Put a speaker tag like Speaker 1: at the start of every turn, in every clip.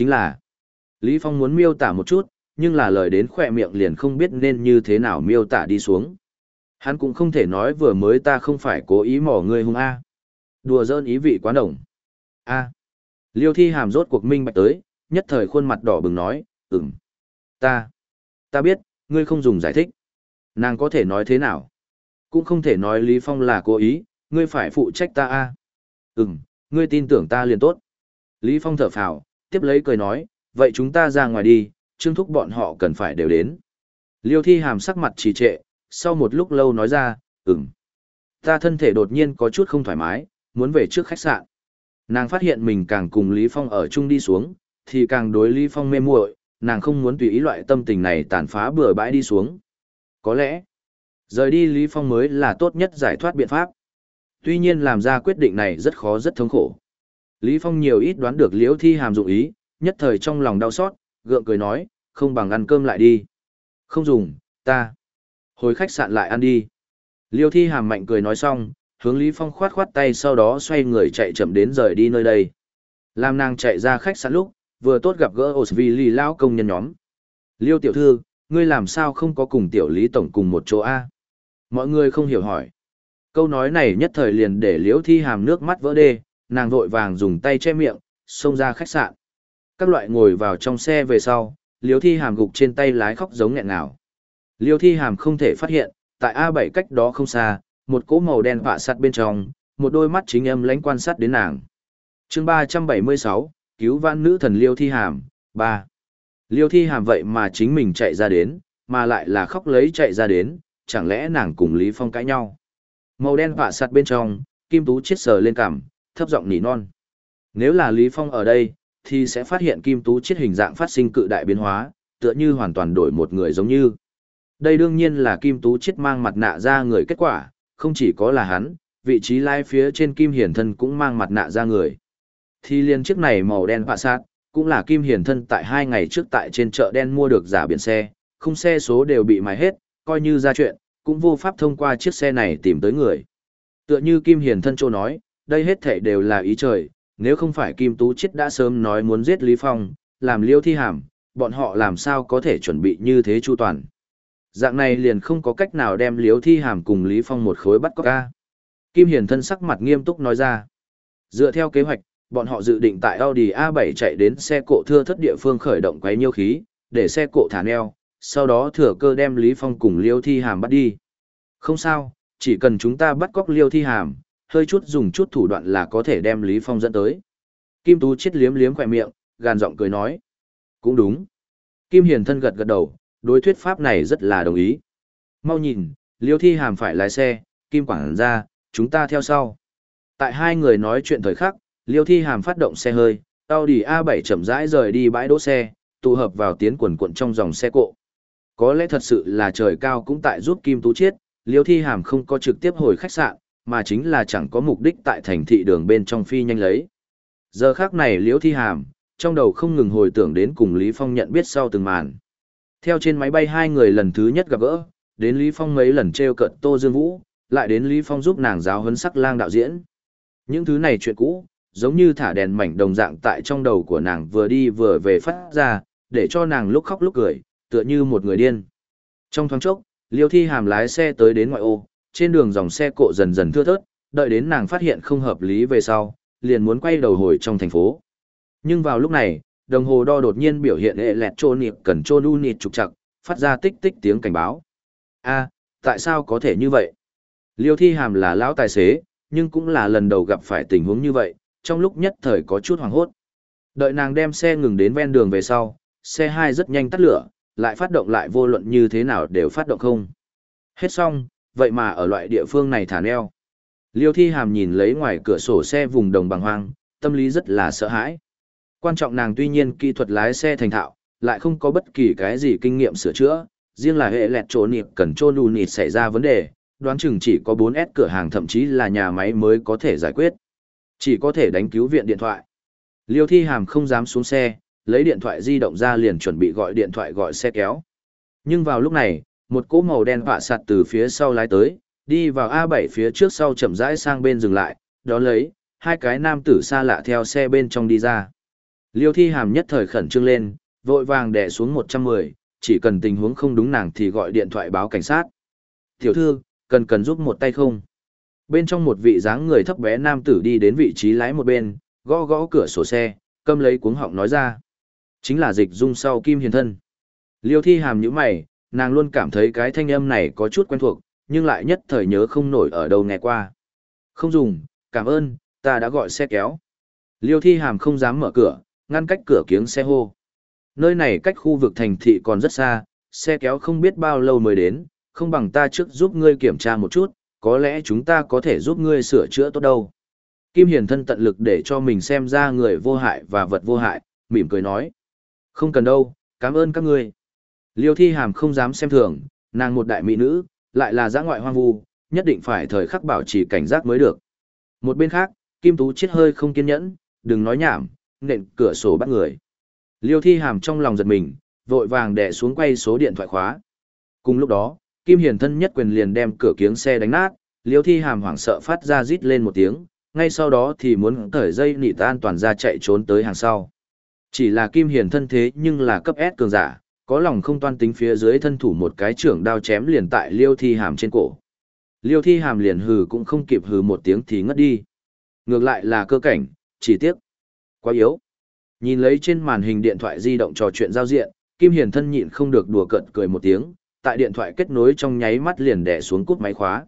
Speaker 1: Chính là, Lý Phong muốn miêu tả một chút, nhưng là lời đến khỏe miệng liền không biết nên như thế nào miêu tả đi xuống. Hắn cũng không thể nói vừa mới ta không phải cố ý mỏ người hung A. Đùa giỡn ý vị quá đồng. A. Liêu thi hàm rốt cuộc minh bạch tới, nhất thời khuôn mặt đỏ bừng nói, ừm. Ta. Ta biết, ngươi không dùng giải thích. Nàng có thể nói thế nào? Cũng không thể nói Lý Phong là cố ý, ngươi phải phụ trách ta a. Ừm, ngươi tin tưởng ta liền tốt. Lý Phong thở phào, tiếp lấy cười nói, vậy chúng ta ra ngoài đi, trương thúc bọn họ cần phải đều đến. Liêu thi hàm sắc mặt trì trệ, sau một lúc lâu nói ra, ừm. Ta thân thể đột nhiên có chút không thoải mái, muốn về trước khách sạn. Nàng phát hiện mình càng cùng Lý Phong ở chung đi xuống, thì càng đối Lý Phong mê muội, nàng không muốn tùy ý loại tâm tình này tàn phá bừa bãi đi xuống. Có lẽ, rời đi Lý Phong mới là tốt nhất giải thoát biện pháp. Tuy nhiên làm ra quyết định này rất khó rất thống khổ. Lý Phong nhiều ít đoán được Liễu Thi Hàm dụng ý, nhất thời trong lòng đau xót, gượng cười nói, không bằng ăn cơm lại đi. Không dùng, ta. Hồi khách sạn lại ăn đi. Liêu Thi Hàm mạnh cười nói xong, hướng Lý Phong khoát khoát tay sau đó xoay người chạy chậm đến rời đi nơi đây. Làm nàng chạy ra khách sạn lúc, vừa tốt gặp gỡ Osvili lao công nhân nhóm. Liêu tiểu thư, ngươi làm sao không có cùng tiểu Lý Tổng cùng một chỗ A? Mọi người không hiểu hỏi. Câu nói này nhất thời liền để Liễu Thi Hàm nước mắt vỡ đê, nàng vội vàng dùng tay che miệng, xông ra khách sạn. Các loại ngồi vào trong xe về sau, liêu Thi Hàm gục trên tay lái khóc giống nghẹn ngào. Liêu Thi Hàm không thể phát hiện, tại A7 cách đó không xa, một cỗ màu đen vạ sắt bên trong, một đôi mắt chính âm lánh quan sát đến nàng. chương 376, cứu vãn nữ thần Liêu Thi Hàm, 3. Liêu Thi Hàm vậy mà chính mình chạy ra đến, mà lại là khóc lấy chạy ra đến, chẳng lẽ nàng cùng Lý Phong cãi nhau. Màu đen vạ sắt bên trong, Kim Tú chết sờ lên cằm, thấp giọng nỉ non. Nếu là Lý Phong ở đây, thì sẽ phát hiện Kim Tú chết hình dạng phát sinh cự đại biến hóa, tựa như hoàn toàn đổi một người giống như. Đây đương nhiên là Kim Tú chết mang mặt nạ ra người kết quả, không chỉ có là hắn, vị trí lai phía trên Kim Hiển Thân cũng mang mặt nạ ra người. Thì liên chiếc này màu đen pạ sát, cũng là Kim Hiển Thân tại hai ngày trước tại trên chợ đen mua được giả biển xe, không xe số đều bị mài hết, coi như ra chuyện, cũng vô pháp thông qua chiếc xe này tìm tới người. Tựa như Kim Hiển Thân Châu nói, đây hết thảy đều là ý trời, nếu không phải Kim Tú Chết đã sớm nói muốn giết Lý Phong, làm liêu thi hàm, bọn họ làm sao có thể chuẩn bị như thế chu toàn. Dạng này liền không có cách nào đem Liêu thi hàm cùng Lý Phong một khối bắt có ca. Kim Hiền thân sắc mặt nghiêm túc nói ra. Dựa theo kế hoạch, bọn họ dự định tại Audi A7 chạy đến xe cộ thưa thất địa phương khởi động quấy nhiêu khí, để xe cộ thả neo, sau đó thừa cơ đem Lý Phong cùng liêu thi hàm bắt đi. Không sao, chỉ cần chúng ta bắt cóc liêu thi hàm, hơi chút dùng chút thủ đoạn là có thể đem Lý Phong dẫn tới. Kim Tú chết liếm liếm khỏe miệng, gàn giọng cười nói. Cũng đúng. Kim Hiền thân gật gật đầu, đối thuyết pháp này rất là đồng ý. Mau nhìn, Liêu Thi Hàm phải lái xe, Kim Quảng ra, chúng ta theo sau. Tại hai người nói chuyện thời khắc, Liêu Thi Hàm phát động xe hơi, Audi A7 chậm rãi rời đi bãi đỗ xe, tụ hợp vào tiến quần cuộn trong dòng xe cộ. Có lẽ thật sự là trời cao cũng tại giúp Kim Tú Chiết, Liêu Thi Hàm không có trực tiếp hồi khách sạn, mà chính là chẳng có mục đích tại thành thị đường bên trong phi nhanh lấy. Giờ khác này liễu Thi Hàm, trong đầu không ngừng hồi tưởng đến cùng Lý Phong nhận biết sau từng màn. Theo trên máy bay hai người lần thứ nhất gặp gỡ, đến Lý Phong mấy lần treo cận Tô Dương Vũ, lại đến Lý Phong giúp nàng giáo huấn sắc lang đạo diễn. Những thứ này chuyện cũ, giống như thả đèn mảnh đồng dạng tại trong đầu của nàng vừa đi vừa về phát ra, để cho nàng lúc khóc lúc cười, tựa như một người điên. Trong thoáng chốc, Liêu Thi Hàm lái xe tới đến ngoại ô, trên đường dòng xe cộ dần dần thưa thớt, đợi đến nàng phát hiện không hợp lý về sau, liền muốn quay đầu hồi trong thành phố. Nhưng vào lúc này, đồng hồ đo đột nhiên biểu hiện hệ lẹt trô nịp cần trô nu nịt trục chặt, phát ra tích tích tiếng cảnh báo. a tại sao có thể như vậy? Liêu thi hàm là lão tài xế, nhưng cũng là lần đầu gặp phải tình huống như vậy, trong lúc nhất thời có chút hoảng hốt. Đợi nàng đem xe ngừng đến ven đường về sau, xe hai rất nhanh tắt lửa, lại phát động lại vô luận như thế nào đều phát động không. Hết xong, vậy mà ở loại địa phương này thả neo. Liêu thi hàm nhìn lấy ngoài cửa sổ xe vùng đồng bằng hoang, tâm lý rất là sợ hãi. Quan trọng nàng tuy nhiên kỹ thuật lái xe thành thạo, lại không có bất kỳ cái gì kinh nghiệm sửa chữa, riêng là hệ lẹt chỗ nịp cần trôn đù nịt xảy ra vấn đề, đoán chừng chỉ có 4S cửa hàng thậm chí là nhà máy mới có thể giải quyết. Chỉ có thể đánh cứu viện điện thoại. Liêu thi hàm không dám xuống xe, lấy điện thoại di động ra liền chuẩn bị gọi điện thoại gọi xe kéo. Nhưng vào lúc này, một cỗ màu đen vạ sạt từ phía sau lái tới, đi vào A7 phía trước sau chậm rãi sang bên dừng lại, đó lấy, hai cái nam tử xa lạ theo xe bên trong đi ra. Liêu thi hàm nhất thời khẩn trương lên, vội vàng đè xuống 110, chỉ cần tình huống không đúng nàng thì gọi điện thoại báo cảnh sát. Tiểu thư, cần cần giúp một tay không? Bên trong một vị dáng người thấp bé nam tử đi đến vị trí lái một bên, gõ gõ cửa sổ xe, câm lấy cuống họng nói ra. Chính là dịch dung sau Kim Hiền Thân. Liêu thi hàm như mày, nàng luôn cảm thấy cái thanh âm này có chút quen thuộc, nhưng lại nhất thời nhớ không nổi ở đâu nghe qua. Không dùng, cảm ơn, ta đã gọi xe kéo. Liêu thi hàm không dám mở cửa, ngăn cách cửa kiếng xe hô. Nơi này cách khu vực thành thị còn rất xa, xe kéo không biết bao lâu mới đến, không bằng ta trước giúp ngươi kiểm tra một chút, có lẽ chúng ta có thể giúp ngươi sửa chữa tốt đâu. Kim Hiền thân tận lực để cho mình xem ra người vô hại và vật vô hại, mỉm cười nói. Không cần đâu, cảm ơn các ngươi. Liêu thi hàm không dám xem thường, nàng một đại mỹ nữ, lại là giã ngoại hoang vu, nhất định phải thời khắc bảo trì cảnh giác mới được. Một bên khác, Kim Tú chết hơi không kiên nhẫn, đừng nói nhảm, nện cửa sổ bắt người. Liêu thi hàm trong lòng giật mình, vội vàng đè xuống quay số điện thoại khóa. Cùng lúc đó, Kim Hiền thân nhất quyền liền đem cửa kiếng xe đánh nát, Liêu thi hàm hoảng sợ phát ra rít lên một tiếng, ngay sau đó thì muốn cởi dây nịt an toàn ra chạy trốn tới hàng sau. Chỉ là Kim Hiền thân thế nhưng là cấp S cường giả, có lòng không toan tính phía dưới thân thủ một cái trưởng đao chém liền tại Liêu thi hàm trên cổ. Liêu thi hàm liền hừ cũng không kịp hừ một tiếng thì ngất đi. Ngược lại là cơ cảnh, chỉ tiếc. Quá yếu. Nhìn lấy trên màn hình điện thoại di động trò chuyện giao diện, Kim Hiền thân nhịn không được đùa cợt cười một tiếng, tại điện thoại kết nối trong nháy mắt liền đè xuống cút máy khóa.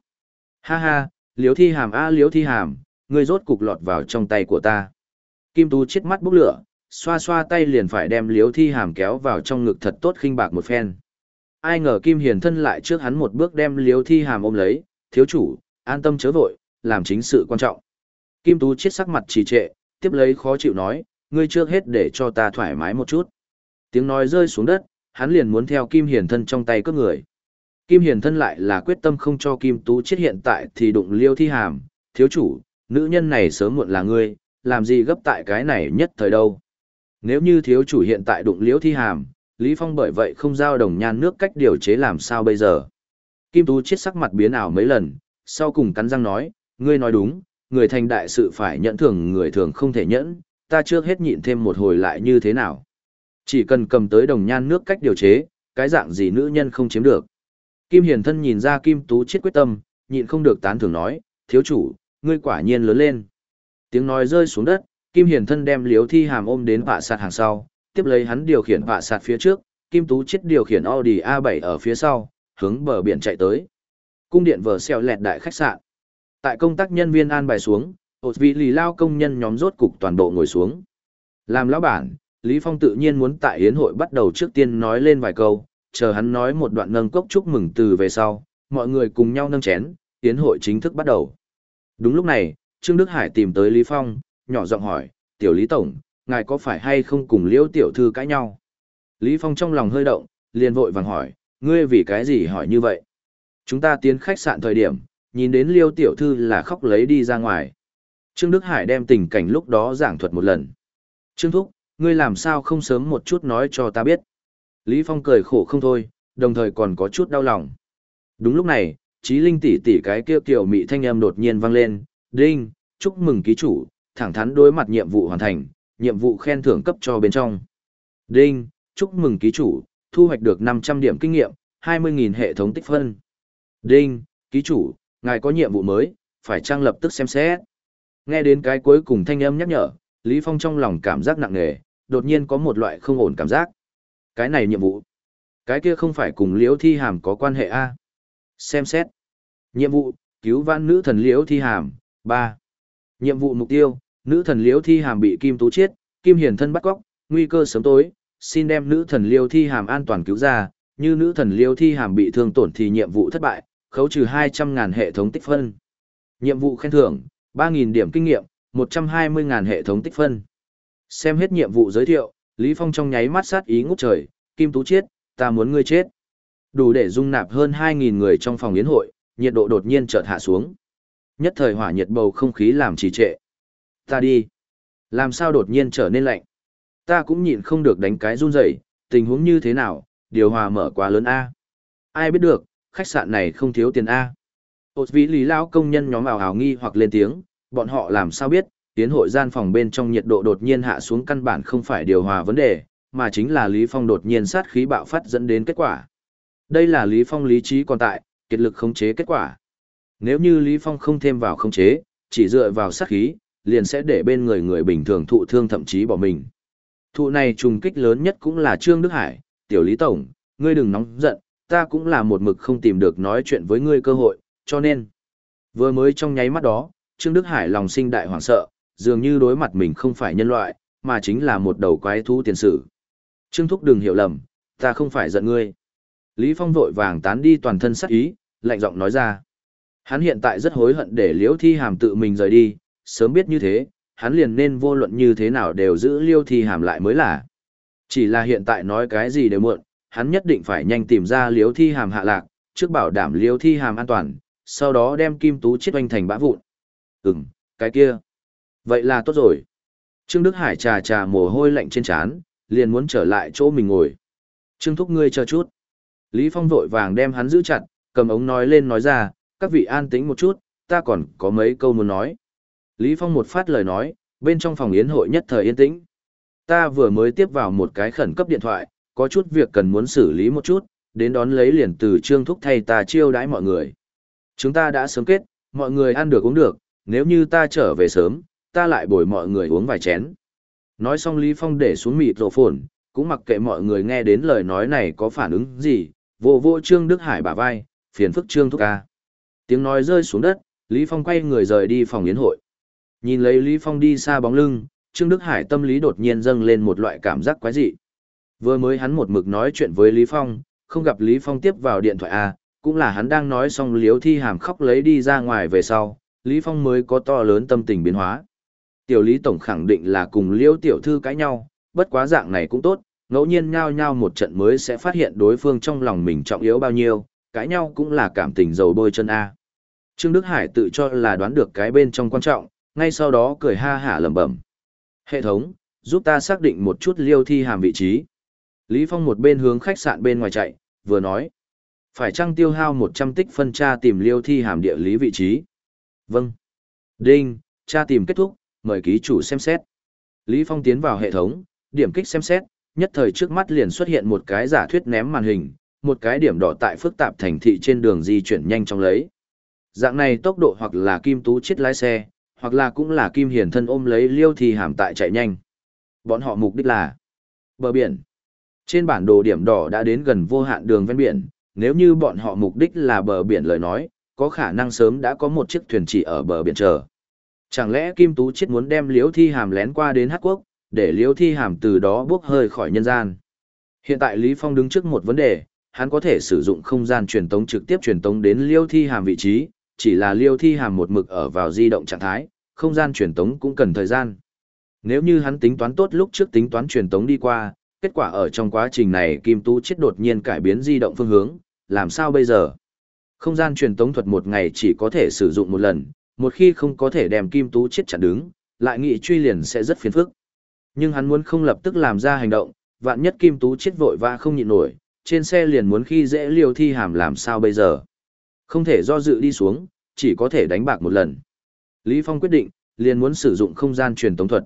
Speaker 1: Ha ha, liếu thi hàm a liếu thi hàm, ngươi rốt cục lọt vào trong tay của ta. Kim Tú chết mắt bốc lửa, xoa xoa tay liền phải đem liếu thi hàm kéo vào trong ngực thật tốt khinh bạc một phen. Ai ngờ Kim Hiền thân lại trước hắn một bước đem liếu thi hàm ôm lấy, thiếu chủ, an tâm chớ vội, làm chính sự quan trọng. Kim Tú chết sắc mặt trì trệ, tiếp lấy khó chịu nói, ngươi trước hết để cho ta thoải mái một chút. Tiếng nói rơi xuống đất, hắn liền muốn theo Kim Hiền thân trong tay cướp người. Kim Hiền thân lại là quyết tâm không cho Kim Tú chết hiện tại thì đụng liêu thi hàm, thiếu chủ, nữ nhân này sớm muộn là ngươi, làm gì gấp tại cái này nhất thời đâu. Nếu như thiếu chủ hiện tại đụng liễu thi hàm, Lý Phong bởi vậy không giao đồng nhan nước cách điều chế làm sao bây giờ. Kim Tú chết sắc mặt biến ảo mấy lần, sau cùng cắn răng nói, ngươi nói đúng, người thành đại sự phải nhẫn thường người thường không thể nhẫn, ta trước hết nhịn thêm một hồi lại như thế nào. Chỉ cần cầm tới đồng nhan nước cách điều chế, cái dạng gì nữ nhân không chiếm được. Kim Hiền thân nhìn ra Kim Tú chết quyết tâm, nhịn không được tán thưởng nói, thiếu chủ, ngươi quả nhiên lớn lên. Tiếng nói rơi xuống đất, Kim Hiền thân đem liếu thi hàm ôm đến vạ sạt hàng sau, tiếp lấy hắn điều khiển vạ sạt phía trước, Kim Tú chết điều khiển Audi A7 ở phía sau, hướng bờ biển chạy tới. Cung điện vở xèo lẹt đại khách sạn. Tại công tác nhân viên an bài xuống, ột vị lì lao công nhân nhóm rốt cục toàn bộ ngồi xuống. Làm lão bản, Lý Phong tự nhiên muốn tại hiến hội bắt đầu trước tiên nói lên vài câu, chờ hắn nói một đoạn nâng cốc chúc mừng từ về sau, mọi người cùng nhau nâng chén, hiến hội chính thức bắt đầu. Đúng lúc này, Trương Đức Hải tìm tới Lý Phong, nhỏ giọng hỏi, tiểu Lý Tổng, ngài có phải hay không cùng liễu tiểu thư cãi nhau? Lý Phong trong lòng hơi động, liền vội vàng hỏi, ngươi vì cái gì hỏi như vậy? Chúng ta tiến khách sạn thời điểm, nhìn đến liêu tiểu thư là khóc lấy đi ra ngoài. Trương Đức Hải đem tình cảnh lúc đó giảng thuật một lần. Trương Thúc, ngươi làm sao không sớm một chút nói cho ta biết. Lý Phong cười khổ không thôi, đồng thời còn có chút đau lòng. Đúng lúc này, Chí Linh tỷ tỷ cái kia kiểu mị thanh âm đột nhiên vang lên, "Đinh, chúc mừng ký chủ, thẳng thắn đối mặt nhiệm vụ hoàn thành, nhiệm vụ khen thưởng cấp cho bên trong." "Đinh, chúc mừng ký chủ, thu hoạch được 500 điểm kinh nghiệm, 20.000 hệ thống tích phân." "Đinh, ký chủ, ngài có nhiệm vụ mới, phải trang lập tức xem xét." Nghe đến cái cuối cùng thanh âm nhắc nhở, Lý Phong trong lòng cảm giác nặng nề, đột nhiên có một loại không ổn cảm giác. Cái này nhiệm vụ. Cái kia không phải cùng Liễu Thi Hàm có quan hệ a? Xem xét. Nhiệm vụ, cứu vãn nữ thần Liễu Thi Hàm, 3. Nhiệm vụ mục tiêu, nữ thần Liễu Thi Hàm bị Kim Tú chết, Kim hiển thân bắt cóc, nguy cơ sớm tối, xin đem nữ thần Liễu Thi Hàm an toàn cứu ra, như nữ thần Liễu Thi Hàm bị thương tổn thì nhiệm vụ thất bại, khấu trừ 200.000 hệ thống tích phân. Nhiệm vụ khen thưởng, 3.000 điểm kinh nghiệm, 120.000 hệ thống tích phân. Xem hết nhiệm vụ giới thiệu, Lý Phong trong nháy mắt sát ý ngút trời, Kim Tú chết, ta muốn ngươi chết. Đủ để dung nạp hơn 2.000 người trong phòng yến hội, nhiệt độ đột nhiên chợt hạ xuống. Nhất thời hỏa nhiệt bầu không khí làm trì trệ. Ta đi. Làm sao đột nhiên trở nên lạnh? Ta cũng nhịn không được đánh cái run rẩy, tình huống như thế nào, điều hòa mở quá lớn A. Ai biết được, khách sạn này không thiếu tiền A. Ôt vĩ lý lao công nhân nhóm ảo hào nghi hoặc lên tiếng, bọn họ làm sao biết, tiến hội gian phòng bên trong nhiệt độ đột nhiên hạ xuống căn bản không phải điều hòa vấn đề, mà chính là Lý Phong đột nhiên sát khí bạo phát dẫn đến kết quả. Đây là Lý Phong lý trí còn tại, kiệt lực khống chế kết quả. Nếu như Lý Phong không thêm vào khống chế, chỉ dựa vào sát khí, liền sẽ để bên người người bình thường thụ thương thậm chí bỏ mình. Thụ này trùng kích lớn nhất cũng là Trương Đức Hải, tiểu Lý Tổng, ngươi đừng nóng giận, ta cũng là một mực không tìm được nói chuyện với ngươi cơ hội, cho nên. Vừa mới trong nháy mắt đó, Trương Đức Hải lòng sinh đại hoảng sợ, dường như đối mặt mình không phải nhân loại, mà chính là một đầu quái thú tiền sử. Trương Thúc đừng hiểu lầm, ta không phải giận ngươi. Lý Phong vội vàng tán đi toàn thân sắc ý, lạnh giọng nói ra. Hắn hiện tại rất hối hận để Liễu Thi Hàm tự mình rời đi, sớm biết như thế, hắn liền nên vô luận như thế nào đều giữ Liêu Thi Hàm lại mới là. Chỉ là hiện tại nói cái gì đều muộn, hắn nhất định phải nhanh tìm ra Liễu Thi Hàm hạ lạc, trước bảo đảm Liễu Thi Hàm an toàn, sau đó đem Kim Tú chết oanh thành bã vụn. Ừm, cái kia. Vậy là tốt rồi. Trương Đức Hải trà trà mồ hôi lạnh trên trán, liền muốn trở lại chỗ mình ngồi. Trương Thúc ngươi chờ chút. Lý Phong vội vàng đem hắn giữ chặt, cầm ống nói lên nói ra, các vị an tĩnh một chút, ta còn có mấy câu muốn nói. Lý Phong một phát lời nói, bên trong phòng yến hội nhất thời yên tĩnh. Ta vừa mới tiếp vào một cái khẩn cấp điện thoại, có chút việc cần muốn xử lý một chút, đến đón lấy liền từ Trương Thúc thay ta chiêu đãi mọi người. Chúng ta đã sớm kết, mọi người ăn được uống được, nếu như ta trở về sớm, ta lại bồi mọi người uống vài chén. Nói xong Lý Phong để xuống mịt rộ phồn, cũng mặc kệ mọi người nghe đến lời nói này có phản ứng gì, vô vô Trương Đức Hải bả vai, phiền phức Trương Thúc ca. Tiếng nói rơi xuống đất, Lý Phong quay người rời đi phòng yến hội. Nhìn lấy Lý Phong đi xa bóng lưng, Trương Đức Hải tâm lý đột nhiên dâng lên một loại cảm giác quái dị. Vừa mới hắn một mực nói chuyện với Lý Phong, không gặp Lý Phong tiếp vào điện thoại A, cũng là hắn đang nói xong liếu thi hàm khóc lấy đi ra ngoài về sau, Lý Phong mới có to lớn tâm tình biến hóa. Tiểu Lý Tổng khẳng định là cùng liêu tiểu thư cãi nhau, bất quá dạng này cũng tốt, ngẫu nhiên nhao nhao một trận mới sẽ phát hiện đối phương trong lòng mình trọng yếu bao nhiêu, cãi nhau cũng là cảm tình dầu bôi chân A. Trương Đức Hải tự cho là đoán được cái bên trong quan trọng, ngay sau đó cười ha hả lẩm bẩm. Hệ thống, giúp ta xác định một chút liêu thi hàm vị trí. Lý Phong một bên hướng khách sạn bên ngoài chạy, vừa nói. Phải chăng tiêu hao 100 tích phân tra tìm liêu thi hàm địa lý vị trí? Vâng. Đinh, tra tìm kết thúc, mời ký chủ xem xét. Lý Phong tiến vào hệ thống, điểm kích xem xét, nhất thời trước mắt liền xuất hiện một cái giả thuyết ném màn hình, một cái điểm đỏ tại phức tạp thành thị trên đường di chuyển nhanh chóng lấy. Dạng này tốc độ hoặc là kim tú chết lái xe, hoặc là cũng là kim hiển thân ôm lấy liêu thì hàm tại chạy nhanh. Bọn họ mục đích là bờ biển. Trên bản đồ điểm đỏ đã đến gần vô hạn đường ven biển, nếu như bọn họ mục đích là bờ biển lời nói, có khả năng sớm đã có một chiếc thuyền chỉ ở bờ biển chờ. Chẳng lẽ Kim Tú chết muốn đem Liễu Thi Hàm lén qua đến Hát Quốc, để Liễu Thi Hàm từ đó bước hơi khỏi nhân gian? Hiện tại Lý Phong đứng trước một vấn đề, hắn có thể sử dụng không gian truyền tống trực tiếp truyền tống đến Liêu Thi Hàm vị trí, chỉ là Liêu Thi Hàm một mực ở vào di động trạng thái, không gian truyền tống cũng cần thời gian. Nếu như hắn tính toán tốt lúc trước tính toán truyền tống đi qua, kết quả ở trong quá trình này Kim Tú chết đột nhiên cải biến di động phương hướng, làm sao bây giờ? Không gian truyền tống thuật một ngày chỉ có thể sử dụng một lần, một khi không có thể đem Kim Tú chết chặn đứng, lại nghị truy liền sẽ rất phiền phức. Nhưng hắn muốn không lập tức làm ra hành động, vạn nhất Kim Tú chết vội và không nhịn nổi, trên xe liền muốn khi dễ liều thi hàm làm sao bây giờ. Không thể do dự đi xuống, chỉ có thể đánh bạc một lần. Lý Phong quyết định, liền muốn sử dụng không gian truyền tống thuật.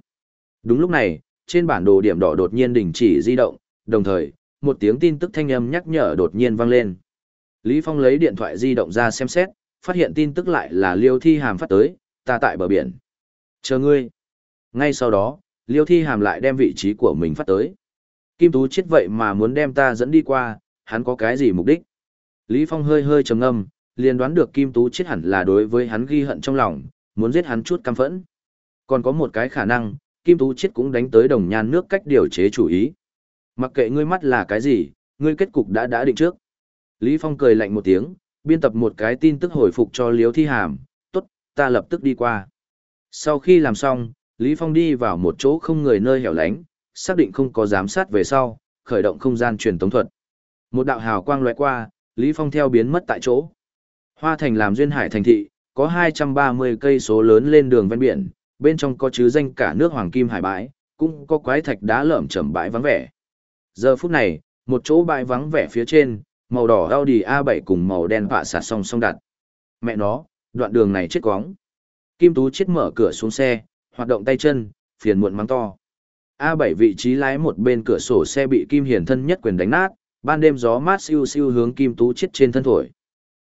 Speaker 1: Đúng lúc này, trên bản đồ điểm đỏ đột nhiên đình chỉ di động, đồng thời, một tiếng tin tức thanh âm nhắc nhở đột nhiên vang lên. Lý Phong lấy điện thoại di động ra xem xét, phát hiện tin tức lại là Liêu Thi Hàm phát tới, ta tại bờ biển. Chờ ngươi. Ngay sau đó, Liêu Thi Hàm lại đem vị trí của mình phát tới. Kim Tú chết vậy mà muốn đem ta dẫn đi qua, hắn có cái gì mục đích? Lý Phong hơi hơi trầm ngâm, liền đoán được Kim Tú chết hẳn là đối với hắn ghi hận trong lòng, muốn giết hắn chút căm phẫn. Còn có một cái khả năng, Kim Tú chết cũng đánh tới đồng nhan nước cách điều chế chủ ý. Mặc kệ ngươi mắt là cái gì, ngươi kết cục đã đã định trước. Lý Phong cười lạnh một tiếng, biên tập một cái tin tức hồi phục cho Liễu Thi Hàm, tốt, ta lập tức đi qua. Sau khi làm xong, Lý Phong đi vào một chỗ không người nơi hẻo lánh, xác định không có giám sát về sau, khởi động không gian truyền tống thuật. Một đạo hào quang lóe qua, Lý Phong theo biến mất tại chỗ. Hoa Thành làm duyên hải thành thị, có 230 cây số lớn lên đường ven biển, bên trong có chứ danh cả nước hoàng kim hải bãi, cũng có quái thạch đá lởm chởm bãi vắng vẻ. Giờ phút này, một chỗ bãi vắng vẻ phía trên, màu đỏ Audi A7 cùng màu đen vạ sạt song song đặt. Mẹ nó, đoạn đường này chết quóng. Kim Tú chết mở cửa xuống xe, hoạt động tay chân, phiền muộn mắng to. A7 vị trí lái một bên cửa sổ xe bị Kim Hiền thân nhất quyền đánh nát, ban đêm gió mát siêu siêu hướng Kim Tú chết trên thân thổi.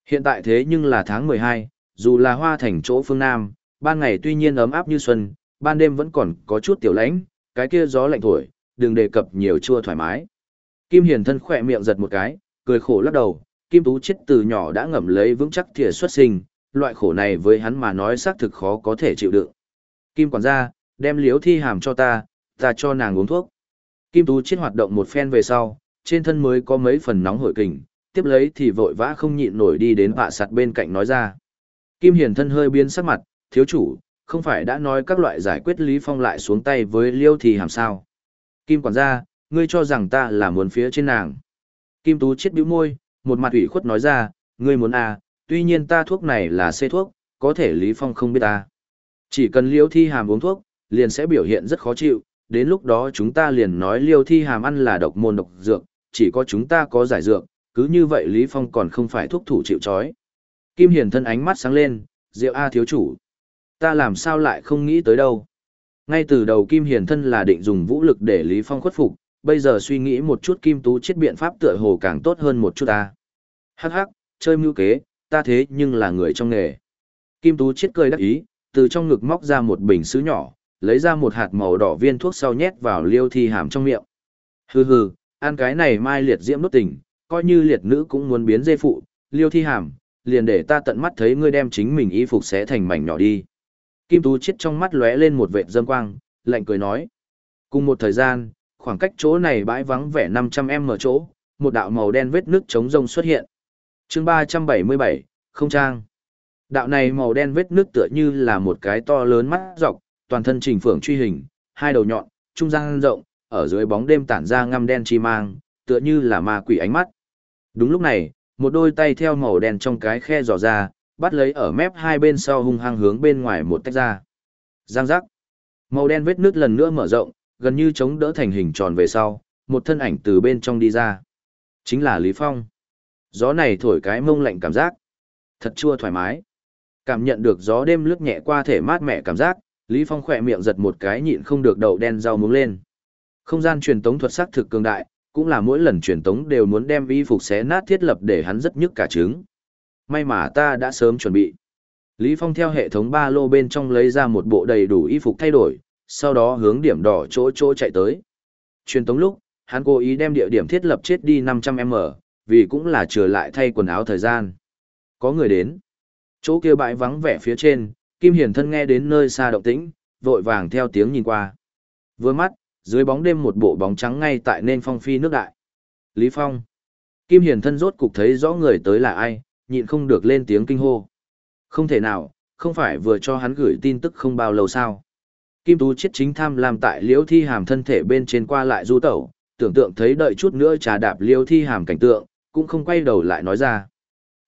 Speaker 1: Hiện tại thế nhưng là tháng 12, dù là hoa thành chỗ phương Nam, ban ngày tuy nhiên ấm áp như xuân, ban đêm vẫn còn có chút tiểu lãnh, cái kia gió lạnh thổi, đừng đề cập nhiều chua thoải mái. Kim Hiền thân khỏe miệng giật một cái, cười khổ lắc đầu, Kim Tú chết từ nhỏ đã ngậm lấy vững chắc thìa xuất sinh, loại khổ này với hắn mà nói xác thực khó có thể chịu đựng. Kim quản gia, đem liếu thi hàm cho ta, ta cho nàng uống thuốc. Kim Tú chết hoạt động một phen về sau, trên thân mới có mấy phần nóng hổi kình, tiếp lấy thì vội vã không nhịn nổi đi đến bạ sạt bên cạnh nói ra. Kim Hiền thân hơi biến sắc mặt, thiếu chủ, không phải đã nói các loại giải quyết Lý Phong lại xuống tay với liêu thì hàm sao. Kim quản gia, ngươi cho rằng ta là muốn phía trên nàng. Kim Tú chết bĩu môi, một mặt ủy khuất nói ra, ngươi muốn à, tuy nhiên ta thuốc này là xê thuốc, có thể Lý Phong không biết ta. Chỉ cần liêu thi hàm uống thuốc, liền sẽ biểu hiện rất khó chịu, đến lúc đó chúng ta liền nói liêu thi hàm ăn là độc môn độc dược, chỉ có chúng ta có giải dược, cứ như vậy Lý Phong còn không phải thuốc thủ chịu chói. Kim Hiền thân ánh mắt sáng lên, Diệu A thiếu chủ. Ta làm sao lại không nghĩ tới đâu. Ngay từ đầu Kim Hiền thân là định dùng vũ lực để Lý Phong khuất phục, bây giờ suy nghĩ một chút Kim Tú chết biện pháp tựa hồ càng tốt hơn một chút ta. Hắc hắc, chơi mưu kế, ta thế nhưng là người trong nghề. Kim Tú chết cười đắc ý, từ trong ngực móc ra một bình sứ nhỏ, lấy ra một hạt màu đỏ viên thuốc sau nhét vào liêu thi hàm trong miệng. Hừ hừ, ăn cái này mai liệt diễm nốt tình, coi như liệt nữ cũng muốn biến dê phụ, liêu thi hàm, liền để ta tận mắt thấy ngươi đem chính mình y phục xé thành mảnh nhỏ đi. Kim Tú chết trong mắt lóe lên một vệt dâm quang, lạnh cười nói. Cùng một thời gian, khoảng cách chỗ này bãi vắng vẻ 500m mở chỗ, một đạo màu đen vết nước chống rông xuất hiện. chương 377, không trang. Đạo này màu đen vết nước tựa như là một cái to lớn mắt dọc, toàn thân trình phượng truy hình, hai đầu nhọn, trung gian rộng, ở dưới bóng đêm tản ra ngăm đen chi mang, tựa như là ma quỷ ánh mắt. Đúng lúc này, một đôi tay theo màu đen trong cái khe dò ra, bắt lấy ở mép hai bên sau hung hăng hướng bên ngoài một tách ra. Giang giác. Màu đen vết nước lần nữa mở rộng, gần như chống đỡ thành hình tròn về sau, một thân ảnh từ bên trong đi ra. Chính là Lý Phong. Gió này thổi cái mông lạnh cảm giác. Thật chua thoải mái. Cảm nhận được gió đêm lướt nhẹ qua thể mát mẻ cảm giác, Lý Phong khỏe miệng giật một cái nhịn không được đậu đen rau muống lên. Không gian truyền tống thuật sắc thực cường đại, cũng là mỗi lần truyền tống đều muốn đem y phục xé nát thiết lập để hắn rất nhức cả trứng. May mà ta đã sớm chuẩn bị. Lý Phong theo hệ thống ba lô bên trong lấy ra một bộ đầy đủ y phục thay đổi, sau đó hướng điểm đỏ chỗ chỗ chạy tới. Truyền tống lúc, hắn cố ý đem địa điểm thiết lập chết đi 500m, vì cũng là trở lại thay quần áo thời gian. Có người đến. Chỗ kia bãi vắng vẻ phía trên, Kim Hiển thân nghe đến nơi xa động tĩnh, vội vàng theo tiếng nhìn qua. Vừa mắt, dưới bóng đêm một bộ bóng trắng ngay tại nên phong phi nước đại. Lý Phong. Kim Hiền thân rốt cục thấy rõ người tới là ai, nhịn không được lên tiếng kinh hô. Không thể nào, không phải vừa cho hắn gửi tin tức không bao lâu sao. Kim Tú chết chính tham làm tại liễu thi hàm thân thể bên trên qua lại du tẩu, tưởng tượng thấy đợi chút nữa trà đạp liễu thi hàm cảnh tượng, cũng không quay đầu lại nói ra.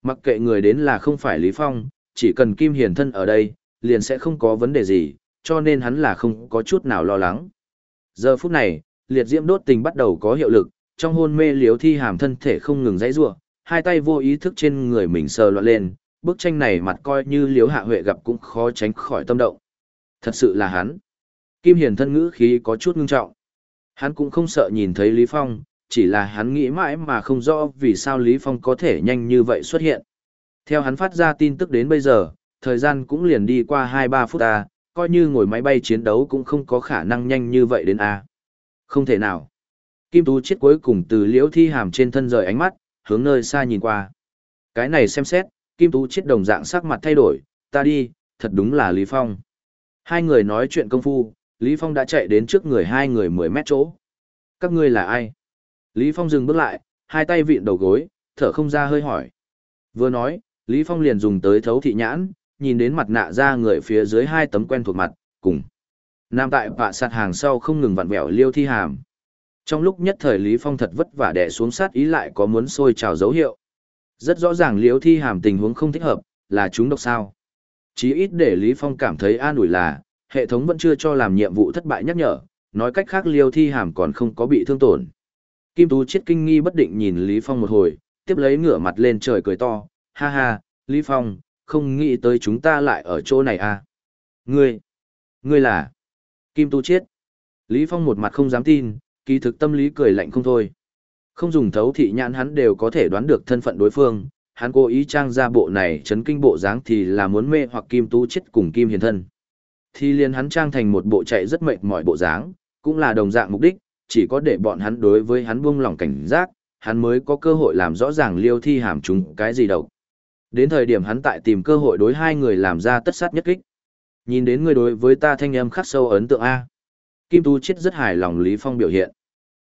Speaker 1: Mặc kệ người đến là không phải Lý Phong, chỉ cần Kim Hiền thân ở đây, liền sẽ không có vấn đề gì, cho nên hắn là không có chút nào lo lắng. Giờ phút này, liệt diễm đốt tình bắt đầu có hiệu lực, trong hôn mê liếu thi hàm thân thể không ngừng dãy rủa, hai tay vô ý thức trên người mình sờ loạn lên, bức tranh này mặt coi như liếu hạ huệ gặp cũng khó tránh khỏi tâm động. Thật sự là hắn. Kim Hiền thân ngữ khí có chút ngưng trọng. Hắn cũng không sợ nhìn thấy Lý Phong, chỉ là hắn nghĩ mãi mà không rõ vì sao Lý Phong có thể nhanh như vậy xuất hiện. Theo hắn phát ra tin tức đến bây giờ, thời gian cũng liền đi qua 2-3 phút ta, coi như ngồi máy bay chiến đấu cũng không có khả năng nhanh như vậy đến A. Không thể nào. Kim Tú chết cuối cùng từ liễu thi hàm trên thân rời ánh mắt, hướng nơi xa nhìn qua. Cái này xem xét, Kim Tú chết đồng dạng sắc mặt thay đổi, ta đi, thật đúng là Lý Phong. Hai người nói chuyện công phu, Lý Phong đã chạy đến trước người hai người 10 mét chỗ. Các ngươi là ai? Lý Phong dừng bước lại, hai tay vịn đầu gối, thở không ra hơi hỏi. Vừa nói, Lý Phong liền dùng tới thấu thị nhãn, nhìn đến mặt nạ ra người phía dưới hai tấm quen thuộc mặt, cùng. Nam tại bạ sạt hàng sau không ngừng vặn vẹo liêu thi hàm. Trong lúc nhất thời Lý Phong thật vất vả đè xuống sát ý lại có muốn sôi trào dấu hiệu. Rất rõ ràng liêu thi hàm tình huống không thích hợp, là chúng độc sao. Chí ít để Lý Phong cảm thấy an ủi là, hệ thống vẫn chưa cho làm nhiệm vụ thất bại nhắc nhở, nói cách khác liêu thi hàm còn không có bị thương tổn. Kim Tú chết kinh nghi bất định nhìn Lý Phong một hồi, tiếp lấy ngửa mặt lên trời cười to, ha ha, Lý Phong, không nghĩ tới chúng ta lại ở chỗ này à. Ngươi, Ngươi là Kim Tu Chiết. Lý Phong một mặt không dám tin, kỳ thực tâm lý cười lạnh không thôi. Không dùng thấu thị nhãn hắn đều có thể đoán được thân phận đối phương, hắn cố ý trang ra bộ này chấn kinh bộ dáng thì là muốn mê hoặc Kim Tu Chiết cùng Kim Hiền Thân. Thì liền hắn trang thành một bộ chạy rất mệt mỏi bộ dáng, cũng là đồng dạng mục đích, chỉ có để bọn hắn đối với hắn buông lỏng cảnh giác, hắn mới có cơ hội làm rõ ràng liêu thi hàm chúng cái gì đâu. Đến thời điểm hắn tại tìm cơ hội đối hai người làm ra tất sát nhất kích. Nhìn đến người đối với ta thanh âm khắc sâu ấn tượng A. Kim Tú Chiết rất hài lòng Lý Phong biểu hiện.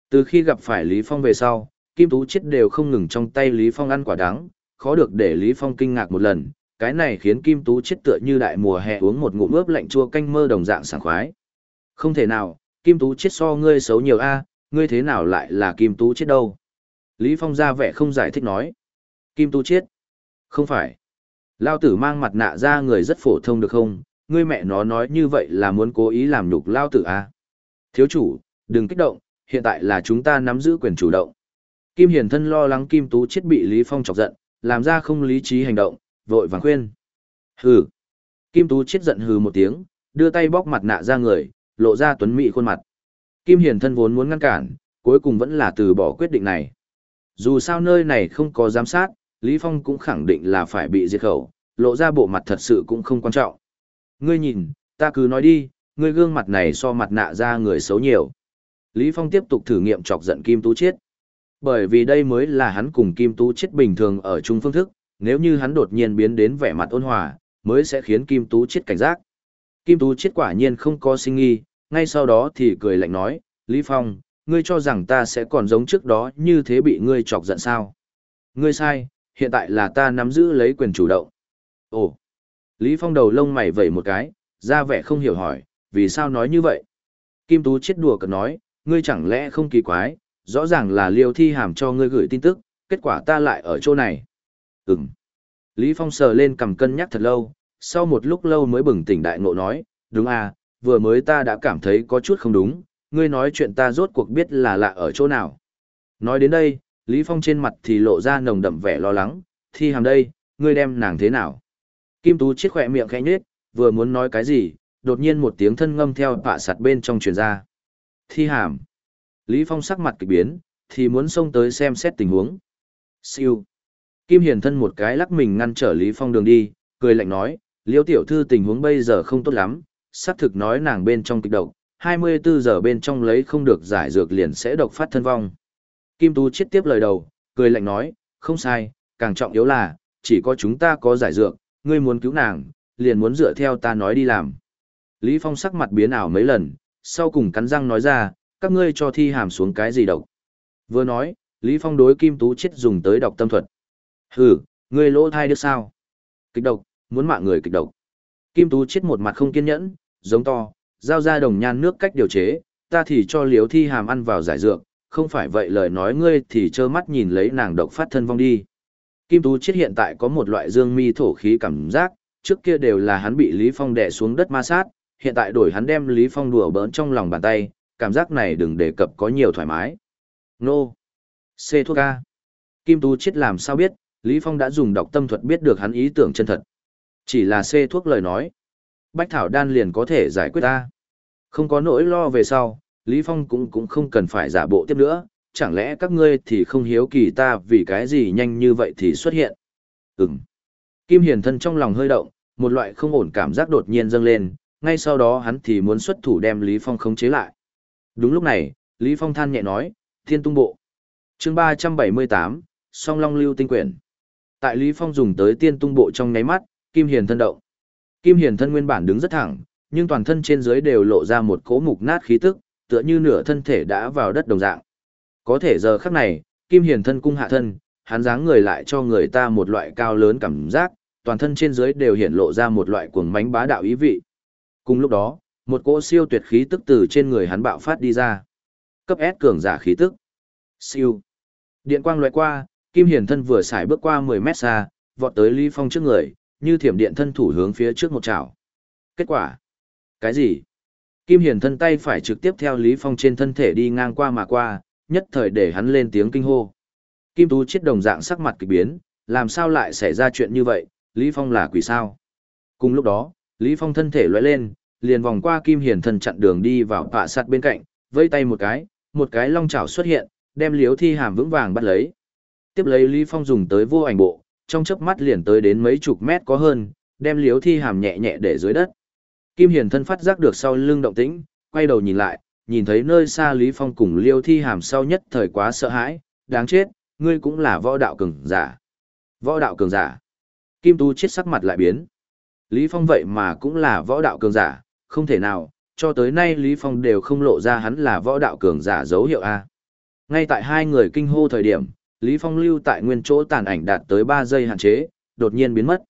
Speaker 1: Từ khi gặp phải Lý Phong về sau, Kim Tú Chiết đều không ngừng trong tay Lý Phong ăn quả đắng, khó được để Lý Phong kinh ngạc một lần, cái này khiến Kim Tú Chiết tựa như đại mùa hè uống một ngụm ướp lạnh chua canh mơ đồng dạng sảng khoái. Không thể nào, Kim Tú Chiết so ngươi xấu nhiều a, ngươi thế nào lại là Kim Tú Chiết đâu? Lý Phong ra vẻ không giải thích nói. Kim Tú Chiết? Không phải. Lao tử mang mặt nạ ra người rất phổ thông được không? Ngươi mẹ nó nói như vậy là muốn cố ý làm nhục Lao tử à? Thiếu chủ, đừng kích động, hiện tại là chúng ta nắm giữ quyền chủ động. Kim Hiền Thân lo lắng Kim Tú Chiết bị Lý Phong chọc giận, làm ra không lý trí hành động, vội vàng khuyên. Hừ. Kim Tú Chiết giận hừ một tiếng, đưa tay bóc mặt nạ ra người, lộ ra tuấn mỹ khuôn mặt. Kim Hiền thân vốn muốn ngăn cản, cuối cùng vẫn là từ bỏ quyết định này. Dù sao nơi này không có giám sát, Lý Phong cũng khẳng định là phải bị diệt khẩu, lộ ra bộ mặt thật sự cũng không quan trọng. Ngươi nhìn, ta cứ nói đi, ngươi gương mặt này so mặt nạ ra người xấu nhiều. Lý Phong tiếp tục thử nghiệm chọc giận Kim Tú Chiết. Bởi vì đây mới là hắn cùng Kim Tú Chiết bình thường ở chung phương thức, nếu như hắn đột nhiên biến đến vẻ mặt ôn hòa, mới sẽ khiến Kim Tú Chiết cảnh giác. Kim Tú Chiết quả nhiên không có sinh nghi, ngay sau đó thì cười lạnh nói, Lý Phong, ngươi cho rằng ta sẽ còn giống trước đó như thế bị ngươi chọc giận sao? Ngươi sai, hiện tại là ta nắm giữ lấy quyền chủ động. Ồ! Lý Phong đầu lông mày vẩy một cái, ra vẻ không hiểu hỏi, vì sao nói như vậy? Kim Tú chết đùa cợt nói, ngươi chẳng lẽ không kỳ quái, rõ ràng là liêu thi hàm cho ngươi gửi tin tức, kết quả ta lại ở chỗ này. Ừm. Lý Phong sờ lên cầm cân nhắc thật lâu, sau một lúc lâu mới bừng tỉnh đại ngộ nói, đúng à, vừa mới ta đã cảm thấy có chút không đúng, ngươi nói chuyện ta rốt cuộc biết là lạ ở chỗ nào. Nói đến đây, Lý Phong trên mặt thì lộ ra nồng đậm vẻ lo lắng, thi hàm đây, ngươi đem nàng thế nào? Kim Tú chiếc khỏe miệng khẽ nhếch, vừa muốn nói cái gì, đột nhiên một tiếng thân ngâm theo bạ sạt bên trong truyền ra. Thi hàm. Lý Phong sắc mặt kỳ biến, thì muốn xông tới xem xét tình huống. Siêu. Kim Hiền thân một cái lắc mình ngăn trở Lý Phong đường đi, cười lạnh nói, liêu tiểu thư tình huống bây giờ không tốt lắm, xác thực nói nàng bên trong kịch độc, 24 giờ bên trong lấy không được giải dược liền sẽ độc phát thân vong. Kim Tú chết tiếp lời đầu, cười lạnh nói, không sai, càng trọng yếu là, chỉ có chúng ta có giải dược, ngươi muốn cứu nàng, liền muốn dựa theo ta nói đi làm. Lý Phong sắc mặt biến ảo mấy lần, sau cùng cắn răng nói ra, các ngươi cho thi hàm xuống cái gì độc. Vừa nói, Lý Phong đối Kim Tú chết dùng tới độc tâm thuật. Hừ, ngươi lỗ thai được sao? Kịch độc, muốn mạng người kịch độc. Kim Tú chết một mặt không kiên nhẫn, giống to, giao ra đồng nhan nước cách điều chế, ta thì cho liếu thi hàm ăn vào giải dược, không phải vậy lời nói ngươi thì trơ mắt nhìn lấy nàng độc phát thân vong đi. Kim Tú Chiết hiện tại có một loại dương mi thổ khí cảm giác, trước kia đều là hắn bị Lý Phong đè xuống đất ma sát, hiện tại đổi hắn đem Lý Phong đùa bỡn trong lòng bàn tay, cảm giác này đừng đề cập có nhiều thoải mái. Nô. C thuốc A. Kim Tú Chiết làm sao biết, Lý Phong đã dùng đọc tâm thuật biết được hắn ý tưởng chân thật. Chỉ là C thuốc lời nói. Bách Thảo Đan liền có thể giải quyết ta. Không có nỗi lo về sau, Lý Phong cũng cũng không cần phải giả bộ tiếp nữa, chẳng lẽ các ngươi thì không hiếu kỳ ta vì cái gì nhanh như vậy thì xuất hiện. Ừm. Kim Hiền thân trong lòng hơi động, một loại không ổn cảm giác đột nhiên dâng lên, ngay sau đó hắn thì muốn xuất thủ đem Lý Phong khống chế lại. Đúng lúc này, Lý Phong than nhẹ nói, thiên tung bộ. chương 378, song long lưu tinh quyển. Tại Lý Phong dùng tới tiên tung bộ trong nháy mắt, Kim Hiền thân động. Kim Hiền thân nguyên bản đứng rất thẳng, nhưng toàn thân trên dưới đều lộ ra một cỗ mục nát khí tức, tựa như nửa thân thể đã vào đất đồng dạng. Có thể giờ khắc này, Kim Hiền thân cung hạ thân, hắn dáng người lại cho người ta một loại cao lớn cảm giác, toàn thân trên dưới đều hiện lộ ra một loại cuồng mánh bá đạo ý vị. Cùng lúc đó, một cỗ siêu tuyệt khí tức từ trên người hắn bạo phát đi ra. Cấp S cường giả khí tức. Siêu. Điện quang lóe qua, Kim Hiền thân vừa xài bước qua 10 mét xa, vọt tới Lý Phong trước người, như thiểm điện thân thủ hướng phía trước một chảo. Kết quả? Cái gì? Kim Hiền thân tay phải trực tiếp theo Lý Phong trên thân thể đi ngang qua mà qua, nhất thời để hắn lên tiếng kinh hô. Kim Tú chết đồng dạng sắc mặt kỳ biến, làm sao lại xảy ra chuyện như vậy, Lý Phong là quỷ sao? Cùng lúc đó, Lý Phong thân thể lóe lên, liền vòng qua Kim Hiền thân chặn đường đi vào pạ sắt bên cạnh, vây tay một cái, một cái long chảo xuất hiện, đem liếu thi hàm vững vàng bắt lấy. Tiếp lấy Lý Phong dùng tới vô ảnh bộ, trong chớp mắt liền tới đến mấy chục mét có hơn, đem liếu thi hàm nhẹ nhẹ để dưới đất. Kim Hiền thân phát giác được sau lưng động tĩnh, quay đầu nhìn lại, nhìn thấy nơi xa Lý Phong cùng liêu thi hàm sau nhất thời quá sợ hãi, đáng chết, ngươi cũng là võ đạo cường giả. Võ đạo cường giả. Kim Tu chết sắc mặt lại biến. Lý Phong vậy mà cũng là võ đạo cường giả, không thể nào, cho tới nay Lý Phong đều không lộ ra hắn là võ đạo cường giả dấu hiệu A. Ngay tại hai người kinh hô thời điểm, Lý Phong lưu tại nguyên chỗ tàn ảnh đạt tới 3 giây hạn chế, đột nhiên biến mất.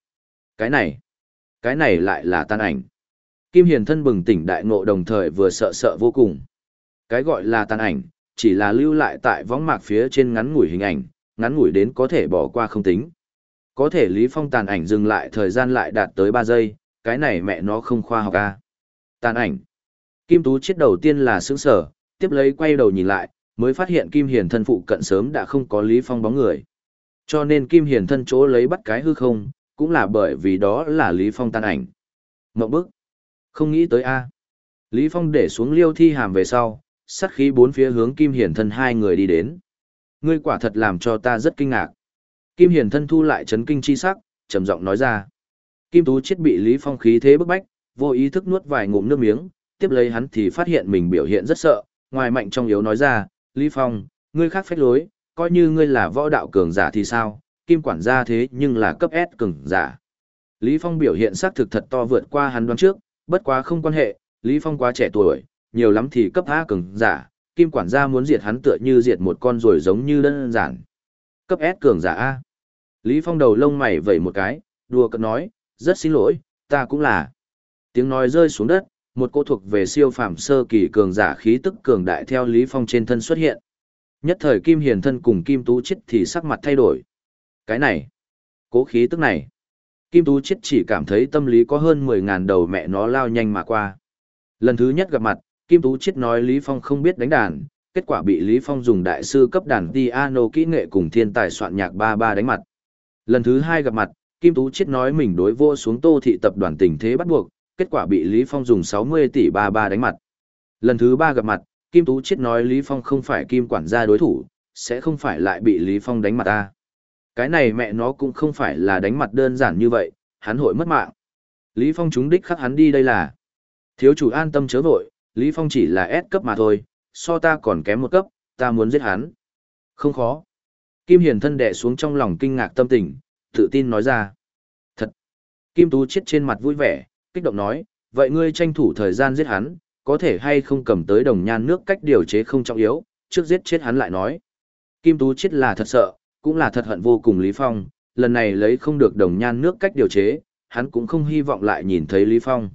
Speaker 1: Cái này, cái này lại là tàn ảnh. Kim Hiền thân bừng tỉnh đại ngộ đồng thời vừa sợ sợ vô cùng. Cái gọi là tàn ảnh, chỉ là lưu lại tại võng mạc phía trên ngắn ngủi hình ảnh, ngắn ngủi đến có thể bỏ qua không tính. Có thể Lý Phong tàn ảnh dừng lại thời gian lại đạt tới 3 giây, cái này mẹ nó không khoa học a. Tàn ảnh. Kim Tú chết đầu tiên là sững sở, tiếp lấy quay đầu nhìn lại, mới phát hiện Kim Hiền thân phụ cận sớm đã không có Lý Phong bóng người. Cho nên Kim Hiền thân chỗ lấy bắt cái hư không, cũng là bởi vì đó là Lý Phong tàn ảnh. Mộng bức. Không nghĩ tới a. Lý Phong để xuống liêu thi hàm về sau, sát khí bốn phía hướng Kim Hiển thân hai người đi đến. Ngươi quả thật làm cho ta rất kinh ngạc. Kim Hiển thân thu lại chấn kinh chi sắc, trầm giọng nói ra. Kim Tú chết bị Lý Phong khí thế bức bách, vô ý thức nuốt vài ngụm nước miếng, tiếp lấy hắn thì phát hiện mình biểu hiện rất sợ, ngoài mạnh trong yếu nói ra, Lý Phong, ngươi khác phách lối, coi như ngươi là võ đạo cường giả thì sao, Kim quản gia thế nhưng là cấp S cường giả. Lý Phong biểu hiện xác thực thật to vượt qua hắn đoán trước, bất quá không quan hệ, Lý Phong quá trẻ tuổi, nhiều lắm thì cấp A cường giả, Kim quản gia muốn diệt hắn tựa như diệt một con rồi giống như đơn giản. Cấp S cường giả A. Lý Phong đầu lông mày vẩy một cái, đùa cợt nói, rất xin lỗi, ta cũng là. Tiếng nói rơi xuống đất, một cô thuộc về siêu phàm sơ kỳ cường giả khí tức cường đại theo Lý Phong trên thân xuất hiện. Nhất thời Kim Hiền thân cùng Kim Tú chết thì sắc mặt thay đổi. Cái này, cố khí tức này. Kim Tú chết chỉ cảm thấy tâm lý có hơn 10.000 đầu mẹ nó lao nhanh mà qua. Lần thứ nhất gặp mặt, Kim Tú chết nói Lý Phong không biết đánh đàn, kết quả bị Lý Phong dùng đại sư cấp đàn piano kỹ nghệ cùng thiên tài soạn nhạc ba ba đánh mặt. Lần thứ hai gặp mặt, Kim Tú chết nói mình đối vô xuống tô thị tập đoàn tình thế bắt buộc, kết quả bị Lý Phong dùng 60 tỷ ba ba đánh mặt. Lần thứ ba gặp mặt, Kim Tú chết nói Lý Phong không phải Kim quản gia đối thủ, sẽ không phải lại bị Lý Phong đánh mặt ta. Cái này mẹ nó cũng không phải là đánh mặt đơn giản như vậy, hắn hội mất mạng. Lý Phong chúng đích khắc hắn đi đây là. Thiếu chủ an tâm chớ vội, Lý Phong chỉ là S cấp mà thôi, so ta còn kém một cấp, ta muốn giết hắn. Không khó. Kim Hiền thân đè xuống trong lòng kinh ngạc tâm tình, tự tin nói ra. Thật. Kim Tú chết trên mặt vui vẻ, kích động nói, vậy ngươi tranh thủ thời gian giết hắn, có thể hay không cầm tới đồng nhan nước cách điều chế không trọng yếu, trước giết chết hắn lại nói. Kim Tú chết là thật sợ, cũng là thật hận vô cùng Lý Phong, lần này lấy không được đồng nhan nước cách điều chế, hắn cũng không hy vọng lại nhìn thấy Lý Phong.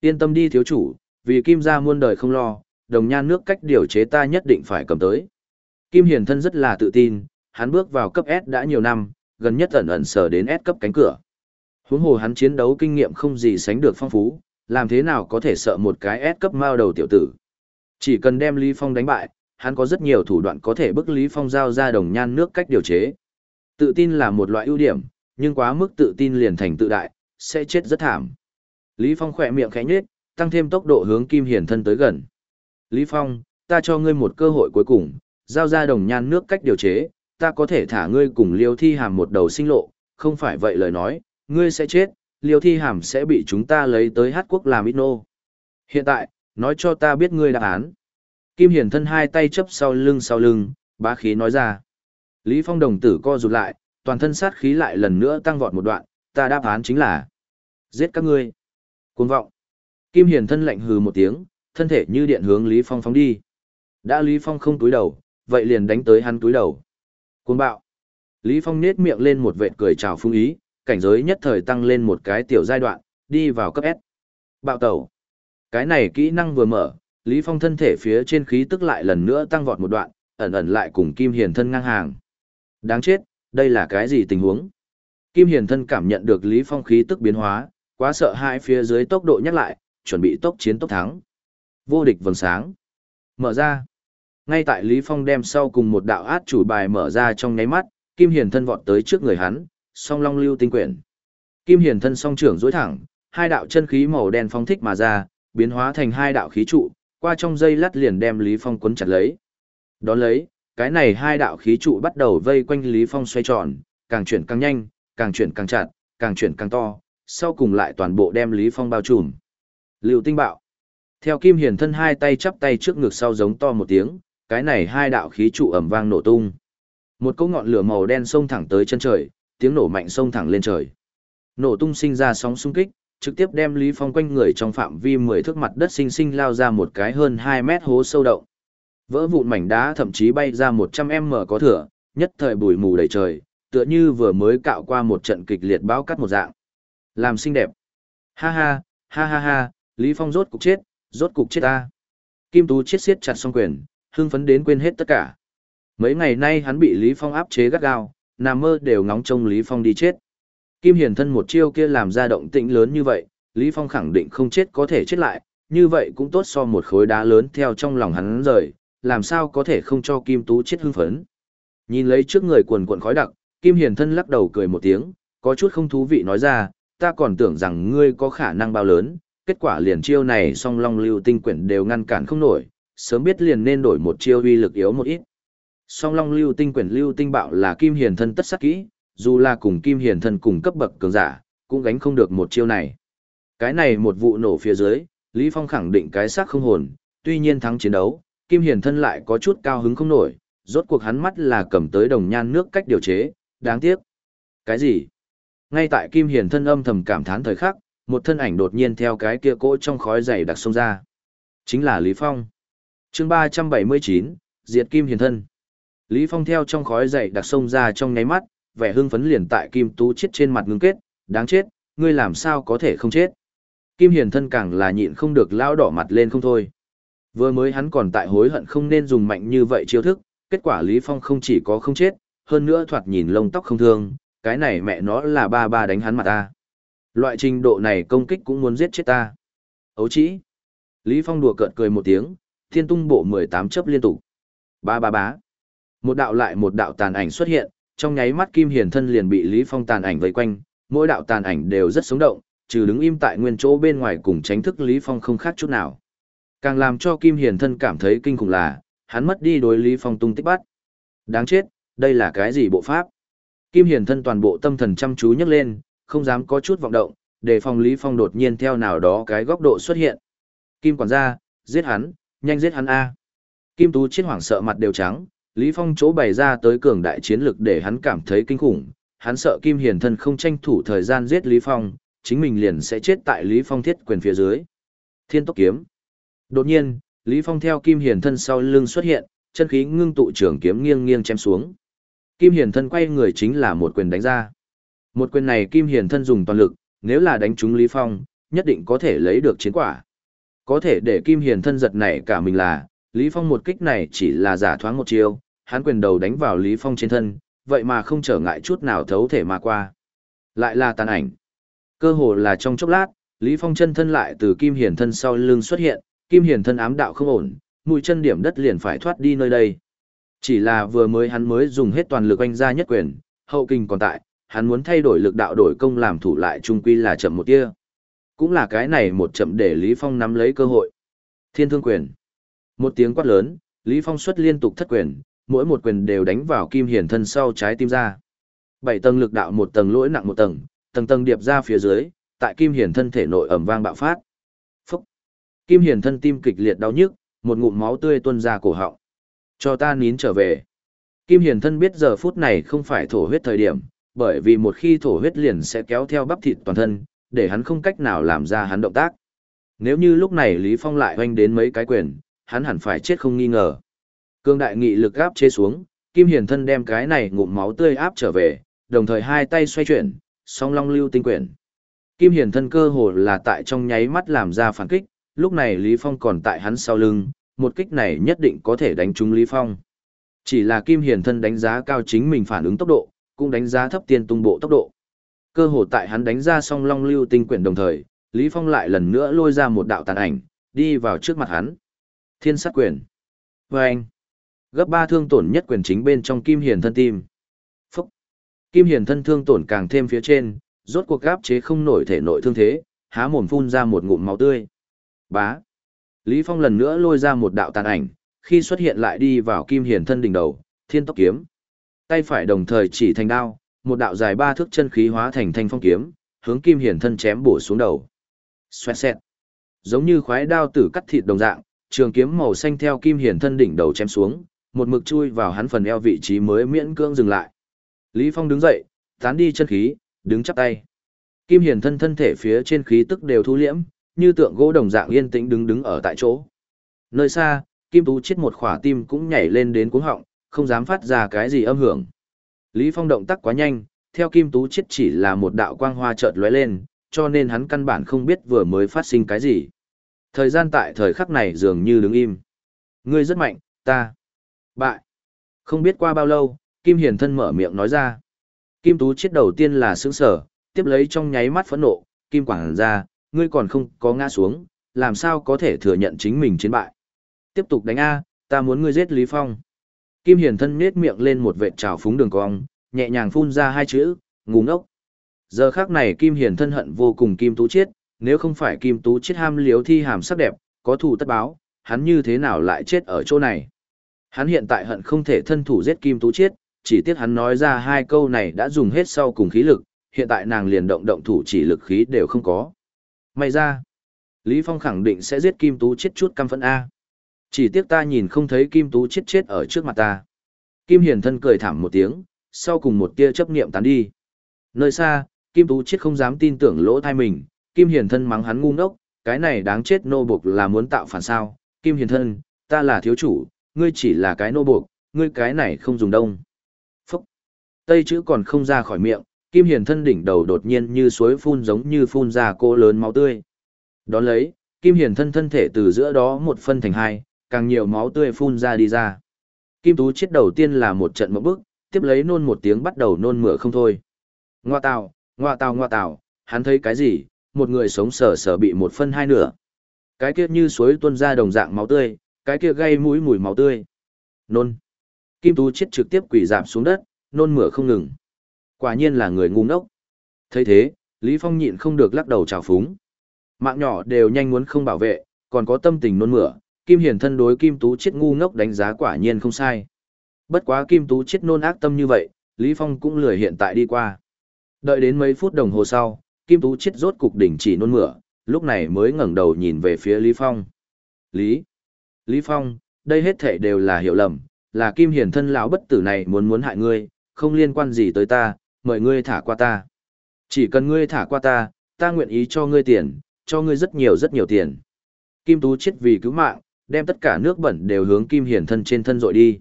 Speaker 1: Yên tâm đi thiếu chủ, vì Kim gia muôn đời không lo, đồng nhan nước cách điều chế ta nhất định phải cầm tới. Kim Hiền thân rất là tự tin, hắn bước vào cấp S đã nhiều năm, gần nhất ẩn ẩn sở đến S cấp cánh cửa. Huống hồ hắn chiến đấu kinh nghiệm không gì sánh được phong phú, làm thế nào có thể sợ một cái S cấp mao đầu tiểu tử. Chỉ cần đem Lý Phong đánh bại, hắn có rất nhiều thủ đoạn có thể bức Lý Phong giao ra đồng nhan nước cách điều chế. Tự tin là một loại ưu điểm, nhưng quá mức tự tin liền thành tự đại, sẽ chết rất thảm. Lý Phong khỏe miệng khẽ nhếch, tăng thêm tốc độ hướng Kim Hiền thân tới gần. Lý Phong, ta cho ngươi một cơ hội cuối cùng, giao ra đồng nhan nước cách điều chế, ta có thể thả ngươi cùng liêu thi hàm một đầu sinh lộ, không phải vậy lời nói, ngươi sẽ chết, liêu thi hàm sẽ bị chúng ta lấy tới hát quốc làm ít nô. Hiện tại, nói cho ta biết ngươi đáp án. Kim Hiền thân hai tay chấp sau lưng sau lưng, bá khí nói ra. Lý Phong đồng tử co rụt lại, toàn thân sát khí lại lần nữa tăng vọt một đoạn, ta đáp án chính là giết các ngươi. Cuồng vọng. Kim Hiền thân lạnh hừ một tiếng, thân thể như điện hướng Lý Phong phóng đi. Đã Lý Phong không túi đầu, vậy liền đánh tới hắn túi đầu. Cuồng bạo. Lý Phong nết miệng lên một vệt cười chào phung ý, cảnh giới nhất thời tăng lên một cái tiểu giai đoạn, đi vào cấp S. Bạo tẩu. Cái này kỹ năng vừa mở, Lý Phong thân thể phía trên khí tức lại lần nữa tăng vọt một đoạn, ẩn ẩn lại cùng Kim Hiền thân ngang hàng. Đáng chết, đây là cái gì tình huống? Kim Hiền thân cảm nhận được Lý Phong khí tức biến hóa, quá sợ hãi phía dưới tốc độ nhắc lại, chuẩn bị tốc chiến tốc thắng. Vô địch vầng sáng. Mở ra. Ngay tại Lý Phong đem sau cùng một đạo át chủ bài mở ra trong nháy mắt, Kim Hiền thân vọt tới trước người hắn, song long lưu tinh quyển. Kim Hiền thân song trưởng dối thẳng, hai đạo chân khí màu đen phong thích mà ra, biến hóa thành hai đạo khí trụ, qua trong dây lát liền đem Lý Phong cuốn chặt lấy. Đón lấy, cái này hai đạo khí trụ bắt đầu vây quanh Lý Phong xoay tròn, càng chuyển càng nhanh, càng chuyển càng chặt, càng chuyển càng to, sau cùng lại toàn bộ đem Lý Phong bao trùm. Lưu tinh bạo. Theo Kim Hiền thân hai tay chắp tay trước ngực sau giống to một tiếng, cái này hai đạo khí trụ ầm vang nổ tung. Một cỗ ngọn lửa màu đen xông thẳng tới chân trời, tiếng nổ mạnh xông thẳng lên trời. Nổ tung sinh ra sóng xung kích, trực tiếp đem Lý Phong quanh người trong phạm vi 10 thước mặt đất sinh sinh lao ra một cái hơn 2 mét hố sâu động. Vỡ vụn mảnh đá thậm chí bay ra 100m có thừa, nhất thời bụi mù đầy trời, tựa như vừa mới cạo qua một trận kịch liệt bão cắt một dạng. Làm xinh đẹp. Ha ha, ha ha ha, Lý Phong rốt cục chết, rốt cục chết ta. Kim Tú chết siết chặt song quyền, hưng phấn đến quên hết tất cả. Mấy ngày nay hắn bị Lý Phong áp chế gắt gao, nằm mơ đều ngóng trông Lý Phong đi chết. Kim Hiền thân một chiêu kia làm ra động tĩnh lớn như vậy, Lý Phong khẳng định không chết có thể chết lại, như vậy cũng tốt so một khối đá lớn theo trong lòng hắn rời, làm sao có thể không cho Kim Tú chết hưng phấn. Nhìn lấy trước người quần cuộn khói đặc, Kim Hiền thân lắc đầu cười một tiếng, có chút không thú vị nói ra, ta còn tưởng rằng ngươi có khả năng bao lớn, kết quả liền chiêu này song long lưu tinh quyển đều ngăn cản không nổi, sớm biết liền nên đổi một chiêu uy lực yếu một ít. Song long lưu tinh quyển lưu tinh bạo là Kim Hiền thân tất sắc kỹ, dù là cùng Kim Hiền thân cùng cấp bậc cường giả, cũng gánh không được một chiêu này. Cái này một vụ nổ phía dưới, Lý Phong khẳng định cái xác không hồn, tuy nhiên thắng chiến đấu, Kim Hiền thân lại có chút cao hứng không nổi, rốt cuộc hắn mắt là cầm tới đồng nhan nước cách điều chế, đáng tiếc. Cái gì? Ngay tại Kim Hiền thân âm thầm cảm thán thời khắc, một thân ảnh đột nhiên theo cái kia cỗ trong khói dày đặc sông ra. Chính là Lý Phong. Chương 379, Diệt Kim Hiền thân. Lý Phong theo trong khói dày đặc sông ra trong nháy mắt, vẻ hưng phấn liền tại Kim Tú chết trên mặt ngưng kết, đáng chết, ngươi làm sao có thể không chết. Kim Hiền thân càng là nhịn không được lao đỏ mặt lên không thôi. Vừa mới hắn còn tại hối hận không nên dùng mạnh như vậy chiêu thức, kết quả Lý Phong không chỉ có không chết, hơn nữa thoạt nhìn lông tóc không thương, cái này mẹ nó là ba ba đánh hắn mặt ta. Loại trình độ này công kích cũng muốn giết chết ta. Ấu chỉ. Lý Phong đùa cợt cười một tiếng, thiên tung bộ 18 chấp liên tục. Ba ba bá. Một đạo lại một đạo tàn ảnh xuất hiện, trong nháy mắt Kim Hiền thân liền bị Lý Phong tàn ảnh vây quanh, mỗi đạo tàn ảnh đều rất sống động, trừ đứng im tại nguyên chỗ bên ngoài cùng tránh thức Lý Phong không khác chút nào. Càng làm cho Kim Hiền thân cảm thấy kinh khủng là, hắn mất đi đối Lý Phong tung tích bắt. Đáng chết, đây là cái gì bộ pháp? Kim Hiền thân toàn bộ tâm thần chăm chú nhấc lên, không dám có chút vọng động, để phòng Lý Phong đột nhiên theo nào đó cái góc độ xuất hiện. Kim quản gia, giết hắn, nhanh giết hắn a. Kim Tú chết hoảng sợ mặt đều trắng, Lý Phong chỗ bày ra tới cường đại chiến lực để hắn cảm thấy kinh khủng, hắn sợ Kim Hiền thân không tranh thủ thời gian giết Lý Phong, chính mình liền sẽ chết tại Lý Phong thiết quyền phía dưới. Thiên tốc kiếm. Đột nhiên, Lý Phong theo Kim Hiền thân sau lưng xuất hiện, chân khí ngưng tụ trường kiếm nghiêng nghiêng chém xuống. Kim Hiền thân quay người chính là một quyền đánh ra. Một quyền này Kim Hiền thân dùng toàn lực, nếu là đánh trúng Lý Phong, nhất định có thể lấy được chiến quả. Có thể để Kim Hiền thân giật nảy cả mình là, Lý Phong một kích này chỉ là giả thoáng một chiêu, hắn quyền đầu đánh vào Lý Phong trên thân, vậy mà không trở ngại chút nào thấu thể mà qua. Lại là tàn ảnh. Cơ hồ là trong chốc lát, Lý Phong chân thân lại từ Kim Hiển thân sau lưng xuất hiện, Kim Hiển thân ám đạo không ổn, mũi chân điểm đất liền phải thoát đi nơi đây. Chỉ là vừa mới hắn mới dùng hết toàn lực anh ra nhất quyền, hậu kinh còn tại, hắn muốn thay đổi lực đạo đổi công làm thủ lại trung quy là chậm một tia. Cũng là cái này một chậm để Lý Phong nắm lấy cơ hội. Thiên thương quyền. Một tiếng quát lớn, Lý Phong xuất liên tục thất quyền, mỗi một quyền đều đánh vào Kim Hiển thân sau trái tim ra. Bảy tầng lực đạo một tầng lỗi nặng một tầng, tầng tầng điệp ra phía dưới, tại Kim Hiển thân thể nội ẩm vang bạo phát. Phúc! Kim Hiển thân tim kịch liệt đau nhức, một ngụm máu tươi tuôn ra cổ họng. Cho ta nín trở về. Kim Hiển thân biết giờ phút này không phải thổ huyết thời điểm, bởi vì một khi thổ huyết liền sẽ kéo theo bắp thịt toàn thân, để hắn không cách nào làm ra hắn động tác. Nếu như lúc này Lý Phong lại hoanh đến mấy cái quyền, hắn hẳn phải chết không nghi ngờ. Cương đại nghị lực áp chế xuống, Kim Hiền thân đem cái này ngụm máu tươi áp trở về, đồng thời hai tay xoay chuyển, song long lưu tinh quyển. Kim Hiền thân cơ hồ là tại trong nháy mắt làm ra phản kích, lúc này Lý Phong còn tại hắn sau lưng, một kích này nhất định có thể đánh trúng Lý Phong. Chỉ là Kim Hiền thân đánh giá cao chính mình phản ứng tốc độ, cũng đánh giá thấp tiên tung bộ tốc độ. Cơ hồ tại hắn đánh ra song long lưu tinh quyển đồng thời, Lý Phong lại lần nữa lôi ra một đạo tàn ảnh, đi vào trước mặt hắn. Thiên sát quyền. Và anh. Gấp ba thương tổn nhất quyền chính bên trong Kim Hiền thân tim. Phúc. Kim Hiền thân thương tổn càng thêm phía trên, rốt cuộc gáp chế không nổi thể nội thương thế, há mồm phun ra một ngụm máu tươi. Bá. Lý Phong lần nữa lôi ra một đạo tàn ảnh, khi xuất hiện lại đi vào Kim Hiền thân đỉnh đầu, thiên tốc kiếm. Tay phải đồng thời chỉ thành đao, một đạo dài ba thước chân khí hóa thành thanh phong kiếm, hướng Kim Hiền thân chém bổ xuống đầu. Xoẹt xẹt. Giống như khoái đao tử cắt thịt đồng dạng, trường kiếm màu xanh theo Kim Hiền thân đỉnh đầu chém xuống, một mực chui vào hắn phần eo vị trí mới miễn cưỡng dừng lại. Lý Phong đứng dậy, tán đi chân khí, đứng chắp tay. Kim Hiền thân thân thể phía trên khí tức đều thu liễm, như tượng gỗ đồng dạng yên tĩnh đứng đứng ở tại chỗ. Nơi xa, Kim Tú chết một khỏa tim cũng nhảy lên đến cuống họng, không dám phát ra cái gì âm hưởng. Lý Phong động tác quá nhanh, theo Kim Tú chết chỉ là một đạo quang hoa chợt lóe lên, cho nên hắn căn bản không biết vừa mới phát sinh cái gì. Thời gian tại thời khắc này dường như đứng im. Ngươi rất mạnh, ta. Bại. Không biết qua bao lâu, Kim Hiền thân mở miệng nói ra. Kim Tú chết đầu tiên là sướng sở, tiếp lấy trong nháy mắt phẫn nộ, Kim Quảng ra, ngươi còn không có ngã xuống, làm sao có thể thừa nhận chính mình chiến bại. Tiếp tục đánh A, ta muốn ngươi giết Lý Phong. Kim Hiền thân nết miệng lên một vệt trào phúng đường cong, nhẹ nhàng phun ra hai chữ, ngu ngốc. Giờ khác này Kim Hiền thân hận vô cùng Kim Tú chết nếu không phải Kim Tú chết ham liếu thi hàm sắc đẹp, có thù tất báo, hắn như thế nào lại chết ở chỗ này. Hắn hiện tại hận không thể thân thủ giết Kim Tú Chiết, chỉ tiếc hắn nói ra hai câu này đã dùng hết sau cùng khí lực, hiện tại nàng liền động động thủ chỉ lực khí đều không có. May ra, Lý Phong khẳng định sẽ giết Kim Tú chết chút căm phẫn A. Chỉ tiếc ta nhìn không thấy Kim Tú chết chết ở trước mặt ta. Kim Hiền thân cười thảm một tiếng, sau cùng một tia chấp niệm tán đi. Nơi xa, Kim Tú chết không dám tin tưởng lỗ thai mình, Kim Hiền thân mắng hắn ngu ngốc, cái này đáng chết nô bộc là muốn tạo phản sao. Kim Hiền thân, ta là thiếu chủ, ngươi chỉ là cái nô buộc, ngươi cái này không dùng đông. Phúc! Tây chữ còn không ra khỏi miệng, Kim Hiền thân đỉnh đầu đột nhiên như suối phun giống như phun ra cô lớn máu tươi. Đón lấy, Kim Hiền thân thân thể từ giữa đó một phân thành hai, càng nhiều máu tươi phun ra đi ra. Kim Tú chết đầu tiên là một trận mộng bức, tiếp lấy nôn một tiếng bắt đầu nôn mửa không thôi. Ngoa tào, ngoa tào ngoa tào, hắn thấy cái gì, một người sống sờ sờ bị một phân hai nửa. Cái kia như suối tuôn ra đồng dạng máu tươi, cái kia gây mũi mùi máu tươi. Nôn. Kim Tú chết trực tiếp quỳ giảm xuống đất, nôn mửa không ngừng. Quả nhiên là người ngu ngốc. thấy thế, Lý Phong nhịn không được lắc đầu chào phúng. Mạng nhỏ đều nhanh muốn không bảo vệ, còn có tâm tình nôn mửa, Kim Hiền thân đối Kim Tú chết ngu ngốc đánh giá quả nhiên không sai. Bất quá Kim Tú chết nôn ác tâm như vậy, Lý Phong cũng lười hiện tại đi qua. Đợi đến mấy phút đồng hồ sau, Kim Tú chết rốt cục đỉnh chỉ nôn mửa, lúc này mới ngẩng đầu nhìn về phía Lý Phong. Lý! Lý Phong, đây hết thể đều là hiểu lầm, là Kim Hiền thân lão bất tử này muốn muốn hại ngươi, không liên quan gì tới ta, mời ngươi thả qua ta. Chỉ cần ngươi thả qua ta, ta nguyện ý cho ngươi tiền, cho ngươi rất nhiều rất nhiều tiền. Kim Tú chết vì cứu mạng, đem tất cả nước bẩn đều hướng Kim Hiền thân trên thân rội đi.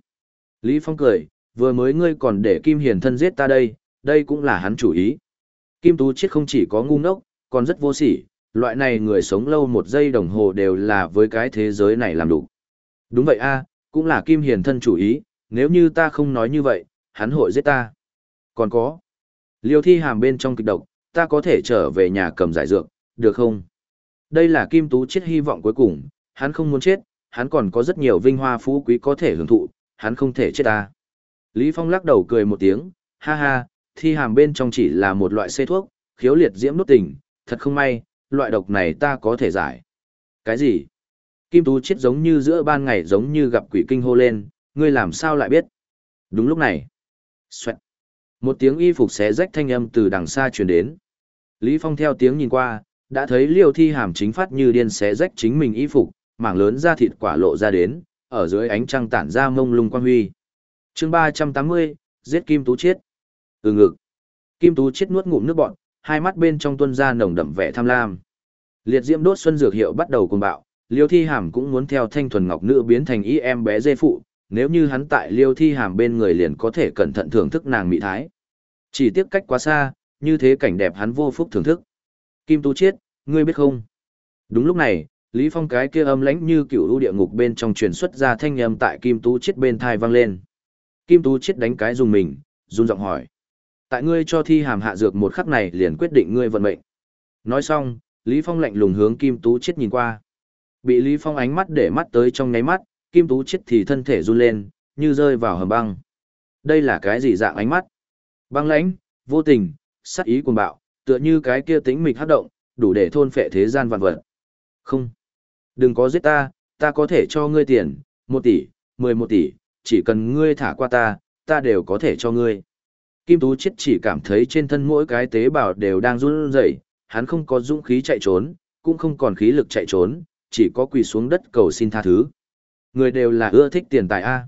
Speaker 1: Lý Phong cười, vừa mới ngươi còn để Kim Hiền thân giết ta đây, đây cũng là hắn chủ ý. Kim Tú chết không chỉ có ngu ngốc, còn rất vô sỉ, loại này người sống lâu một giây đồng hồ đều là với cái thế giới này làm đủ. Đúng vậy a, cũng là Kim Hiền thân chủ ý, nếu như ta không nói như vậy, hắn hội giết ta. Còn có, liêu thi hàm bên trong kịch độc, ta có thể trở về nhà cầm giải dược, được không? Đây là Kim Tú chết hy vọng cuối cùng, hắn không muốn chết, hắn còn có rất nhiều vinh hoa phú quý có thể hưởng thụ, hắn không thể chết ta. Lý Phong lắc đầu cười một tiếng, ha ha, thi hàm bên trong chỉ là một loại xê thuốc, khiếu liệt diễm nốt tình, thật không may, loại độc này ta có thể giải. Cái gì? Kim Tú chết giống như giữa ban ngày giống như gặp quỷ kinh hô lên, ngươi làm sao lại biết? Đúng lúc này. Xoẹt. Một tiếng y phục xé rách thanh âm từ đằng xa truyền đến. Lý Phong theo tiếng nhìn qua, đã thấy liêu thi hàm chính phát như điên xé rách chính mình y phục, mảng lớn da thịt quả lộ ra đến, ở dưới ánh trăng tản ra mông lung quang huy. chương 380, giết Kim Tú chết. Ừ ngực. Kim Tú chết nuốt ngụm nước bọn, hai mắt bên trong tuân ra nồng đậm vẻ tham lam. Liệt diễm đốt xuân dược hiệu bắt đầu cuồng bạo, Liêu Thi Hàm cũng muốn theo thanh thuần ngọc nữ biến thành y em bé dê phụ, nếu như hắn tại Liêu Thi Hàm bên người liền có thể cẩn thận thưởng thức nàng mỹ thái. Chỉ tiếc cách quá xa, như thế cảnh đẹp hắn vô phúc thưởng thức. Kim Tú Chiết, ngươi biết không? Đúng lúc này, Lý Phong cái kia âm lãnh như cựu u địa ngục bên trong truyền xuất ra thanh âm tại Kim Tú Chiết bên thai vang lên. Kim Tú Chiết đánh cái dùng mình, run giọng hỏi. Tại ngươi cho thi hàm hạ dược một khắc này liền quyết định ngươi vận mệnh. Nói xong, Lý Phong lạnh lùng hướng Kim Tú Chiết nhìn qua. Bị Lý Phong ánh mắt để mắt tới trong nháy mắt, Kim Tú chết thì thân thể run lên, như rơi vào hầm băng. Đây là cái gì dạng ánh mắt? Băng lãnh, vô tình, sát ý cuồng bạo, tựa như cái kia tính mịch hát động, đủ để thôn phệ thế gian vạn vật. Không. Đừng có giết ta, ta có thể cho ngươi tiền, một tỷ, mười một tỷ, chỉ cần ngươi thả qua ta, ta đều có thể cho ngươi. Kim Tú chết chỉ cảm thấy trên thân mỗi cái tế bào đều đang run rẩy, hắn không có dũng khí chạy trốn, cũng không còn khí lực chạy trốn, chỉ có quỳ xuống đất cầu xin tha thứ. Người đều là ưa thích tiền tài A.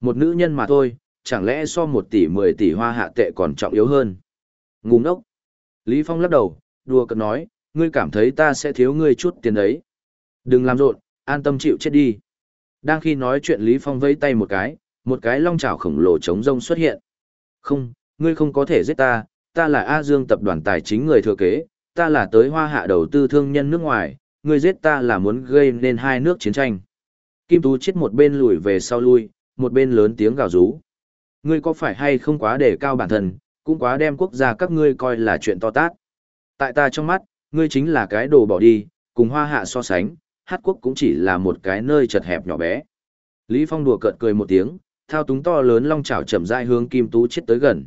Speaker 1: Một nữ nhân mà thôi, chẳng lẽ so một tỷ mười tỷ hoa hạ tệ còn trọng yếu hơn. Ngu ngốc. Lý Phong lắc đầu, đùa cợt nói, ngươi cảm thấy ta sẽ thiếu ngươi chút tiền đấy. Đừng làm rộn, an tâm chịu chết đi. Đang khi nói chuyện Lý Phong vẫy tay một cái, một cái long chảo khổng lồ trống rông xuất hiện. Không, ngươi không có thể giết ta, ta là A Dương tập đoàn tài chính người thừa kế, ta là tới hoa hạ đầu tư thương nhân nước ngoài, ngươi giết ta là muốn gây nên hai nước chiến tranh. Kim Tú chết một bên lùi về sau lui, một bên lớn tiếng gào rú. Ngươi có phải hay không quá để cao bản thân, cũng quá đem quốc gia các ngươi coi là chuyện to tát. Tại ta trong mắt, ngươi chính là cái đồ bỏ đi, cùng hoa hạ so sánh, hát quốc cũng chỉ là một cái nơi chật hẹp nhỏ bé. Lý Phong đùa cợt cười một tiếng, thao túng to lớn long chảo chậm rãi hướng Kim Tú chết tới gần.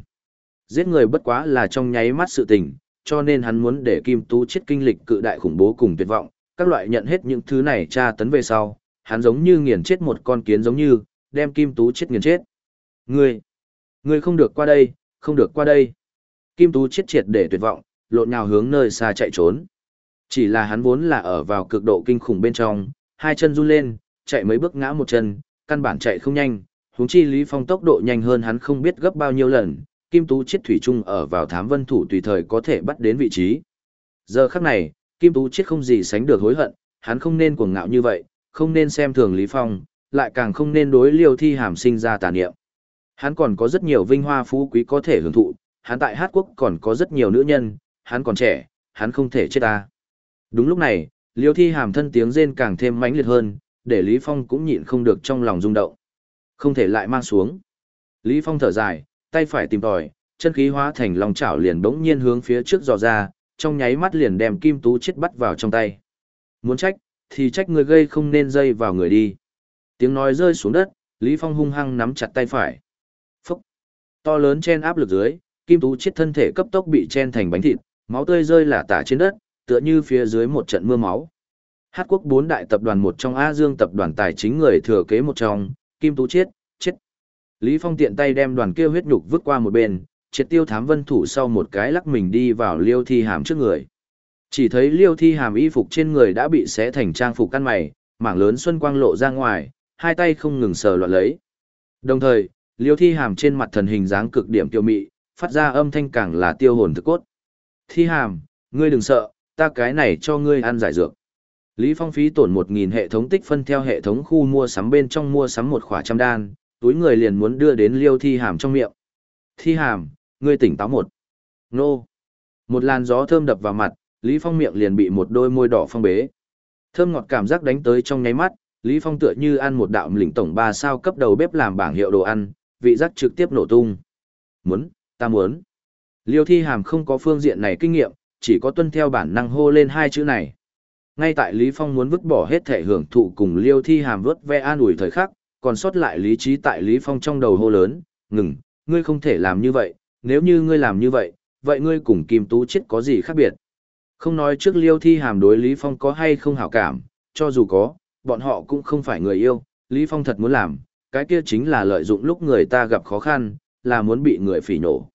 Speaker 1: Giết người bất quá là trong nháy mắt sự tình, cho nên hắn muốn để Kim Tú chết kinh lịch cự đại khủng bố cùng tuyệt vọng, các loại nhận hết những thứ này tra tấn về sau, hắn giống như nghiền chết một con kiến giống như, đem Kim Tú chết nghiền chết. Ngươi, ngươi không được qua đây, không được qua đây. Kim Tú chết triệt để tuyệt vọng, lộn nhào hướng nơi xa chạy trốn. Chỉ là hắn vốn là ở vào cực độ kinh khủng bên trong, hai chân run lên, chạy mấy bước ngã một chân, căn bản chạy không nhanh, huống chi Lý Phong tốc độ nhanh hơn hắn không biết gấp bao nhiêu lần, Kim Tú chết thủy chung ở vào thám vân thủ tùy thời có thể bắt đến vị trí. Giờ khắc này, Kim Tú chết không gì sánh được hối hận, hắn không nên cuồng ngạo như vậy, không nên xem thường Lý Phong, lại càng không nên đối liêu thi hàm sinh ra tà niệm. Hắn còn có rất nhiều vinh hoa phú quý có thể hưởng thụ, hắn tại Hát Quốc còn có rất nhiều nữ nhân, hắn còn trẻ, hắn không thể chết ta. Đúng lúc này, liêu thi hàm thân tiếng rên càng thêm mãnh liệt hơn, để Lý Phong cũng nhịn không được trong lòng rung động. Không thể lại mang xuống. Lý Phong thở dài, tay phải tìm tòi, chân khí hóa thành lòng chảo liền bỗng nhiên hướng phía trước dò ra, trong nháy mắt liền đem kim tú chết bắt vào trong tay. Muốn trách, thì trách người gây không nên dây vào người đi. Tiếng nói rơi xuống đất, Lý Phong hung hăng nắm chặt tay phải. Phúc! To lớn chen áp lực dưới, kim tú chết thân thể cấp tốc bị chen thành bánh thịt, máu tươi rơi lả tả trên đất, tựa như phía dưới một trận mưa máu. Hát quốc bốn đại tập đoàn một trong A Dương tập đoàn tài chính người thừa kế một trong, Kim Tú chết, chết. Lý Phong tiện tay đem đoàn kia huyết nhục vứt qua một bên, triệt tiêu thám vân thủ sau một cái lắc mình đi vào liêu thi hàm trước người. Chỉ thấy liêu thi hàm y phục trên người đã bị xé thành trang phục căn mày, mảng lớn xuân quang lộ ra ngoài, hai tay không ngừng sờ loạn lấy. Đồng thời, liêu thi hàm trên mặt thần hình dáng cực điểm tiêu mị, phát ra âm thanh càng là tiêu hồn thực cốt. Thi hàm, ngươi đừng sợ, ta cái này cho ngươi ăn giải dược. Lý Phong phí tổn 1.000 hệ thống tích phân theo hệ thống khu mua sắm bên trong mua sắm một khỏa trăm đan, túi người liền muốn đưa đến liêu thi hàm trong miệng. Thi hàm, ngươi tỉnh táo một. Nô. Một làn gió thơm đập vào mặt, Lý Phong miệng liền bị một đôi môi đỏ phong bế. Thơm ngọt cảm giác đánh tới trong nháy mắt, Lý Phong tựa như ăn một đạo lĩnh tổng ba sao cấp đầu bếp làm bảng hiệu đồ ăn, vị giác trực tiếp nổ tung. Muốn, ta muốn. Liêu thi hàm không có phương diện này kinh nghiệm, chỉ có tuân theo bản năng hô lên hai chữ này. Ngay tại Lý Phong muốn vứt bỏ hết thể hưởng thụ cùng Liêu Thi Hàm vớt ve an ủi thời khắc, còn sót lại lý trí tại Lý Phong trong đầu hô lớn, ngừng, ngươi không thể làm như vậy, nếu như ngươi làm như vậy, vậy ngươi cùng Kim Tú chết có gì khác biệt? Không nói trước Liêu Thi Hàm đối Lý Phong có hay không hảo cảm, cho dù có, bọn họ cũng không phải người yêu, Lý Phong thật muốn làm, cái kia chính là lợi dụng lúc người ta gặp khó khăn, là muốn bị người phỉ nổ.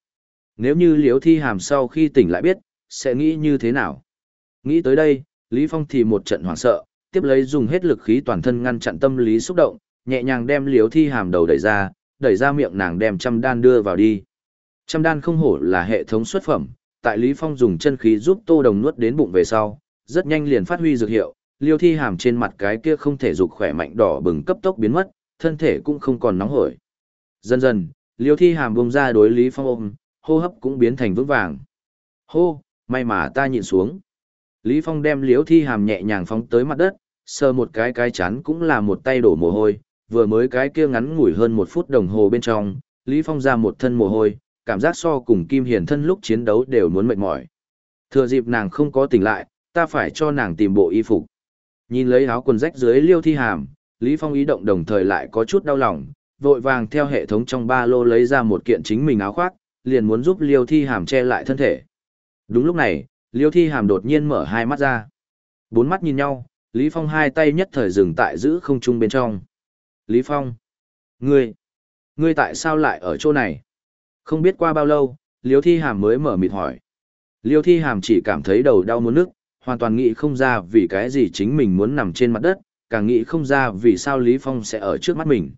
Speaker 1: Nếu như Liêu Thi Hàm sau khi tỉnh lại biết, sẽ nghĩ như thế nào? Nghĩ tới đây, Lý Phong thì một trận hoảng sợ, tiếp lấy dùng hết lực khí toàn thân ngăn chặn tâm lý xúc động, nhẹ nhàng đem Liêu thi hàm đầu đẩy ra, đẩy ra miệng nàng đem trăm đan đưa vào đi. Trăm đan không hổ là hệ thống xuất phẩm, tại Lý Phong dùng chân khí giúp tô đồng nuốt đến bụng về sau, rất nhanh liền phát huy dược hiệu, liêu thi hàm trên mặt cái kia không thể dục khỏe mạnh đỏ bừng cấp tốc biến mất, thân thể cũng không còn nóng hổi. Dần dần, liêu thi hàm bông ra đối Lý Phong ôm, hô hấp cũng biến thành vững vàng. Hô, may mà ta nhịn xuống. Lý Phong đem Liêu thi hàm nhẹ nhàng phóng tới mặt đất, sờ một cái cái chán cũng là một tay đổ mồ hôi, vừa mới cái kia ngắn ngủi hơn một phút đồng hồ bên trong, Lý Phong ra một thân mồ hôi, cảm giác so cùng Kim Hiền thân lúc chiến đấu đều muốn mệt mỏi. Thừa dịp nàng không có tỉnh lại, ta phải cho nàng tìm bộ y phục. Nhìn lấy áo quần rách dưới liêu thi hàm, Lý Phong ý động đồng thời lại có chút đau lòng, vội vàng theo hệ thống trong ba lô lấy ra một kiện chính mình áo khoác, liền muốn giúp liêu thi hàm che lại thân thể. Đúng lúc này, liêu thi hàm đột nhiên mở hai mắt ra bốn mắt nhìn nhau Lý Phong hai tay nhất thời dừng tại giữ không trung bên trong. Lý Phong, ngươi, ngươi tại sao lại ở chỗ này? Không biết qua bao lâu, Liêu Thi Hàm mới mở mịt hỏi. Liêu Thi Hàm chỉ cảm thấy đầu đau muốn nức, hoàn toàn nghĩ không ra vì cái gì chính mình muốn nằm trên mặt đất, càng nghĩ không ra vì sao Lý Phong sẽ ở trước mắt mình.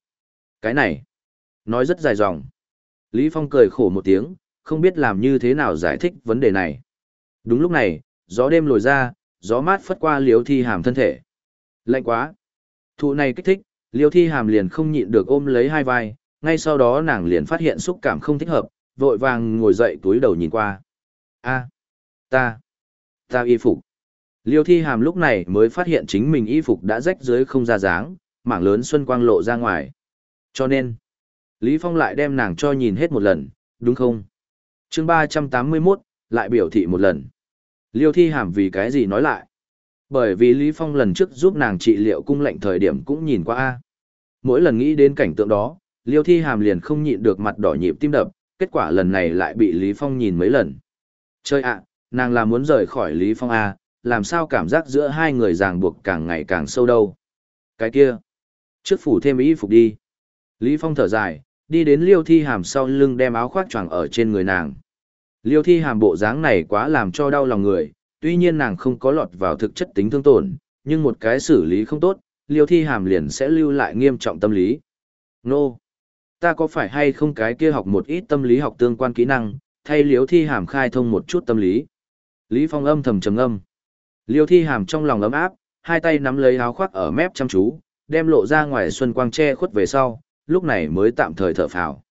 Speaker 1: Cái này, nói rất dài dòng. Lý Phong cười khổ một tiếng, không biết làm như thế nào giải thích vấn đề này. Đúng lúc này, gió đêm lồi ra, gió mát phất qua liêu thi hàm thân thể. Lạnh quá. Thụ này kích thích, liêu thi hàm liền không nhịn được ôm lấy hai vai, ngay sau đó nàng liền phát hiện xúc cảm không thích hợp, vội vàng ngồi dậy túi đầu nhìn qua. a ta, ta y phục. Liêu thi hàm lúc này mới phát hiện chính mình y phục đã rách dưới không ra dáng, mảng lớn xuân quang lộ ra ngoài. Cho nên, Lý Phong lại đem nàng cho nhìn hết một lần, đúng không? chương 381, lại biểu thị một lần. Liêu thi hàm vì cái gì nói lại? Bởi vì Lý Phong lần trước giúp nàng trị liệu cung lệnh thời điểm cũng nhìn qua A. Mỗi lần nghĩ đến cảnh tượng đó, Liêu thi hàm liền không nhịn được mặt đỏ nhịp tim đập, kết quả lần này lại bị Lý Phong nhìn mấy lần. Chơi ạ, nàng là muốn rời khỏi Lý Phong A, làm sao cảm giác giữa hai người ràng buộc càng ngày càng sâu đâu. Cái kia, trước phủ thêm y phục đi. Lý Phong thở dài, đi đến liêu thi hàm sau lưng đem áo khoác choàng ở trên người nàng. Liêu thi hàm bộ dáng này quá làm cho đau lòng người, tuy nhiên nàng không có lọt vào thực chất tính thương tổn, nhưng một cái xử lý không tốt, liêu thi hàm liền sẽ lưu lại nghiêm trọng tâm lý. Nô! Ta có phải hay không cái kia học một ít tâm lý học tương quan kỹ năng, thay liêu thi hàm khai thông một chút tâm lý. Lý Phong âm thầm trầm âm. Liêu thi hàm trong lòng ấm áp, hai tay nắm lấy áo khoác ở mép chăm chú, đem lộ ra ngoài xuân quang che khuất về sau, lúc này mới tạm thời thở phào.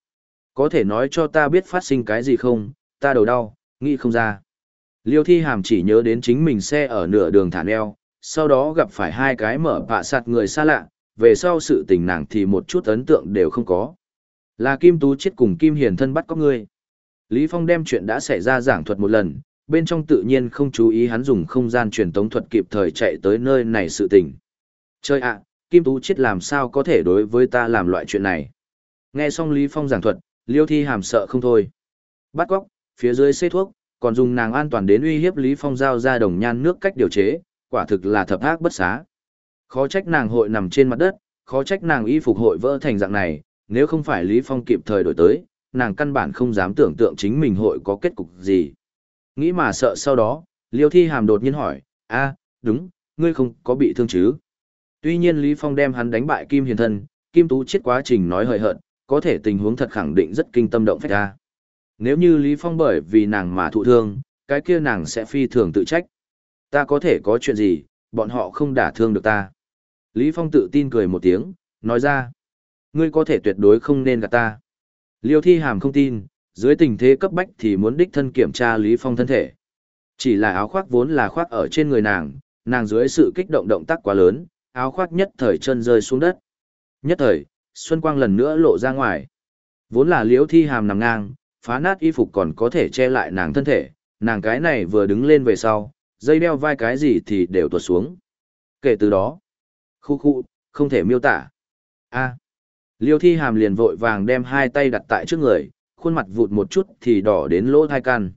Speaker 1: Có thể nói cho ta biết phát sinh cái gì không, ta đầu đau, nghĩ không ra. Liêu thi hàm chỉ nhớ đến chính mình xe ở nửa đường thả neo, sau đó gặp phải hai cái mở bạ sạt người xa lạ, về sau sự tình nàng thì một chút ấn tượng đều không có. Là Kim Tú chết cùng Kim Hiền thân bắt có ngươi. Lý Phong đem chuyện đã xảy ra giảng thuật một lần, bên trong tự nhiên không chú ý hắn dùng không gian truyền tống thuật kịp thời chạy tới nơi này sự tình. Chơi ạ, Kim Tú chết làm sao có thể đối với ta làm loại chuyện này. Nghe xong Lý Phong giảng thuật, Liêu Thi hàm sợ không thôi. Bắt góc, phía dưới xê thuốc, còn dùng nàng an toàn đến uy hiếp Lý Phong giao ra đồng nhan nước cách điều chế, quả thực là thập ác bất xá. Khó trách nàng hội nằm trên mặt đất, khó trách nàng y phục hội vỡ thành dạng này, nếu không phải Lý Phong kịp thời đổi tới, nàng căn bản không dám tưởng tượng chính mình hội có kết cục gì. Nghĩ mà sợ sau đó, Liêu Thi Hàm đột nhiên hỏi, a, đúng, ngươi không có bị thương chứ? Tuy nhiên Lý Phong đem hắn đánh bại Kim Hiền Thân, Kim Tú chết quá trình nói hời hợt, có thể tình huống thật khẳng định rất kinh tâm động phách ra. Nếu như Lý Phong bởi vì nàng mà thụ thương, cái kia nàng sẽ phi thường tự trách. Ta có thể có chuyện gì, bọn họ không đả thương được ta. Lý Phong tự tin cười một tiếng, nói ra. Ngươi có thể tuyệt đối không nên gạt ta. Liêu Thi Hàm không tin, dưới tình thế cấp bách thì muốn đích thân kiểm tra Lý Phong thân thể. Chỉ là áo khoác vốn là khoác ở trên người nàng, nàng dưới sự kích động động tác quá lớn, áo khoác nhất thời chân rơi xuống đất. Nhất thời, Xuân Quang lần nữa lộ ra ngoài. Vốn là liễu thi hàm nằm ngang, phá nát y phục còn có thể che lại nàng thân thể, nàng cái này vừa đứng lên về sau, dây đeo vai cái gì thì đều tuột xuống. Kể từ đó, khu khu, không thể miêu tả. a liêu thi hàm liền vội vàng đem hai tay đặt tại trước người, khuôn mặt vụt một chút thì đỏ đến lỗ thai can.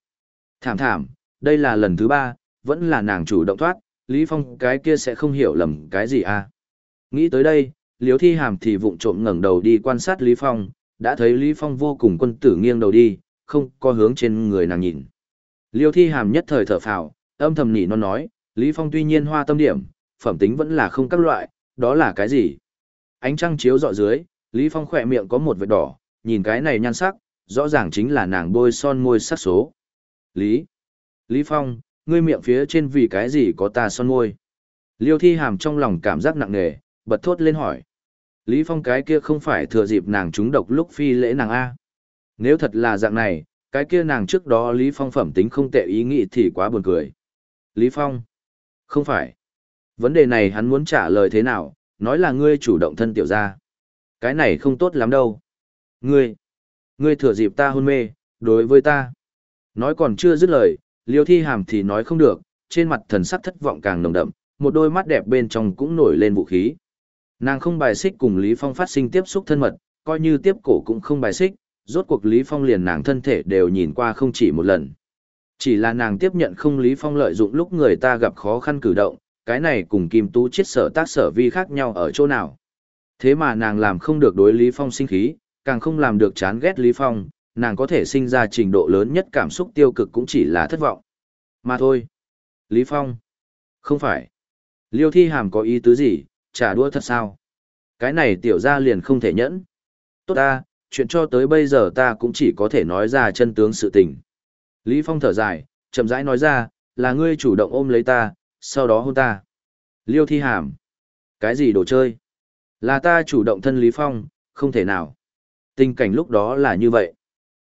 Speaker 1: Thảm thảm, đây là lần thứ ba, vẫn là nàng chủ động thoát, Lý Phong cái kia sẽ không hiểu lầm cái gì à. Nghĩ tới đây, Liêu Thi Hàm thì vụng trộm ngẩng đầu đi quan sát Lý Phong, đã thấy Lý Phong vô cùng quân tử nghiêng đầu đi, không có hướng trên người nàng nhìn. Liêu Thi Hàm nhất thời thở phào, âm thầm nhỉ non nói, Lý Phong tuy nhiên hoa tâm điểm, phẩm tính vẫn là không các loại, đó là cái gì? Ánh trăng chiếu dọ dưới, Lý Phong khỏe miệng có một vệt đỏ, nhìn cái này nhan sắc, rõ ràng chính là nàng bôi son môi sắc số. Lý. Lý Phong, ngươi miệng phía trên vì cái gì có ta son môi. Liêu thi hàm trong lòng cảm giác nặng nề, bật thốt lên hỏi. Lý Phong cái kia không phải thừa dịp nàng trúng độc lúc phi lễ nàng A. Nếu thật là dạng này, cái kia nàng trước đó Lý Phong phẩm tính không tệ ý nghĩ thì quá buồn cười. Lý Phong. Không phải. Vấn đề này hắn muốn trả lời thế nào, nói là ngươi chủ động thân tiểu ra. Cái này không tốt lắm đâu. Ngươi. Ngươi thừa dịp ta hôn mê, đối với ta. Nói còn chưa dứt lời, liêu thi hàm thì nói không được, trên mặt thần sắc thất vọng càng nồng đậm, một đôi mắt đẹp bên trong cũng nổi lên vũ khí. Nàng không bài xích cùng Lý Phong phát sinh tiếp xúc thân mật, coi như tiếp cổ cũng không bài xích, rốt cuộc Lý Phong liền nàng thân thể đều nhìn qua không chỉ một lần. Chỉ là nàng tiếp nhận không Lý Phong lợi dụng lúc người ta gặp khó khăn cử động, cái này cùng Kim Tú chết sở tác sở vi khác nhau ở chỗ nào. Thế mà nàng làm không được đối Lý Phong sinh khí, càng không làm được chán ghét Lý Phong, nàng có thể sinh ra trình độ lớn nhất cảm xúc tiêu cực cũng chỉ là thất vọng. Mà thôi. Lý Phong. Không phải. Liêu thi hàm có ý tứ gì, trả đua thật sao? Cái này tiểu ra liền không thể nhẫn. Tốt ta, chuyện cho tới bây giờ ta cũng chỉ có thể nói ra chân tướng sự tình. Lý Phong thở dài, chậm rãi nói ra, là ngươi chủ động ôm lấy ta, sau đó hôn ta. Liêu thi hàm. Cái gì đồ chơi? Là ta chủ động thân Lý Phong, không thể nào. Tình cảnh lúc đó là như vậy.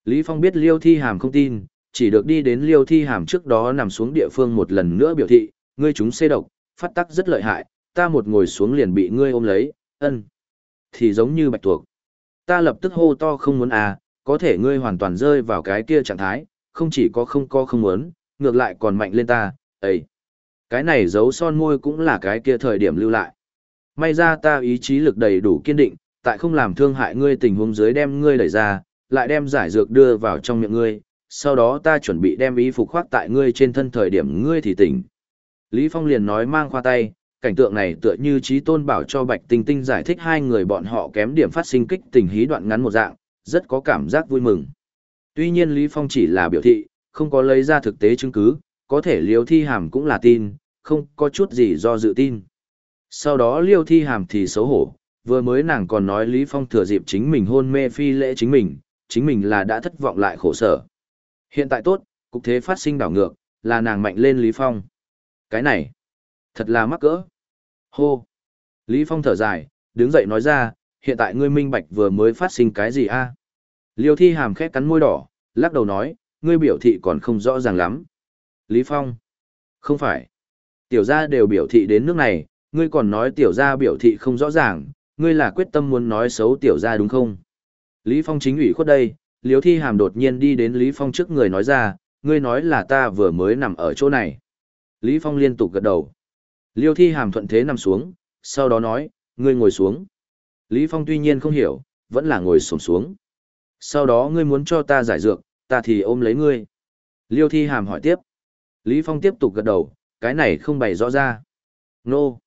Speaker 1: Lý Phong biết Liêu thi hàm không tin, chỉ được đi đến Liêu thi hàm trước đó nằm xuống địa phương một lần nữa biểu thị, ngươi chúng xê độc, phát tắc rất lợi hại, ta một ngồi xuống liền bị ngươi ôm lấy, ân. Thì giống như bạch tuộc. Ta lập tức hô to không muốn à, có thể ngươi hoàn toàn rơi vào cái kia trạng thái, không chỉ có không có không muốn, ngược lại còn mạnh lên ta, ấy. Cái này giấu son môi cũng là cái kia thời điểm lưu lại. May ra ta ý chí lực đầy đủ kiên định, tại không làm thương hại ngươi tình huống dưới đem ngươi đẩy ra, lại đem giải dược đưa vào trong miệng ngươi, sau đó ta chuẩn bị đem ý phục khoác tại ngươi trên thân thời điểm ngươi thì tỉnh. Lý Phong liền nói mang khoa tay, cảnh tượng này tựa như trí tôn bảo cho Bạch Tinh Tinh giải thích hai người bọn họ kém điểm phát sinh kích tình hí đoạn ngắn một dạng, rất có cảm giác vui mừng. Tuy nhiên Lý Phong chỉ là biểu thị, không có lấy ra thực tế chứng cứ, có thể liều Thi Hàm cũng là tin, không có chút gì do dự tin. Sau đó Liêu Thi Hàm thì xấu hổ, vừa mới nàng còn nói Lý Phong thừa dịp chính mình hôn mê phi lễ chính mình, chính mình là đã thất vọng lại khổ sở. Hiện tại tốt, cục thế phát sinh đảo ngược, là nàng mạnh lên Lý Phong. Cái này, thật là mắc cỡ. Hô. Lý Phong thở dài, đứng dậy nói ra, hiện tại ngươi minh bạch vừa mới phát sinh cái gì a? Liêu thi hàm khét cắn môi đỏ, lắc đầu nói, ngươi biểu thị còn không rõ ràng lắm. Lý Phong. Không phải. Tiểu gia đều biểu thị đến nước này, ngươi còn nói tiểu gia biểu thị không rõ ràng, ngươi là quyết tâm muốn nói xấu tiểu gia đúng không? Lý Phong chính ủy khuất đây, Liêu thi hàm đột nhiên đi đến Lý Phong trước người nói ra, ngươi nói là ta vừa mới nằm ở chỗ này. Lý Phong liên tục gật đầu. Liêu thi hàm thuận thế nằm xuống, sau đó nói, ngươi ngồi xuống. Lý Phong tuy nhiên không hiểu, vẫn là ngồi sổm xuống. Sau đó ngươi muốn cho ta giải dược, ta thì ôm lấy ngươi. Liêu thi hàm hỏi tiếp. Lý Phong tiếp tục gật đầu, cái này không bày rõ ra. Nô.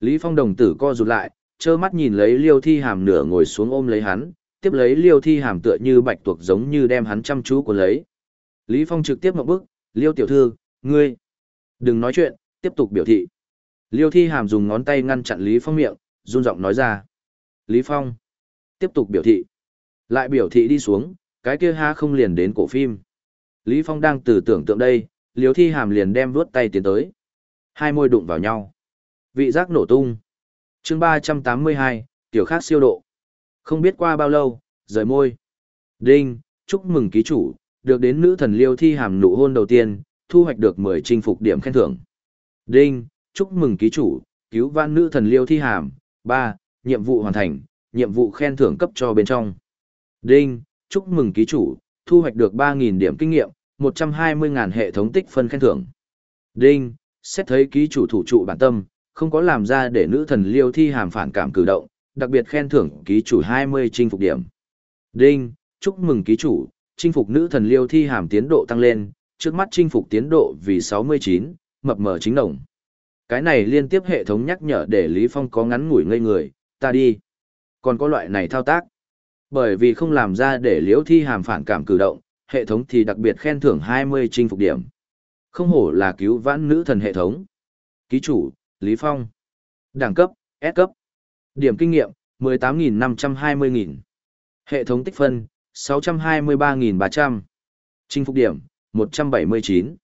Speaker 1: Lý Phong đồng tử co rụt lại, trơ mắt nhìn lấy liêu thi hàm nửa ngồi xuống ôm lấy hắn, tiếp lấy liêu thi hàm tựa như bạch tuộc giống như đem hắn chăm chú của lấy. Lý Phong trực tiếp ngậm bước, liêu tiểu thư, ngươi. Đừng nói chuyện, tiếp tục biểu thị. Liêu thi hàm dùng ngón tay ngăn chặn Lý Phong miệng, run giọng nói ra. Lý Phong. Tiếp tục biểu thị. Lại biểu thị đi xuống, cái kia ha không liền đến cổ phim. Lý Phong đang từ tưởng tượng đây, liêu thi hàm liền đem vuốt tay tiến tới. Hai môi đụng vào nhau. Vị giác nổ tung. chương 382, tiểu khác siêu độ. Không biết qua bao lâu, rời môi. Đinh, chúc mừng ký chủ, được đến nữ thần liêu thi hàm nụ hôn đầu tiên, thu hoạch được 10 chinh phục điểm khen thưởng. Đinh, chúc mừng ký chủ, cứu vãn nữ thần liêu thi hàm, 3, nhiệm vụ hoàn thành, nhiệm vụ khen thưởng cấp cho bên trong. Đinh, chúc mừng ký chủ, thu hoạch được 3.000 điểm kinh nghiệm, 120.000 hệ thống tích phân khen thưởng. Đinh, xét thấy ký chủ thủ trụ bản tâm, không có làm ra để nữ thần liêu thi hàm phản cảm cử động, đặc biệt khen thưởng ký chủ 20 chinh phục điểm. Đinh, chúc mừng ký chủ, chinh phục nữ thần liêu thi hàm tiến độ tăng lên, trước mắt chinh phục tiến độ vì 69, mập mờ chính đồng. Cái này liên tiếp hệ thống nhắc nhở để Lý Phong có ngắn ngủi ngây người, ta đi. Còn có loại này thao tác. Bởi vì không làm ra để liễu thi hàm phản cảm cử động, hệ thống thì đặc biệt khen thưởng 20 chinh phục điểm. Không hổ là cứu vãn nữ thần hệ thống. Ký chủ, Lý Phong. Đẳng cấp, S cấp. Điểm kinh nghiệm, 18.520.000. Hệ thống tích phân, 623.300. Chinh phục điểm, 179.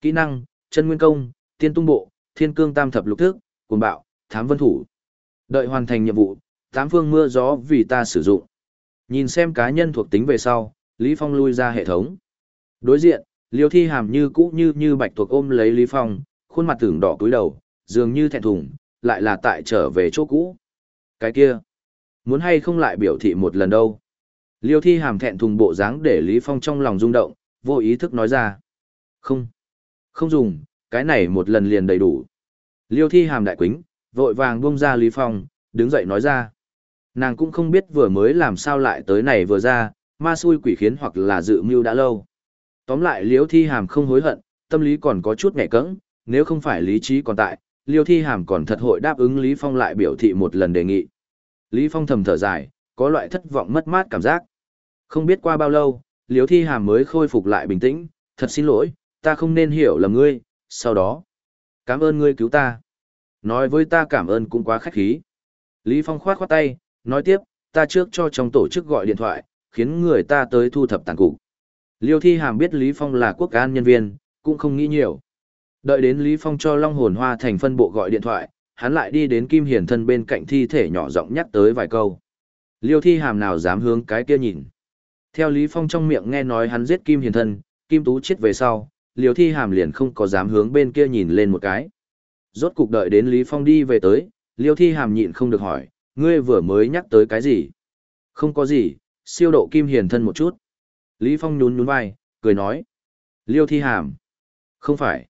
Speaker 1: Kỹ năng, chân nguyên công, tiên tung bộ, thiên cương tam thập lục thức, cuồng bạo, thám vân thủ. Đợi hoàn thành nhiệm vụ, tám phương mưa gió vì ta sử dụng. Nhìn xem cá nhân thuộc tính về sau, Lý Phong lui ra hệ thống. Đối diện, Liêu Thi Hàm như cũ như như bạch tuộc ôm lấy Lý Phong, khuôn mặt tưởng đỏ cúi đầu, dường như thẹn thùng, lại là tại trở về chỗ cũ. Cái kia, muốn hay không lại biểu thị một lần đâu. Liêu Thi Hàm thẹn thùng bộ dáng để Lý Phong trong lòng rung động, vô ý thức nói ra. Không, không dùng, cái này một lần liền đầy đủ. Liêu thi hàm đại quính, vội vàng buông ra Lý Phong, đứng dậy nói ra. Nàng cũng không biết vừa mới làm sao lại tới này vừa ra, ma xui quỷ khiến hoặc là dự mưu đã lâu. Tóm lại liêu thi hàm không hối hận, tâm lý còn có chút ngại cẫng, nếu không phải lý trí còn tại, Liêu Thi Hàm còn thật hội đáp ứng Lý Phong lại biểu thị một lần đề nghị. Lý Phong thầm thở dài, có loại thất vọng mất mát cảm giác. Không biết qua bao lâu, Liêu Thi Hàm mới khôi phục lại bình tĩnh, thật xin lỗi, ta không nên hiểu lầm ngươi, sau đó. Cảm ơn ngươi cứu ta. Nói với ta cảm ơn cũng quá khách khí. Lý Phong khoát khoát tay, nói tiếp, ta trước cho trong tổ chức gọi điện thoại, khiến người ta tới thu thập tàn cục. Liêu Thi Hàm biết Lý Phong là quốc an nhân viên, cũng không nghĩ nhiều. Đợi đến Lý Phong cho Long Hồn Hoa thành phân bộ gọi điện thoại, hắn lại đi đến Kim Hiền Thân bên cạnh thi thể nhỏ giọng nhắc tới vài câu. Liêu Thi Hàm nào dám hướng cái kia nhìn. Theo Lý Phong trong miệng nghe nói hắn giết Kim Hiền Thân, Kim Tú chết về sau, Liêu Thi Hàm liền không có dám hướng bên kia nhìn lên một cái. Rốt cục đợi đến Lý Phong đi về tới, Liêu Thi Hàm nhịn không được hỏi, ngươi vừa mới nhắc tới cái gì? Không có gì, siêu độ Kim Hiền Thân một chút. Lý Phong nhún nhún vai, cười nói. Liêu Thi Hàm. Không phải.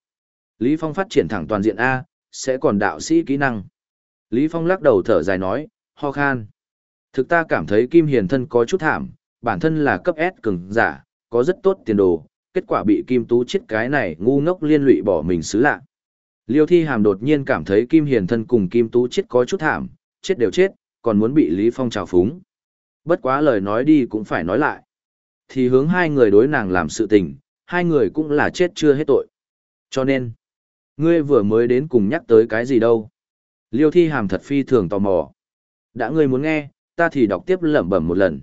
Speaker 1: Lý Phong phát triển thẳng toàn diện A, sẽ còn đạo sĩ kỹ năng. Lý Phong lắc đầu thở dài nói, ho khan. Thực ta cảm thấy Kim Hiền thân có chút thảm, bản thân là cấp S cường giả, có rất tốt tiền đồ, kết quả bị Kim Tú chết cái này ngu ngốc liên lụy bỏ mình xứ lạ. Liêu Thi Hàm đột nhiên cảm thấy Kim Hiền thân cùng Kim Tú chết có chút thảm, chết đều chết, còn muốn bị Lý Phong trào phúng. Bất quá lời nói đi cũng phải nói lại. Thì hướng hai người đối nàng làm sự tình, hai người cũng là chết chưa hết tội. Cho nên, Ngươi vừa mới đến cùng nhắc tới cái gì đâu? Liêu thi hàm thật phi thường tò mò. Đã ngươi muốn nghe, ta thì đọc tiếp lẩm bẩm một lần.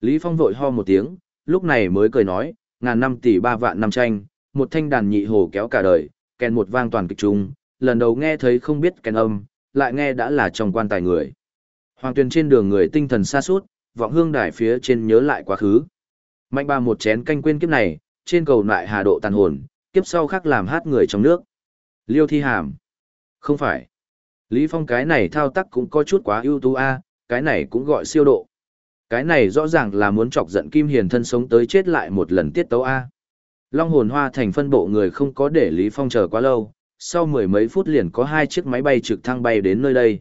Speaker 1: Lý Phong vội ho một tiếng, lúc này mới cười nói, ngàn năm tỷ ba vạn năm tranh, một thanh đàn nhị hồ kéo cả đời, kèn một vang toàn kịch trung, lần đầu nghe thấy không biết kèn âm, lại nghe đã là trong quan tài người. Hoàng tuyên trên đường người tinh thần xa suốt, vọng hương đài phía trên nhớ lại quá khứ. Mạnh ba một chén canh quên kiếp này, trên cầu lại hà độ tàn hồn, kiếp sau khác làm hát người trong nước. Liêu thi hàm. Không phải. Lý Phong cái này thao tác cũng có chút quá ưu tú a, cái này cũng gọi siêu độ. Cái này rõ ràng là muốn chọc giận Kim Hiền thân sống tới chết lại một lần tiết tấu a. Long hồn hoa thành phân bộ người không có để Lý Phong chờ quá lâu, sau mười mấy phút liền có hai chiếc máy bay trực thăng bay đến nơi đây.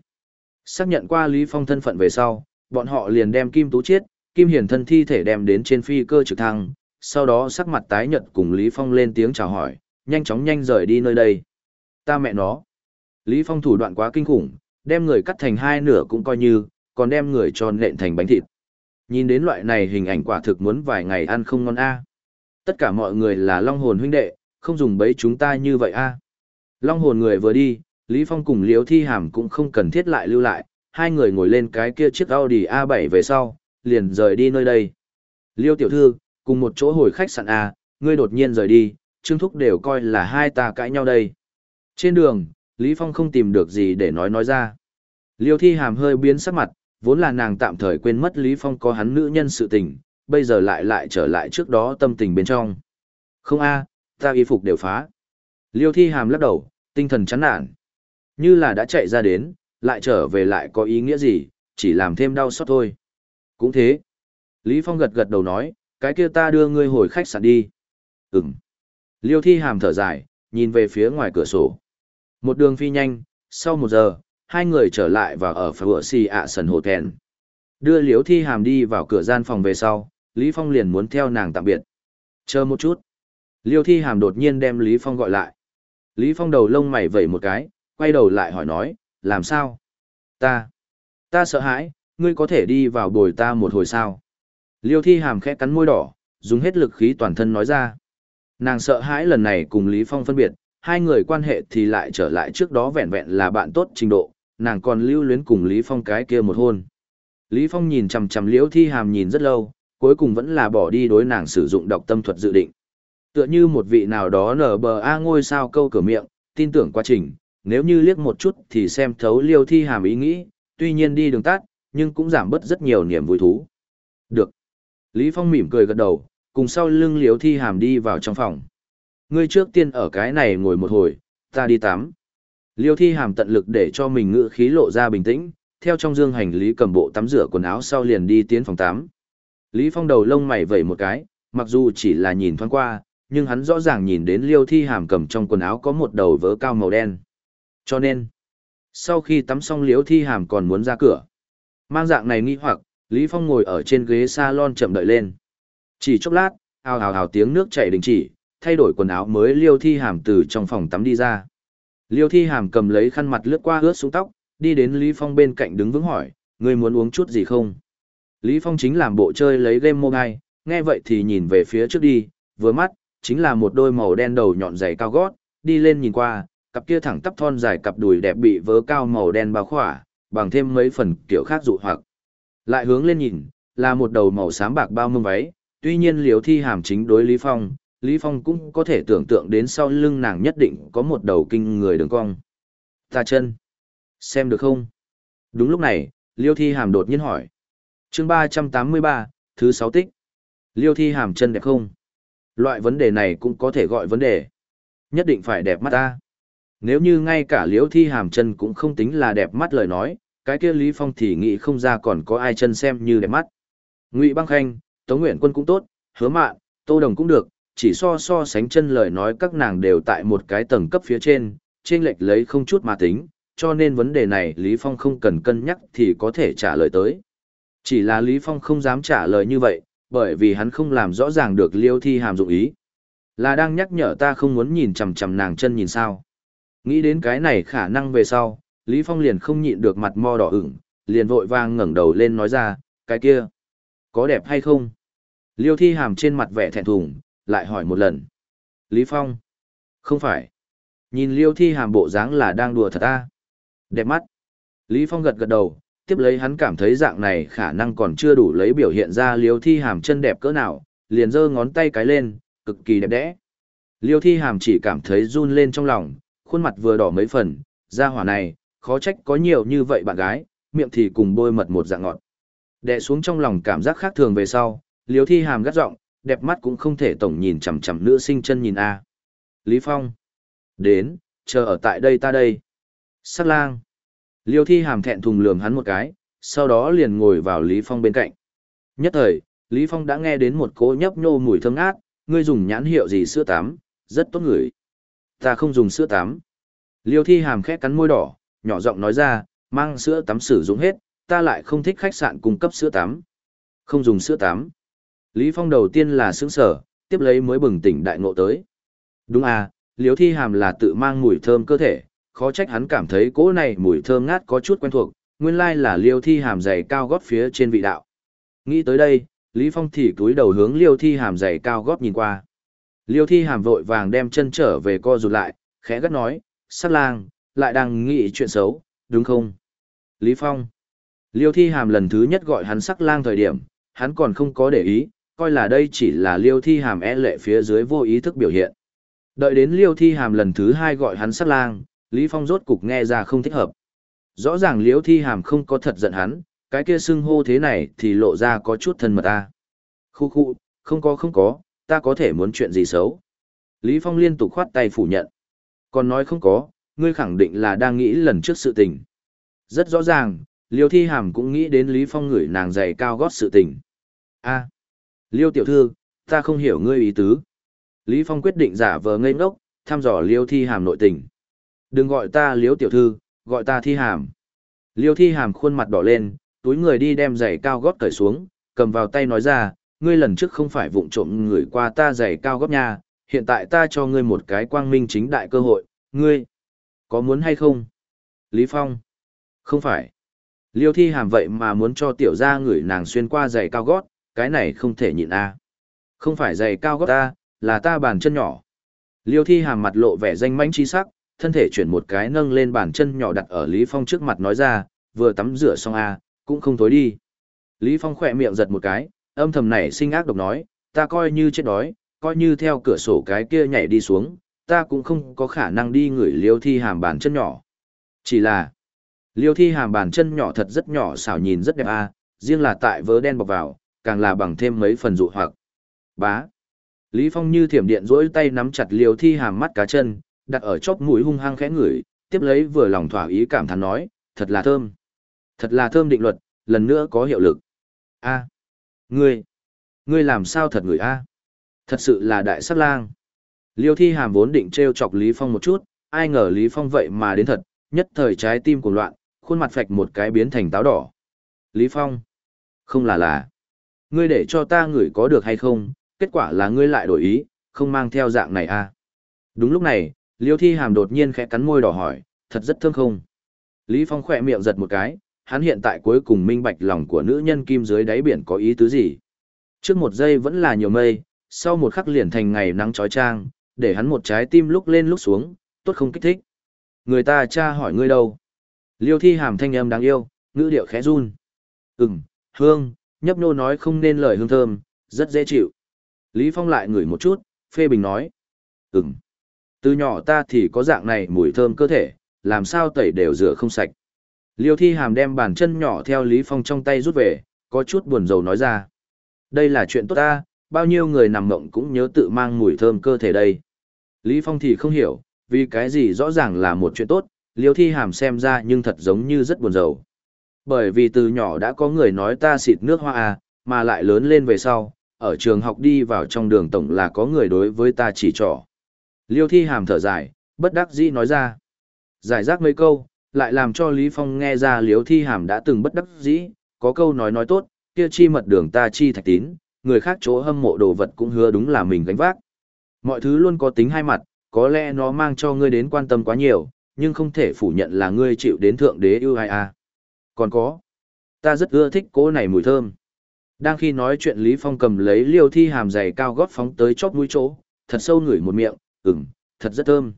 Speaker 1: Xác nhận qua Lý Phong thân phận về sau, bọn họ liền đem Kim Tú Chiết, Kim Hiền thân thi thể đem đến trên phi cơ trực thăng, sau đó sắc mặt tái nhợt cùng Lý Phong lên tiếng chào hỏi, nhanh chóng nhanh rời đi nơi đây. Ta mẹ nó. Lý Phong thủ đoạn quá kinh khủng, đem người cắt thành hai nửa cũng coi như, còn đem người tròn nện thành bánh thịt. Nhìn đến loại này hình ảnh quả thực muốn vài ngày ăn không ngon a. Tất cả mọi người là long hồn huynh đệ, không dùng bấy chúng ta như vậy a. Long hồn người vừa đi, Lý Phong cùng Liễu Thi Hàm cũng không cần thiết lại lưu lại, hai người ngồi lên cái kia chiếc Audi A7 về sau, liền rời đi nơi đây. Liêu tiểu thư, cùng một chỗ hồi khách sạn A, ngươi đột nhiên rời đi, Trương Thúc đều coi là hai ta cãi nhau đây. Trên đường, Lý Phong không tìm được gì để nói nói ra. Liêu thi hàm hơi biến sắc mặt, vốn là nàng tạm thời quên mất Lý Phong có hắn nữ nhân sự tình, bây giờ lại lại trở lại trước đó tâm tình bên trong. Không a, ta y phục đều phá. Liêu thi hàm lắc đầu, tinh thần chán nản. Như là đã chạy ra đến, lại trở về lại có ý nghĩa gì, chỉ làm thêm đau xót thôi. Cũng thế. Lý Phong gật gật đầu nói, cái kia ta đưa ngươi hồi khách sạn đi. Ừm. Liêu thi hàm thở dài, nhìn về phía ngoài cửa sổ. Một đường phi nhanh, sau một giờ, hai người trở lại và ở phở xì ạ sần hồ thèn. Đưa liếu thi hàm đi vào cửa gian phòng về sau, Lý Phong liền muốn theo nàng tạm biệt. Chờ một chút. Liêu thi hàm đột nhiên đem Lý Phong gọi lại. Lý Phong đầu lông mày vẩy một cái, quay đầu lại hỏi nói, làm sao? Ta, ta sợ hãi, ngươi có thể đi vào bồi ta một hồi sao? Liêu thi hàm khẽ cắn môi đỏ, dùng hết lực khí toàn thân nói ra. Nàng sợ hãi lần này cùng Lý Phong phân biệt, hai người quan hệ thì lại trở lại trước đó vẹn vẹn là bạn tốt trình độ, nàng còn lưu luyến cùng Lý Phong cái kia một hôn. Lý Phong nhìn chằm chằm Liễu Thi Hàm nhìn rất lâu, cuối cùng vẫn là bỏ đi đối nàng sử dụng độc tâm thuật dự định. Tựa như một vị nào đó nở bờ A ngôi sao câu cửa miệng, tin tưởng quá trình, nếu như liếc một chút thì xem thấu liễu Thi Hàm ý nghĩ, tuy nhiên đi đường tắt, nhưng cũng giảm bớt rất nhiều niềm vui thú. Được. Lý Phong mỉm cười gật đầu, cùng sau lưng Liễu Thi Hàm đi vào trong phòng ngươi trước tiên ở cái này ngồi một hồi, ta đi tắm. Liêu thi hàm tận lực để cho mình ngự khí lộ ra bình tĩnh, theo trong dương hành lý cầm bộ tắm rửa quần áo sau liền đi tiến phòng tắm. Lý Phong đầu lông mày vẩy một cái, mặc dù chỉ là nhìn thoáng qua, nhưng hắn rõ ràng nhìn đến liêu thi hàm cầm trong quần áo có một đầu vớ cao màu đen. Cho nên, sau khi tắm xong liêu thi hàm còn muốn ra cửa. Mang dạng này nghi hoặc, Lý Phong ngồi ở trên ghế salon chậm đợi lên. Chỉ chốc lát, ào ào ào tiếng nước chảy đình chỉ, thay đổi quần áo mới liêu thi hàm từ trong phòng tắm đi ra. Liêu thi hàm cầm lấy khăn mặt lướt qua ướt xuống tóc, đi đến Lý Phong bên cạnh đứng vững hỏi, ngươi muốn uống chút gì không? Lý Phong chính làm bộ chơi lấy game mobile, nghe vậy thì nhìn về phía trước đi, vừa mắt, chính là một đôi màu đen đầu nhọn dày cao gót, đi lên nhìn qua, cặp kia thẳng tắp thon dài cặp đùi đẹp bị vớ cao màu đen bao khỏa, bằng thêm mấy phần kiểu khác dụ hoặc. Lại hướng lên nhìn, là một đầu màu xám bạc bao mông váy, tuy nhiên liều thi hàm chính đối Lý Phong, Lý Phong cũng có thể tưởng tượng đến sau lưng nàng nhất định có một đầu kinh người đường cong. Ta chân. Xem được không? Đúng lúc này, Liêu Thi Hàm đột nhiên hỏi. chương 383, thứ 6 tích. Liêu Thi Hàm chân đẹp không? Loại vấn đề này cũng có thể gọi vấn đề. Nhất định phải đẹp mắt ta. Nếu như ngay cả Liêu Thi Hàm chân cũng không tính là đẹp mắt lời nói, cái kia Lý Phong thì nghĩ không ra còn có ai chân xem như đẹp mắt. Ngụy Băng Khanh, Tống Nguyện Quân cũng tốt, Hứa Mạn, Tô Đồng cũng được, chỉ so so sánh chân lời nói các nàng đều tại một cái tầng cấp phía trên, trên lệch lấy không chút mà tính, cho nên vấn đề này Lý Phong không cần cân nhắc thì có thể trả lời tới. Chỉ là Lý Phong không dám trả lời như vậy, bởi vì hắn không làm rõ ràng được liêu thi hàm dụng ý. Là đang nhắc nhở ta không muốn nhìn chằm chằm nàng chân nhìn sao. Nghĩ đến cái này khả năng về sau, Lý Phong liền không nhịn được mặt mo đỏ ửng, liền vội vàng ngẩng đầu lên nói ra, cái kia, có đẹp hay không? Liêu thi hàm trên mặt vẻ thẹn thùng, lại hỏi một lần. Lý Phong, không phải. Nhìn liêu thi hàm bộ dáng là đang đùa thật ta. Đẹp mắt. Lý Phong gật gật đầu, tiếp lấy hắn cảm thấy dạng này khả năng còn chưa đủ lấy biểu hiện ra liêu thi hàm chân đẹp cỡ nào, liền giơ ngón tay cái lên, cực kỳ đẹp đẽ. Liêu thi hàm chỉ cảm thấy run lên trong lòng, khuôn mặt vừa đỏ mấy phần, da hỏa này, khó trách có nhiều như vậy bạn gái, miệng thì cùng bôi mật một dạng ngọt. Đè xuống trong lòng cảm giác khác thường về sau, liêu thi hàm gắt giọng, đẹp mắt cũng không thể tổng nhìn chằm chằm nữ sinh chân nhìn a. Lý Phong. Đến, chờ ở tại đây ta đây. Sắc lang. Liêu thi hàm thẹn thùng lườm hắn một cái, sau đó liền ngồi vào Lý Phong bên cạnh. Nhất thời, Lý Phong đã nghe đến một cỗ nhấp nhô mùi thơm ngát, ngươi dùng nhãn hiệu gì sữa tắm, rất tốt ngửi. Ta không dùng sữa tắm. Liêu thi hàm khẽ cắn môi đỏ, nhỏ giọng nói ra, mang sữa tắm sử dụng hết, ta lại không thích khách sạn cung cấp sữa tắm. Không dùng sữa tắm. Lý Phong đầu tiên là sững sở, tiếp lấy mới bừng tỉnh đại ngộ tới. Đúng à, liêu thi hàm là tự mang mùi thơm cơ thể, khó trách hắn cảm thấy cỗ này mùi thơm ngát có chút quen thuộc, nguyên lai là liêu thi hàm dày cao gót phía trên vị đạo. Nghĩ tới đây, Lý Phong thì túi đầu hướng liêu thi hàm dày cao gót nhìn qua. Liêu thi hàm vội vàng đem chân trở về co rụt lại, khẽ gắt nói, sát lang, lại đang nghĩ chuyện xấu, đúng không? Lý Phong. Liêu thi hàm lần thứ nhất gọi hắn sắc lang thời điểm, hắn còn không có để ý, coi là đây chỉ là liêu thi hàm e lệ phía dưới vô ý thức biểu hiện. Đợi đến liêu thi hàm lần thứ hai gọi hắn sát lang, Lý Phong rốt cục nghe ra không thích hợp. Rõ ràng liêu thi hàm không có thật giận hắn, cái kia xưng hô thế này thì lộ ra có chút thân mật ta. Khu khu, không có không có, ta có thể muốn chuyện gì xấu. Lý Phong liên tục khoát tay phủ nhận. Còn nói không có, ngươi khẳng định là đang nghĩ lần trước sự tình. Rất rõ ràng, Liêu Thi Hàm cũng nghĩ đến Lý Phong ngửi nàng giày cao gót sự tình. A, Liêu tiểu thư, ta không hiểu ngươi ý tứ. Lý Phong quyết định giả vờ ngây ngốc, thăm dò Liêu Thi Hàm nội tình. Đừng gọi ta Liêu tiểu thư, gọi ta Thi Hàm. Liêu Thi Hàm khuôn mặt đỏ lên, túi người đi đem giày cao gót cởi xuống, cầm vào tay nói ra, ngươi lần trước không phải vụng trộm người qua ta giày cao gót nha, hiện tại ta cho ngươi một cái quang minh chính đại cơ hội, ngươi có muốn hay không? Lý Phong. Không phải. Liêu thi hàm vậy mà muốn cho tiểu gia người nàng xuyên qua giày cao gót, cái này không thể nhịn a. Không phải giày cao gót ta, là ta bàn chân nhỏ. Liêu thi hàm mặt lộ vẻ danh mãnh chi sắc, thân thể chuyển một cái nâng lên bàn chân nhỏ đặt ở Lý Phong trước mặt nói ra, vừa tắm rửa xong a, cũng không tối đi. Lý Phong khỏe miệng giật một cái, âm thầm này sinh ác độc nói, ta coi như chết đói, coi như theo cửa sổ cái kia nhảy đi xuống, ta cũng không có khả năng đi ngửi liêu thi hàm bàn chân nhỏ. Chỉ là, liêu thi hàm bàn chân nhỏ thật rất nhỏ xảo nhìn rất đẹp a riêng là tại vớ đen bọc vào, càng là bằng thêm mấy phần dụ hoặc. Bá. Lý Phong như thiểm điện rỗi tay nắm chặt liêu thi hàm mắt cá chân, đặt ở chóp mũi hung hăng khẽ ngửi, tiếp lấy vừa lòng thỏa ý cảm thán nói, thật là thơm. Thật là thơm định luật, lần nữa có hiệu lực. A. Ngươi. Ngươi làm sao thật người A. Thật sự là đại sát lang. Liêu thi hàm vốn định treo chọc Lý Phong một chút, ai ngờ Lý Phong vậy mà đến thật, nhất thời trái tim cuồng loạn, khuôn mặt phạch một cái biến thành táo đỏ. Lý Phong. Không là là. Ngươi để cho ta ngửi có được hay không, kết quả là ngươi lại đổi ý, không mang theo dạng này a. Đúng lúc này, Liêu thi hàm đột nhiên khẽ cắn môi đỏ hỏi, thật rất thương không? Lý Phong khỏe miệng giật một cái, hắn hiện tại cuối cùng minh bạch lòng của nữ nhân kim dưới đáy biển có ý tứ gì. Trước một giây vẫn là nhiều mây, sau một khắc liền thành ngày nắng trói trang, để hắn một trái tim lúc lên lúc xuống, tốt không kích thích. Người ta cha hỏi ngươi đâu? Liêu thi hàm thanh âm đáng yêu, ngữ điệu khẽ run. Ừm, hương, nhấp nô nói không nên lời hương thơm, rất dễ chịu. Lý Phong lại ngửi một chút, phê bình nói. Ừm, từ nhỏ ta thì có dạng này mùi thơm cơ thể, làm sao tẩy đều rửa không sạch. Liêu thi hàm đem bàn chân nhỏ theo Lý Phong trong tay rút về, có chút buồn rầu nói ra. Đây là chuyện tốt ta, bao nhiêu người nằm mộng cũng nhớ tự mang mùi thơm cơ thể đây. Lý Phong thì không hiểu, vì cái gì rõ ràng là một chuyện tốt, liêu thi hàm xem ra nhưng thật giống như rất buồn rầu. Bởi vì từ nhỏ đã có người nói ta xịt nước hoa à, mà lại lớn lên về sau, ở trường học đi vào trong đường tổng là có người đối với ta chỉ trỏ. Liêu thi hàm thở dài, bất đắc dĩ nói ra. Giải rác mấy câu, lại làm cho Lý Phong nghe ra liêu thi hàm đã từng bất đắc dĩ, có câu nói nói tốt, kia chi mật đường ta chi thạch tín, người khác chỗ hâm mộ đồ vật cũng hứa đúng là mình gánh vác. Mọi thứ luôn có tính hai mặt, có lẽ nó mang cho ngươi đến quan tâm quá nhiều, nhưng không thể phủ nhận là ngươi chịu đến thượng đế yêu ai à. Còn có, ta rất ưa thích cỗ này mùi thơm. Đang khi nói chuyện Lý Phong cầm lấy liêu thi hàm dày cao gót phóng tới chóp mũi chỗ, thật sâu ngửi một miệng, ừm, thật rất thơm.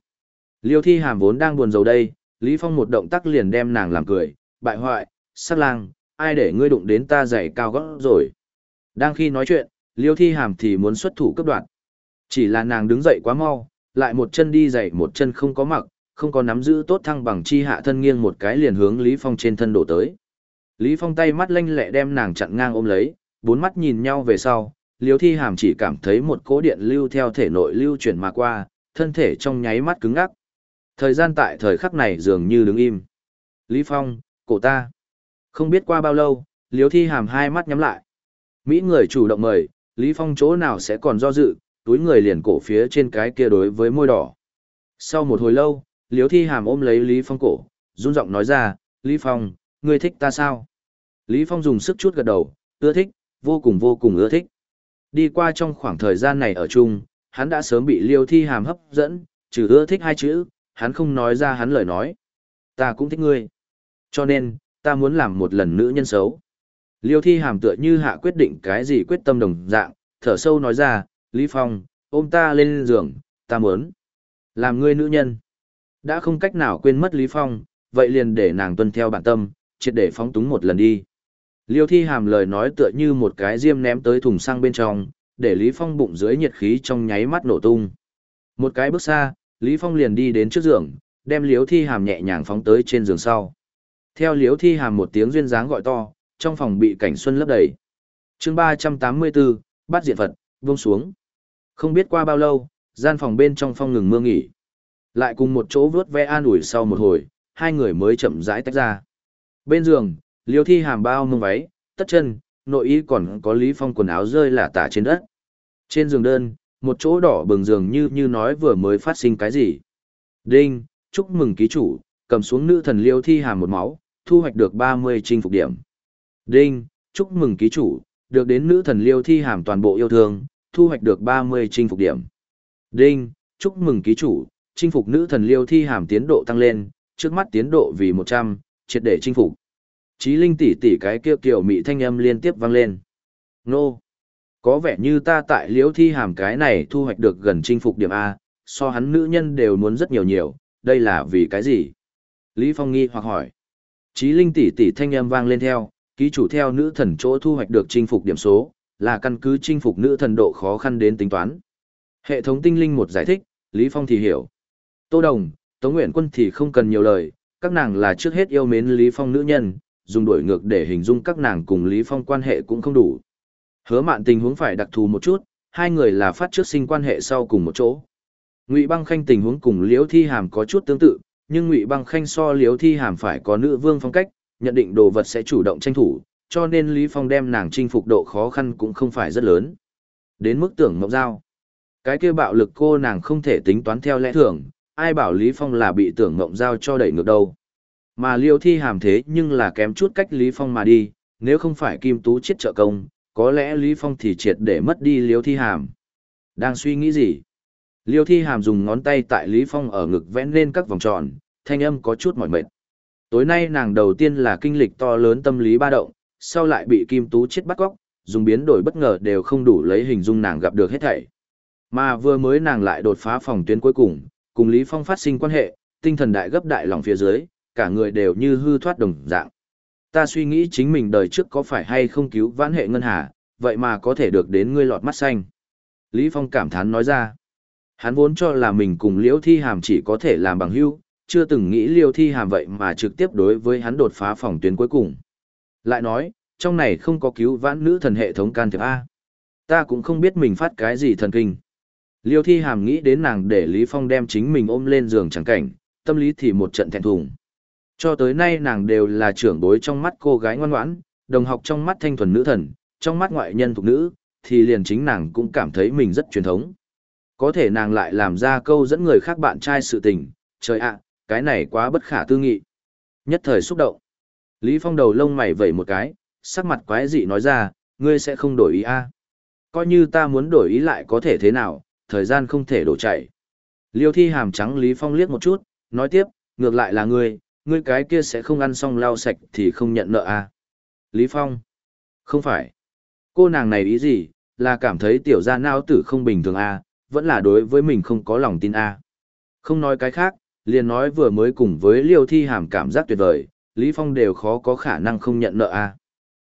Speaker 1: Liêu thi hàm vốn đang buồn rầu đây, Lý Phong một động tác liền đem nàng làm cười, bại hoại, sát lang, ai để ngươi đụng đến ta dày cao gót rồi. Đang khi nói chuyện, liêu thi hàm thì muốn xuất thủ cấp đoạn. Chỉ là nàng đứng dậy quá mau, lại một chân đi giày một chân không có mặc, không có nắm giữ tốt thăng bằng chi hạ thân nghiêng một cái liền hướng Lý Phong trên thân đổ tới. Lý Phong tay mắt lanh lẹ đem nàng chặn ngang ôm lấy, bốn mắt nhìn nhau về sau, Liêu Thi Hàm chỉ cảm thấy một cỗ điện lưu theo thể nội lưu chuyển mà qua, thân thể trong nháy mắt cứng ngắc. Thời gian tại thời khắc này dường như đứng im. Lý Phong, cổ ta. Không biết qua bao lâu, Liêu Thi Hàm hai mắt nhắm lại. Mỹ người chủ động mời, Lý Phong chỗ nào sẽ còn do dự, túi người liền cổ phía trên cái kia đối với môi đỏ. Sau một hồi lâu, Liêu Thi Hàm ôm lấy Lý Phong cổ, run giọng nói ra, Lý Phong, ngươi thích ta sao? Lý Phong dùng sức chút gật đầu, ưa thích, vô cùng vô cùng ưa thích. Đi qua trong khoảng thời gian này ở chung, hắn đã sớm bị liêu thi hàm hấp dẫn, trừ ưa thích hai chữ, hắn không nói ra hắn lời nói. Ta cũng thích ngươi. Cho nên, ta muốn làm một lần nữ nhân xấu. Liêu thi hàm tựa như hạ quyết định cái gì quyết tâm đồng dạng, thở sâu nói ra, Lý Phong, ôm ta lên giường, ta muốn làm ngươi nữ nhân. Đã không cách nào quên mất Lý Phong, vậy liền để nàng tuân theo bản tâm, triệt để phóng túng một lần đi. Liêu thi hàm lời nói tựa như một cái diêm ném tới thùng xăng bên trong, để Lý Phong bụng dưới nhiệt khí trong nháy mắt nổ tung. Một cái bước xa, Lý Phong liền đi đến trước giường, đem Liêu thi hàm nhẹ nhàng phóng tới trên giường sau. Theo Liêu thi hàm một tiếng duyên dáng gọi to, trong phòng bị cảnh xuân lấp đầy. chương 384, bắt diện Phật, buông xuống. Không biết qua bao lâu, gian phòng bên trong phong ngừng mưa nghỉ. Lại cùng một chỗ vớt ve an ủi sau một hồi, hai người mới chậm rãi tách ra. Bên giường, liêu thi hàm bao mông váy, tất chân, nội y còn có Lý Phong quần áo rơi lả tả trên đất. Trên giường đơn, một chỗ đỏ bừng giường như như nói vừa mới phát sinh cái gì. Đinh, chúc mừng ký chủ, cầm xuống nữ thần liêu thi hàm một máu, thu hoạch được 30 chinh phục điểm. Đinh, chúc mừng ký chủ, được đến nữ thần liêu thi hàm toàn bộ yêu thương, thu hoạch được 30 chinh phục điểm. Đinh, chúc mừng ký chủ, chinh phục nữ thần liêu thi hàm tiến độ tăng lên, trước mắt tiến độ vì 100, triệt để chinh phục. Chí linh tỷ tỷ cái kia kiểu mị thanh âm liên tiếp vang lên. Nô! Có vẻ như ta tại liễu thi hàm cái này thu hoạch được gần chinh phục điểm A, so hắn nữ nhân đều muốn rất nhiều nhiều, đây là vì cái gì? Lý Phong nghi hoặc hỏi. Chí linh tỷ tỷ thanh âm vang lên theo, ký chủ theo nữ thần chỗ thu hoạch được chinh phục điểm số, là căn cứ chinh phục nữ thần độ khó khăn đến tính toán. Hệ thống tinh linh một giải thích, Lý Phong thì hiểu. Tô Đồng, Tống Nguyện Quân thì không cần nhiều lời, các nàng là trước hết yêu mến Lý Phong nữ nhân, dùng đuổi ngược để hình dung các nàng cùng Lý Phong quan hệ cũng không đủ. Hứa mạn tình huống phải đặc thù một chút, hai người là phát trước sinh quan hệ sau cùng một chỗ. Ngụy Băng Khanh tình huống cùng Liễu Thi Hàm có chút tương tự, nhưng Ngụy Băng Khanh so Liễu Thi Hàm phải có nữ vương phong cách, nhận định đồ vật sẽ chủ động tranh thủ, cho nên Lý Phong đem nàng chinh phục độ khó khăn cũng không phải rất lớn. Đến mức tưởng mộng giao. Cái kia bạo lực cô nàng không thể tính toán theo lẽ thường, ai bảo Lý Phong là bị tưởng mộng giao cho đẩy ngược đâu. Mà liêu thi hàm thế nhưng là kém chút cách Lý Phong mà đi, nếu không phải Kim Tú chết trợ công, có lẽ Lý Phong thì triệt để mất đi liêu thi hàm. Đang suy nghĩ gì? Liêu Thi Hàm dùng ngón tay tại Lý Phong ở ngực vẽ lên các vòng tròn, thanh âm có chút mỏi mệt. Tối nay nàng đầu tiên là kinh lịch to lớn tâm lý ba động, sau lại bị Kim Tú chết bắt góc, dùng biến đổi bất ngờ đều không đủ lấy hình dung nàng gặp được hết thảy. Mà vừa mới nàng lại đột phá phòng tuyến cuối cùng, cùng Lý Phong phát sinh quan hệ, tinh thần đại gấp đại lòng phía dưới, cả người đều như hư thoát đồng dạng. Ta suy nghĩ chính mình đời trước có phải hay không cứu vãn hệ ngân hà, vậy mà có thể được đến ngươi lọt mắt xanh. Lý Phong cảm thán nói ra. Hắn vốn cho là mình cùng Liễu Thi Hàm chỉ có thể làm bằng hữu, chưa từng nghĩ Liễu Thi Hàm vậy mà trực tiếp đối với hắn đột phá phòng tuyến cuối cùng. Lại nói, trong này không có cứu vãn nữ thần hệ thống can thiệp A. Ta cũng không biết mình phát cái gì thần kinh. Liêu Thi Hàm nghĩ đến nàng để Lý Phong đem chính mình ôm lên giường chẳng cảnh, tâm lý thì một trận thẹn thùng. Cho tới nay nàng đều là trưởng bối trong mắt cô gái ngoan ngoãn, đồng học trong mắt thanh thuần nữ thần, trong mắt ngoại nhân thuộc nữ, thì liền chính nàng cũng cảm thấy mình rất truyền thống. Có thể nàng lại làm ra câu dẫn người khác bạn trai sự tình, trời ạ, cái này quá bất khả tư nghị. Nhất thời xúc động. Lý Phong đầu lông mày vẩy một cái, sắc mặt quái dị nói ra, ngươi sẽ không đổi ý a? À? Coi như ta muốn đổi ý lại có thể thế nào, thời gian không thể đổ chạy. Liêu thi hàm trắng Lý Phong liếc một chút, nói tiếp, ngược lại là ngươi, ngươi cái kia sẽ không ăn xong lau sạch thì không nhận nợ à. Lý Phong, không phải. Cô nàng này ý gì, là cảm thấy tiểu gia nao tử không bình thường à, vẫn là đối với mình không có lòng tin à. Không nói cái khác, liền nói vừa mới cùng với liêu thi hàm cảm giác tuyệt vời, Lý Phong đều khó có khả năng không nhận nợ à.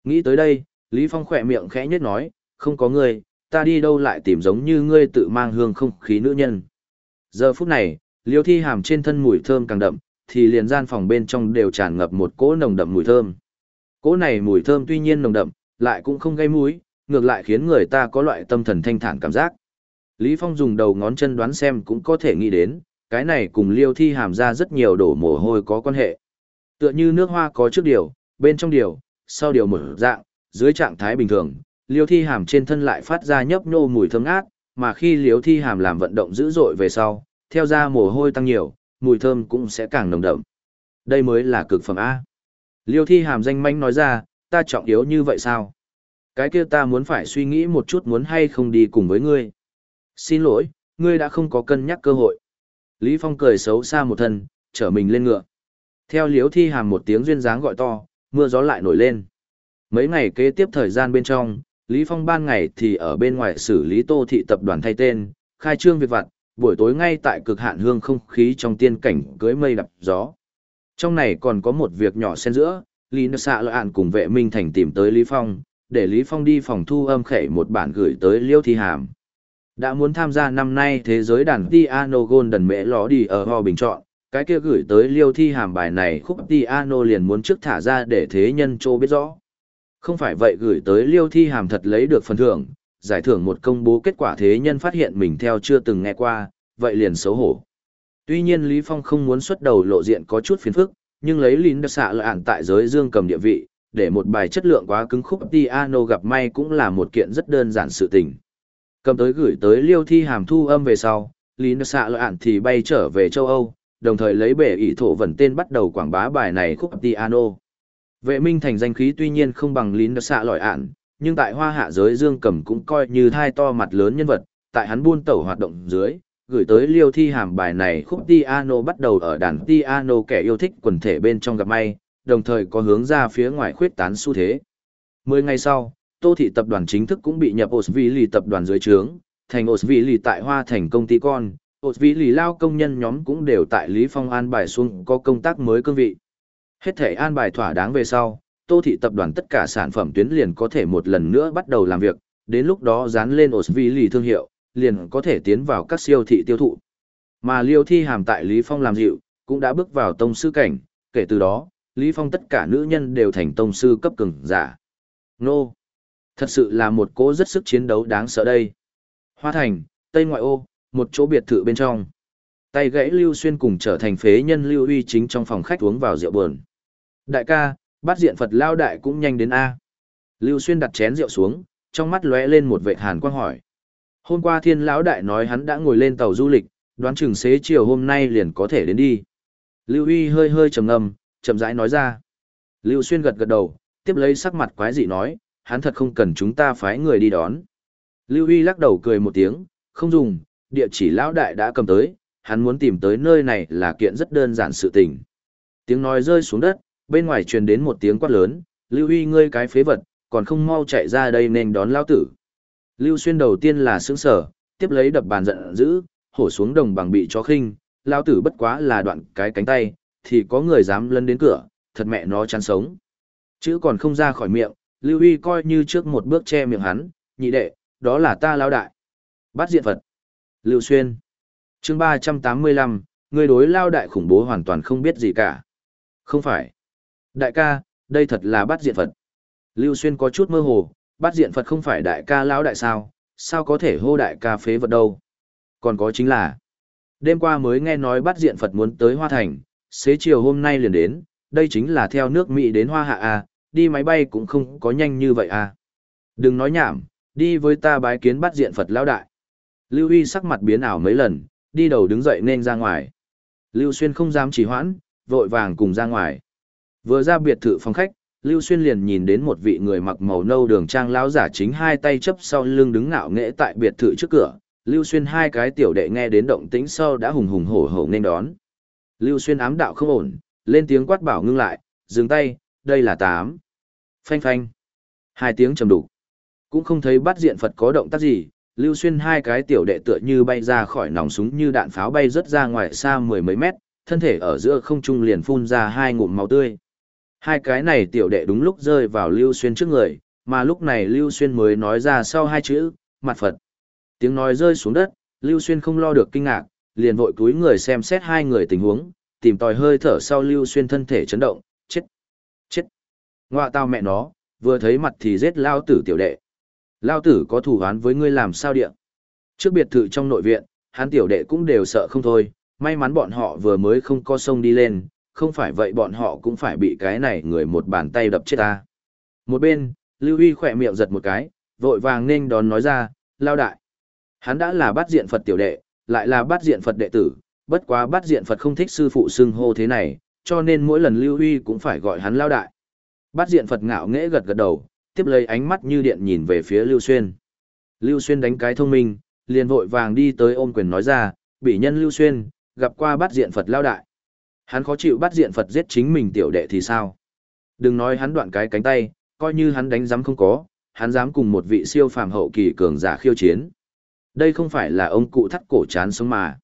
Speaker 1: Nghĩ tới đây, Lý Phong khỏe miệng khẽ nhất nói, không có ngươi, ta đi đâu lại tìm giống như ngươi tự mang hương không khí nữ nhân. Giờ phút này, liêu thi hàm trên thân mùi thơm càng đậm, thì liền gian phòng bên trong đều tràn ngập một cỗ nồng đậm mùi thơm. Cỗ này mùi thơm tuy nhiên nồng đậm, lại cũng không gây mũi, ngược lại khiến người ta có loại tâm thần thanh thản cảm giác. Lý Phong dùng đầu ngón chân đoán xem cũng có thể nghĩ đến, cái này cùng liêu thi hàm ra rất nhiều đổ mồ hôi có quan hệ. Tựa như nước hoa có trước điều, bên trong điều, sau điều mở dạng, dưới trạng thái bình thường, liêu thi hàm trên thân lại phát ra nhấp nhô mùi thơm ngát, mà khi liêu thi hàm làm vận động dữ dội về sau, theo ra mồ hôi tăng nhiều, mùi thơm cũng sẽ càng nồng đậm. Đây mới là cực phẩm A. Liêu thi hàm danh manh nói ra, ta trọng yếu như vậy sao? Cái kia ta muốn phải suy nghĩ một chút muốn hay không đi cùng với ngươi. Xin lỗi, ngươi đã không có cân nhắc cơ hội. Lý Phong cười xấu xa một thân, trở mình lên ngựa. Theo liếu thi hàm một tiếng duyên dáng gọi to, mưa gió lại nổi lên. Mấy ngày kế tiếp thời gian bên trong, Lý Phong ban ngày thì ở bên ngoài xử lý tô thị tập đoàn thay tên, khai trương việc vặt, buổi tối ngay tại cực hạn hương không khí trong tiên cảnh cưới mây đập gió. Trong này còn có một việc nhỏ xen giữa, Lý Nơ Sạ Lợi Ản cùng vệ Minh Thành tìm tới Lý Phong, để Lý Phong đi phòng thu âm khẩy một bản gửi tới Liêu Thi Hàm. Đã muốn tham gia năm nay thế giới đàn Tiano Golden Mễ Ló đi ở Ho Bình chọn, cái kia gửi tới Liêu Thi Hàm bài này khúc Tiano liền muốn trước thả ra để thế nhân Châu biết rõ. Không phải vậy gửi tới Liêu Thi Hàm thật lấy được phần thưởng, giải thưởng một công bố kết quả thế nhân phát hiện mình theo chưa từng nghe qua, vậy liền xấu hổ. Tuy nhiên Lý Phong không muốn xuất đầu lộ diện có chút phiền phức, nhưng lấy lín đặc xạ lợi ản tại giới dương cầm địa vị, để một bài chất lượng quá cứng khúc piano gặp may cũng là một kiện rất đơn giản sự tình. Cầm tới gửi tới liêu thi hàm thu âm về sau, lín đặc xạ lợi ản thì bay trở về châu Âu, đồng thời lấy bể ỷ thổ vẩn tên bắt đầu quảng bá bài này khúc piano. Vệ minh thành danh khí tuy nhiên không bằng lín đặc xạ lợi ản, nhưng tại hoa hạ giới dương cầm cũng coi như thai to mặt lớn nhân vật, tại hắn buôn tẩu hoạt động dưới, gửi tới liêu thi hàm bài này khúc piano bắt đầu ở đàn piano kẻ yêu thích quần thể bên trong gặp may, đồng thời có hướng ra phía ngoài khuyết tán xu thế. Mười ngày sau, Tô Thị tập đoàn chính thức cũng bị nhập Osvili tập đoàn dưới trướng, thành Osvili tại Hoa thành công ty con, Osvili lao công nhân nhóm cũng đều tại Lý Phong an bài xuống có công tác mới cương vị. Hết thể an bài thỏa đáng về sau, Tô Thị tập đoàn tất cả sản phẩm tuyến liền có thể một lần nữa bắt đầu làm việc, đến lúc đó dán lên Osvili thương hiệu, liền có thể tiến vào các siêu thị tiêu thụ. Mà Liêu Thi Hàm tại Lý Phong làm dịu, cũng đã bước vào tông sư cảnh, kể từ đó, Lý Phong tất cả nữ nhân đều thành tông sư cấp cường giả. Nô! Thật sự là một cố rất sức chiến đấu đáng sợ đây. Hoa Thành, Tây Ngoại ô, một chỗ biệt thự bên trong. Tay gãy Lưu Xuyên cùng trở thành phế nhân Lưu Uy chính trong phòng khách uống vào rượu buồn. Đại ca, bát diện Phật lao đại cũng nhanh đến A. Lưu Xuyên đặt chén rượu xuống, trong mắt lóe lên một vệ hàn quang hỏi. Hôm qua thiên lão đại nói hắn đã ngồi lên tàu du lịch, đoán chừng xế chiều hôm nay liền có thể đến đi. Lưu Huy hơi hơi trầm ngâm, chậm rãi nói ra. Lưu Xuyên gật gật đầu, tiếp lấy sắc mặt quái dị nói, hắn thật không cần chúng ta phái người đi đón. Lưu Huy lắc đầu cười một tiếng, không dùng, địa chỉ lão đại đã cầm tới, hắn muốn tìm tới nơi này là kiện rất đơn giản sự tình. Tiếng nói rơi xuống đất, bên ngoài truyền đến một tiếng quát lớn, Lưu Huy ngươi cái phế vật, còn không mau chạy ra đây nên đón lao tử. Lưu Xuyên đầu tiên là sững sở, tiếp lấy đập bàn giận dữ, hổ xuống đồng bằng bị chó khinh, lao tử bất quá là đoạn cái cánh tay, thì có người dám lân đến cửa, thật mẹ nó chán sống. Chữ còn không ra khỏi miệng, Lưu Huy coi như trước một bước che miệng hắn, nhị đệ, đó là ta lao đại. Bắt diện Phật. Lưu Xuyên. chương 385, người đối lao đại khủng bố hoàn toàn không biết gì cả. Không phải. Đại ca, đây thật là bắt diện Phật. Lưu Xuyên có chút mơ hồ, bắt diện Phật không phải đại ca lão đại sao, sao có thể hô đại ca phế vật đâu. Còn có chính là, đêm qua mới nghe nói bắt diện Phật muốn tới Hoa Thành, xế chiều hôm nay liền đến, đây chính là theo nước Mỹ đến Hoa Hạ à, đi máy bay cũng không có nhanh như vậy à. Đừng nói nhảm, đi với ta bái kiến bắt diện Phật lão đại. Lưu Huy sắc mặt biến ảo mấy lần, đi đầu đứng dậy nên ra ngoài. Lưu Xuyên không dám trì hoãn, vội vàng cùng ra ngoài. Vừa ra biệt thự phòng khách, Lưu Xuyên liền nhìn đến một vị người mặc màu nâu đường trang lão giả chính hai tay chấp sau lưng đứng ngạo nghễ tại biệt thự trước cửa. Lưu Xuyên hai cái tiểu đệ nghe đến động tĩnh sau đã hùng hùng hổ hổ nên đón. Lưu Xuyên ám đạo không ổn, lên tiếng quát bảo ngưng lại, dừng tay, đây là tám. Phanh phanh. Hai tiếng trầm đục. Cũng không thấy bắt diện Phật có động tác gì, Lưu Xuyên hai cái tiểu đệ tựa như bay ra khỏi nòng súng như đạn pháo bay rất ra ngoài xa mười mấy mét, thân thể ở giữa không trung liền phun ra hai ngụm máu tươi. Hai cái này tiểu đệ đúng lúc rơi vào Lưu Xuyên trước người, mà lúc này Lưu Xuyên mới nói ra sau hai chữ, mặt Phật. Tiếng nói rơi xuống đất, Lưu Xuyên không lo được kinh ngạc, liền vội cúi người xem xét hai người tình huống, tìm tòi hơi thở sau Lưu Xuyên thân thể chấn động, chết, chết. Ngoạ tao mẹ nó, vừa thấy mặt thì giết lao tử tiểu đệ. Lao tử có thủ án với ngươi làm sao điện. Trước biệt thự trong nội viện, hắn tiểu đệ cũng đều sợ không thôi, may mắn bọn họ vừa mới không có sông đi lên, không phải vậy bọn họ cũng phải bị cái này người một bàn tay đập chết ta. Một bên, Lưu Huy khỏe miệng giật một cái, vội vàng nên đón nói ra, lao đại. Hắn đã là bắt diện Phật tiểu đệ, lại là bắt diện Phật đệ tử, bất quá bắt diện Phật không thích sư phụ xưng hô thế này, cho nên mỗi lần Lưu Huy cũng phải gọi hắn lao đại. Bắt diện Phật ngạo nghễ gật gật đầu, tiếp lấy ánh mắt như điện nhìn về phía Lưu Xuyên. Lưu Xuyên đánh cái thông minh, liền vội vàng đi tới ôm quyền nói ra, bị nhân Lưu Xuyên, gặp qua bắt diện Phật lao đại. Hắn khó chịu bắt diện Phật giết chính mình tiểu đệ thì sao? Đừng nói hắn đoạn cái cánh tay, coi như hắn đánh giám không có, hắn dám cùng một vị siêu phàm hậu kỳ cường giả khiêu chiến. Đây không phải là ông cụ thắt cổ chán sống mà.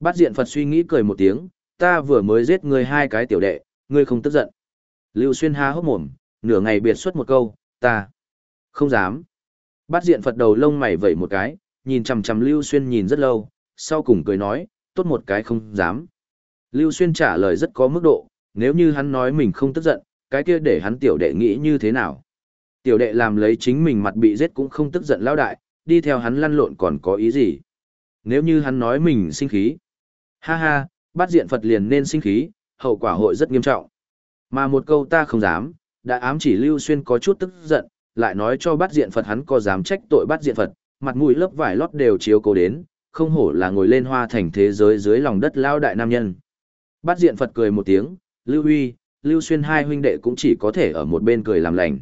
Speaker 1: Bắt diện Phật suy nghĩ cười một tiếng, ta vừa mới giết ngươi hai cái tiểu đệ, ngươi không tức giận. Lưu Xuyên há hốc mồm, nửa ngày biệt xuất một câu, ta không dám. Bắt diện Phật đầu lông mày vẩy một cái, nhìn chằm chằm Lưu Xuyên nhìn rất lâu, sau cùng cười nói, tốt một cái không dám. Lưu Xuyên trả lời rất có mức độ, nếu như hắn nói mình không tức giận, cái kia để hắn tiểu đệ nghĩ như thế nào. Tiểu đệ làm lấy chính mình mặt bị giết cũng không tức giận lão đại, đi theo hắn lăn lộn còn có ý gì. Nếu như hắn nói mình sinh khí, ha ha, bắt diện Phật liền nên sinh khí, hậu quả hội rất nghiêm trọng. Mà một câu ta không dám, đã ám chỉ Lưu Xuyên có chút tức giận, lại nói cho bắt diện Phật hắn có dám trách tội bắt diện Phật, mặt mũi lớp vải lót đều chiếu cố đến, không hổ là ngồi lên hoa thành thế giới dưới lòng đất lao đại nam nhân. Bát diện Phật cười một tiếng, Lưu Huy, Lưu Xuyên hai huynh đệ cũng chỉ có thể ở một bên cười làm lành.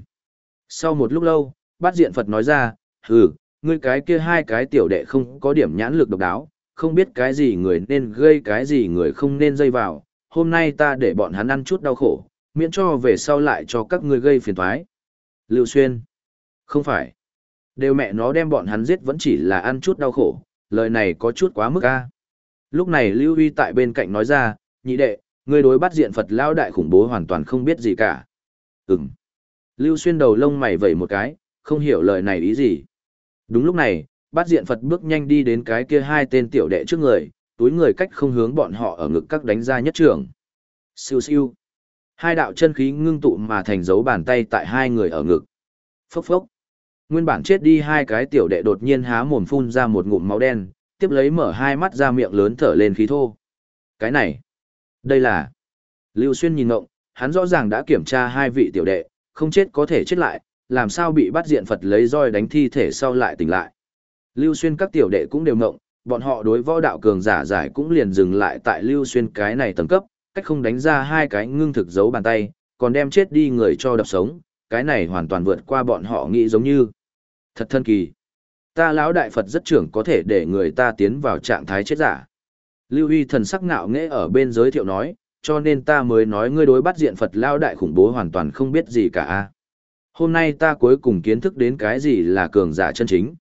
Speaker 1: Sau một lúc lâu, Bát diện Phật nói ra, hừ, ngươi cái kia hai cái tiểu đệ không có điểm nhãn lực độc đáo, không biết cái gì người nên gây cái gì người không nên dây vào, hôm nay ta để bọn hắn ăn chút đau khổ, miễn cho về sau lại cho các ngươi gây phiền toái. Lưu Xuyên. Không phải. Đều mẹ nó đem bọn hắn giết vẫn chỉ là ăn chút đau khổ, lời này có chút quá mức a. Lúc này Lưu Huy tại bên cạnh nói ra, nhị đệ, ngươi đối bắt diện Phật lão đại khủng bố hoàn toàn không biết gì cả. Ừm. Lưu Xuyên đầu lông mày vẩy một cái, không hiểu lời này ý gì. Đúng lúc này, bắt diện Phật bước nhanh đi đến cái kia hai tên tiểu đệ trước người, túi người cách không hướng bọn họ ở ngực các đánh ra nhất trưởng. Siêu siêu. Hai đạo chân khí ngưng tụ mà thành dấu bàn tay tại hai người ở ngực. Phốc phốc. Nguyên bản chết đi hai cái tiểu đệ đột nhiên há mồm phun ra một ngụm máu đen, tiếp lấy mở hai mắt ra miệng lớn thở lên khí thô. Cái này, đây là... Lưu Xuyên nhìn ngộng, hắn rõ ràng đã kiểm tra hai vị tiểu đệ, không chết có thể chết lại, làm sao bị bắt diện Phật lấy roi đánh thi thể sau lại tỉnh lại. Lưu Xuyên các tiểu đệ cũng đều ngộng, bọn họ đối võ đạo cường giả giải cũng liền dừng lại tại Lưu Xuyên cái này tầng cấp, cách không đánh ra hai cái ngưng thực giấu bàn tay, còn đem chết đi người cho đập sống, cái này hoàn toàn vượt qua bọn họ nghĩ giống như. Thật thân kỳ. Ta lão đại Phật rất trưởng có thể để người ta tiến vào trạng thái chết giả. Lưu Huy thần sắc ngạo nghễ ở bên giới thiệu nói, cho nên ta mới nói ngươi đối bắt diện Phật lão đại khủng bố hoàn toàn không biết gì cả. Hôm nay ta cuối cùng kiến thức đến cái gì là cường giả chân chính.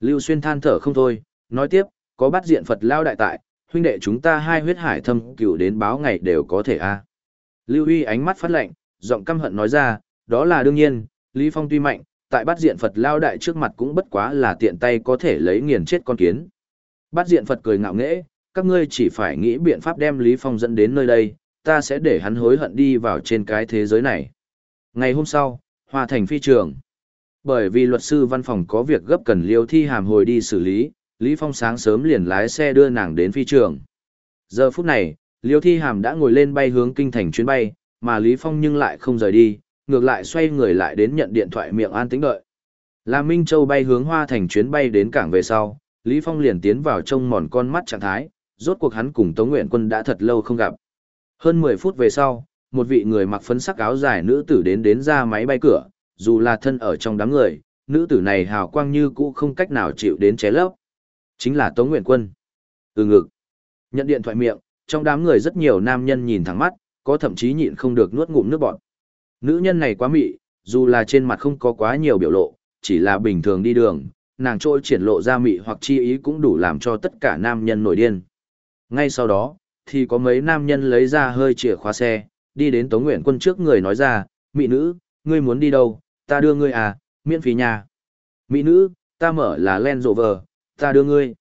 Speaker 1: Lưu Xuyên than thở không thôi, nói tiếp, có bắt diện Phật lão đại tại, huynh đệ chúng ta hai huyết hải thâm cựu đến báo ngày đều có thể a. Lưu Huy ánh mắt phát lạnh, giọng căm hận nói ra, đó là đương nhiên, Lý Phong tuy mạnh, tại bắt diện Phật lao đại trước mặt cũng bất quá là tiện tay có thể lấy nghiền chết con kiến. Bắt diện Phật cười ngạo nghễ, các ngươi chỉ phải nghĩ biện pháp đem Lý Phong dẫn đến nơi đây, ta sẽ để hắn hối hận đi vào trên cái thế giới này. Ngày hôm sau, Hoa Thành phi trường. Bởi vì luật sư văn phòng có việc gấp cần liêu thi hàm hồi đi xử lý, Lý Phong sáng sớm liền lái xe đưa nàng đến phi trường. Giờ phút này, liêu thi hàm đã ngồi lên bay hướng kinh thành chuyến bay, mà Lý Phong nhưng lại không rời đi, ngược lại xoay người lại đến nhận điện thoại miệng an tĩnh đợi. Là Minh Châu bay hướng Hoa Thành chuyến bay đến cảng về sau, Lý Phong liền tiến vào trông mòn con mắt trạng thái, rốt cuộc hắn cùng Tống Nguyện Quân đã thật lâu không gặp. Hơn 10 phút về sau, một vị người mặc phấn sắc áo dài nữ tử đến đến ra máy bay cửa, dù là thân ở trong đám người, nữ tử này hào quang như cũ không cách nào chịu đến ché lấp. Chính là Tống Nguyện Quân. Ừ ngực. Nhận điện thoại miệng, trong đám người rất nhiều nam nhân nhìn thẳng mắt, có thậm chí nhịn không được nuốt ngụm nước bọt. Nữ nhân này quá mị, dù là trên mặt không có quá nhiều biểu lộ, chỉ là bình thường đi đường, nàng trôi triển lộ ra mị hoặc chi ý cũng đủ làm cho tất cả nam nhân nổi điên. Ngay sau đó, thì có mấy nam nhân lấy ra hơi chìa khóa xe, đi đến Tống Nguyện Quân trước người nói ra, mỹ nữ, ngươi muốn đi đâu, ta đưa ngươi à, miễn phí nhà. Mỹ nữ, ta mở là Land Rover, ta đưa ngươi.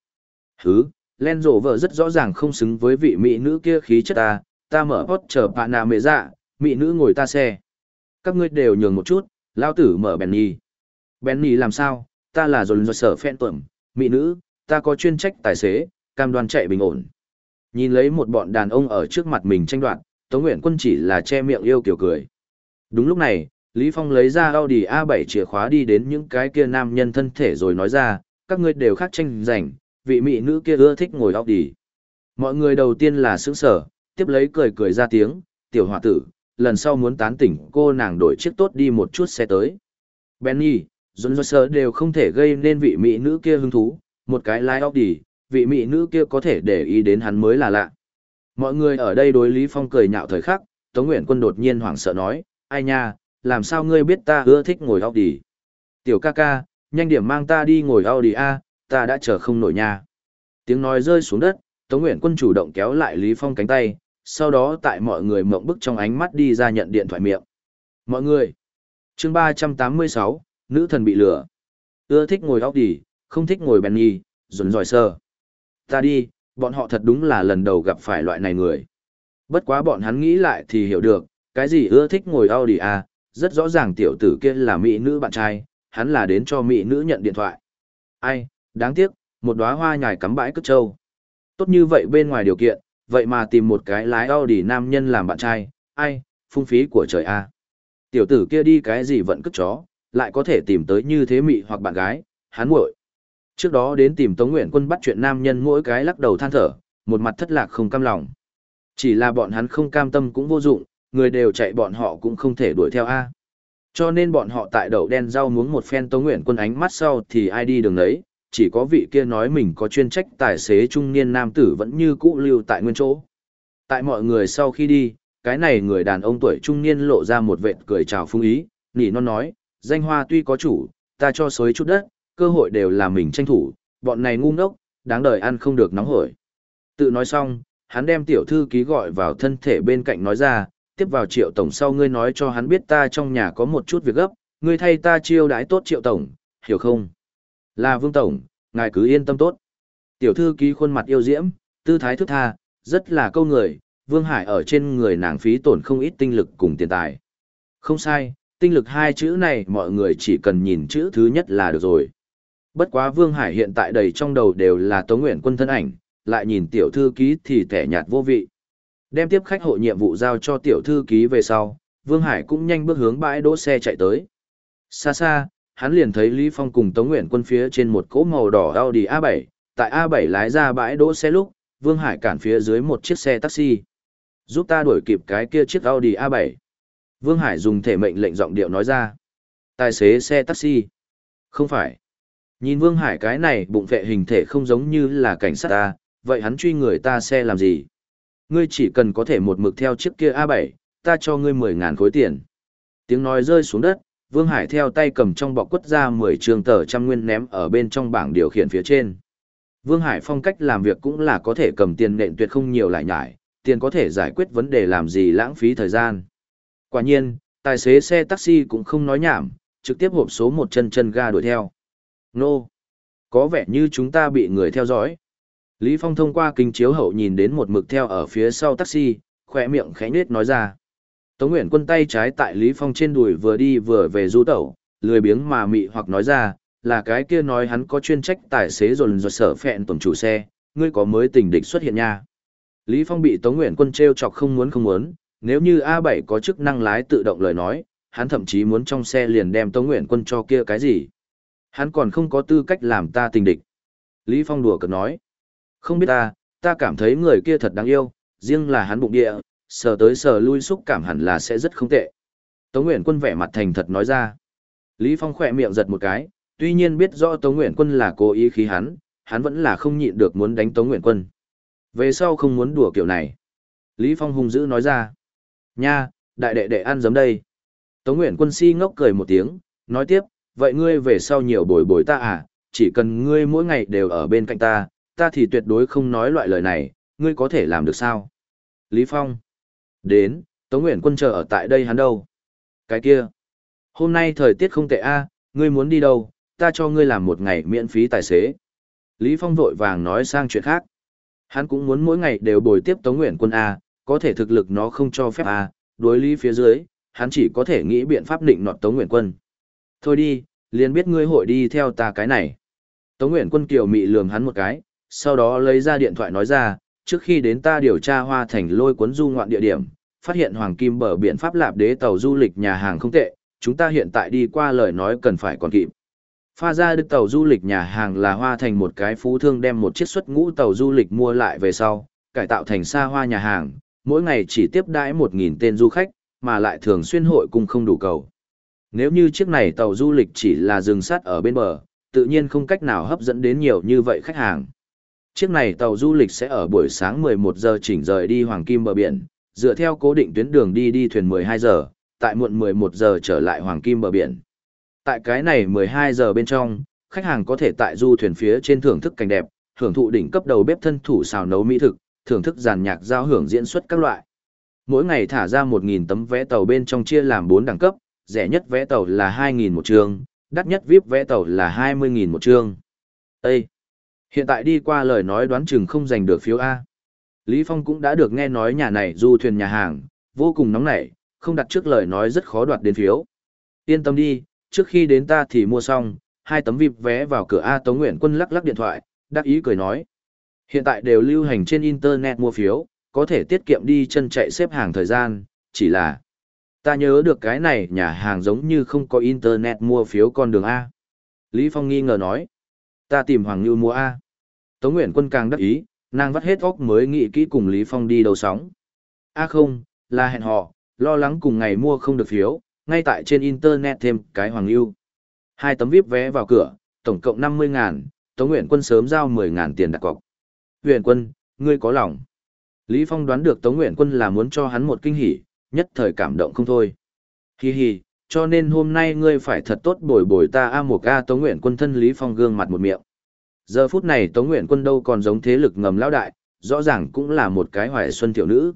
Speaker 1: Hứ, Land Rover rất rõ ràng không xứng với vị mỹ nữ kia khí chất ta, ta mở hot chờ bạn nào mẹ dạ, mỹ nữ ngồi ta xe các ngươi đều nhường một chút, lao tử mở Benny. Benny làm sao, ta là dồn dồn sở phen tuẩm, mỹ nữ, ta có chuyên trách tài xế, cam đoan chạy bình ổn. Nhìn lấy một bọn đàn ông ở trước mặt mình tranh đoạt, Tống Nguyện Quân chỉ là che miệng yêu kiểu cười. Đúng lúc này, Lý Phong lấy ra Audi A7 chìa khóa đi đến những cái kia nam nhân thân thể rồi nói ra, các ngươi đều khác tranh giành, vị mỹ nữ kia ưa thích ngồi Audi. Mọi người đầu tiên là sững sở, tiếp lấy cười cười ra tiếng, tiểu hòa tử, lần sau muốn tán tỉnh cô nàng đổi chiếc tốt đi một chút xe tới. Benny, John Joser đều không thể gây nên vị mỹ nữ kia hứng thú, một cái lái Audi, vị mỹ nữ kia có thể để ý đến hắn mới là lạ. Mọi người ở đây đối Lý Phong cười nhạo thời khắc, Tống Nguyện Quân đột nhiên hoảng sợ nói, ai nha, làm sao ngươi biết ta ưa thích ngồi Audi? Tiểu ca ca, nhanh điểm mang ta đi ngồi Audi A, ta đã chờ không nổi nha. Tiếng nói rơi xuống đất, Tống Nguyện Quân chủ động kéo lại Lý Phong cánh tay, sau đó tại mọi người mộng bức trong ánh mắt đi ra nhận điện thoại miệng. Mọi người, chương 386, nữ thần bị lừa. Ưa thích ngồi Audi, không thích ngồi Benny, dồn dòi sơ. Ta đi, bọn họ thật đúng là lần đầu gặp phải loại này người. Bất quá bọn hắn nghĩ lại thì hiểu được, cái gì ưa thích ngồi Audi à, rất rõ ràng tiểu tử kia là mỹ nữ bạn trai, hắn là đến cho mỹ nữ nhận điện thoại. Ai, đáng tiếc, một đóa hoa nhài cắm bãi cất trâu. Tốt như vậy bên ngoài điều kiện, vậy mà tìm một cái lái Audi nam nhân làm bạn trai, ai, phung phí của trời a. Tiểu tử kia đi cái gì vẫn cất chó, lại có thể tìm tới như thế mị hoặc bạn gái, hắn muội. Trước đó đến tìm Tống Nguyện Quân bắt chuyện nam nhân mỗi cái lắc đầu than thở, một mặt thất lạc không cam lòng. Chỉ là bọn hắn không cam tâm cũng vô dụng, người đều chạy bọn họ cũng không thể đuổi theo a. Cho nên bọn họ tại đậu đen rau muống một phen Tống Nguyện Quân ánh mắt sau thì ai đi đường đấy, chỉ có vị kia nói mình có chuyên trách tài xế trung niên nam tử vẫn như cũ lưu tại nguyên chỗ. Tại mọi người sau khi đi, cái này người đàn ông tuổi trung niên lộ ra một vệt cười chào phung ý, nỉ non nói, danh hoa tuy có chủ, ta cho xối chút đất, cơ hội đều là mình tranh thủ, bọn này ngu ngốc, đáng đời ăn không được nóng hổi. Tự nói xong, hắn đem tiểu thư ký gọi vào thân thể bên cạnh nói ra, tiếp vào triệu tổng sau ngươi nói cho hắn biết ta trong nhà có một chút việc gấp, ngươi thay ta chiêu đãi tốt triệu tổng, hiểu không? Là Vương Tổng, ngài cứ yên tâm tốt. Tiểu thư ký khuôn mặt yêu diễm, tư thái thức tha, rất là câu người, Vương Hải ở trên người nàng phí tổn không ít tinh lực cùng tiền tài. Không sai, tinh lực hai chữ này mọi người chỉ cần nhìn chữ thứ nhất là được rồi. Bất quá Vương Hải hiện tại đầy trong đầu đều là Tống Nguyện quân thân ảnh, lại nhìn tiểu thư ký thì tẻ nhạt vô vị. Đem tiếp khách hộ nhiệm vụ giao cho tiểu thư ký về sau, Vương Hải cũng nhanh bước hướng bãi đỗ xe chạy tới. Xa xa, hắn liền thấy Lý Phong cùng Tống Nguyện quân phía trên một cỗ màu đỏ Audi A7, tại A7 lái ra bãi đỗ xe lúc, Vương Hải cản phía dưới một chiếc xe taxi. Giúp ta đuổi kịp cái kia chiếc Audi A7. Vương Hải dùng thể mệnh lệnh giọng điệu nói ra. Tài xế xe taxi. Không phải. Nhìn Vương Hải cái này bụng vệ hình thể không giống như là cảnh sát ta, vậy hắn truy người ta xe làm gì? Ngươi chỉ cần có thể một mực theo chiếc kia A7, ta cho ngươi 10.000 khối tiền. Tiếng nói rơi xuống đất, Vương Hải theo tay cầm trong bọc quất ra 10 trường tờ trăm nguyên ném ở bên trong bảng điều khiển phía trên. Vương Hải phong cách làm việc cũng là có thể cầm tiền nện tuyệt không nhiều lại nhải, tiền có thể giải quyết vấn đề làm gì lãng phí thời gian. Quả nhiên, tài xế xe taxi cũng không nói nhảm, trực tiếp hộp số một chân chân ga đuổi theo. Nô! Có vẻ như chúng ta bị người theo dõi. Lý Phong thông qua kính chiếu hậu nhìn đến một mực theo ở phía sau taxi, khỏe miệng khẽ nết nói ra. Tống Nguyễn quân tay trái tại Lý Phong trên đùi vừa đi vừa về du tẩu, lười biếng mà mị hoặc nói ra, là cái kia nói hắn có chuyên trách tài xế rồn rồi sở phẹn tổng chủ xe, ngươi có mới tình địch xuất hiện nha. Lý Phong bị Tống Nguyễn quân treo chọc không muốn không muốn, nếu như A7 có chức năng lái tự động lời nói, hắn thậm chí muốn trong xe liền đem Tống Nguyễn quân cho kia cái gì. Hắn còn không có tư cách làm ta tình địch. Lý Phong đùa cợt nói, không biết ta, ta cảm thấy người kia thật đáng yêu, riêng là hắn bụng địa, sờ tới sờ lui xúc cảm hẳn là sẽ rất không tệ. Tống Nguyễn Quân vẻ mặt thành thật nói ra. Lý Phong khỏe miệng giật một cái, tuy nhiên biết rõ Tống Nguyễn Quân là cố ý khí hắn, hắn vẫn là không nhịn được muốn đánh Tống Nguyễn Quân. Về sau không muốn đùa kiểu này. Lý Phong hung dữ nói ra. Nha, đại đệ đệ ăn giấm đây. Tống Nguyễn Quân si ngốc cười một tiếng, nói tiếp, vậy ngươi về sau nhiều bồi bồi ta à, chỉ cần ngươi mỗi ngày đều ở bên cạnh ta, ta thì tuyệt đối không nói loại lời này, ngươi có thể làm được sao? Lý Phong. Đến, Tống Nguyễn Quân chờ ở tại đây hắn đâu? Cái kia. Hôm nay thời tiết không tệ a, ngươi muốn đi đâu, ta cho ngươi làm một ngày miễn phí tài xế. Lý Phong vội vàng nói sang chuyện khác. Hắn cũng muốn mỗi ngày đều bồi tiếp Tống Nguyễn Quân A, có thể thực lực nó không cho phép A, đối lý phía dưới, hắn chỉ có thể nghĩ biện pháp định nọt Tống Nguyễn Quân. Thôi đi, liền biết ngươi hội đi theo ta cái này. Tống Nguyễn Quân kiều mị lườm hắn một cái, sau đó lấy ra điện thoại nói ra, trước khi đến ta điều tra hoa thành lôi cuốn du ngoạn địa điểm, phát hiện hoàng kim bờ biển Pháp Lạp đế tàu du lịch nhà hàng không tệ, chúng ta hiện tại đi qua lời nói cần phải còn kịp. Pha ra được tàu du lịch nhà hàng là hoa thành một cái phú thương đem một chiếc xuất ngũ tàu du lịch mua lại về sau, cải tạo thành xa hoa nhà hàng, mỗi ngày chỉ tiếp đãi 1.000 tên du khách, mà lại thường xuyên hội cùng không đủ cầu. Nếu như chiếc này tàu du lịch chỉ là dừng sắt ở bên bờ, tự nhiên không cách nào hấp dẫn đến nhiều như vậy khách hàng. Chiếc này tàu du lịch sẽ ở buổi sáng 11 giờ chỉnh rời đi Hoàng Kim bờ biển, dựa theo cố định tuyến đường đi đi thuyền 12 giờ, tại muộn 11 giờ trở lại Hoàng Kim bờ biển. Tại cái này 12 giờ bên trong, khách hàng có thể tại du thuyền phía trên thưởng thức cảnh đẹp, thưởng thụ đỉnh cấp đầu bếp thân thủ xào nấu mỹ thực, thưởng thức giàn nhạc giao hưởng diễn xuất các loại. Mỗi ngày thả ra 1.000 tấm vé tàu bên trong chia làm 4 đẳng cấp, rẻ nhất vé tàu là 2.000 một trường, đắt nhất VIP vé tàu là 20.000 một trường. Ê! Hiện tại đi qua lời nói đoán chừng không giành được phiếu A. Lý Phong cũng đã được nghe nói nhà này du thuyền nhà hàng, vô cùng nóng nảy, không đặt trước lời nói rất khó đoạt đến phiếu. Yên tâm đi, trước khi đến ta thì mua xong, hai tấm vip vé vào cửa A Tống Nguyễn Quân lắc lắc điện thoại, đắc ý cười nói. Hiện tại đều lưu hành trên Internet mua phiếu, có thể tiết kiệm đi chân chạy xếp hàng thời gian, chỉ là... Ta nhớ được cái này nhà hàng giống như không có Internet mua phiếu con đường A. Lý Phong nghi ngờ nói. Ta tìm Hoàng Như mua A. Tống Nguyện Quân càng đắc ý, nàng vắt hết óc mới nghĩ kỹ cùng Lý Phong đi đầu sóng. A không, là hẹn họ, lo lắng cùng ngày mua không được phiếu, ngay tại trên internet thêm cái hoàng lưu. Hai tấm VIP vé vào cửa, tổng cộng 50 ngàn, Tống Nguyện Quân sớm giao 10 ngàn tiền đặt cọc. Nguyện Quân, ngươi có lòng. Lý Phong đoán được Tống Nguyện Quân là muốn cho hắn một kinh hỉ, nhất thời cảm động không thôi. Hi hi, cho nên hôm nay ngươi phải thật tốt bồi bồi ta A một A Tống Nguyện Quân thân Lý Phong gương mặt một miệng. Giờ phút này Tống Nguyện Quân đâu còn giống thế lực ngầm lão đại, rõ ràng cũng là một cái hoài xuân tiểu nữ.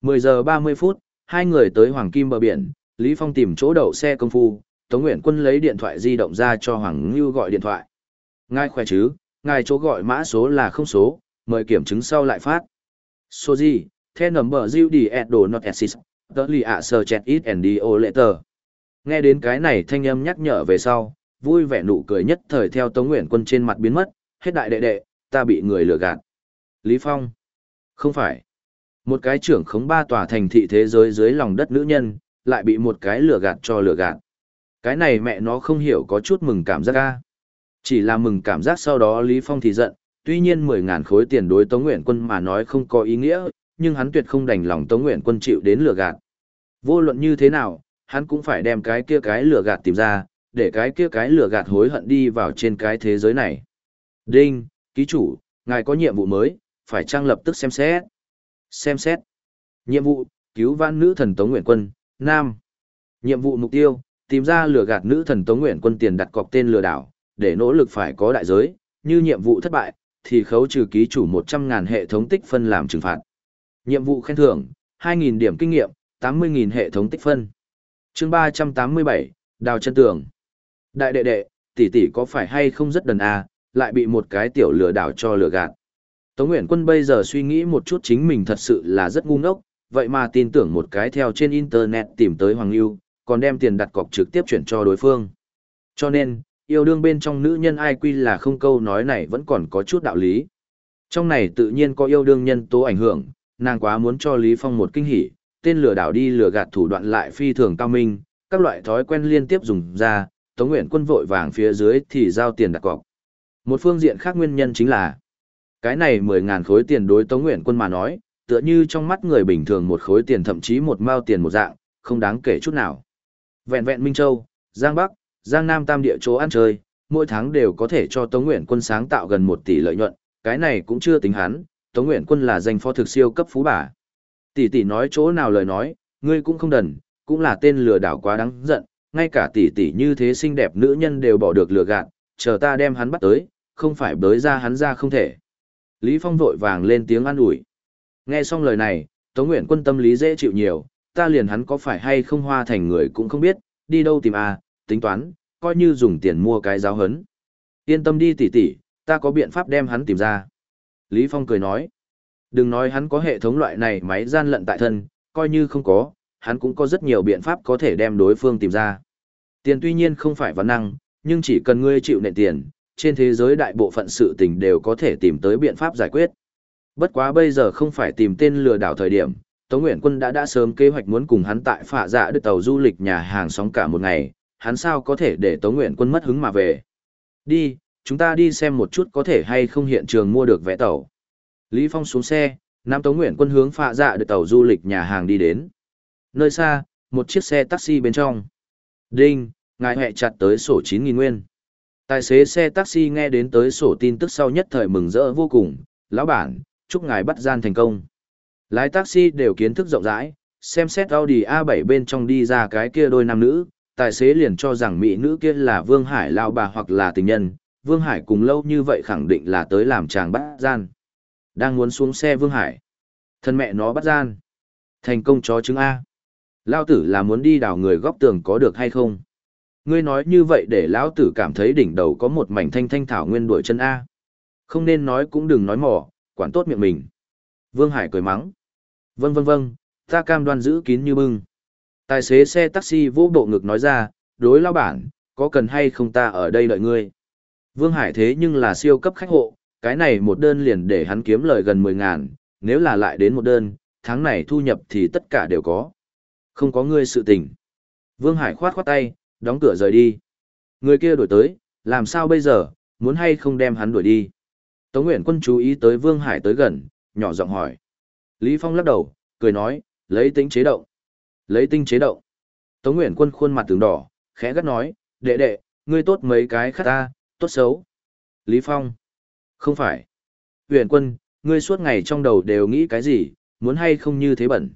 Speaker 1: 10 giờ 30 phút, hai người tới Hoàng Kim bờ biển, Lý Phong tìm chỗ đậu xe công phu, Tống Nguyện Quân lấy điện thoại di động ra cho Hoàng Ngưu gọi điện thoại. Ngài khỏe chứ, ngài chỗ gọi mã số là không số, mời kiểm chứng sau lại phát. Số gì, the number you the at not assist, tớ lì ạ sờ chẹt ít and đi ô lệ tờ. Nghe đến cái này thanh âm nhắc nhở về sau, vui vẻ nụ cười nhất thời theo Tống Nguyện Quân trên mặt biến mất, hết đại đệ đệ, ta bị người lừa gạt. Lý Phong. Không phải. Một cái trưởng khống ba tòa thành thị thế giới dưới lòng đất nữ nhân, lại bị một cái lừa gạt cho lừa gạt. Cái này mẹ nó không hiểu có chút mừng cảm giác ca. Chỉ là mừng cảm giác sau đó Lý Phong thì giận, tuy nhiên 10.000 khối tiền đối Tống Nguyện Quân mà nói không có ý nghĩa, nhưng hắn tuyệt không đành lòng Tống Nguyện Quân chịu đến lừa gạt. Vô luận như thế nào, hắn cũng phải đem cái kia cái lừa gạt tìm ra, để cái kia cái lửa gạt hối hận đi vào trên cái thế giới này. Đinh, ký chủ, ngài có nhiệm vụ mới, phải trang lập tức xem xét. Xem xét. Nhiệm vụ, cứu vãn nữ thần Tống Nguyện Quân, Nam. Nhiệm vụ mục tiêu, tìm ra lừa gạt nữ thần Tống Nguyện Quân tiền đặt cọc tên lừa đảo, để nỗ lực phải có đại giới, như nhiệm vụ thất bại, thì khấu trừ ký chủ 100.000 hệ thống tích phân làm trừng phạt. Nhiệm vụ khen thưởng, 2.000 điểm kinh nghiệm, 80.000 hệ thống tích phân. chương 387, Đào chân tường. Đại đệ đệ, tỷ tỷ có phải hay không rất đần à, lại bị một cái tiểu lừa đảo cho lừa gạt. Tống nguyễn Quân bây giờ suy nghĩ một chút chính mình thật sự là rất ngu ngốc, vậy mà tin tưởng một cái theo trên internet tìm tới Hoàng Lưu, còn đem tiền đặt cọc trực tiếp chuyển cho đối phương. Cho nên, yêu đương bên trong nữ nhân ai quy là không câu nói này vẫn còn có chút đạo lý. Trong này tự nhiên có yêu đương nhân tố ảnh hưởng, nàng quá muốn cho Lý Phong một kinh hỉ, tên lừa đảo đi lừa gạt thủ đoạn lại phi thường cao minh, các loại thói quen liên tiếp dùng ra, Tống Nguyện Quân vội vàng phía dưới thì giao tiền đặt cọc. Một phương diện khác nguyên nhân chính là, cái này 10.000 khối tiền đối Tống Nguyện Quân mà nói, tựa như trong mắt người bình thường một khối tiền thậm chí một mao tiền một dạng, không đáng kể chút nào. Vẹn vẹn Minh Châu, Giang Bắc, Giang Nam tam địa chỗ ăn chơi, mỗi tháng đều có thể cho Tống Nguyện Quân sáng tạo gần 1 tỷ lợi nhuận, cái này cũng chưa tính hắn, Tống Nguyện Quân là danh phó thực siêu cấp phú bà. Tỷ tỷ nói chỗ nào lời nói, ngươi cũng không đần, cũng là tên lừa đảo quá đáng giận, ngay cả tỷ tỷ như thế xinh đẹp nữ nhân đều bỏ được lừa gạt, chờ ta đem hắn bắt tới, không phải bới ra hắn ra không thể. Lý Phong vội vàng lên tiếng an ủi. Nghe xong lời này, Tống Nguyện Quân tâm lý dễ chịu nhiều, ta liền hắn có phải hay không hoa thành người cũng không biết, đi đâu tìm à, tính toán, coi như dùng tiền mua cái giáo hấn. Yên tâm đi tỷ tỷ, ta có biện pháp đem hắn tìm ra. Lý Phong cười nói, đừng nói hắn có hệ thống loại này máy gian lận tại thân, coi như không có, hắn cũng có rất nhiều biện pháp có thể đem đối phương tìm ra. Tiền tuy nhiên không phải vấn năng, nhưng chỉ cần ngươi chịu nệ tiền, trên thế giới đại bộ phận sự tình đều có thể tìm tới biện pháp giải quyết. Bất quá bây giờ không phải tìm tên lừa đảo thời điểm, Tống Nguyện Quân đã đã sớm kế hoạch muốn cùng hắn tại phả dạ đưa tàu du lịch nhà hàng sóng cả một ngày, hắn sao có thể để Tống Nguyện Quân mất hứng mà về. Đi, chúng ta đi xem một chút có thể hay không hiện trường mua được vé tàu. Lý Phong xuống xe, Nam Tống nguyễn Quân hướng phạ dạ được tàu du lịch nhà hàng đi đến. Nơi xa, một chiếc xe taxi bên trong. Đinh, ngài hẹ chặt tới sổ 9.000 nguyên. Tài xế xe taxi nghe đến tới sổ tin tức sau nhất thời mừng rỡ vô cùng, lão bản, chúc ngài bắt gian thành công. Lái taxi đều kiến thức rộng rãi, xem xét Audi A7 bên trong đi ra cái kia đôi nam nữ, tài xế liền cho rằng mỹ nữ kia là Vương Hải lão bà hoặc là tình nhân, Vương Hải cùng lâu như vậy khẳng định là tới làm chàng bắt gian. Đang muốn xuống xe Vương Hải. Thân mẹ nó bắt gian. Thành công chó chứng A. Lao tử là muốn đi đào người góc tường có được hay không? Ngươi nói như vậy để lão tử cảm thấy đỉnh đầu có một mảnh thanh thanh thảo nguyên đuổi chân A. Không nên nói cũng đừng nói mỏ, quản tốt miệng mình. Vương Hải cười mắng. Vâng vâng vâng, ta cam đoan giữ kín như bưng. Tài xế xe taxi vô bộ ngực nói ra, đối lao bản, có cần hay không ta ở đây đợi ngươi. Vương Hải thế nhưng là siêu cấp khách hộ, cái này một đơn liền để hắn kiếm lời gần 10 ngàn, nếu là lại đến một đơn, tháng này thu nhập thì tất cả đều có. Không có ngươi sự tình. Vương Hải khoát khoát tay, đóng cửa rời đi. Người kia đổi tới, làm sao bây giờ, muốn hay không đem hắn đuổi đi. Tống Nguyễn Quân chú ý tới Vương Hải tới gần, nhỏ giọng hỏi. Lý Phong lắc đầu, cười nói, lấy tính chế động. Lấy tinh chế động. Tống Nguyễn Quân khuôn mặt tướng đỏ, khẽ gắt nói, đệ đệ, ngươi tốt mấy cái khác ta, tốt xấu. Lý Phong. Không phải. Huyền Quân, ngươi suốt ngày trong đầu đều nghĩ cái gì, muốn hay không như thế bẩn.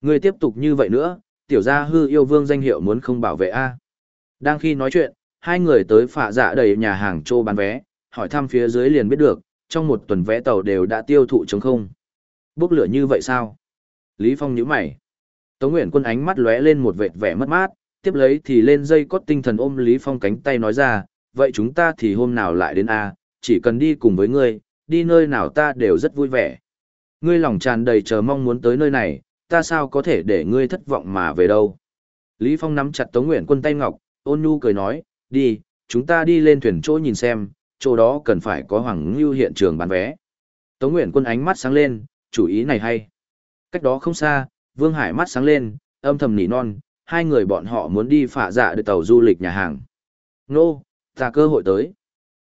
Speaker 1: Ngươi tiếp tục như vậy nữa, tiểu gia hư yêu vương danh hiệu muốn không bảo vệ a. Đang khi nói chuyện, hai người tới phạ dạ đầy nhà hàng trô bán vé, hỏi thăm phía dưới liền biết được, trong một tuần vé tàu đều đã tiêu thụ chống không. Bốc lửa như vậy sao? Lý Phong nhíu mày. Tống Nguyễn Quân ánh mắt lóe lên một vệt vẻ mất mát, tiếp lấy thì lên dây cót tinh thần ôm Lý Phong cánh tay nói ra, vậy chúng ta thì hôm nào lại đến A, chỉ cần đi cùng với ngươi, đi nơi nào ta đều rất vui vẻ. Ngươi lòng tràn đầy chờ mong muốn tới nơi này, ta sao có thể để ngươi thất vọng mà về đâu. Lý Phong nắm chặt Tống Nguyễn Quân tay ngọc, ôn nhu cười nói, đi, chúng ta đi lên thuyền chỗ nhìn xem, chỗ đó cần phải có Hoàng Ngưu hiện trường bán vé. Tống Nguyễn Quân ánh mắt sáng lên, chủ ý này hay. Cách đó không xa, Vương Hải mắt sáng lên, âm thầm nỉ non, hai người bọn họ muốn đi phả dạ được tàu du lịch nhà hàng. Nô, ta cơ hội tới.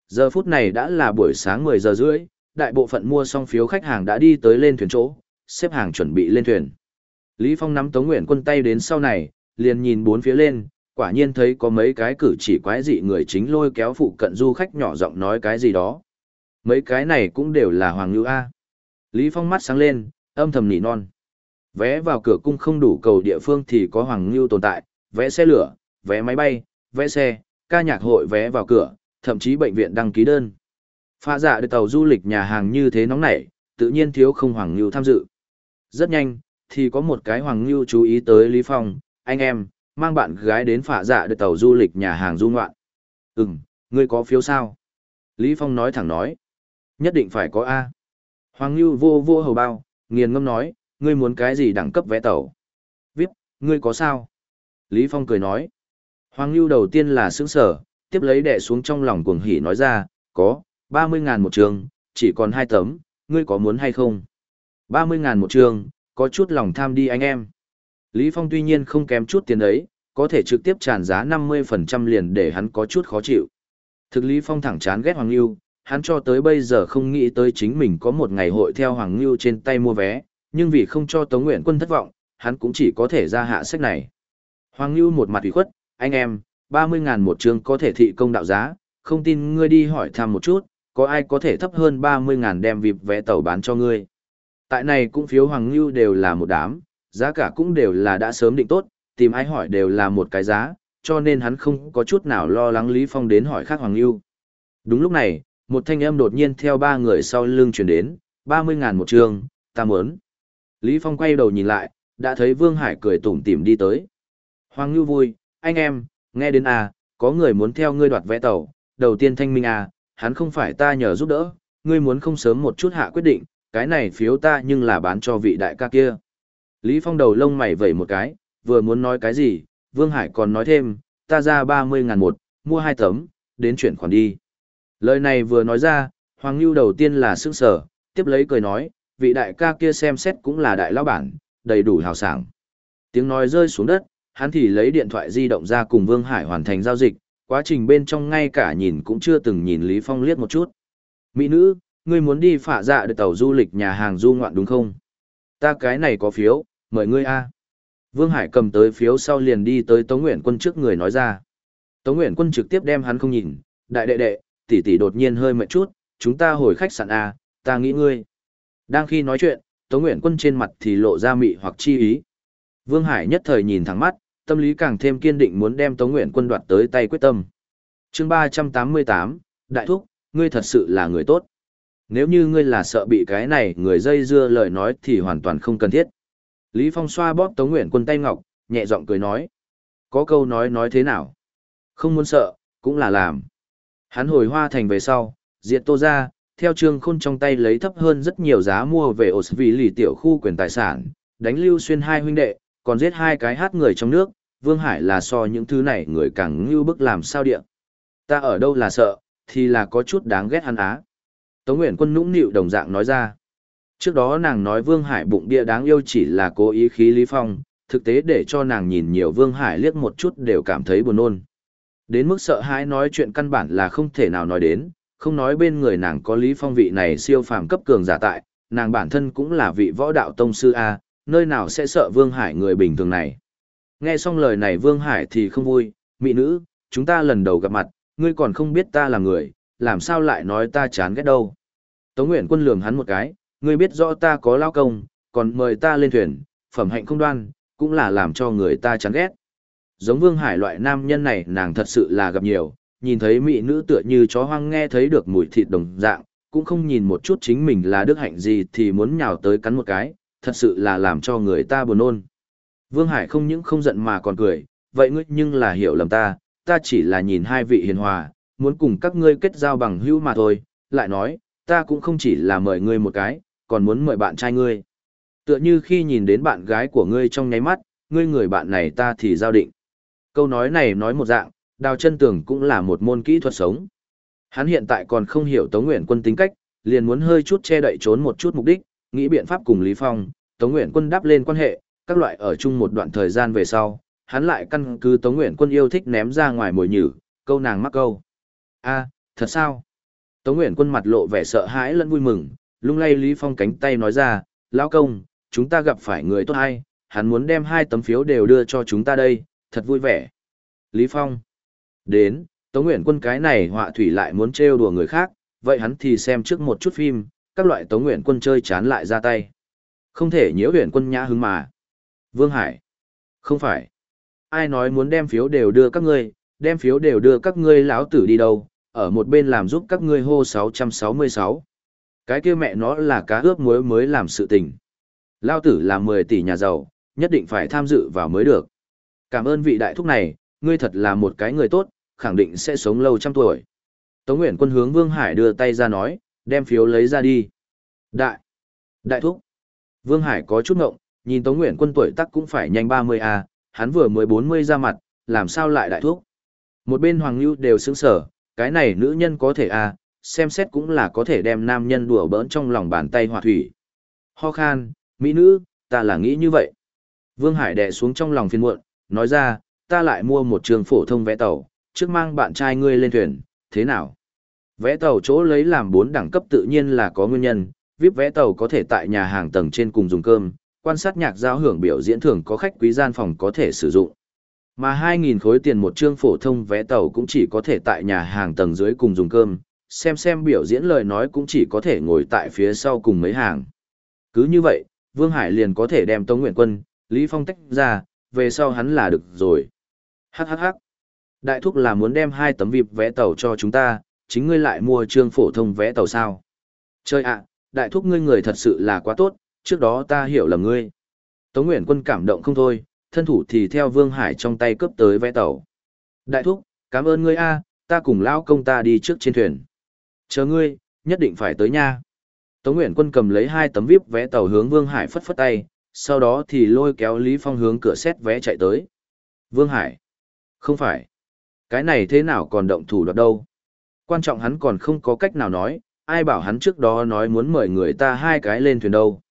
Speaker 1: Giờ phút này đã là buổi sáng 10 giờ rưỡi, đại bộ phận mua xong phiếu khách hàng đã đi tới lên thuyền chỗ, xếp hàng chuẩn bị lên thuyền. Lý Phong nắm Tống Nguyện quân tay đến sau này, liền nhìn bốn phía lên, quả nhiên thấy có mấy cái cử chỉ quái dị người chính lôi kéo phụ cận du khách nhỏ giọng nói cái gì đó. Mấy cái này cũng đều là Hoàng Ngưu A. Lý Phong mắt sáng lên, âm thầm nỉ non. Vé vào cửa cung không đủ cầu địa phương thì có Hoàng Ngưu tồn tại, vé xe lửa, vé máy bay, vé xe, ca nhạc hội vé vào cửa, thậm chí bệnh viện đăng ký đơn. Pha dạ được tàu du lịch nhà hàng như thế nóng nảy, tự nhiên thiếu không Hoàng Ngưu tham dự. Rất nhanh, thì có một cái Hoàng Ngưu chú ý tới Lý Phong, anh em, mang bạn gái đến phả dạ được tàu du lịch nhà hàng du ngoạn. Ừm, ngươi có phiếu sao? Lý Phong nói thẳng nói. Nhất định phải có A. Hoàng Ngưu vô vô hầu bao, nghiền ngâm nói, ngươi muốn cái gì đẳng cấp vé tàu? Viết, ngươi có sao? Lý Phong cười nói. Hoàng Lưu đầu tiên là sướng sở, tiếp lấy đè xuống trong lòng cuồng hỉ nói ra, có, 30 ngàn một trường, chỉ còn hai tấm, ngươi có muốn hay không? 30 ngàn một trường, có chút lòng tham đi anh em. Lý Phong tuy nhiên không kém chút tiền ấy, có thể trực tiếp tràn giá 50% liền để hắn có chút khó chịu. Thực Lý Phong thẳng chán ghét Hoàng Lưu, hắn cho tới bây giờ không nghĩ tới chính mình có một ngày hội theo Hoàng Lưu trên tay mua vé, nhưng vì không cho Tống Nguyện Quân thất vọng, hắn cũng chỉ có thể ra hạ sách này. Hoàng Lưu một mặt ủy khuất, anh em, 30 ngàn một chương có thể thị công đạo giá, không tin ngươi đi hỏi thăm một chút, có ai có thể thấp hơn 30 ngàn đem vịp vé tàu bán cho ngươi. Tại này cũng phiếu Hoàng Lưu đều là một đám, giá cả cũng đều là đã sớm định tốt, tìm ai hỏi đều là một cái giá, cho nên hắn không có chút nào lo lắng Lý Phong đến hỏi khác Hoàng Lưu. Đúng lúc này, một thanh âm đột nhiên theo ba người sau lưng truyền đến, 30 ngàn một trường, ta muốn. Lý Phong quay đầu nhìn lại, đã thấy Vương Hải cười tủm tỉm đi tới. Hoàng Lưu vui, anh em, nghe đến à, có người muốn theo ngươi đoạt vẽ tàu, đầu tiên thanh minh à, hắn không phải ta nhờ giúp đỡ, ngươi muốn không sớm một chút hạ quyết định, cái này phiếu ta nhưng là bán cho vị đại ca kia. Lý Phong đầu lông mày vẩy một cái, vừa muốn nói cái gì, Vương Hải còn nói thêm, ta ra 30 ngàn một, mua hai tấm, đến chuyển khoản đi. Lời này vừa nói ra, Hoàng Nhu đầu tiên là sững sở, tiếp lấy cười nói, vị đại ca kia xem xét cũng là đại lão bản, đầy đủ hào sảng. Tiếng nói rơi xuống đất, hắn thì lấy điện thoại di động ra cùng Vương Hải hoàn thành giao dịch, quá trình bên trong ngay cả nhìn cũng chưa từng nhìn Lý Phong liếc một chút. Mỹ nữ, ngươi muốn đi phả dạ được tàu du lịch nhà hàng du ngoạn đúng không? Ta cái này có phiếu, mời ngươi a. Vương Hải cầm tới phiếu sau liền đi tới Tống Nguyện Quân trước người nói ra. Tống Nguyện Quân trực tiếp đem hắn không nhìn, đại đệ đệ, tỷ tỷ đột nhiên hơi mệt chút, chúng ta hồi khách sạn a, ta nghĩ ngươi. Đang khi nói chuyện, Tống Nguyện Quân trên mặt thì lộ ra mị hoặc chi ý. Vương Hải nhất thời nhìn thẳng mắt, tâm lý càng thêm kiên định muốn đem Tống Nguyện Quân đoạt tới tay quyết tâm. Chương 388, Đại Thúc, ngươi thật sự là người tốt. Nếu như ngươi là sợ bị cái này người dây dưa lời nói thì hoàn toàn không cần thiết. Lý Phong xoa bóp Tống Nguyện Quân tay ngọc, nhẹ giọng cười nói. Có câu nói nói thế nào? Không muốn sợ, cũng là làm. Hắn hồi hoa thành về sau, diệt tô ra, theo trương khôn trong tay lấy thấp hơn rất nhiều giá mua về ổ vì lì tiểu khu quyền tài sản, đánh lưu xuyên hai huynh đệ, còn giết hai cái hát người trong nước, Vương Hải là so những thứ này người càng như bức làm sao địa. Ta ở đâu là sợ, thì là có chút đáng ghét hắn á. Tống Nguyễn Quân nũng nịu đồng dạng nói ra. Trước đó nàng nói Vương Hải bụng bia đáng yêu chỉ là cố ý khí Lý Phong, thực tế để cho nàng nhìn nhiều Vương Hải liếc một chút đều cảm thấy buồn nôn. Đến mức sợ hãi nói chuyện căn bản là không thể nào nói đến, không nói bên người nàng có Lý Phong vị này siêu phàm cấp cường giả tại, nàng bản thân cũng là vị võ đạo tông sư A, nơi nào sẽ sợ Vương Hải người bình thường này. Nghe xong lời này Vương Hải thì không vui, mỹ nữ, chúng ta lần đầu gặp mặt, ngươi còn không biết ta là người, làm sao lại nói ta chán ghét đâu. Tống Nguyễn Quân lườm hắn một cái, ngươi biết rõ ta có lao công, còn mời ta lên thuyền, phẩm hạnh không đoan, cũng là làm cho người ta chán ghét. Giống Vương Hải loại nam nhân này nàng thật sự là gặp nhiều, nhìn thấy mỹ nữ tựa như chó hoang nghe thấy được mùi thịt đồng dạng, cũng không nhìn một chút chính mình là đức hạnh gì thì muốn nhào tới cắn một cái, thật sự là làm cho người ta buồn nôn. Vương Hải không những không giận mà còn cười, vậy ngươi nhưng là hiểu lầm ta, ta chỉ là nhìn hai vị hiền hòa, muốn cùng các ngươi kết giao bằng hữu mà thôi, lại nói, ta cũng không chỉ là mời ngươi một cái, còn muốn mời bạn trai ngươi. Tựa như khi nhìn đến bạn gái của ngươi trong nháy mắt, ngươi người bạn này ta thì giao định. Câu nói này nói một dạng, đào chân tường cũng là một môn kỹ thuật sống. Hắn hiện tại còn không hiểu Tống Nguyện Quân tính cách, liền muốn hơi chút che đậy trốn một chút mục đích, nghĩ biện pháp cùng Lý Phong, Tống Nguyện Quân đáp lên quan hệ, các loại ở chung một đoạn thời gian về sau, hắn lại căn cứ Tống Nguyện Quân yêu thích ném ra ngoài mồi nhử, câu nàng mắc câu. A, thật sao? Tống Nguyện Quân mặt lộ vẻ sợ hãi lẫn vui mừng, lung lay Lý Phong cánh tay nói ra, lão công, chúng ta gặp phải người tốt hay, hắn muốn đem hai tấm phiếu đều đưa cho chúng ta đây, thật vui vẻ. Lý Phong. Đến, Tống Nguyện Quân cái này họa thủy lại muốn trêu đùa người khác, vậy hắn thì xem trước một chút phim, các loại Tống Nguyện Quân chơi chán lại ra tay. Không thể nhiễu huyện quân nhã hứng mà. Vương Hải. Không phải. Ai nói muốn đem phiếu đều đưa các ngươi, đem phiếu đều đưa các ngươi lão tử đi đâu, ở một bên làm giúp các ngươi hô 666. Cái kia mẹ nó là cá ướp muối mới làm sự tình. Lao tử là 10 tỷ nhà giàu, nhất định phải tham dự vào mới được. Cảm ơn vị đại thúc này, ngươi thật là một cái người tốt, khẳng định sẽ sống lâu trăm tuổi. Tống Nguyễn quân hướng Vương Hải đưa tay ra nói, đem phiếu lấy ra đi. Đại! Đại thúc! Vương Hải có chút ngộng, nhìn Tống Nguyễn quân tuổi tác cũng phải nhanh 30A, hắn vừa mới 40 ra mặt, làm sao lại đại thúc. Một bên Hoàng Lưu đều sững sở, cái này nữ nhân có thể A, xem xét cũng là có thể đem nam nhân đùa bỡn trong lòng bàn tay hòa thủy. Ho khan, mỹ nữ, ta là nghĩ như vậy. Vương Hải đè xuống trong lòng phiền muộn, nói ra, ta lại mua một trường phổ thông vé tàu, trước mang bạn trai ngươi lên thuyền, thế nào? Vẽ tàu chỗ lấy làm bốn đẳng cấp tự nhiên là có nguyên nhân, VIP vẽ tàu có thể tại nhà hàng tầng trên cùng dùng cơm, quan sát nhạc giao hưởng biểu diễn thường có khách quý gian phòng có thể sử dụng. Mà 2.000 khối tiền một chương phổ thông vé tàu cũng chỉ có thể tại nhà hàng tầng dưới cùng dùng cơm, xem xem biểu diễn lời nói cũng chỉ có thể ngồi tại phía sau cùng mấy hàng. Cứ như vậy, Vương Hải liền có thể đem Tống Nguyện Quân, Lý Phong tách ra, về sau hắn là được rồi. Hắc hắc hắc. Đại thúc là muốn đem hai tấm vip vé tàu cho chúng ta, chính ngươi lại mua trương phổ thông vé tàu sao. Chơi ạ, đại thúc ngươi người thật sự là quá tốt, trước đó ta hiểu là ngươi. Tống Nguyễn Quân cảm động không thôi, thân thủ thì theo Vương Hải trong tay cướp tới vé tàu. Đại thúc, cảm ơn ngươi a, ta cùng lão công ta đi trước trên thuyền. Chờ ngươi, nhất định phải tới nha. Tống Nguyễn Quân cầm lấy hai tấm vip vé tàu hướng Vương Hải phất phất tay, sau đó thì lôi kéo Lý Phong hướng cửa xét vé chạy tới. Vương Hải. Không phải. Cái này thế nào còn động thủ đoạt đâu. Quan trọng hắn còn không có cách nào nói, ai bảo hắn trước đó nói muốn mời người ta hai cái lên thuyền đâu.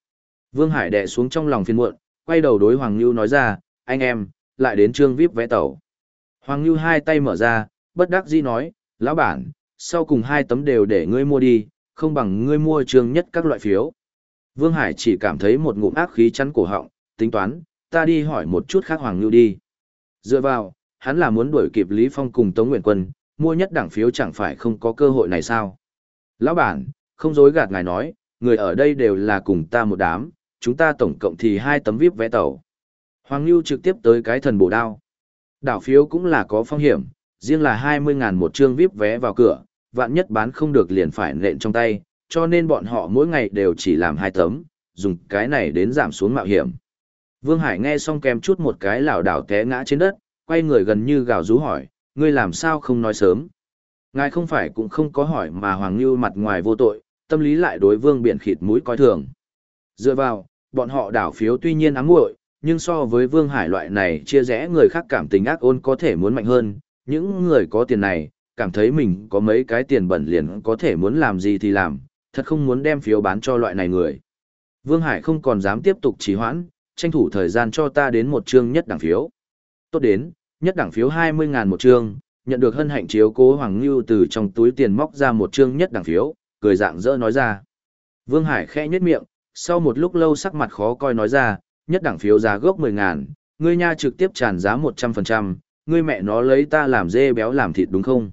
Speaker 1: Vương Hải đè xuống trong lòng phiền muộn, quay đầu đối Hoàng Nhu nói ra, anh em, lại đến trương vip vẽ tàu. Hoàng Nhu hai tay mở ra, bất đắc dĩ nói, lão bản, sau cùng hai tấm đều để ngươi mua đi, không bằng ngươi mua trương nhất các loại phiếu. Vương Hải chỉ cảm thấy một ngụm ác khí chắn cổ họng, tính toán, ta đi hỏi một chút khác Hoàng Nhu đi. Dựa vào, hắn là muốn đuổi kịp Lý Phong cùng Tống Nguyện Quân, mua nhất đảng phiếu chẳng phải không có cơ hội này sao? Lão bản, không dối gạt ngài nói, người ở đây đều là cùng ta một đám, chúng ta tổng cộng thì hai tấm VIP vé tàu. Hoàng Nhu trực tiếp tới cái thần bổ đao. Đảo phiếu cũng là có phong hiểm, riêng là 20.000 một chương VIP vé vào cửa, vạn nhất bán không được liền phải nện trong tay, cho nên bọn họ mỗi ngày đều chỉ làm hai tấm, dùng cái này đến giảm xuống mạo hiểm. Vương Hải nghe xong kèm chút một cái lảo đảo té ngã trên đất, quay người gần như gào rú hỏi, ngươi làm sao không nói sớm. Ngài không phải cũng không có hỏi mà Hoàng Ngưu mặt ngoài vô tội, tâm lý lại đối vương biển khịt mũi coi thường. Dựa vào, bọn họ đảo phiếu tuy nhiên ám muội nhưng so với vương hải loại này chia rẽ người khác cảm tình ác ôn có thể muốn mạnh hơn, những người có tiền này, cảm thấy mình có mấy cái tiền bẩn liền có thể muốn làm gì thì làm, thật không muốn đem phiếu bán cho loại này người. Vương Hải không còn dám tiếp tục trì hoãn, tranh thủ thời gian cho ta đến một chương nhất đẳng phiếu. Tốt đến, nhất đẳng phiếu 20.000 một chương, nhận được hân hạnh chiếu cố Hoàng Ngưu từ trong túi tiền móc ra một chương nhất đẳng phiếu, cười dạng dỡ nói ra. Vương Hải khẽ nhếch miệng, sau một lúc lâu sắc mặt khó coi nói ra, nhất đẳng phiếu giá gốc 10.000, ngươi nha trực tiếp tràn giá 100%, ngươi mẹ nó lấy ta làm dê béo làm thịt đúng không?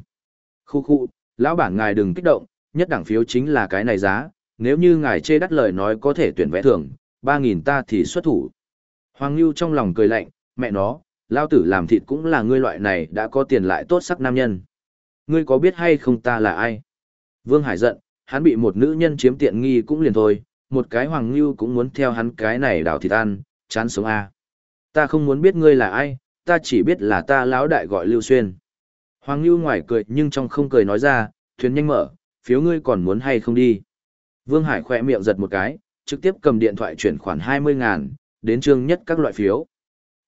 Speaker 1: Khu khu, lão bản ngài đừng kích động, nhất đẳng phiếu chính là cái này giá, nếu như ngài chê đắt lời nói có thể tuyển vẽ thưởng, 3.000 ta thì xuất thủ. Hoàng Ngưu trong lòng cười lạnh, mẹ nó, lao tử làm thịt cũng là ngươi loại này đã có tiền lại tốt sắc nam nhân. Ngươi có biết hay không ta là ai? Vương Hải giận, hắn bị một nữ nhân chiếm tiện nghi cũng liền thôi, một cái Hoàng Nhu cũng muốn theo hắn cái này đào thịt ăn, chán sống a. Ta không muốn biết ngươi là ai, ta chỉ biết là ta lão đại gọi Lưu Xuyên. Hoàng Nhu ngoài cười nhưng trong không cười nói ra, thuyền nhanh mở, phiếu ngươi còn muốn hay không đi. Vương Hải khỏe miệng giật một cái, trực tiếp cầm điện thoại chuyển khoản 20 ngàn, đến trương nhất các loại phiếu.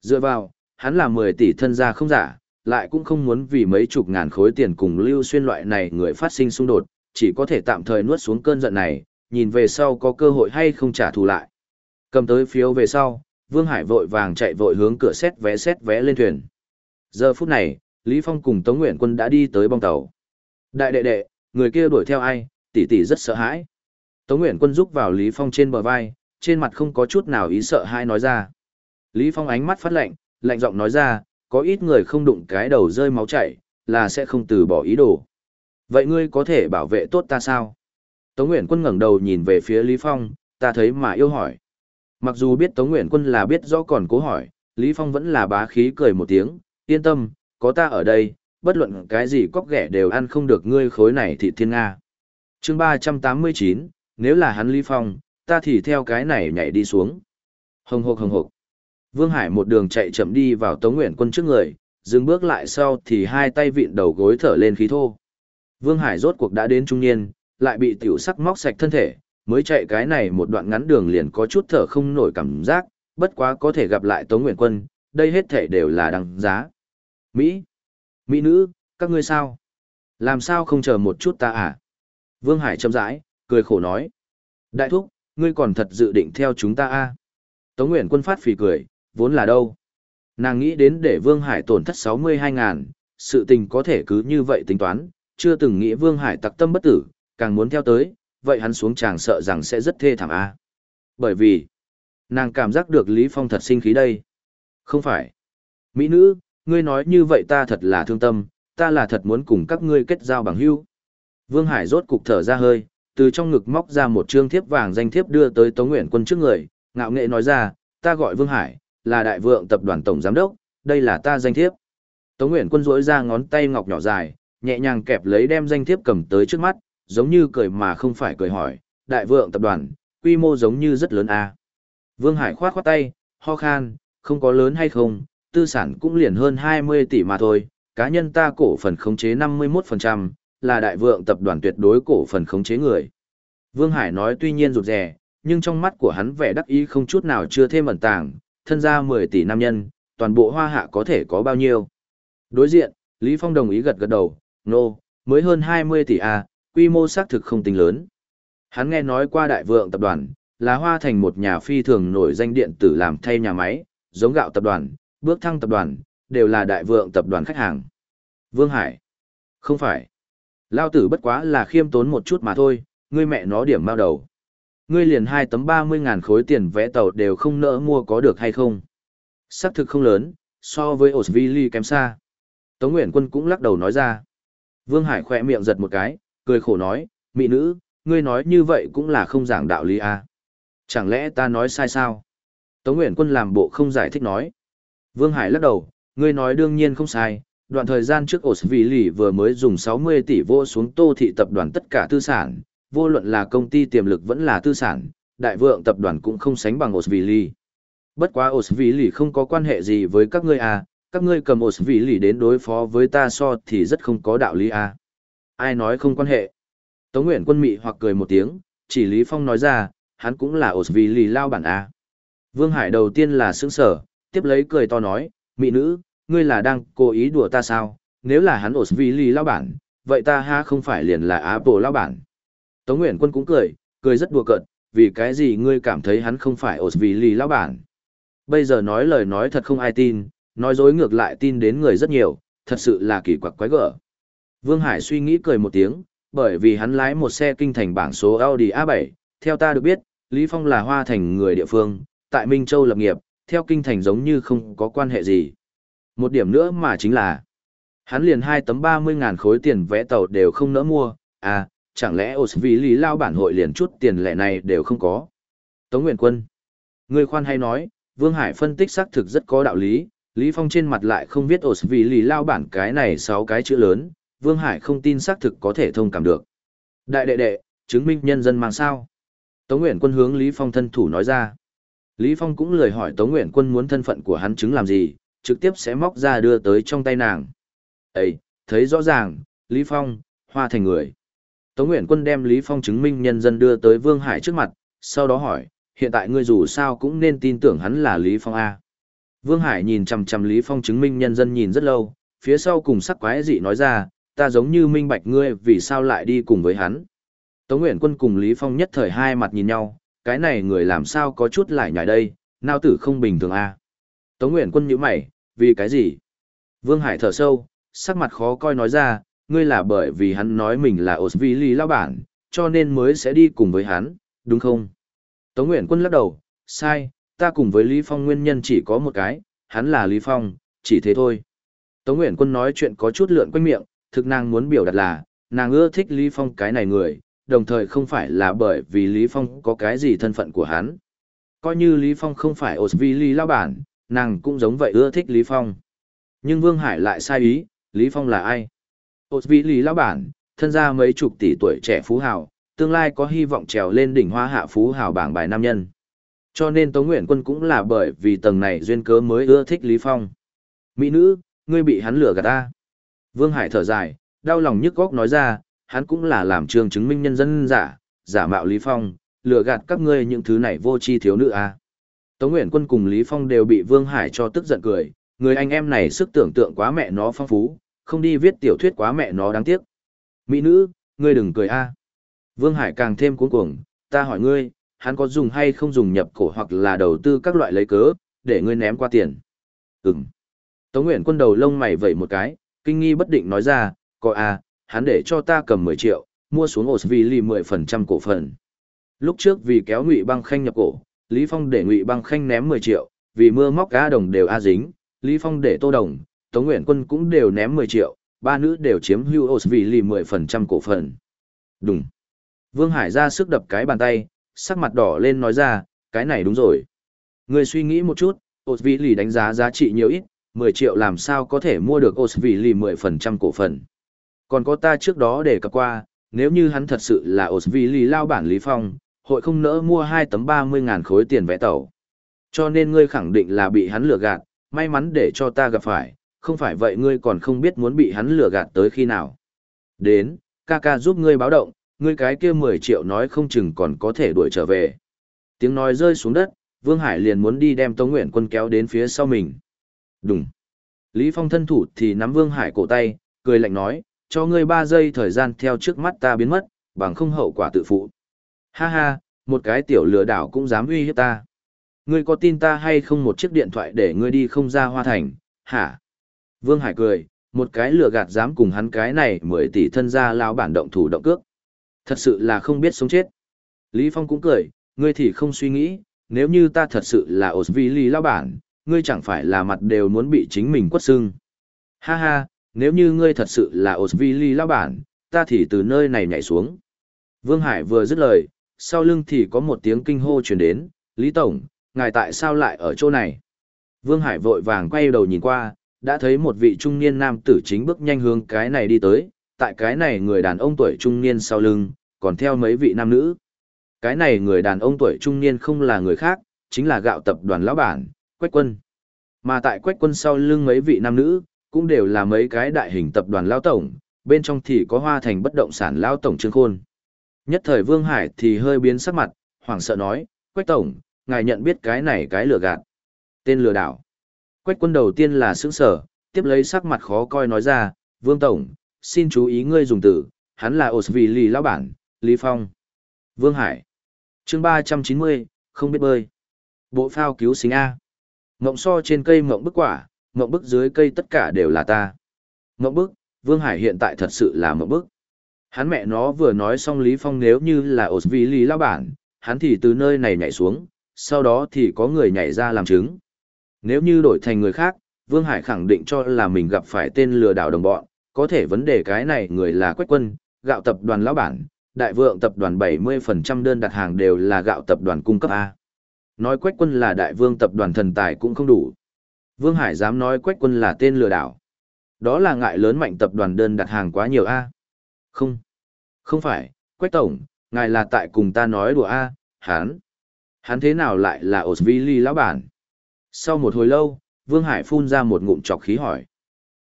Speaker 1: Dựa vào, hắn là 10 tỷ thân gia không giả, lại cũng không muốn vì mấy chục ngàn khối tiền cùng Lưu Xuyên loại này người phát sinh xung đột, chỉ có thể tạm thời nuốt xuống cơn giận này, nhìn về sau có cơ hội hay không trả thù lại. Cầm tới phiếu về sau, Vương Hải vội vàng chạy vội hướng cửa xét vé xét vé lên thuyền. Giờ phút này, Lý Phong cùng Tống Nguyện Quân đã đi tới bong tàu. Đại đệ đệ, người kia đuổi theo ai, tỷ tỷ rất sợ hãi. Tống Nguyện Quân rúc vào Lý Phong trên bờ vai, trên mặt không có chút nào ý sợ hãi nói ra. Lý Phong ánh mắt phát lạnh, lạnh giọng nói ra, có ít người không đụng cái đầu rơi máu chảy, là sẽ không từ bỏ ý đồ. Vậy ngươi có thể bảo vệ tốt ta sao? Tống Nguyễn Quân ngẩng đầu nhìn về phía Lý Phong, ta thấy mà yêu hỏi. Mặc dù biết Tống Nguyễn Quân là biết rõ còn cố hỏi, Lý Phong vẫn là bá khí cười một tiếng, yên tâm, có ta ở đây, bất luận cái gì cóc ghẻ đều ăn không được ngươi khối này thị thiên Nga. chương 389, nếu là hắn Lý Phong, ta thì theo cái này nhảy đi xuống. Hồng hộc hồng hộc. Vương Hải một đường chạy chậm đi vào Tống Nguyện Quân trước người, dừng bước lại sau thì hai tay vịn đầu gối thở lên khí thô. Vương Hải rốt cuộc đã đến trung niên, lại bị tiểu sắc móc sạch thân thể, mới chạy cái này một đoạn ngắn đường liền có chút thở không nổi cảm giác, bất quá có thể gặp lại Tống Nguyện Quân, đây hết thể đều là đăng giá. Mỹ, Mỹ nữ, các ngươi sao? Làm sao không chờ một chút ta à? Vương Hải chậm rãi, cười khổ nói. Đại thúc, ngươi còn thật dự định theo chúng ta à? Tống Nguyện Quân phát phì cười, vốn là đâu? Nàng nghĩ đến để Vương Hải tổn thất 62 ngàn, sự tình có thể cứ như vậy tính toán, chưa từng nghĩ Vương Hải tặc tâm bất tử, càng muốn theo tới, vậy hắn xuống chàng sợ rằng sẽ rất thê thảm a. Bởi vì, nàng cảm giác được Lý Phong thật sinh khí đây. Không phải. Mỹ nữ, ngươi nói như vậy ta thật là thương tâm, ta là thật muốn cùng các ngươi kết giao bằng hữu. Vương Hải rốt cục thở ra hơi, từ trong ngực móc ra một trương thiếp vàng danh thiếp đưa tới Tống Nguyện Quân trước người, ngạo nghệ nói ra, ta gọi Vương Hải, là đại vượng tập đoàn tổng giám đốc, đây là ta danh thiếp. Tống Nguyễn Quân rỗi ra ngón tay ngọc nhỏ dài, nhẹ nhàng kẹp lấy đem danh thiếp cầm tới trước mắt, giống như cười mà không phải cười hỏi, đại vượng tập đoàn, quy mô giống như rất lớn à. Vương Hải khoát khoát tay, ho khan, không có lớn hay không, tư sản cũng liền hơn 20 tỷ mà thôi, cá nhân ta cổ phần khống chế 51%, là đại vượng tập đoàn tuyệt đối cổ phần khống chế người. Vương Hải nói tuy nhiên rụt rè, nhưng trong mắt của hắn vẻ đắc ý không chút nào chưa thêm ẩn tàng, thân gia 10 tỷ nam nhân, toàn bộ hoa hạ có thể có bao nhiêu. Đối diện, Lý Phong đồng ý gật gật đầu, nô, no, mới hơn 20 tỷ A, quy mô xác thực không tính lớn. Hắn nghe nói qua đại vượng tập đoàn, là hoa thành một nhà phi thường nổi danh điện tử làm thay nhà máy, giống gạo tập đoàn, bước thăng tập đoàn, đều là đại vượng tập đoàn khách hàng. Vương Hải. Không phải. Lao tử bất quá là khiêm tốn một chút mà thôi, ngươi mẹ nó điểm bao đầu. Ngươi liền hai tấm 30 ngàn khối tiền vẽ tàu đều không nỡ mua có được hay không. Xác thực không lớn, so với Osvili kém xa. Tống Nguyễn Quân cũng lắc đầu nói ra. Vương Hải khỏe miệng giật một cái, cười khổ nói, mỹ nữ, ngươi nói như vậy cũng là không giảng đạo lý à. Chẳng lẽ ta nói sai sao? Tống Nguyễn Quân làm bộ không giải thích nói. Vương Hải lắc đầu, ngươi nói đương nhiên không sai, đoạn thời gian trước Osvili vừa mới dùng 60 tỷ vô xuống tô thị tập đoàn tất cả tư sản, vô luận là công ty tiềm lực vẫn là tư sản, đại vượng tập đoàn cũng không sánh bằng Osvili. Bất quá Osvili không có quan hệ gì với các ngươi à, các ngươi cầm Osvili đến đối phó với ta so thì rất không có đạo lý à. Ai nói không quan hệ? Tống Nguyễn quân mị hoặc cười một tiếng, chỉ Lý Phong nói ra, hắn cũng là Osvili lao bản à. Vương Hải đầu tiên là sững sở, tiếp lấy cười to nói, mị nữ, ngươi là đang cố ý đùa ta sao, nếu là hắn Osvili lao bản, vậy ta ha không phải liền là Apple lao bản. Tống Nguyễn Quân cũng cười, cười rất đùa cợt, vì cái gì ngươi cảm thấy hắn không phải Osvili lão bản. Bây giờ nói lời nói thật không ai tin, nói dối ngược lại tin đến người rất nhiều, thật sự là kỳ quặc quái gở. Vương Hải suy nghĩ cười một tiếng, bởi vì hắn lái một xe kinh thành bảng số Audi A7, theo ta được biết, Lý Phong là hoa thành người địa phương, tại Minh Châu lập nghiệp, theo kinh thành giống như không có quan hệ gì. Một điểm nữa mà chính là, hắn liền hai tấm 30 ngàn khối tiền vẽ tàu đều không nỡ mua, à, chẳng lẽ vì lý lao bản hội liền chút tiền lẻ này đều không có. Tống Nguyện Quân. Người khoan hay nói, Vương Hải phân tích xác thực rất có đạo lý, Lý Phong trên mặt lại không viết vì lý lao bản cái này sáu cái chữ lớn, Vương Hải không tin xác thực có thể thông cảm được. Đại đệ đệ, chứng minh nhân dân mang sao. Tống Nguyện Quân hướng Lý Phong thân thủ nói ra. Lý Phong cũng lời hỏi Tống Nguyện Quân muốn thân phận của hắn chứng làm gì, trực tiếp sẽ móc ra đưa tới trong tay nàng. Ê, thấy rõ ràng, Lý Phong, hoa thành người. Tống Nguyện Quân đem Lý Phong chứng minh nhân dân đưa tới Vương Hải trước mặt, sau đó hỏi, hiện tại ngươi dù sao cũng nên tin tưởng hắn là Lý Phong A. Vương Hải nhìn chằm chằm Lý Phong chứng minh nhân dân nhìn rất lâu, phía sau cùng sắc quái dị nói ra, ta giống như minh bạch ngươi vì sao lại đi cùng với hắn. Tống Nguyện Quân cùng Lý Phong nhất thời hai mặt nhìn nhau, cái này người làm sao có chút lại nhảy đây, nào tử không bình thường A. Tống Nguyện Quân nhíu mày, vì cái gì? Vương Hải thở sâu, sắc mặt khó coi nói ra, ngươi là bởi vì hắn nói mình là Osvili lao bản, cho nên mới sẽ đi cùng với hắn, đúng không? Tống Nguyễn Quân lắc đầu, sai, ta cùng với Lý Phong nguyên nhân chỉ có một cái, hắn là Lý Phong, chỉ thế thôi. Tống Nguyễn Quân nói chuyện có chút lượn quanh miệng, thực nàng muốn biểu đạt là, nàng ưa thích Lý Phong cái này người, đồng thời không phải là bởi vì Lý Phong có cái gì thân phận của hắn. Coi như Lý Phong không phải Osvili lao bản, nàng cũng giống vậy ưa thích Lý Phong. Nhưng Vương Hải lại sai ý, Lý Phong là ai? Ột vị lý lão bản, thân ra mấy chục tỷ tuổi trẻ phú hào, tương lai có hy vọng trèo lên đỉnh hoa hạ phú hào bảng bài nam nhân. Cho nên Tống Nguyễn Quân cũng là bởi vì tầng này duyên cớ mới ưa thích Lý Phong. Mỹ nữ, ngươi bị hắn lừa gạt ta. Vương Hải thở dài, đau lòng nhức góc nói ra, hắn cũng là làm trường chứng minh nhân dân giả, giả mạo Lý Phong, lừa gạt các ngươi những thứ này vô tri thiếu nữ à. Tống Nguyễn Quân cùng Lý Phong đều bị Vương Hải cho tức giận cười, người anh em này sức tưởng tượng quá mẹ nó phong phú, không đi viết tiểu thuyết quá mẹ nó đáng tiếc. Mỹ nữ, ngươi đừng cười a. Vương Hải càng thêm cuống cuồng, ta hỏi ngươi, hắn có dùng hay không dùng nhập cổ hoặc là đầu tư các loại lấy cớ, để ngươi ném qua tiền. Ừm. Tống Nguyễn Quân đầu lông mày vẩy một cái, kinh nghi bất định nói ra, có a, hắn để cho ta cầm 10 triệu, mua xuống Osvili 10% cổ phần. Lúc trước vì kéo Ngụy Băng Khanh nhập cổ, Lý Phong để Ngụy Băng Khanh ném 10 triệu, vì mưa móc cá đồng đều a dính, Lý Phong để Tô Đồng, Tống Nguyễn Quân cũng đều ném 10 triệu, ba nữ đều chiếm hưu Osvili 10% cổ phần. Đúng. Vương Hải ra sức đập cái bàn tay, sắc mặt đỏ lên nói ra, cái này đúng rồi. Người suy nghĩ một chút, Osvili đánh giá giá trị nhiều ít, 10 triệu làm sao có thể mua được Osvili 10% cổ phần. Còn có ta trước đó để cập qua, nếu như hắn thật sự là Osvili lao bản Lý Phong, hội không nỡ mua hai tấm 30 ngàn khối tiền vẽ tàu. Cho nên ngươi khẳng định là bị hắn lừa gạt, may mắn để cho ta gặp phải, không phải vậy ngươi còn không biết muốn bị hắn lừa gạt tới khi nào. Đến, ca ca giúp ngươi báo động, ngươi cái kia 10 triệu nói không chừng còn có thể đuổi trở về. Tiếng nói rơi xuống đất, Vương Hải liền muốn đi đem Tống Nguyện quân kéo đến phía sau mình. Đúng. Lý Phong thân thủ thì nắm Vương Hải cổ tay, cười lạnh nói, cho ngươi 3 giây thời gian theo trước mắt ta biến mất, bằng không hậu quả tự phụ. Ha ha, một cái tiểu lừa đảo cũng dám uy hiếp ta. Ngươi có tin ta hay không một chiếc điện thoại để ngươi đi không ra hoa thành, hả? Vương Hải cười, một cái lừa gạt dám cùng hắn cái này mười tỷ thân gia lao bản động thủ động cước. Thật sự là không biết sống chết. Lý Phong cũng cười, ngươi thì không suy nghĩ, nếu như ta thật sự là Osvili lao bản, ngươi chẳng phải là mặt đều muốn bị chính mình quất sưng? Ha ha, nếu như ngươi thật sự là Osvili lao bản, ta thì từ nơi này nhảy xuống. Vương Hải vừa dứt lời, sau lưng thì có một tiếng kinh hô truyền đến, Lý Tổng, ngài tại sao lại ở chỗ này? Vương Hải vội vàng quay đầu nhìn qua, đã thấy một vị trung niên nam tử chính bước nhanh hướng cái này đi tới, tại cái này người đàn ông tuổi trung niên sau lưng, còn theo mấy vị nam nữ. Cái này người đàn ông tuổi trung niên không là người khác, chính là gạo tập đoàn lão bản, Quách Quân. Mà tại Quách Quân sau lưng mấy vị nam nữ, cũng đều là mấy cái đại hình tập đoàn lão tổng, bên trong thì có hoa thành bất động sản lão tổng Trương Khôn. Nhất thời Vương Hải thì hơi biến sắc mặt, hoảng sợ nói, Quách Tổng, ngài nhận biết cái này cái lừa gạt. Tên lừa đảo. Quách quân đầu tiên là sững sở, tiếp lấy sắc mặt khó coi nói ra, Vương Tổng, xin chú ý ngươi dùng từ, hắn là Osvili lão bản, Lý Phong. Vương Hải. chương 390, không biết bơi. Bộ phao cứu sinh A. Mộng so trên cây mộng bức quả, mộng bức dưới cây tất cả đều là ta. Mộng bức, Vương Hải hiện tại thật sự là mộng bức. Hắn mẹ nó vừa nói xong Lý Phong nếu như là Osvili lão bản, hắn thì từ nơi này nhảy xuống, sau đó thì có người nhảy ra làm chứng. Nếu như đổi thành người khác, Vương Hải khẳng định cho là mình gặp phải tên lừa đảo đồng bọn, có thể vấn đề cái này người là Quách Quân, gạo tập đoàn lão bản, đại vượng tập đoàn 70% đơn đặt hàng đều là gạo tập đoàn cung cấp A. Nói Quách Quân là đại vương tập đoàn thần tài cũng không đủ. Vương Hải dám nói Quách Quân là tên lừa đảo. Đó là ngại lớn mạnh tập đoàn đơn đặt hàng quá nhiều A. Không. Không phải, Quách Tổng, ngài là tại cùng ta nói đùa A, hắn, Hắn thế nào lại là Osvili lão bản? Sau một hồi lâu, Vương Hải phun ra một ngụm chọc khí hỏi.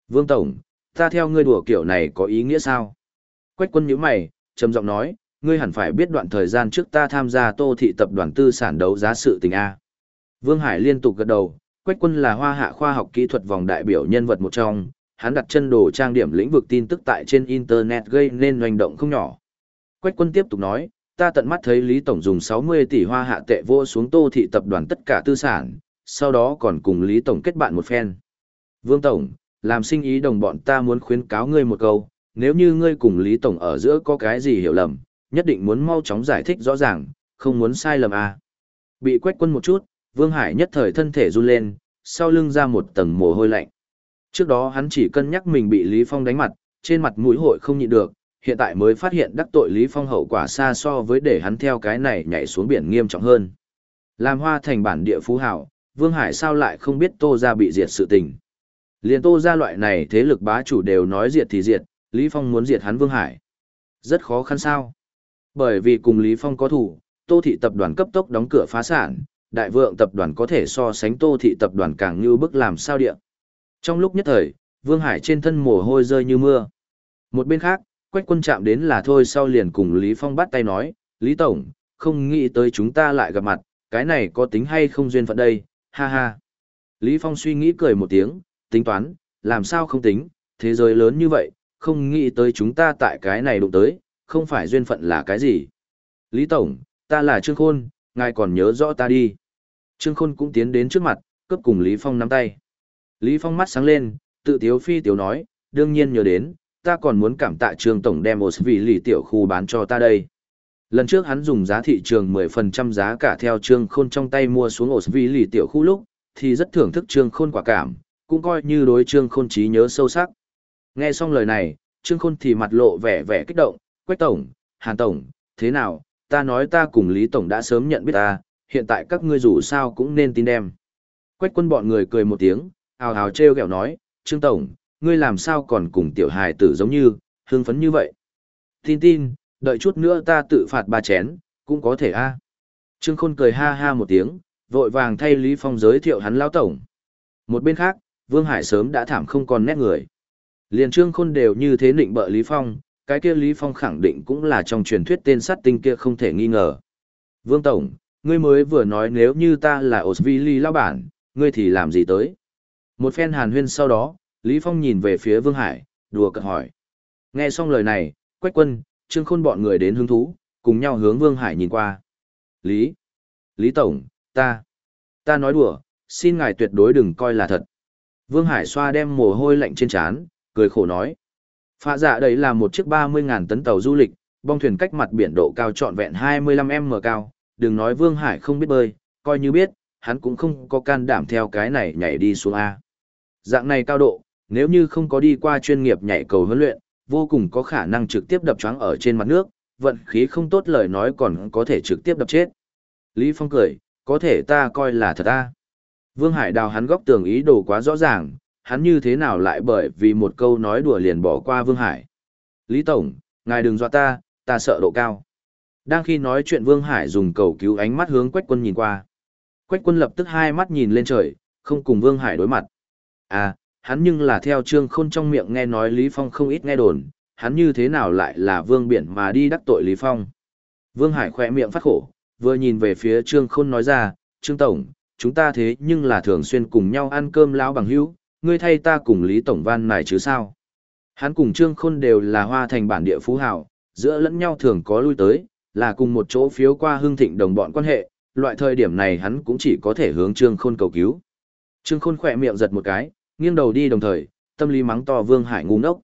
Speaker 1: Vương Tổng, ta theo ngươi đùa kiểu này có ý nghĩa sao? Quách quân nhíu mày, trầm giọng nói, ngươi hẳn phải biết đoạn thời gian trước ta tham gia tô thị tập đoàn tư sản đấu giá sự tình A. Vương Hải liên tục gật đầu, Quách quân là hoa hạ khoa học kỹ thuật vòng đại biểu nhân vật một trong, hắn đặt chân đồ trang điểm lĩnh vực tin tức tại trên Internet gây nên hoành động không nhỏ. Quách quân tiếp tục nói, ta tận mắt thấy Lý Tổng dùng 60 tỷ hoa hạ tệ vô xuống tô thị tập đoàn tất cả tư sản, sau đó còn cùng Lý Tổng kết bạn một phen. Vương Tổng, làm sinh ý đồng bọn ta muốn khuyến cáo ngươi một câu, nếu như ngươi cùng Lý Tổng ở giữa có cái gì hiểu lầm, nhất định muốn mau chóng giải thích rõ ràng, không muốn sai lầm à. Bị quét quân một chút, Vương Hải nhất thời thân thể run lên, sau lưng ra một tầng mồ hôi lạnh. Trước đó hắn chỉ cân nhắc mình bị Lý Phong đánh mặt, trên mặt mũi hội không nhịn được, hiện tại mới phát hiện đắc tội Lý Phong hậu quả xa so với để hắn theo cái này nhảy xuống biển nghiêm trọng hơn. Làm hoa thành bản địa phú hảo, Vương Hải sao lại không biết Tô gia bị diệt sự tình. Liên Tô gia loại này thế lực bá chủ đều nói diệt thì diệt, Lý Phong muốn diệt hắn Vương Hải. Rất khó khăn sao. Bởi vì cùng Lý Phong có thủ, Tô thị tập đoàn cấp tốc đóng cửa phá sản, đại vượng tập đoàn có thể so sánh Tô thị tập đoàn càng như bức làm sao địa. Trong lúc nhất thời, Vương Hải trên thân mồ hôi rơi như mưa. Một bên khác, Quách quân chạm đến là thôi sau liền cùng Lý Phong bắt tay nói, Lý Tổng, không nghĩ tới chúng ta lại gặp mặt, cái này có tính hay không duyên phận đây, ha ha. Lý Phong suy nghĩ cười một tiếng, tính toán, làm sao không tính, thế giới lớn như vậy, không nghĩ tới chúng ta tại cái này đụng tới, không phải duyên phận là cái gì. Lý Tổng, ta là Trương Khôn, ngài còn nhớ rõ ta đi. Trương Khôn cũng tiến đến trước mặt, cướp cùng Lý Phong nắm tay. Lý Phong mắt sáng lên, tự tiếu phi tiếu nói, đương nhiên nhớ đến, ta còn muốn cảm tạ Trương Tổng đem một vị lì tiểu khu bán cho ta đây. Lần trước hắn dùng giá thị trường 10% giá cả theo Trương Khôn trong tay mua xuống ổ vị lì tiểu khu lúc, thì rất thưởng thức Trương Khôn quả cảm, cũng coi như đối Trương Khôn trí nhớ sâu sắc. Nghe xong lời này, Trương Khôn thì mặt lộ vẻ vẻ kích động, Quách Tổng, Hàn Tổng, thế nào, ta nói ta cùng Lý Tổng đã sớm nhận biết ta, hiện tại các ngươi dù sao cũng nên tin em. Quách quân bọn người cười một tiếng, ào ào treo kẹo nói, Trương Tổng, ngươi làm sao còn cùng tiểu hài tử giống như, hương phấn như vậy. Tin tin, đợi chút nữa ta tự phạt ba chén, cũng có thể a. Trương Khôn cười ha ha một tiếng, vội vàng thay Lý Phong giới thiệu hắn lão tổng. Một bên khác, Vương Hải sớm đã thảm không còn nét người. Liền Trương Khôn đều như thế định bợ Lý Phong, cái kia Lý Phong khẳng định cũng là trong truyền thuyết tên sát tinh kia không thể nghi ngờ. Vương Tổng, ngươi mới vừa nói nếu như ta là Osvili lao bản, ngươi thì làm gì tới? Một phen hàn huyên sau đó, Lý Phong nhìn về phía Vương Hải, đùa cợt hỏi. Nghe xong lời này, Quách Quân, Trương Khôn bọn người đến hứng thú, cùng nhau hướng Vương Hải nhìn qua. Lý, Lý Tổng, ta, ta nói đùa, xin ngài tuyệt đối đừng coi là thật. Vương Hải xoa đem mồ hôi lạnh trên trán, cười khổ nói. Phạ dạ đấy là một chiếc 30.000 tấn tàu du lịch, bong thuyền cách mặt biển độ cao trọn vẹn 25m cao, đừng nói Vương Hải không biết bơi, coi như biết, hắn cũng không có can đảm theo cái này nhảy đi xuống A. Dạng này cao độ, nếu như không có đi qua chuyên nghiệp nhảy cầu huấn luyện, vô cùng có khả năng trực tiếp đập choáng ở trên mặt nước, vận khí không tốt lời nói còn có thể trực tiếp đập chết. Lý Phong cười, có thể ta coi là thật ta. Vương Hải đào hắn góc tường ý đồ quá rõ ràng, hắn như thế nào lại bởi vì một câu nói đùa liền bỏ qua Vương Hải. Lý Tổng, ngài đừng dọa ta, ta sợ độ cao. Đang khi nói chuyện Vương Hải dùng cầu cứu ánh mắt hướng Quách quân nhìn qua. Quách quân lập tức hai mắt nhìn lên trời, không cùng Vương Hải đối mặt. À, hắn nhưng là theo Trương Khôn trong miệng nghe nói Lý Phong không ít nghe đồn, hắn như thế nào lại là Vương Biển mà đi đắc tội Lý Phong. Vương Hải khỏe miệng phát khổ, vừa nhìn về phía Trương Khôn nói ra, Trương Tổng, chúng ta thế nhưng là thường xuyên cùng nhau ăn cơm lão bằng hữu, ngươi thay ta cùng Lý Tổng van này chứ sao. Hắn cùng Trương Khôn đều là hoa thành bản địa phú hào, giữa lẫn nhau thường có lui tới, là cùng một chỗ phiếu qua hương thịnh đồng bọn quan hệ, loại thời điểm này hắn cũng chỉ có thể hướng Trương Khôn cầu cứu. Trương Khôn khỏe miệng giật một cái, nghiêng đầu đi đồng thời, tâm lý mắng to Vương Hải ngu ngốc.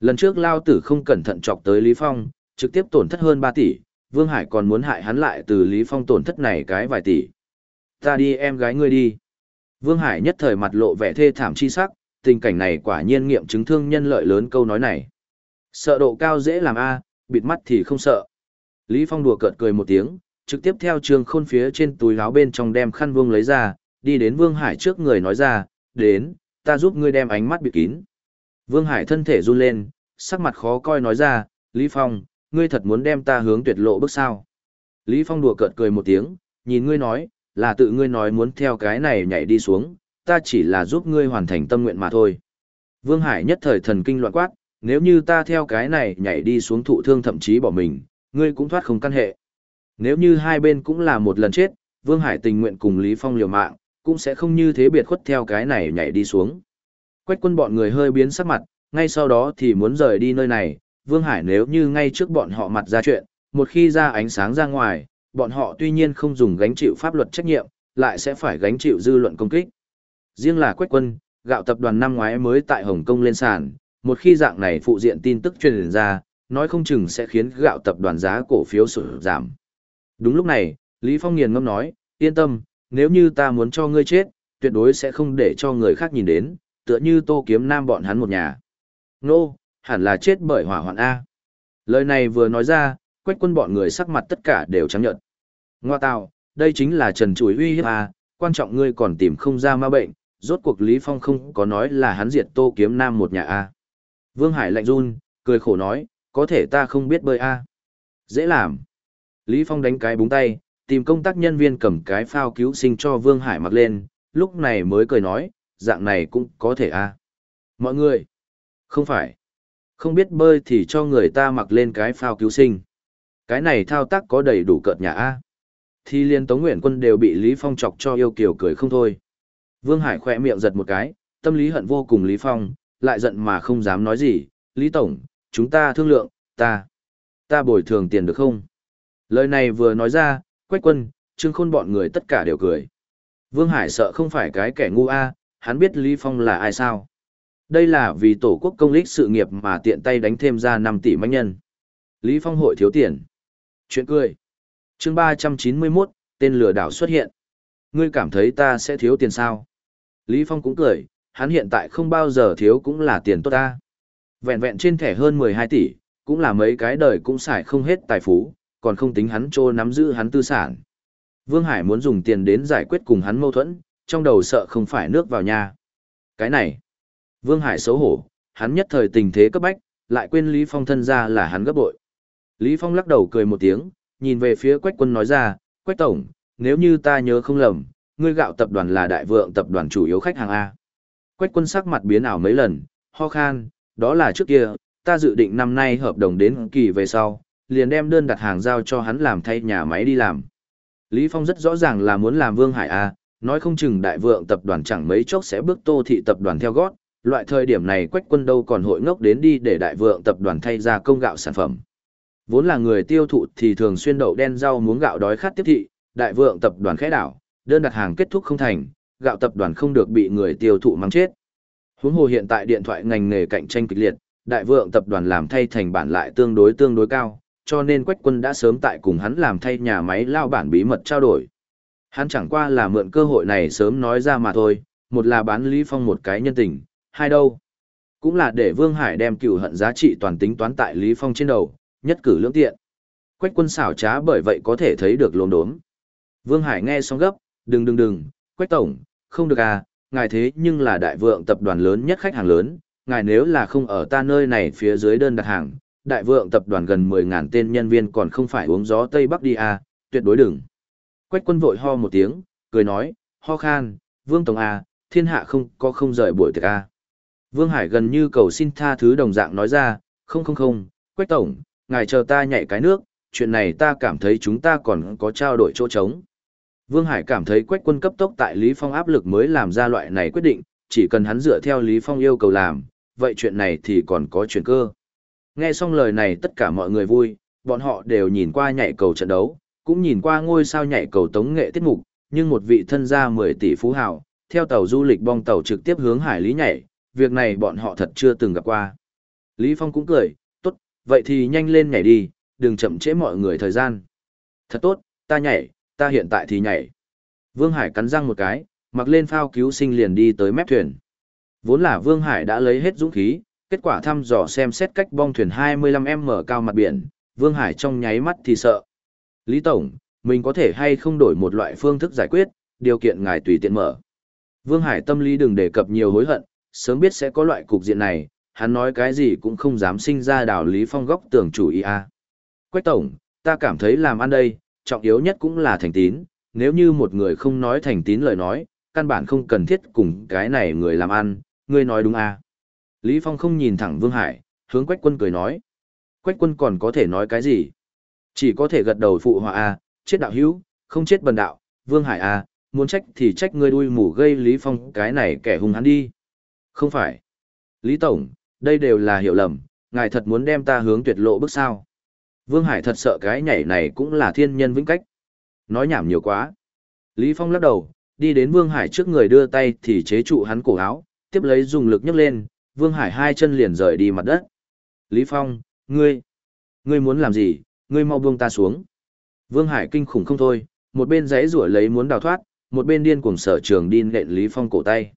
Speaker 1: Lần trước Lao Tử không cẩn thận chọc tới Lý Phong, trực tiếp tổn thất hơn 3 tỷ, Vương Hải còn muốn hại hắn lại từ Lý Phong tổn thất này cái vài tỷ. Ta đi em gái ngươi đi. Vương Hải nhất thời mặt lộ vẻ thê thảm chi sắc, tình cảnh này quả nhiên nghiệm chứng thương nhân lợi lớn câu nói này. Sợ độ cao dễ làm A, bịt mắt thì không sợ. Lý Phong đùa cợt cười một tiếng, trực tiếp theo trường khôn phía trên túi áo bên trong đem khăn vương lấy ra, đi đến Vương Hải trước người nói ra, đến, ta giúp ngươi đem ánh mắt bịt kín. Vương Hải thân thể run lên, sắc mặt khó coi nói ra, Lý Phong, ngươi thật muốn đem ta hướng tuyệt lộ bước sao. Lý Phong đùa cợt cười một tiếng, nhìn ngươi nói, là tự ngươi nói muốn theo cái này nhảy đi xuống, ta chỉ là giúp ngươi hoàn thành tâm nguyện mà thôi. Vương Hải nhất thời thần kinh loạn quát, nếu như ta theo cái này nhảy đi xuống thụ thương thậm chí bỏ mình, ngươi cũng thoát không căn hệ. Nếu như hai bên cũng là một lần chết, Vương Hải tình nguyện cùng Lý Phong liều mạng, cũng sẽ không như thế biệt khuất theo cái này nhảy đi xuống. Quách quân bọn người hơi biến sắc mặt, ngay sau đó thì muốn rời đi nơi này, Vương Hải nếu như ngay trước bọn họ mặt ra chuyện, một khi ra ánh sáng ra ngoài, bọn họ tuy nhiên không dùng gánh chịu pháp luật trách nhiệm, lại sẽ phải gánh chịu dư luận công kích. Riêng là Quách quân, gạo tập đoàn năm ngoái mới tại Hồng Kông lên sàn, một khi dạng này phụ diện tin tức truyền ra, nói không chừng sẽ khiến gạo tập đoàn giá cổ phiếu sụt giảm. Đúng lúc này, Lý Phong nghiền ngâm nói, yên tâm, nếu như ta muốn cho ngươi chết, tuyệt đối sẽ không để cho người khác nhìn đến, tựa như tô kiếm nam bọn hắn một nhà. Nô, hẳn là chết bởi hỏa hoạn A. Lời này vừa nói ra, quách quân bọn người sắc mặt tất cả đều trắng nhợt. Ngoa tạo, đây chính là trần chuối uy hiếp A, quan trọng ngươi còn tìm không ra ma bệnh, rốt cuộc Lý Phong không có nói là hắn diệt tô kiếm nam một nhà A. Vương Hải lạnh run, cười khổ nói, có thể ta không biết bơi A. Dễ làm. Lý Phong đánh cái búng tay, tìm công tác nhân viên cầm cái phao cứu sinh cho Vương Hải mặc lên, lúc này mới cười nói, dạng này cũng có thể a. Mọi người, không phải, không biết bơi thì cho người ta mặc lên cái phao cứu sinh. Cái này thao tác có đầy đủ cợt nhà a. Thì liên Tống Nguyện Quân đều bị Lý Phong chọc cho yêu kiều cười không thôi. Vương Hải khỏe miệng giật một cái, tâm lý hận vô cùng Lý Phong, lại giận mà không dám nói gì. Lý Tổng, chúng ta thương lượng, ta, ta bồi thường tiền được không? Lời này vừa nói ra, Quách Quân, Trương Khôn bọn người tất cả đều cười. Vương Hải sợ không phải cái kẻ ngu a, hắn biết Lý Phong là ai sao. Đây là vì tổ quốc công lích sự nghiệp mà tiện tay đánh thêm ra 5 tỷ manh nhân. Lý Phong hội thiếu tiền. Chuyện cười. chương 391, tên lừa đảo xuất hiện. Ngươi cảm thấy ta sẽ thiếu tiền sao? Lý Phong cũng cười, hắn hiện tại không bao giờ thiếu cũng là tiền tốt ta. Vẹn vẹn trên thẻ hơn 12 tỷ, cũng là mấy cái đời cũng xài không hết tài phú, còn không tính hắn trô nắm giữ hắn tư sản. Vương Hải muốn dùng tiền đến giải quyết cùng hắn mâu thuẫn, trong đầu sợ không phải nước vào nhà. Cái này, Vương Hải xấu hổ, hắn nhất thời tình thế cấp bách, lại quên Lý Phong thân ra là hắn gấp bội. Lý Phong lắc đầu cười một tiếng, nhìn về phía Quách Quân nói ra, Quách Tổng, nếu như ta nhớ không lầm, ngươi gạo tập đoàn là đại vượng tập đoàn chủ yếu khách hàng A. Quách Quân sắc mặt biến ảo mấy lần, ho khan, đó là trước kia, ta dự định năm nay hợp đồng đến kỳ về sau, liền đem đơn đặt hàng giao cho hắn làm thay nhà máy đi làm. Lý Phong rất rõ ràng là muốn làm Vương Hải A, nói không chừng đại vượng tập đoàn chẳng mấy chốc sẽ bước tô thị tập đoàn theo gót, loại thời điểm này quách quân đâu còn hội ngốc đến đi để đại vượng tập đoàn thay ra công gạo sản phẩm. Vốn là người tiêu thụ thì thường xuyên đậu đen rau muống gạo đói khát tiếp thị, đại vượng tập đoàn khẽ đảo, đơn đặt hàng kết thúc không thành, gạo tập đoàn không được bị người tiêu thụ mắng chết. Huống hồ hiện tại điện thoại ngành nghề cạnh tranh kịch liệt, đại vượng tập đoàn làm thay thành bản lại tương đối tương đối cao, cho nên Quách Quân đã sớm tại cùng hắn làm thay nhà máy lao bản bí mật trao đổi. Hắn chẳng qua là mượn cơ hội này sớm nói ra mà thôi, một là bán Lý Phong một cái nhân tình, hai đâu. Cũng là để Vương Hải đem cựu hận giá trị toàn tính toán tại Lý Phong trên đầu, nhất cử lưỡng tiện. Quách quân xảo trá bởi vậy có thể thấy được lồn đốm. Vương Hải nghe xong gấp, đừng đừng đừng, Quách Tổng, không được à, ngài thế nhưng là đại vượng tập đoàn lớn nhất khách hàng lớn, ngài nếu là không ở ta nơi này phía dưới đơn đặt hàng, đại vượng tập đoàn gần 10.000 tên nhân viên còn không phải uống gió Tây Bắc đi à, tuyệt đối đừng. Quách quân vội ho một tiếng, cười nói, ho khan, Vương Tổng à, thiên hạ không có không rời buổi tiệc à. Vương Hải gần như cầu xin tha thứ đồng dạng nói ra, không không không, Quách Tổng, ngài chờ ta nhảy cái nước, chuyện này ta cảm thấy chúng ta còn có trao đổi chỗ trống. Vương Hải cảm thấy Quách quân cấp tốc tại Lý Phong áp lực mới làm ra loại này quyết định, chỉ cần hắn dựa theo Lý Phong yêu cầu làm, vậy chuyện này thì còn có chuyện cơ. Nghe xong lời này tất cả mọi người vui, bọn họ đều nhìn qua nhảy cầu trận đấu, cũng nhìn qua ngôi sao nhảy cầu tống nghệ tiết mục, nhưng một vị thân gia 10 tỷ phú hào, theo tàu du lịch bong tàu trực tiếp hướng hải lý nhảy, việc này bọn họ thật chưa từng gặp qua. Lý Phong cũng cười, tốt, vậy thì nhanh lên nhảy đi, đừng chậm trễ mọi người thời gian. Thật tốt, ta nhảy, ta hiện tại thì nhảy. Vương Hải cắn răng một cái, mặc lên phao cứu sinh liền đi tới mép thuyền. Vốn là Vương Hải đã lấy hết dũng khí, kết quả thăm dò xem xét cách bong thuyền 25m cao mặt biển, Vương Hải trong nháy mắt thì sợ. Lý Tổng, mình có thể hay không đổi một loại phương thức giải quyết, điều kiện ngài tùy tiện mở. Vương Hải tâm lý đừng đề cập nhiều hối hận, sớm biết sẽ có loại cục diện này, hắn nói cái gì cũng không dám sinh ra đảo Lý Phong góc tưởng chủ ý a. Quách Tổng, ta cảm thấy làm ăn đây, trọng yếu nhất cũng là thành tín, nếu như một người không nói thành tín lời nói, căn bản không cần thiết cùng cái này người làm ăn, ngươi nói đúng a. Lý Phong không nhìn thẳng Vương Hải, hướng Quách Quân cười nói. Quách Quân còn có thể nói cái gì? Chỉ có thể gật đầu phụ họa a, chết đạo hữu, không chết bần đạo, Vương Hải a, muốn trách thì trách ngươi đuôi mù gây Lý Phong cái này kẻ hung hắn đi. Không phải. Lý Tổng, đây đều là hiểu lầm, ngài thật muốn đem ta hướng tuyệt lộ bước sao. Vương Hải thật sợ cái nhảy này cũng là thiên nhân vĩnh cách. Nói nhảm nhiều quá. Lý Phong lắc đầu, đi đến Vương Hải trước người đưa tay thì chế trụ hắn cổ áo, tiếp lấy dùng lực nhấc lên, Vương Hải hai chân liền rời đi mặt đất. Lý Phong, ngươi, ngươi muốn làm gì, ngươi mau buông ta xuống. Vương Hải kinh khủng không thôi, một bên giấy rủa lấy muốn đào thoát, một bên điên cuồng sở trường đi nện Lý Phong cổ tay.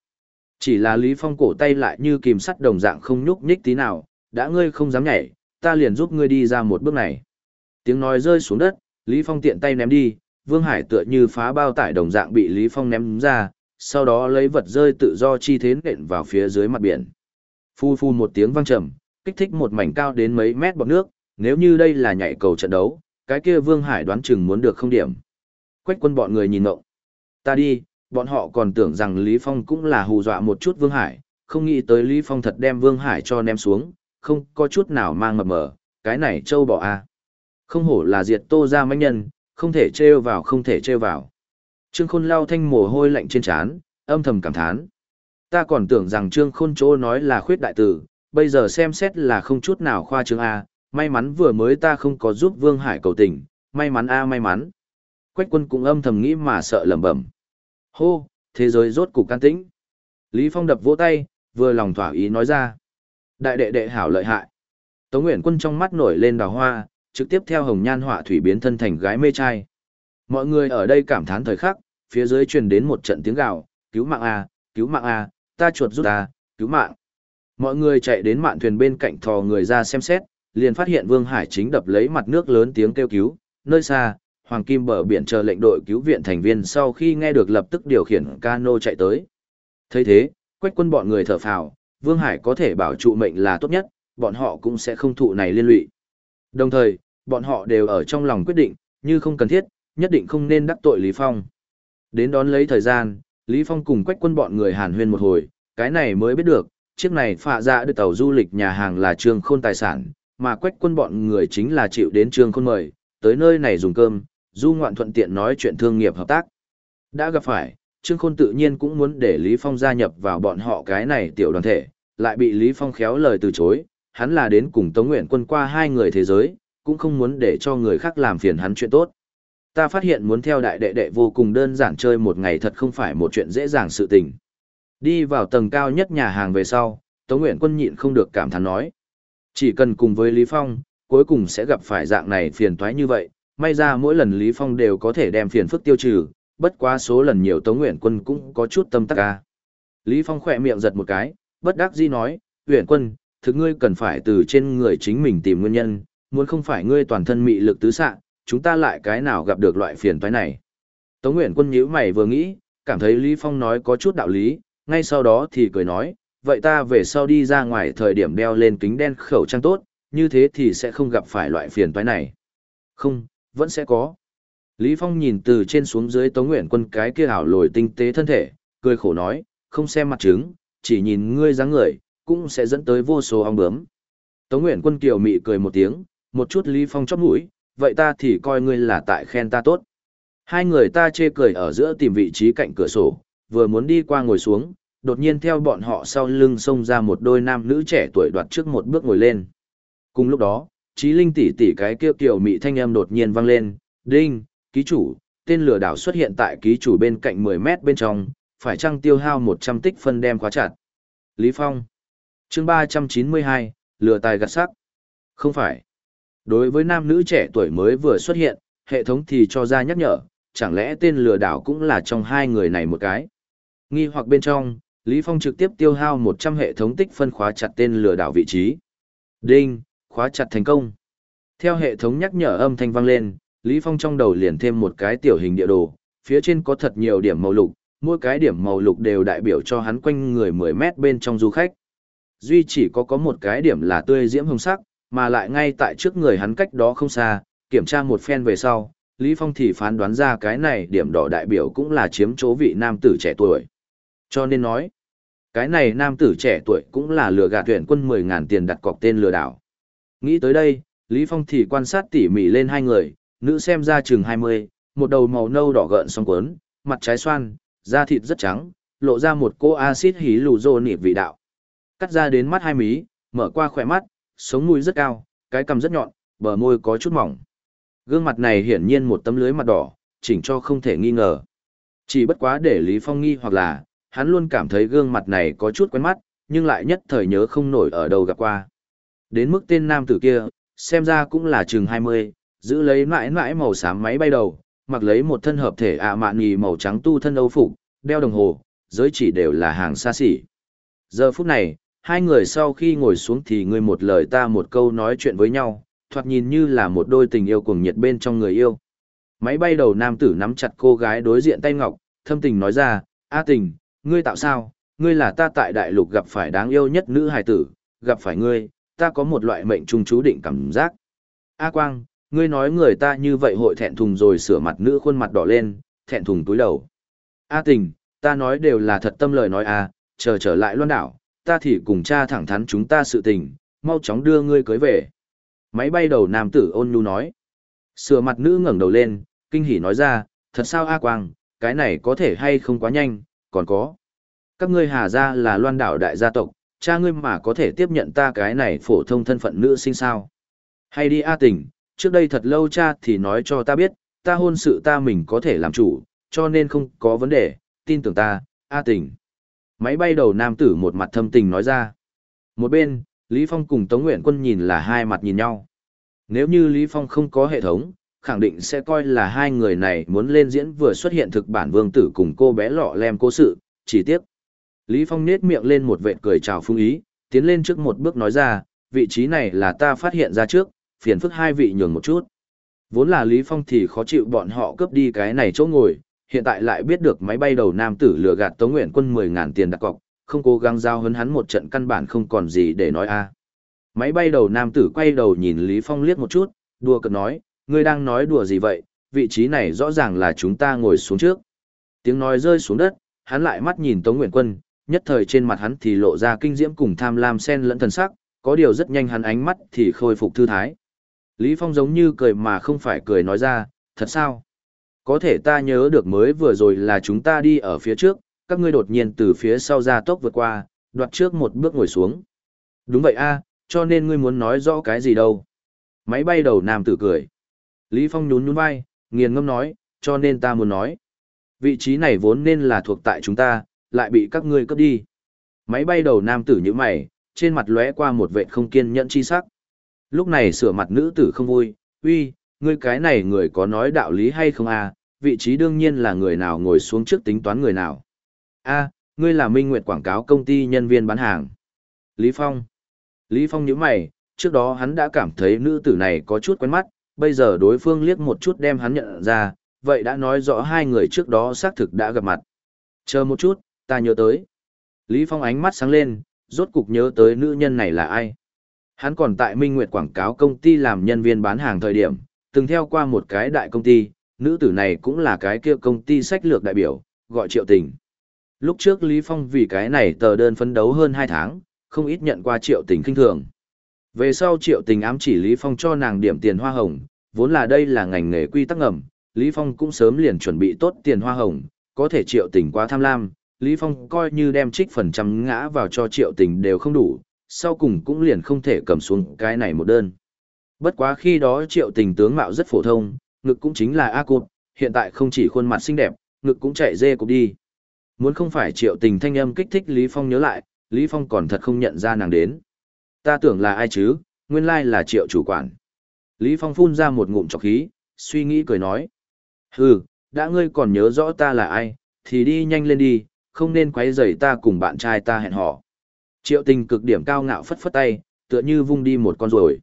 Speaker 1: Chỉ là Lý Phong cổ tay lại như kìm sắt đồng dạng không nhúc nhích tí nào, đã ngươi không dám nhảy, ta liền giúp ngươi đi ra một bước này. Tiếng nói rơi xuống đất, Lý Phong tiện tay ném đi, Vương Hải tựa như phá bao tải đồng dạng bị Lý Phong ném ra, sau đó lấy vật rơi tự do chi thế nện vào phía dưới mặt biển. Phu phu một tiếng vang trầm, kích thích một mảnh cao đến mấy mét bọt nước, nếu như đây là nhảy cầu trận đấu, cái kia Vương Hải đoán chừng muốn được không điểm. Quách quân bọn người nhìn ngộng. Ta đi, bọn họ còn tưởng rằng Lý Phong cũng là hù dọa một chút Vương Hải, không nghĩ tới Lý Phong thật đem Vương Hải cho ném xuống, không có chút nào mang mập mờ, cái này châu bỏ a. À. Không hổ là diệt tô ra manh nhân, không thể trêu vào không thể trêu vào. Trương Khôn lao thanh mồ hôi lạnh trên trán, âm thầm cảm thán. Ta còn tưởng rằng Trương Khôn chỗ nói là khuyết đại tử, bây giờ xem xét là không chút nào khoa trương A, may mắn vừa mới ta không có giúp Vương Hải cầu tình, may mắn A may mắn. Quách quân cũng âm thầm nghĩ mà sợ lẩm bẩm. Hô, thế giới rốt cục can tĩnh. Lý Phong đập vỗ tay, vừa lòng thỏa ý nói ra. Đại đệ đệ hảo lợi hại. Tống Nguyễn Quân trong mắt nổi lên đào hoa, trực tiếp theo hồng nhan họa thủy biến thân thành gái mê trai. Mọi người ở đây cảm thán thời khắc, phía dưới truyền đến một trận tiếng gào, cứu mạng a, cứu mạng a, ta chuột rút ta cứu mạng. Mọi người chạy đến mạn thuyền bên cạnh thò người ra xem xét, liền phát hiện Vương Hải chính đập lấy mặt nước lớn tiếng kêu cứu, nơi xa, Hoàng Kim bờ biển chờ lệnh đội cứu viện thành viên sau khi nghe được lập tức điều khiển cano chạy tới. thấy thế, quách quân bọn người thở phào, Vương Hải có thể bảo trụ mệnh là tốt nhất, bọn họ cũng sẽ không thụ này liên lụy. Đồng thời, bọn họ đều ở trong lòng quyết định, như không cần thiết, nhất định không nên đắc tội Lý Phong. Đến đón lấy thời gian, Lý Phong cùng quách quân bọn người hàn huyên một hồi, cái này mới biết được, chiếc này phạ ra được tàu du lịch nhà hàng là trường khôn tài sản, mà quách quân bọn người chính là chịu đến trường khôn mời, tới nơi này dùng cơm, du ngoạn thuận tiện nói chuyện thương nghiệp hợp tác. Đã gặp phải, Trương Khôn tự nhiên cũng muốn để Lý Phong gia nhập vào bọn họ cái này tiểu đoàn thể, lại bị Lý Phong khéo lời từ chối, hắn là đến cùng Tống Nguyện quân qua hai người thế giới, cũng không muốn để cho người khác làm phiền hắn chuyện tốt. Ta phát hiện muốn theo đại đệ đệ vô cùng đơn giản chơi một ngày thật không phải một chuyện dễ dàng sự tình. Đi vào tầng cao nhất nhà hàng về sau, Tống Nguyện quân nhịn không được cảm thán nói. Chỉ cần cùng với Lý Phong, cuối cùng sẽ gặp phải dạng này phiền toái như vậy, may ra mỗi lần Lý Phong đều có thể đem phiền phức tiêu trừ, bất quá số lần nhiều Tống Nguyện quân cũng có chút tâm tắc ca. Lý Phong khỏe miệng giật một cái, bất đắc dĩ nói, Nguyện quân, thực ngươi cần phải từ trên người chính mình tìm nguyên nhân, muốn không phải ngươi toàn thân mị lực tứ xạ, chúng ta lại cái nào gặp được loại phiền toái này. Tống Nguyện quân nhíu mày vừa nghĩ, cảm thấy Lý Phong nói có chút đạo lý, ngay sau đó thì cười nói, vậy ta về sau đi ra ngoài thời điểm đeo lên kính đen khẩu trang tốt, như thế thì sẽ không gặp phải loại phiền toái này. Không, vẫn sẽ có. Lý Phong nhìn từ trên xuống dưới Tống Nguyện Quân cái kia ảo lồi tinh tế thân thể, cười khổ nói, không xem mặt trứng, chỉ nhìn ngươi dáng người, cũng sẽ dẫn tới vô số ong bướm. Tống Nguyện Quân kiều mị cười một tiếng, một chút Lý Phong chóp mũi, vậy ta thì coi ngươi là tại khen ta tốt. Hai người ta chê cười ở giữa tìm vị trí cạnh cửa sổ, vừa muốn đi qua ngồi xuống, đột nhiên theo bọn họ sau lưng xông ra một đôi nam nữ trẻ tuổi đoạt trước một bước ngồi lên. Cùng lúc đó, Chí Linh tỷ tỷ cái kia kiểu mị thanh âm đột nhiên vang lên, "Đinh, ký chủ, tên lừa đảo xuất hiện tại ký chủ bên cạnh 10 mét bên trong, phải chăng tiêu hao 100 tích phân đem khóa chặt?" Lý Phong. Chương 392, lừa tài gạt sắc. Không phải. Đối với nam nữ trẻ tuổi mới vừa xuất hiện, hệ thống thì cho ra nhắc nhở, chẳng lẽ tên lừa đảo cũng là trong hai người này một cái. Nghi hoặc bên trong, Lý Phong trực tiếp tiêu hao 100 hệ thống tích phân khóa chặt tên lừa đảo vị trí. Đinh, khóa chặt thành công. Theo hệ thống nhắc nhở âm thanh vang lên, Lý Phong trong đầu liền thêm một cái tiểu hình địa đồ, phía trên có thật nhiều điểm màu lục, mỗi cái điểm màu lục đều đại biểu cho hắn quanh người 10 mét bên trong du khách. Duy chỉ có có một cái điểm là tươi diễm hồng sắc, mà lại ngay tại trước người hắn cách đó không xa, kiểm tra một phen về sau, Lý Phong thì phán đoán ra cái này điểm đỏ đại biểu cũng là chiếm chỗ vị nam tử trẻ tuổi. Cho nên nói, cái này nam tử trẻ tuổi cũng là lừa gạt tuyển quân 10.000 tiền đặt cọc tên lừa đảo. Nghĩ tới đây, Lý Phong thì quan sát tỉ mỉ lên hai người, nữ xem ra chừng 20, một đầu màu nâu đỏ gợn song cuốn, mặt trái xoan, da thịt rất trắng, lộ ra một cô axit hí lù rô nịp vị đạo. Cắt ra đến mắt hai mí, mở qua khỏe mắt, sống mũi rất cao, cái cằm rất nhọn, bờ môi có chút mỏng. Gương mặt này hiển nhiên một tấm lưới mặt đỏ, chỉnh cho không thể nghi ngờ. Chỉ bất quá để Lý Phong nghi hoặc là, hắn luôn cảm thấy gương mặt này có chút quen mắt, nhưng lại nhất thời nhớ không nổi ở đâu gặp qua. Đến mức tên nam tử kia, xem ra cũng là chừng 20, giữ lấy mãi mãi màu xám máy bay đầu, mặc lấy một thân hợp thể ạ mạn nhì màu trắng tu thân âu phục, đeo đồng hồ, giới chỉ đều là hàng xa xỉ. Giờ phút này, hai người sau khi ngồi xuống thì ngươi một lời ta một câu nói chuyện với nhau, thoạt nhìn như là một đôi tình yêu cuồng nhiệt bên trong người yêu. Máy bay đầu nam tử nắm chặt cô gái đối diện tay ngọc, thâm tình nói ra, A tình, ngươi tạo sao, ngươi là ta tại đại lục gặp phải đáng yêu nhất nữ hài tử, gặp phải ngươi, ta có một loại mệnh trung chú định cảm giác. A quang, ngươi nói người ta như vậy hội thẹn thùng rồi sửa mặt nữ khuôn mặt đỏ lên, thẹn thùng túi đầu. A tình, ta nói đều là thật tâm lời nói a, chờ trở lại loan đảo, ta thì cùng cha thẳng thắn chúng ta sự tình, mau chóng đưa ngươi cưới về. Máy bay đầu nam tử ôn nhu nói. Sửa mặt nữ ngẩng đầu lên, kinh hỉ nói ra, thật sao A Quang, cái này có thể hay không quá nhanh, còn có. Các ngươi hà ra là loan đảo đại gia tộc, cha ngươi mà có thể tiếp nhận ta cái này phổ thông thân phận nữ sinh sao. Hay đi A tình, trước đây thật lâu cha thì nói cho ta biết, ta hôn sự ta mình có thể làm chủ, cho nên không có vấn đề, tin tưởng ta, A tình. Máy bay đầu nam tử một mặt thâm tình nói ra. Một bên, Lý Phong cùng Tống Nguyện Quân nhìn là hai mặt nhìn nhau. Nếu như Lý Phong không có hệ thống, khẳng định sẽ coi là hai người này muốn lên diễn vừa xuất hiện thực bản vương tử cùng cô bé lọ lem cố sự, chỉ tiếc. Lý Phong nết miệng lên một vệt cười chào phương ý, tiến lên trước một bước nói ra, vị trí này là ta phát hiện ra trước, phiền phức hai vị nhường một chút. Vốn là Lý Phong thì khó chịu bọn họ cướp đi cái này chỗ ngồi, hiện tại lại biết được máy bay đầu nam tử lừa gạt Tống Nguyện quân 10.000 tiền đặt cọc, không cố gắng giao hấn hắn một trận căn bản không còn gì để nói a. Máy bay đầu nam tử quay đầu nhìn Lý Phong liếc một chút, đùa cợt nói, ngươi đang nói đùa gì vậy, vị trí này rõ ràng là chúng ta ngồi xuống trước. Tiếng nói rơi xuống đất, hắn lại mắt nhìn Tống Nguyện Quân, nhất thời trên mặt hắn thì lộ ra kinh diễm cùng tham lam xen lẫn thần sắc, có điều rất nhanh hắn ánh mắt thì khôi phục thư thái. Lý Phong giống như cười mà không phải cười nói ra, thật sao? Có thể ta nhớ được mới vừa rồi là chúng ta đi ở phía trước, các ngươi đột nhiên từ phía sau ra tốc vượt qua, đoạt trước một bước ngồi xuống. Đúng vậy a, cho nên ngươi muốn nói rõ cái gì đâu. Máy bay đầu nam tử cười. Lý Phong nhún nhún vai, nghiền ngâm nói, cho nên ta muốn nói. Vị trí này vốn nên là thuộc tại chúng ta, lại bị các ngươi cướp đi. Máy bay đầu nam tử như mày, trên mặt lóe qua một vệ không kiên nhẫn chi sắc. Lúc này sửa mặt nữ tử không vui, uy, ngươi cái này người có nói đạo lý hay không à, vị trí đương nhiên là người nào ngồi xuống trước tính toán người nào. a ngươi là Minh Nguyệt quảng cáo công ty nhân viên bán hàng. Lý Phong. Lý Phong nhíu mày, trước đó hắn đã cảm thấy nữ tử này có chút quen mắt, bây giờ đối phương liếc một chút đem hắn nhận ra, vậy đã nói rõ hai người trước đó xác thực đã gặp mặt. Chờ một chút, ta nhớ tới. Lý Phong ánh mắt sáng lên, rốt cục nhớ tới nữ nhân này là ai. Hắn còn tại Minh Nguyệt quảng cáo công ty làm nhân viên bán hàng thời điểm, từng theo qua một cái đại công ty, nữ tử này cũng là cái kia công ty sách lược đại biểu, gọi Triệu Tình. Lúc trước Lý Phong vì cái này tờ đơn phấn đấu hơn 2 tháng, không ít nhận qua Triệu Tình kinh thường. Về sau Triệu Tình ám chỉ Lý Phong cho nàng điểm tiền hoa hồng, vốn là đây là ngành nghề quy tắc ngầm, Lý Phong cũng sớm liền chuẩn bị tốt tiền hoa hồng, có thể Triệu Tình quá tham lam, Lý Phong coi như đem trích phần trăm ngã vào cho Triệu Tình đều không đủ, sau cùng cũng liền không thể cầm xuống cái này một đơn. Bất quá khi đó Triệu Tình tướng mạo rất phổ thông, ngực cũng chính là A cụt, hiện tại không chỉ khuôn mặt xinh đẹp, ngực cũng chạy dê cụt đi. Muốn không phải triệu tình thanh âm kích thích Lý Phong nhớ lại, Lý Phong còn thật không nhận ra nàng đến. Ta tưởng là ai chứ, nguyên lai là triệu chủ quản. Lý Phong phun ra một ngụm trọc khí, suy nghĩ cười nói. Hừ, đã ngươi còn nhớ rõ ta là ai, thì đi nhanh lên đi, không nên quấy rầy ta cùng bạn trai ta hẹn hò. Triệu tình cực điểm cao ngạo phất phất tay, tựa như vung đi một con rồi.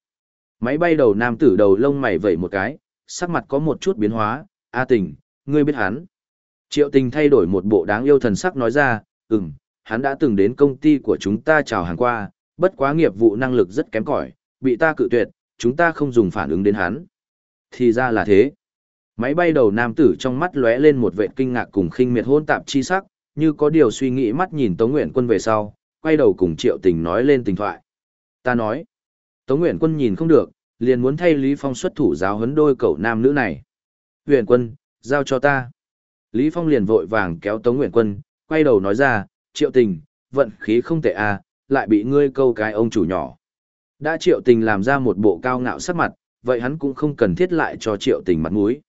Speaker 1: Máy bay đầu nam tử đầu lông mày vẩy một cái, sắc mặt có một chút biến hóa, A tình, ngươi biết hắn. Triệu tình thay đổi một bộ đáng yêu thần sắc nói ra, ừm, hắn đã từng đến công ty của chúng ta chào hàng qua, bất quá nghiệp vụ năng lực rất kém cỏi, bị ta cự tuyệt, chúng ta không dùng phản ứng đến hắn. Thì ra là thế. Máy bay đầu nam tử trong mắt lóe lên một vệt kinh ngạc cùng khinh miệt hôn tạp chi sắc, như có điều suy nghĩ mắt nhìn Tống Nguyện Quân về sau, quay đầu cùng Triệu Tình nói lên tình thoại. Ta nói, Tống Nguyện Quân nhìn không được, liền muốn thay Lý Phong xuất thủ giáo huấn đôi cậu nam nữ này. Huyền quân, giao cho ta. Lý Phong liền vội vàng kéo Tống Huyền Quân, quay đầu nói ra, triệu tình, vận khí không tệ à, lại bị ngươi câu cái ông chủ nhỏ. Đã triệu tình làm ra một bộ cao ngạo sắc mặt, vậy hắn cũng không cần thiết lại cho triệu tình mặt mũi.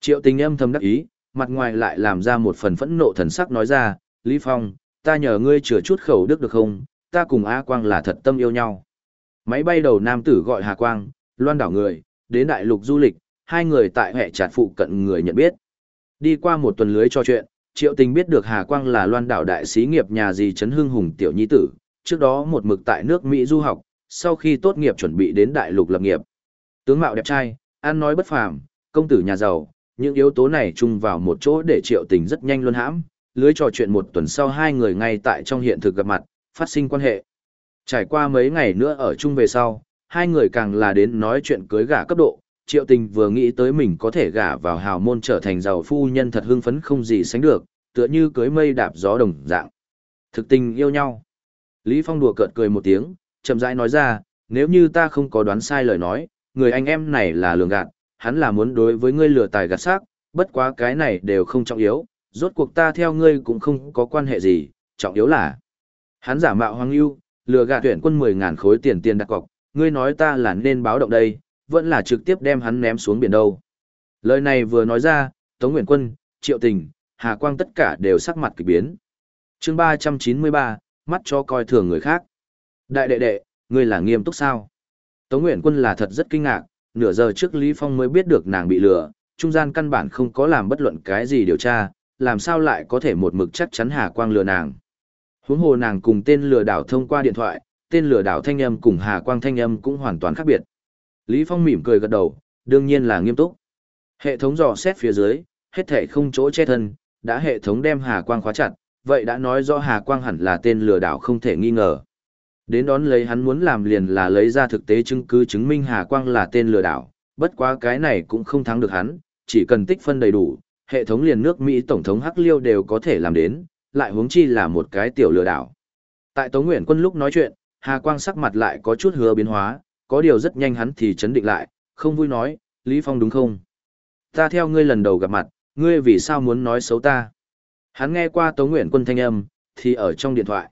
Speaker 1: Triệu tình âm thầm đắc ý, mặt ngoài lại làm ra một phần phẫn nộ thần sắc nói ra, Lý Phong, ta nhờ ngươi chừa chút khẩu đức được không, ta cùng A Quang là thật tâm yêu nhau. Máy bay đầu nam tử gọi Hà Quang, loan đảo người, đến đại lục du lịch, hai người tại hệ chặt phụ cận người nhận biết. Đi qua một tuần lưới trò chuyện, Triệu Tình biết được Hà Quang là loan đảo đại sĩ nghiệp nhà gì Trấn Hưng Hùng tiểu nhi tử, trước đó một mực tại nước Mỹ du học, sau khi tốt nghiệp chuẩn bị đến đại lục lập nghiệp. Tướng mạo đẹp trai, ăn nói bất phàm, công tử nhà giàu, những yếu tố này chung vào một chỗ để Triệu Tình rất nhanh luôn hãm, lưới trò chuyện một tuần sau hai người ngay tại trong hiện thực gặp mặt, phát sinh quan hệ. Trải qua mấy ngày nữa ở chung về sau, hai người càng là đến nói chuyện cưới gả cấp độ, triệu tình vừa nghĩ tới mình có thể gả vào hào môn trở thành giàu phu nhân thật hưng phấn không gì sánh được, tựa như cưới mây đạp gió đồng dạng. Thực tình yêu nhau. Lý Phong đùa cợt cười một tiếng, chậm rãi nói ra, nếu như ta không có đoán sai lời nói, người anh em này là lường gạt, hắn là muốn đối với ngươi lừa tài gạt xác, bất quá cái này đều không trọng yếu, rốt cuộc ta theo ngươi cũng không có quan hệ gì, trọng yếu là hắn giả mạo hoàng ưu, lừa gạt tuyển quân 10.000 khối tiền tiền đặt cọc, ngươi nói ta là nên báo động đây, vẫn là trực tiếp đem hắn ném xuống biển đâu. Lời này vừa nói ra, Tống Nguyễn Quân, Triệu Tình, Hà Quang tất cả đều sắc mặt kỳ biến. chương 393, mắt cho coi thường người khác. Đại đệ đệ, ngươi là nghiêm túc sao? Tống Nguyễn Quân là thật rất kinh ngạc, nửa giờ trước Lý Phong mới biết được nàng bị lừa, trung gian căn bản không có làm bất luận cái gì điều tra, làm sao lại có thể một mực chắc chắn Hà Quang lừa nàng. Huống hồ nàng cùng tên lừa đảo thông qua điện thoại, tên lừa đảo thanh âm cùng Hà Quang thanh âm cũng hoàn toàn khác biệt. Lý Phong mỉm cười gật đầu, đương nhiên là nghiêm túc. Hệ thống dò xét phía dưới, hết thể không chỗ che thân, đã hệ thống đem Hà Quang khóa chặt, vậy đã nói rõ Hà Quang hẳn là tên lừa đảo không thể nghi ngờ. Đến đón lấy hắn muốn làm liền là lấy ra thực tế chứng cứ chứng minh Hà Quang là tên lừa đảo, bất quá cái này cũng không thắng được hắn, chỉ cần tích phân đầy đủ, hệ thống liền nước Mỹ Tổng thống Hắc Liêu đều có thể làm đến, lại huống chi là một cái tiểu lừa đảo. Tại Tống Nguyễn Quân lúc nói chuyện, Hà Quang sắc mặt lại có chút hứa biến hóa, có điều rất nhanh hắn thì chấn định lại, không vui nói, Lý Phong đúng không? Ta theo ngươi lần đầu gặp mặt, ngươi vì sao muốn nói xấu ta? Hắn nghe qua Tống Nguyện Quân thanh âm, thì ở trong điện thoại.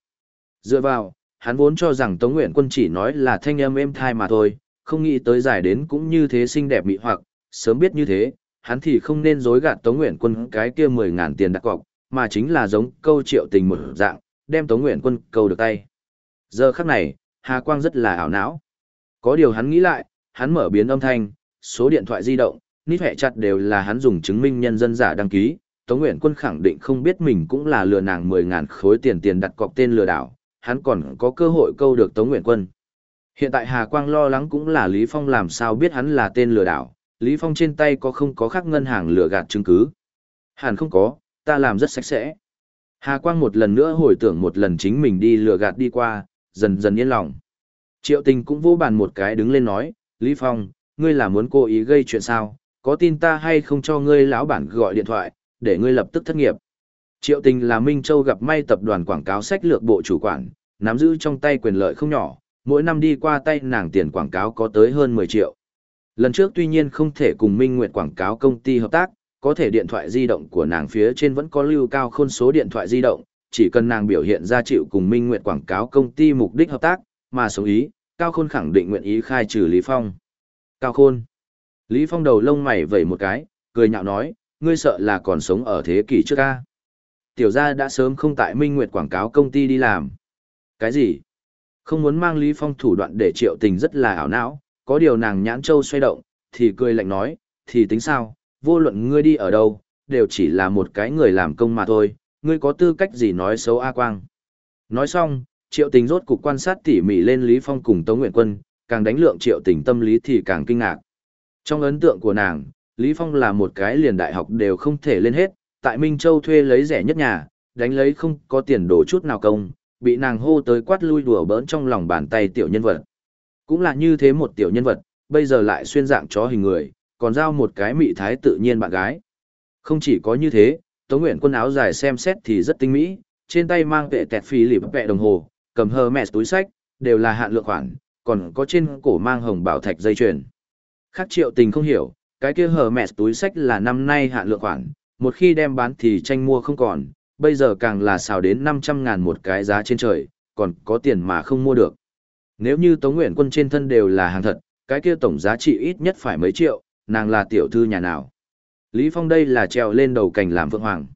Speaker 1: Dựa vào, hắn vốn cho rằng Tống Nguyện Quân chỉ nói là thanh âm êm thai mà thôi, không nghĩ tới giải đến cũng như thế xinh đẹp mị hoặc, sớm biết như thế, hắn thì không nên dối gạt Tống Nguyện Quân cái kia 10.000 tiền đặt cọc, mà chính là giống câu triệu tình một dạng, đem Tống Nguyện Quân câu được tay. Giờ khắc này, Hà Quang rất là ảo não. Có điều hắn nghĩ lại, hắn mở biến âm thanh, số điện thoại di động, nít hẹ chặt đều là hắn dùng chứng minh nhân dân giả đăng ký. Tống Nguyễn Quân khẳng định không biết mình cũng là lừa nàng 10.000 khối tiền tiền đặt cọc tên lừa đảo, hắn còn có cơ hội câu được Tống Nguyễn Quân. Hiện tại Hà Quang lo lắng cũng là Lý Phong làm sao biết hắn là tên lừa đảo, Lý Phong trên tay có không có khác ngân hàng lừa gạt chứng cứ. Hẳn không có, ta làm rất sạch sẽ. Hà Quang một lần nữa hồi tưởng một lần chính mình đi lừa gạt đi qua, dần dần yên lòng. Triệu tình cũng vô bàn một cái đứng lên nói, Lý Phong, ngươi là muốn cố ý gây chuyện sao, có tin ta hay không cho ngươi lão bản gọi điện thoại, để ngươi lập tức thất nghiệp. Triệu tình là Minh Châu gặp may tập đoàn quảng cáo sách lược bộ chủ quản, nắm giữ trong tay quyền lợi không nhỏ, mỗi năm đi qua tay nàng tiền quảng cáo có tới hơn 10 triệu. Lần trước tuy nhiên không thể cùng Minh Nguyệt quảng cáo công ty hợp tác, có thể điện thoại di động của nàng phía trên vẫn có lưu cao khôn số điện thoại di động, chỉ cần nàng biểu hiện ra chịu cùng Minh Nguyệt quảng cáo công ty mục đích hợp tác, mà sống ý, Cao Khôn khẳng định nguyện ý khai trừ Lý Phong. Cao Khôn. Lý Phong đầu lông mày vẩy một cái, cười nhạo nói, ngươi sợ là còn sống ở thế kỷ trước ca. Tiểu gia đã sớm không tại Minh Nguyệt quảng cáo công ty đi làm. Cái gì? Không muốn mang Lý Phong thủ đoạn để triệu tình rất là ảo não, có điều nàng nhãn châu xoay động, thì cười lạnh nói, thì tính sao, vô luận ngươi đi ở đâu, đều chỉ là một cái người làm công mà thôi, ngươi có tư cách gì nói xấu A Quang. Nói xong, triệu tình rốt cục quan sát tỉ mỉ lên Lý Phong cùng Tống Nguyện Quân, càng đánh lượng triệu tình tâm lý thì càng kinh ngạc. Trong ấn tượng của nàng, Lý Phong là một cái liền đại học đều không thể lên hết, tại Minh Châu thuê lấy rẻ nhất nhà, đánh lấy không có tiền đổ chút nào công, bị nàng hô tới quát lui đùa bỡn trong lòng bàn tay tiểu nhân vật. Cũng là như thế một tiểu nhân vật, bây giờ lại xuyên dạng chó hình người, còn giao một cái mị thái tự nhiên bạn gái. Không chỉ có như thế, Tống Nguyện quân áo dài xem xét thì rất tinh mỹ, trên tay mang tệ tẹt phí lịp vẹ đồng hồ, cầm hờ mẹ túi sách, đều là hạn lượng khoản, còn có trên cổ mang hồng bảo thạch dây chuyền. Khác triệu tình không hiểu, cái kia hờ mẹ túi sách là năm nay hạn lượng khoản, một khi đem bán thì tranh mua không còn, bây giờ càng là xào đến 500 ngàn một cái giá trên trời, còn có tiền mà không mua được. Nếu như Tống Nguyện quân trên thân đều là hàng thật, cái kia tổng giá trị ít nhất phải mấy triệu, nàng là tiểu thư nhà nào. Lý Phong đây là trèo lên đầu cành làm vượng hoàng.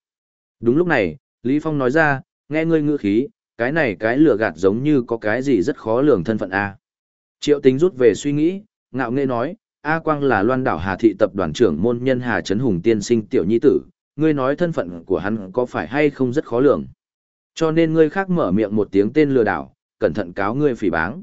Speaker 1: Đúng lúc này, Lý Phong nói ra, nghe ngươi ngữ khí, cái này cái lừa gạt giống như có cái gì rất khó lường thân phận A. Triệu tính rút về suy nghĩ, ngạo nghễ nói, A Quang là loan đảo Hà Thị tập đoàn trưởng môn nhân Hà Trấn Hùng tiên sinh tiểu nhi tử, ngươi nói thân phận của hắn có phải hay không rất khó lường. Cho nên ngươi khác mở miệng một tiếng tên lừa đảo, cẩn thận cáo ngươi phỉ báng.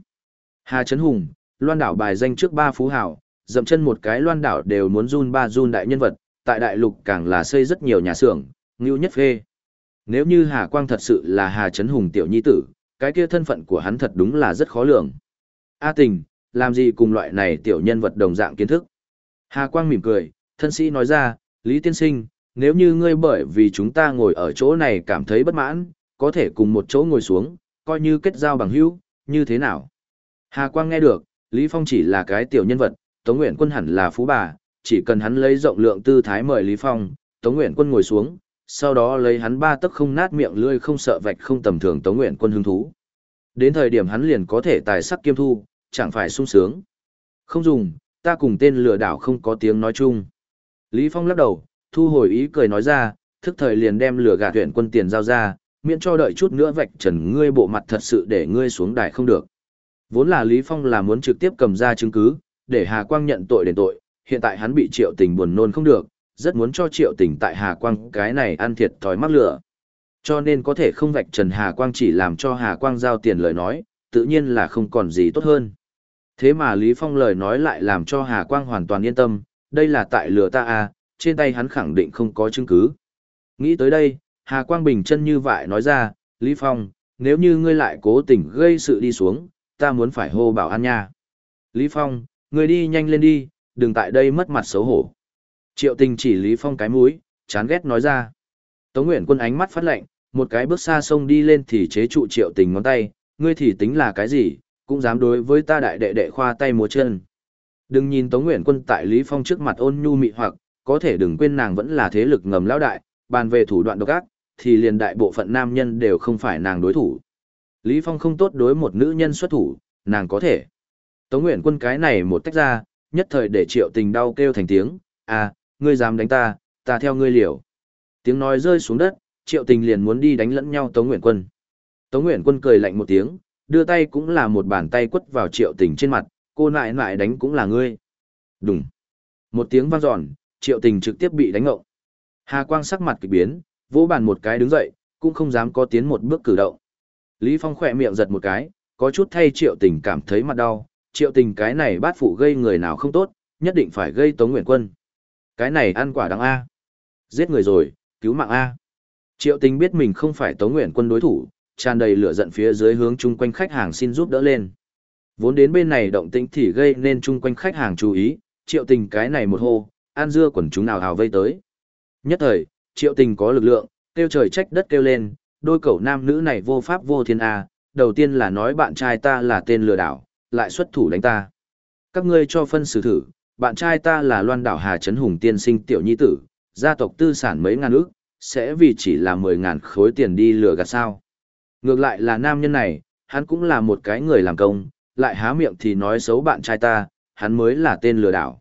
Speaker 1: Hà Trấn Hùng, loan đảo bài danh trước ba phú hảo, dậm chân một cái loan đảo đều muốn run ba run đại nhân vật, tại đại lục càng là xây rất nhiều nhà xưởng, ngưu nhất phê. Nếu như Hà Quang thật sự là Hà Trấn Hùng tiểu nhi tử, cái kia thân phận của hắn thật đúng là rất khó lường. A tình, làm gì cùng loại này tiểu nhân vật đồng dạng kiến thức. Hà Quang mỉm cười, thân sĩ nói ra, Lý Tiên Sinh, nếu như ngươi bởi vì chúng ta ngồi ở chỗ này cảm thấy bất mãn, có thể cùng một chỗ ngồi xuống, coi như kết giao bằng hữu, như thế nào? Hà Quang nghe được, Lý Phong chỉ là cái tiểu nhân vật, Tống Nguyện Quân hẳn là phú bà, chỉ cần hắn lấy rộng lượng tư thái mời Lý Phong, Tống Nguyện Quân ngồi xuống, sau đó lấy hắn ba tấc không nát miệng lươi không sợ vạch không tầm thường Tống Nguyện Quân hứng thú. Đến thời điểm hắn liền có thể tài sắc kiêm thu, chẳng phải sung sướng. Không dùng, ta cùng tên lừa đảo không có tiếng nói chung. Lý Phong lắc đầu, thu hồi ý cười nói ra, thức thời liền đem lừa gạt tuyển quân tiền giao ra, miễn cho đợi chút nữa vạch trần ngươi bộ mặt thật sự để ngươi xuống đài không được. Vốn là Lý Phong là muốn trực tiếp cầm ra chứng cứ, để Hà Quang nhận tội đền tội, hiện tại hắn bị triệu tình buồn nôn không được, rất muốn cho triệu tình tại Hà Quang cái này ăn thiệt thòi mắc lửa. Cho nên có thể không vạch trần Hà Quang chỉ làm cho Hà Quang giao tiền lời nói, tự nhiên là không còn gì tốt hơn. Thế mà Lý Phong lời nói lại làm cho Hà Quang hoàn toàn yên tâm, đây là tại lừa ta à, trên tay hắn khẳng định không có chứng cứ. Nghĩ tới đây, Hà Quang bình chân như vậy nói ra, Lý Phong, nếu như ngươi lại cố tình gây sự đi xuống, ta muốn phải hô bảo an nha. Lý Phong, ngươi đi nhanh lên đi, đừng tại đây mất mặt xấu hổ. Triệu tình chỉ Lý Phong cái mũi, chán ghét nói ra. Tống Nguyễn quân ánh mắt phát lệnh, một cái bước xa sông đi lên thì chế trụ triệu tình ngón tay, ngươi thì tính là cái gì, cũng dám đối với ta đại đệ đệ khoa tay múa chân. Đừng nhìn Tống Nguyễn quân tại Lý Phong trước mặt ôn nhu mị hoặc, có thể đừng quên nàng vẫn là thế lực ngầm lão đại, bàn về thủ đoạn độc ác, thì liền đại bộ phận nam nhân đều không phải nàng đối thủ. Lý Phong không tốt đối một nữ nhân xuất thủ, nàng có thể. Tống Nguyễn quân cái này một tách ra, nhất thời để triệu tình đau kêu thành tiếng, à, ngươi dám đánh ta, ta theo ngươi liều. Tiếng nói rơi xuống đất, triệu tình liền muốn đi đánh lẫn nhau Tống nguyện quân. Tống nguyện quân cười lạnh một tiếng, đưa tay cũng là một bàn tay quất vào triệu tình trên mặt, cô nại nại đánh cũng là ngươi. Đúng. Một tiếng vang giòn, triệu tình trực tiếp bị đánh ngộng. Hà Quang sắc mặt kỳ biến, vỗ bàn một cái đứng dậy, cũng không dám có tiến một bước cử động. Lý Phong khỏe miệng giật một cái, có chút thay triệu tình cảm thấy mặt đau, triệu tình cái này bát phụ gây người nào không tốt, nhất định phải gây Tống Nguyện Quân. Cái này ăn quả đáng A. Giết người rồi, cứu mạng A. Triệu tình biết mình không phải Tống Nguyện Quân đối thủ, tràn đầy lửa giận phía dưới hướng chung quanh khách hàng xin giúp đỡ lên. Vốn đến bên này động tĩnh thì gây nên chung quanh khách hàng chú ý, triệu tình cái này một hô, an dưa quần chúng nào hào vây tới. Nhất thời, triệu tình có lực lượng, kêu trời trách đất kêu lên, đôi cậu nam nữ này vô pháp vô thiên A, đầu tiên là nói bạn trai ta là tên lừa đảo, lại xuất thủ đánh ta. Các ngươi cho phân xử thử, bạn trai ta là loan đảo Hà Trấn Hùng tiên sinh tiểu nhi tử, gia tộc tư sản mấy ngàn ước, sẽ vì chỉ là mười ngàn khối tiền đi lừa gạt sao. Ngược lại là nam nhân này, hắn cũng là một cái người làm công, lại há miệng thì nói xấu bạn trai ta, hắn mới là tên lừa đảo.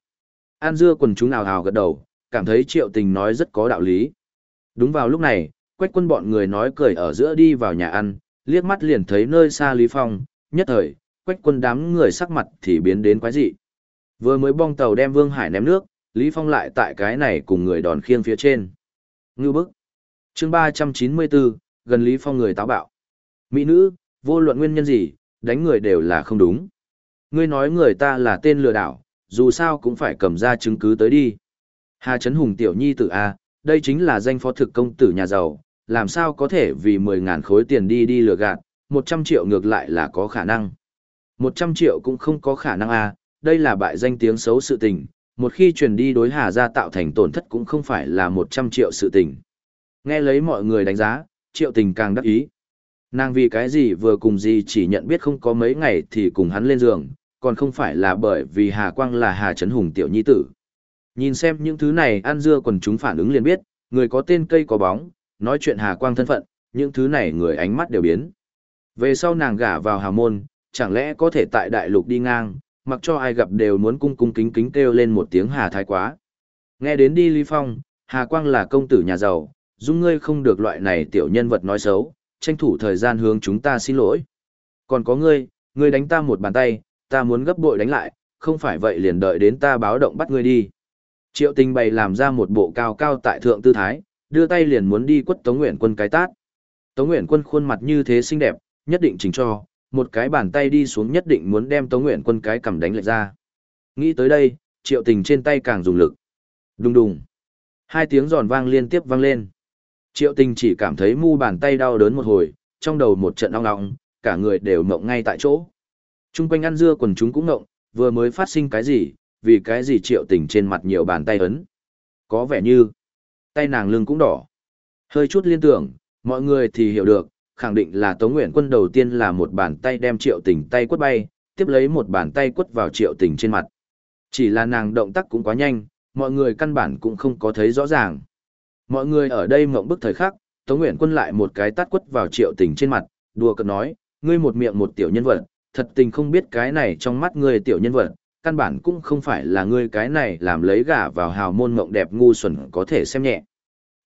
Speaker 1: An dưa quần chúng nào ào gật đầu, cảm thấy triệu tình nói rất có đạo lý. Đúng vào lúc này, quách quân bọn người nói cười ở giữa đi vào nhà ăn, liếc mắt liền thấy nơi xa Lý Phong, nhất thời, quách quân đám người sắc mặt thì biến đến quái dị. Vừa mới bong tàu đem Vương Hải ném nước, Lý Phong lại tại cái này cùng người đòn khiêng phía trên. Ngưu bức. chương 394, gần Lý Phong người táo bạo. Mỹ nữ, vô luận nguyên nhân gì, đánh người đều là không đúng. Ngươi nói người ta là tên lừa đảo, dù sao cũng phải cầm ra chứng cứ tới đi. Hà Trấn Hùng tiểu nhi tử A, đây chính là danh phó thực công tử nhà giàu, làm sao có thể vì mười ngàn khối tiền đi đi lừa gạt, 100 triệu ngược lại là có khả năng. 100 triệu cũng không có khả năng A, đây là bại danh tiếng xấu sự tình, một khi truyền đi đối Hà gia tạo thành tổn thất cũng không phải là 100 triệu sự tình. Nghe lấy mọi người đánh giá, triệu tình càng đắc ý. Nàng vì cái gì vừa cùng gì chỉ nhận biết không có mấy ngày thì cùng hắn lên giường, còn không phải là bởi vì Hà Quang là Hà Trấn Hùng tiểu nhi tử. Nhìn xem những thứ này ăn dưa quần chúng phản ứng liền biết, người có tên cây có bóng, nói chuyện Hà Quang thân phận, những thứ này người ánh mắt đều biến. Về sau nàng gả vào Hà Môn, chẳng lẽ có thể tại đại lục đi ngang, mặc cho ai gặp đều muốn cung cung kính kính kêu lên một tiếng Hà Thái quá. Nghe đến đi Lý Phong, Hà Quang là công tử nhà giàu, dung ngươi không được loại này tiểu nhân vật nói xấu, tranh thủ thời gian hướng chúng ta xin lỗi. Còn có ngươi, ngươi đánh ta một bàn tay, ta muốn gấp bội đánh lại, không phải vậy liền đợi đến ta báo động bắt ngươi đi. Triệu tình bày làm ra một bộ cao cao tại thượng tư thái, đưa tay liền muốn đi quất Tống Nguyện Quân cái tát. Tống Nguyện Quân khuôn mặt như thế xinh đẹp, nhất định chỉnh cho, một cái bàn tay đi xuống nhất định muốn đem Tống Nguyện Quân cái cầm đánh lệch ra. Nghĩ tới đây, Triệu Tình trên tay càng dùng lực. Đùng đùng. Hai tiếng giòn vang liên tiếp vang lên. Triệu Tình chỉ cảm thấy mu bàn tay đau đớn một hồi, trong đầu một trận ong ong, cả người đều mộng ngay tại chỗ. Trung quanh ăn dưa quần chúng cũng mộng, vừa mới phát sinh cái gì, vì cái gì triệu tình trên mặt nhiều bàn tay ấn. Có vẻ như, tay nàng lưng cũng đỏ. Hơi chút liên tưởng, mọi người thì hiểu được, khẳng định là Tống Nguyện Quân đầu tiên là một bàn tay đem triệu tình tay quất bay, tiếp lấy một bàn tay quất vào triệu tình trên mặt. Chỉ là nàng động tác cũng quá nhanh, mọi người căn bản cũng không có thấy rõ ràng. Mọi người ở đây mộng bức thời khắc, Tống Nguyện Quân lại một cái tát quất vào triệu tình trên mặt, đùa cợt nói, ngươi một miệng một tiểu nhân vật, thật tình không biết cái này trong mắt ngươi tiểu nhân vật, căn bản cũng không phải là ngươi cái này làm lấy gả vào hào môn mộng đẹp ngu xuẩn có thể xem nhẹ.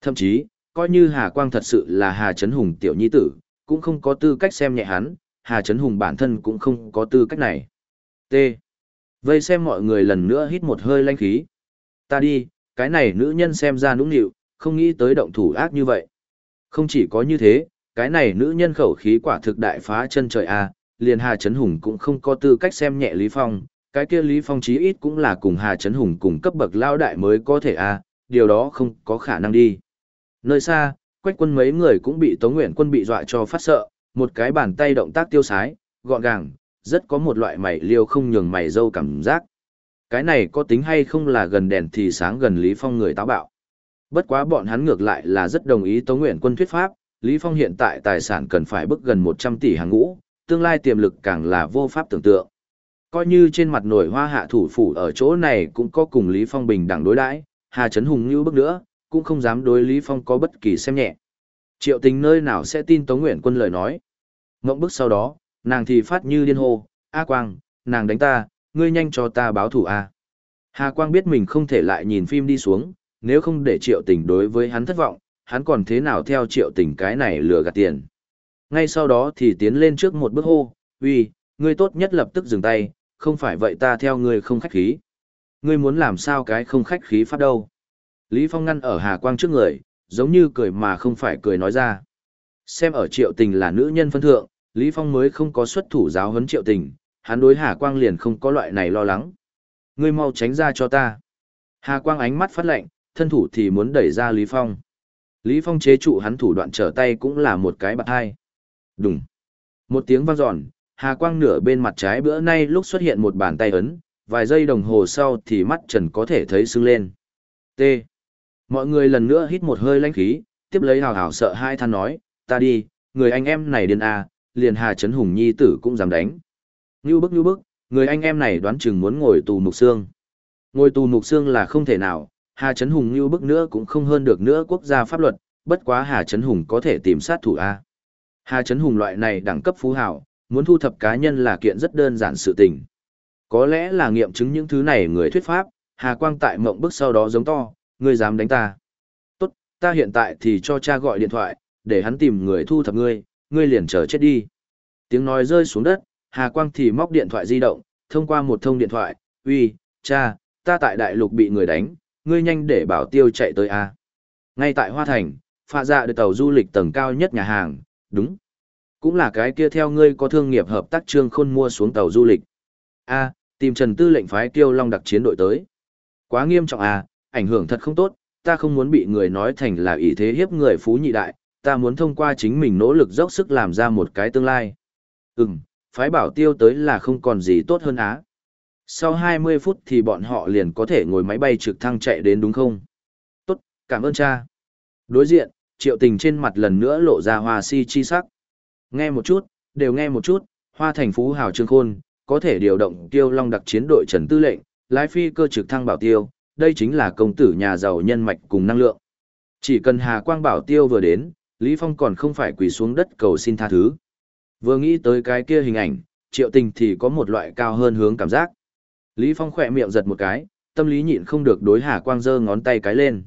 Speaker 1: Thậm chí, coi như Hà Quang thật sự là Hà Trấn Hùng tiểu nhi tử, cũng không có tư cách xem nhẹ hắn, Hà Trấn Hùng bản thân cũng không có tư cách này. T. Vây xem mọi người lần nữa hít một hơi lanh khí. Ta đi, cái này nữ nhân xem ra nũng nịu, không nghĩ tới động thủ ác như vậy. Không chỉ có như thế, cái này nữ nhân khẩu khí quả thực đại phá chân trời a, liền Hà Trấn Hùng cũng không có tư cách xem nhẹ Lý Phong, cái kia Lý Phong chí ít cũng là cùng Hà Trấn Hùng cùng cấp bậc lao đại mới có thể a, điều đó không có khả năng đi. Nơi xa, quách quân mấy người cũng bị Tống Nguyện quân bị dọa cho phát sợ, một cái bàn tay động tác tiêu sái, gọn gàng, rất có một loại mày liêu không nhường mày dâu cảm giác. Cái này có tính hay không là gần đèn thì sáng gần Lý Phong người táo bạo. Bất quá bọn hắn ngược lại là rất đồng ý Tống Nguyện quân thuyết pháp, Lý Phong hiện tại tài sản cần phải bước gần 100 tỷ hàng ngũ, tương lai tiềm lực càng là vô pháp tưởng tượng. Coi như trên mặt nổi hoa hạ thủ phủ ở chỗ này cũng có cùng Lý Phong bình đẳng đối đãi, Hà Trấn Hùng như bước nữa, cũng không dám đối Lý Phong có bất kỳ xem nhẹ. Triệu tình nơi nào sẽ tin Tống Nguyện quân lời nói. Ngộng bức sau đó, nàng thì phát như điên hô, A Quang, nàng đánh ta, ngươi nhanh cho ta báo thủ A. Hà Quang biết mình không thể lại nhìn phim đi xuống, nếu không để triệu tình đối với hắn thất vọng, hắn còn thế nào theo triệu tình cái này lừa gạt tiền. Ngay sau đó thì tiến lên trước một bước hô, uy, ngươi tốt nhất lập tức dừng tay, không phải vậy ta theo ngươi không khách khí. Ngươi muốn làm sao cái không khách khí pháp đâu. Lý Phong ngăn ở Hà Quang trước người, giống như cười mà không phải cười nói ra. Xem ở triệu tình là nữ nhân phân thượng, Lý Phong mới không có xuất thủ giáo huấn triệu tình, hắn đối Hà Quang liền không có loại này lo lắng. Ngươi mau tránh ra cho ta. Hà Quang ánh mắt phát lạnh, thân thủ thì muốn đẩy ra Lý Phong. Lý Phong chế trụ hắn thủ đoạn trở tay cũng là một cái bạc hai. Đùng. Một tiếng vang dọn, Hà Quang nửa bên mặt trái bữa nay lúc xuất hiện một bàn tay ấn, vài giây đồng hồ sau thì mắt trần có thể thấy sưng lên. T. Mọi người lần nữa hít một hơi lãnh khí, tiếp lấy hào hào sợ hai than nói, ta đi, người anh em này điên à, liền Hà Trấn Hùng Nhi tử cũng dám đánh. Như bức như bức, người anh em này đoán chừng muốn ngồi tù mục xương. Ngồi tù mục xương là không thể nào, Hà Trấn Hùng như bức nữa cũng không hơn được nữa quốc gia pháp luật, bất quá Hà Trấn Hùng có thể tìm sát thủ A. Hà Trấn Hùng loại này đẳng cấp phú hảo, muốn thu thập cá nhân là kiện rất đơn giản sự tình. Có lẽ là nghiệm chứng những thứ này người thuyết pháp, Hà Quang tại mộng bức sau đó giống to, ngươi dám đánh ta. Tốt, ta hiện tại thì cho cha gọi điện thoại, để hắn tìm người thu thập ngươi, ngươi liền chờ chết đi. Tiếng nói rơi xuống đất, Hà Quang thì móc điện thoại di động, thông qua một thông điện thoại, uy, cha, ta tại đại lục bị người đánh, ngươi nhanh để bảo tiêu chạy tới a. Ngay tại Hoa Thành, pha dạ được tàu du lịch tầng cao nhất nhà hàng, đúng. Cũng là cái kia theo ngươi có thương nghiệp hợp tác trương khôn mua xuống tàu du lịch. A, tìm Trần Tư lệnh phái Kiêu Long đặc chiến đội tới. Quá nghiêm trọng à, ảnh hưởng thật không tốt, ta không muốn bị người nói thành là ý thế hiếp người phú nhị đại, ta muốn thông qua chính mình nỗ lực dốc sức làm ra một cái tương lai. Ừm, phái bảo tiêu tới là không còn gì tốt hơn á. Sau 20 phút thì bọn họ liền có thể ngồi máy bay trực thăng chạy đến đúng không? Tốt, cảm ơn cha. Đối diện, triệu tình trên mặt lần nữa lộ ra hoa si chi sắc. Nghe một chút, đều nghe một chút, hoa thành phú hào trương khôn, có thể điều động tiêu long đặc chiến đội trần tư lệnh, lái phi cơ trực thăng bảo tiêu, đây chính là công tử nhà giàu nhân mạch cùng năng lượng. Chỉ cần Hà Quang bảo tiêu vừa đến, Lý Phong còn không phải quỳ xuống đất cầu xin tha thứ. Vừa nghĩ tới cái kia hình ảnh, triệu tình thì có một loại cao hơn hướng cảm giác. Lý Phong khỏe miệng giật một cái, tâm lý nhịn không được đối Hà Quang giơ ngón tay cái lên.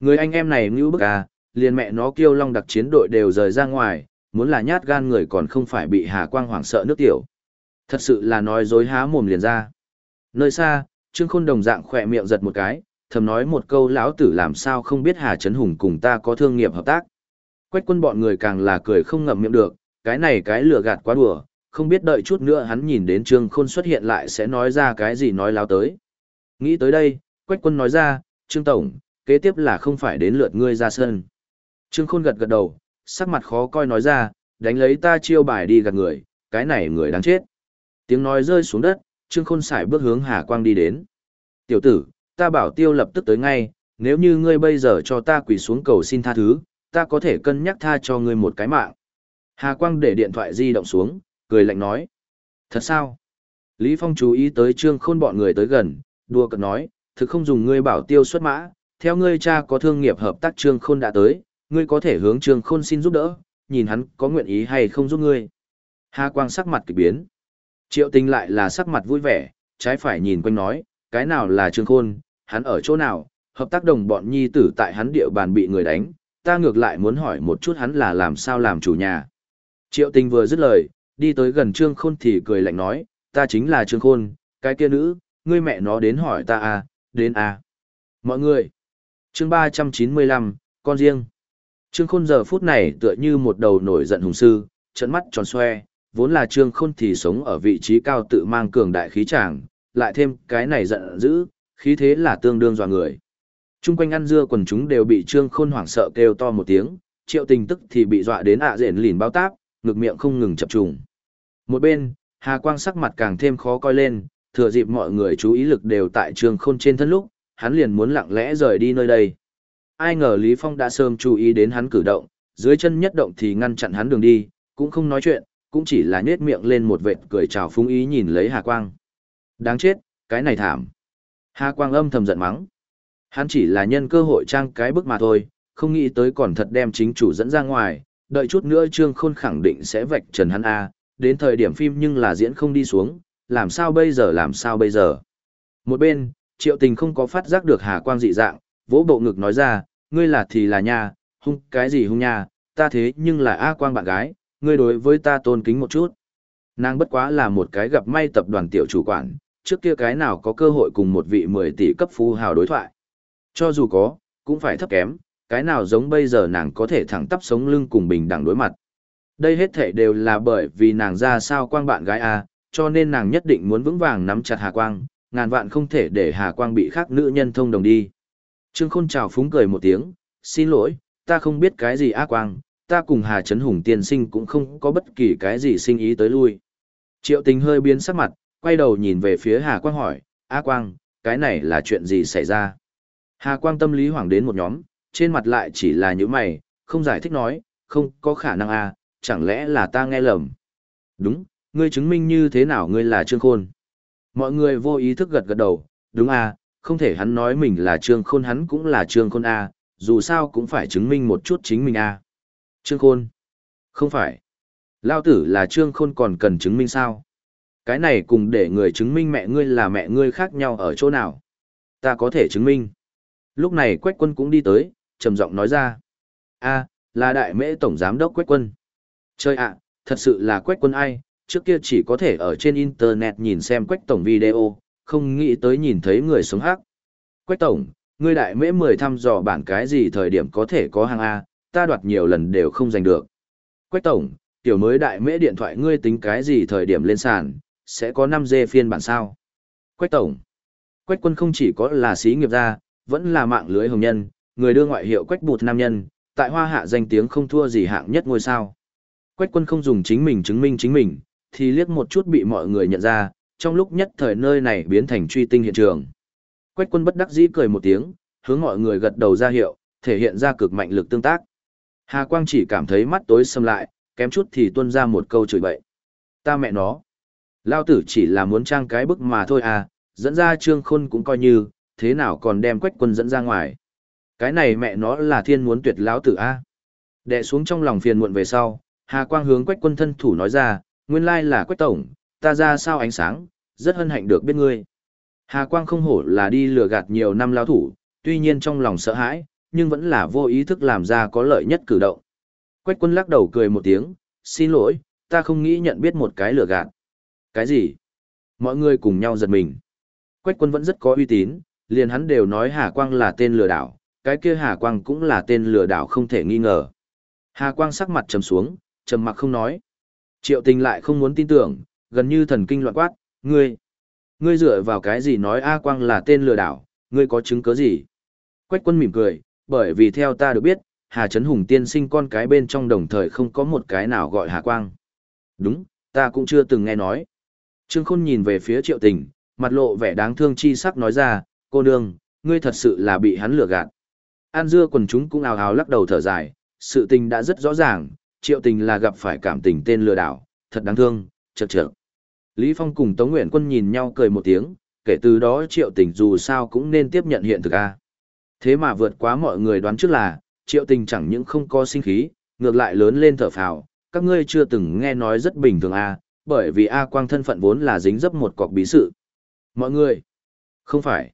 Speaker 1: Người anh em này như bức à, liền mẹ nó kêu long đặc chiến đội đều rời ra ngoài, muốn là nhát gan người còn không phải bị Hà Quang hoảng sợ nước tiểu. Thật sự là nói dối há mồm liền ra. Nơi xa, Trương Khôn đồng dạng khỏe miệng giật một cái, thầm nói một câu lão tử làm sao không biết Hà Trấn Hùng cùng ta có thương nghiệp hợp tác. Quách quân bọn người càng là cười không ngậm miệng được, cái này cái lừa gạt quá đùa, không biết đợi chút nữa hắn nhìn đến Trương Khôn xuất hiện lại sẽ nói ra cái gì nói láo tới. Nghĩ tới đây, Quách quân nói ra, Trương Tổng, kế tiếp là không phải đến lượt ngươi ra sân. Trương Khôn gật gật đầu, sắc mặt khó coi nói ra, đánh lấy ta chiêu bài đi gạt người, cái này người đáng chết. Tiếng nói rơi xuống đất, Trương Khôn sải bước hướng Hà Quang đi đến. Tiểu tử, ta bảo tiêu lập tức tới ngay, nếu như ngươi bây giờ cho ta quỳ xuống cầu xin tha thứ, ta có thể cân nhắc tha cho ngươi một cái mạng. Hà Quang để điện thoại di động xuống, cười lạnh nói. Thật sao? Lý Phong chú ý tới Trương Khôn bọn người tới gần, đùa cợt nói, thực không dùng ngươi bảo tiêu xuất mã, theo ngươi cha có thương nghiệp hợp tác Trương Khôn đã tới, ngươi có thể hướng Trương Khôn xin giúp đỡ, nhìn hắn có nguyện ý hay không giúp ngươi. Hà Quang sắc mặt kỳ biến. Triệu Tình lại là sắc mặt vui vẻ, trái phải nhìn quanh nói, cái nào là Trương Khôn, hắn ở chỗ nào, hợp tác đồng bọn nhi tử tại hắn địa bàn bị người đánh, ta ngược lại muốn hỏi một chút hắn là làm sao làm chủ nhà. Triệu Tình vừa dứt lời, đi tới gần Trương Khôn thì cười lạnh nói, ta chính là Trương Khôn, cái kia nữ, ngươi mẹ nó đến hỏi ta à, đến à. Mọi người, chương 395, con riêng. Trương Khôn giờ phút này tựa như một đầu nổi giận hùng sư, trận mắt tròn xoe, vốn là Trương Khôn thì sống ở vị trí cao tự mang cường đại khí tràng, lại thêm cái này giận dữ, khí thế là tương đương dọa người. Trung quanh ăn dưa quần chúng đều bị Trương Khôn hoảng sợ kêu to một tiếng, triệu tình tức thì bị dọa đến ạ à rện lìn bao táp, ngực miệng không ngừng chập trùng. Một bên, Hà Quang sắc mặt càng thêm khó coi lên, thừa dịp mọi người chú ý lực đều tại Trương Khôn trên thân lúc, hắn liền muốn lặng lẽ rời đi nơi đây. Ai ngờ Lý Phong đã sớm chú ý đến hắn cử động, dưới chân nhất động thì ngăn chặn hắn đường đi, cũng không nói chuyện, cũng chỉ là nhếch miệng lên một vệt cười chào phúng ý nhìn lấy Hà Quang. Đáng chết, cái này thảm. Hà Quang âm thầm giận mắng. Hắn chỉ là nhân cơ hội trang cái bức mà thôi, không nghĩ tới còn thật đem chính chủ dẫn ra ngoài, đợi chút nữa Trương Khôn khẳng định sẽ vạch trần hắn A, đến thời điểm phim nhưng là diễn không đi xuống, làm sao bây giờ làm sao bây giờ. Một bên, triệu tình không có phát giác được Hà Quang dị dạng, vỗ bộ ngực nói ra, ngươi là thì là nha, hung cái gì hung nha, ta thế nhưng là A Quang bạn gái, ngươi đối với ta tôn kính một chút. Nàng bất quá là một cái gặp may tập đoàn tiểu chủ quản, trước kia cái nào có cơ hội cùng một vị 10 tỷ cấp phú hào đối thoại. Cho dù có, cũng phải thấp kém, cái nào giống bây giờ nàng có thể thẳng tắp sống lưng cùng bình đẳng đối mặt. Đây hết thể đều là bởi vì nàng ra sao quang bạn gái A, cho nên nàng nhất định muốn vững vàng nắm chặt Hà Quang, ngàn vạn không thể để Hà Quang bị khác nữ nhân thông đồng đi. Trương Khôn chào phúng cười một tiếng, xin lỗi, ta không biết cái gì A Quang, ta cùng Hà Trấn Hùng tiên sinh cũng không có bất kỳ cái gì sinh ý tới lui. Triệu tình hơi biến sắc mặt, quay đầu nhìn về phía Hà Quang hỏi, A Quang, cái này là chuyện gì xảy ra? Hà Quang tâm lý hoảng đến một nhóm, trên mặt lại chỉ là những mày, không giải thích nói, không có khả năng a, chẳng lẽ là ta nghe lầm. Đúng, ngươi chứng minh như thế nào ngươi là Trương Khôn. Mọi người vô ý thức gật gật đầu, đúng a, không thể hắn nói mình là Trương Khôn hắn cũng là Trương Khôn a, dù sao cũng phải chứng minh một chút chính mình a. Trương Khôn. Không phải. Lao tử là Trương Khôn còn cần chứng minh sao? Cái này cùng để người chứng minh mẹ ngươi là mẹ ngươi khác nhau ở chỗ nào? Ta có thể chứng minh. Lúc này Quách Quân cũng đi tới, trầm giọng nói ra. a là đại mễ tổng giám đốc Quách Quân. Chơi ạ, thật sự là Quách Quân ai, trước kia chỉ có thể ở trên Internet nhìn xem Quách Tổng video, không nghĩ tới nhìn thấy người sống hắc. Quách Tổng, ngươi đại mễ mười thăm dò bản cái gì thời điểm có thể có hàng A, ta đoạt nhiều lần đều không giành được. Quách Tổng, tiểu mới đại mễ điện thoại ngươi tính cái gì thời điểm lên sàn, sẽ có 5G phiên bản sao? Quách Tổng, Quách Quân không chỉ có là sĩ nghiệp gia, vẫn là mạng lưới hồng nhân, người đưa ngoại hiệu quách bụt nam nhân, tại hoa hạ danh tiếng không thua gì hạng nhất ngôi sao. Quách quân không dùng chính mình chứng minh chính mình, thì liếc một chút bị mọi người nhận ra, trong lúc nhất thời nơi này biến thành truy tinh hiện trường. Quách quân bất đắc dĩ cười một tiếng, hướng mọi người gật đầu ra hiệu, thể hiện ra cực mạnh lực tương tác. Hà Quang chỉ cảm thấy mắt tối sầm lại, kém chút thì tuôn ra một câu chửi bậy. Ta mẹ nó. Lao tử chỉ là muốn trang cái bức mà thôi à, dẫn ra trương khôn cũng coi như, thế nào còn đem quách quân dẫn ra ngoài. Cái này mẹ nó là thiên muốn tuyệt lão tử A. Đệ xuống trong lòng phiền muộn về sau, Hà Quang hướng quách quân thân thủ nói ra, nguyên lai là quách tổng, ta ra sao ánh sáng, rất hân hạnh được biết ngươi. Hà Quang không hổ là đi lừa gạt nhiều năm lão thủ, tuy nhiên trong lòng sợ hãi, nhưng vẫn là vô ý thức làm ra có lợi nhất cử động. Quách quân lắc đầu cười một tiếng, xin lỗi, ta không nghĩ nhận biết một cái lừa gạt. Cái gì? Mọi người cùng nhau giật mình. Quách quân vẫn rất có uy tín, Liền hắn đều nói Hà Quang là tên lừa đảo, cái kia Hà Quang cũng là tên lừa đảo không thể nghi ngờ. Hà Quang sắc mặt trầm xuống, trầm mặc không nói. Triệu tình lại không muốn tin tưởng, gần như thần kinh loạn quát, ngươi, ngươi dựa vào cái gì nói A Quang là tên lừa đảo, ngươi có chứng cứ gì? Quách quân mỉm cười, bởi vì theo ta được biết, Hà Trấn Hùng tiên sinh con cái bên trong đồng thời không có một cái nào gọi Hà Quang. Đúng, ta cũng chưa từng nghe nói. Trương Khôn nhìn về phía triệu tình, mặt lộ vẻ đáng thương chi sắc nói ra, cô nương, ngươi thật sự là bị hắn lừa gạt. An dưa quần chúng cũng ào ào lắc đầu thở dài, sự tình đã rất rõ ràng, triệu tình là gặp phải cảm tình tên lừa đảo, thật đáng thương, chật chật. Lý Phong cùng Tống Nguyện Quân nhìn nhau cười một tiếng, kể từ đó triệu tình dù sao cũng nên tiếp nhận hiện thực a. Thế mà vượt quá mọi người đoán trước là, triệu tình chẳng những không có sinh khí, ngược lại lớn lên thở phào, các ngươi chưa từng nghe nói rất bình thường a, bởi vì A Quang thân phận vốn là dính dấp một cọc bí sự. Mọi người, không phải.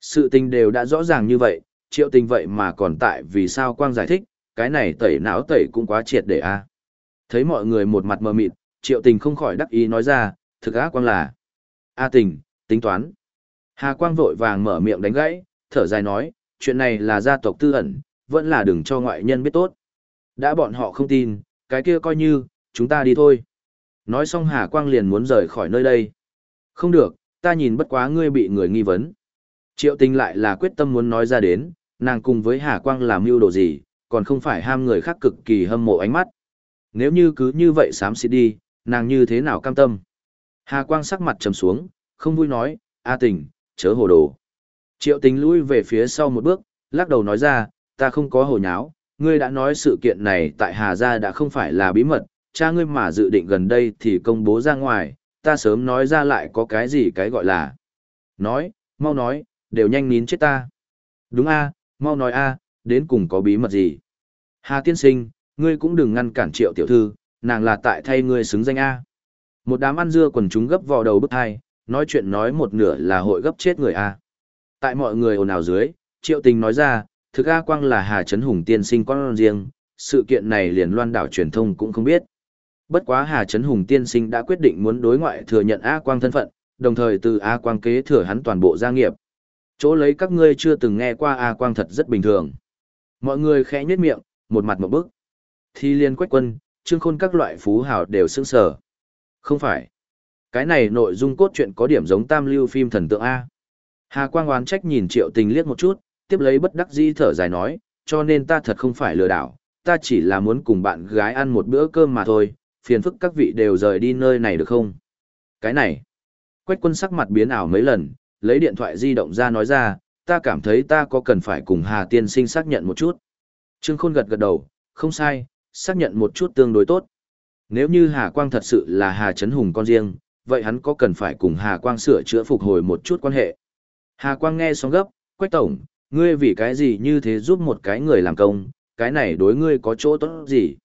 Speaker 1: Sự tình đều đã rõ ràng như vậy, triệu tình vậy mà còn tại vì sao Quang giải thích, cái này tẩy não tẩy cũng quá triệt để a. Thấy mọi người một mặt mờ mịt, triệu tình không khỏi đắc ý nói ra, thực á Quang là. A tình, tính toán. Hà Quang vội vàng mở miệng đánh gãy, thở dài nói, chuyện này là gia tộc tư ẩn, vẫn là đừng cho ngoại nhân biết tốt. Đã bọn họ không tin, cái kia coi như, chúng ta đi thôi. Nói xong Hà Quang liền muốn rời khỏi nơi đây. Không được, ta nhìn bất quá ngươi bị người nghi vấn. Triệu tình lại là quyết tâm muốn nói ra đến, nàng cùng với Hà Quang làm mưu đồ gì, còn không phải ham người khác cực kỳ hâm mộ ánh mắt. Nếu như cứ như vậy sám xịt đi, nàng như thế nào cam tâm. Hà Quang sắc mặt trầm xuống, không vui nói, A tình, chớ hồ đồ. Triệu tình lui về phía sau một bước, lắc đầu nói ra, ta không có hồ nháo, ngươi đã nói sự kiện này tại Hà Gia đã không phải là bí mật, cha ngươi mà dự định gần đây thì công bố ra ngoài, ta sớm nói ra lại có cái gì cái gọi là. Nói, mau nói, đều nhanh nín chết ta. Đúng a, mau nói a, đến cùng có bí mật gì. Hà tiên sinh, ngươi cũng đừng ngăn cản triệu tiểu thư, nàng là tại thay ngươi xứng danh a. Một đám ăn dưa quần chúng gấp vào đầu bức hai, nói chuyện nói một nửa là hội gấp chết người a. Tại mọi người ồn ào dưới, triệu tình nói ra, thực A Quang là Hà Trấn Hùng tiên sinh con riêng, sự kiện này liền loan đảo truyền thông cũng không biết. Bất quá Hà Trấn Hùng tiên sinh đã quyết định muốn đối ngoại thừa nhận A Quang thân phận, đồng thời từ A Quang kế thừa hắn toàn bộ gia nghiệp. Chỗ lấy các ngươi chưa từng nghe qua A Quang thật rất bình thường. Mọi người khẽ nhếch miệng, một mặt một bức. Thi liên quách quân, trương khôn các loại phú hào đều sững sờ. Không phải. Cái này nội dung cốt truyện có điểm giống tam lưu phim thần tượng A. Hà Quang oán trách nhìn triệu tình liếc một chút, tiếp lấy bất đắc dĩ thở dài nói, cho nên ta thật không phải lừa đảo, ta chỉ là muốn cùng bạn gái ăn một bữa cơm mà thôi, phiền phức các vị đều rời đi nơi này được không? Cái này, quách quân sắc mặt biến ảo mấy lần, lấy điện thoại di động ra nói ra, ta cảm thấy ta có cần phải cùng Hà Tiên Sinh xác nhận một chút. Trương Khôn gật gật đầu, không sai, xác nhận một chút tương đối tốt. Nếu như Hà Quang thật sự là Hà Trấn Hùng con riêng, vậy hắn có cần phải cùng Hà Quang sửa chữa phục hồi một chút quan hệ. Hà Quang nghe xong gấp, Quách Tổng, ngươi vì cái gì như thế giúp một cái người làm công, cái này đối ngươi có chỗ tốt gì?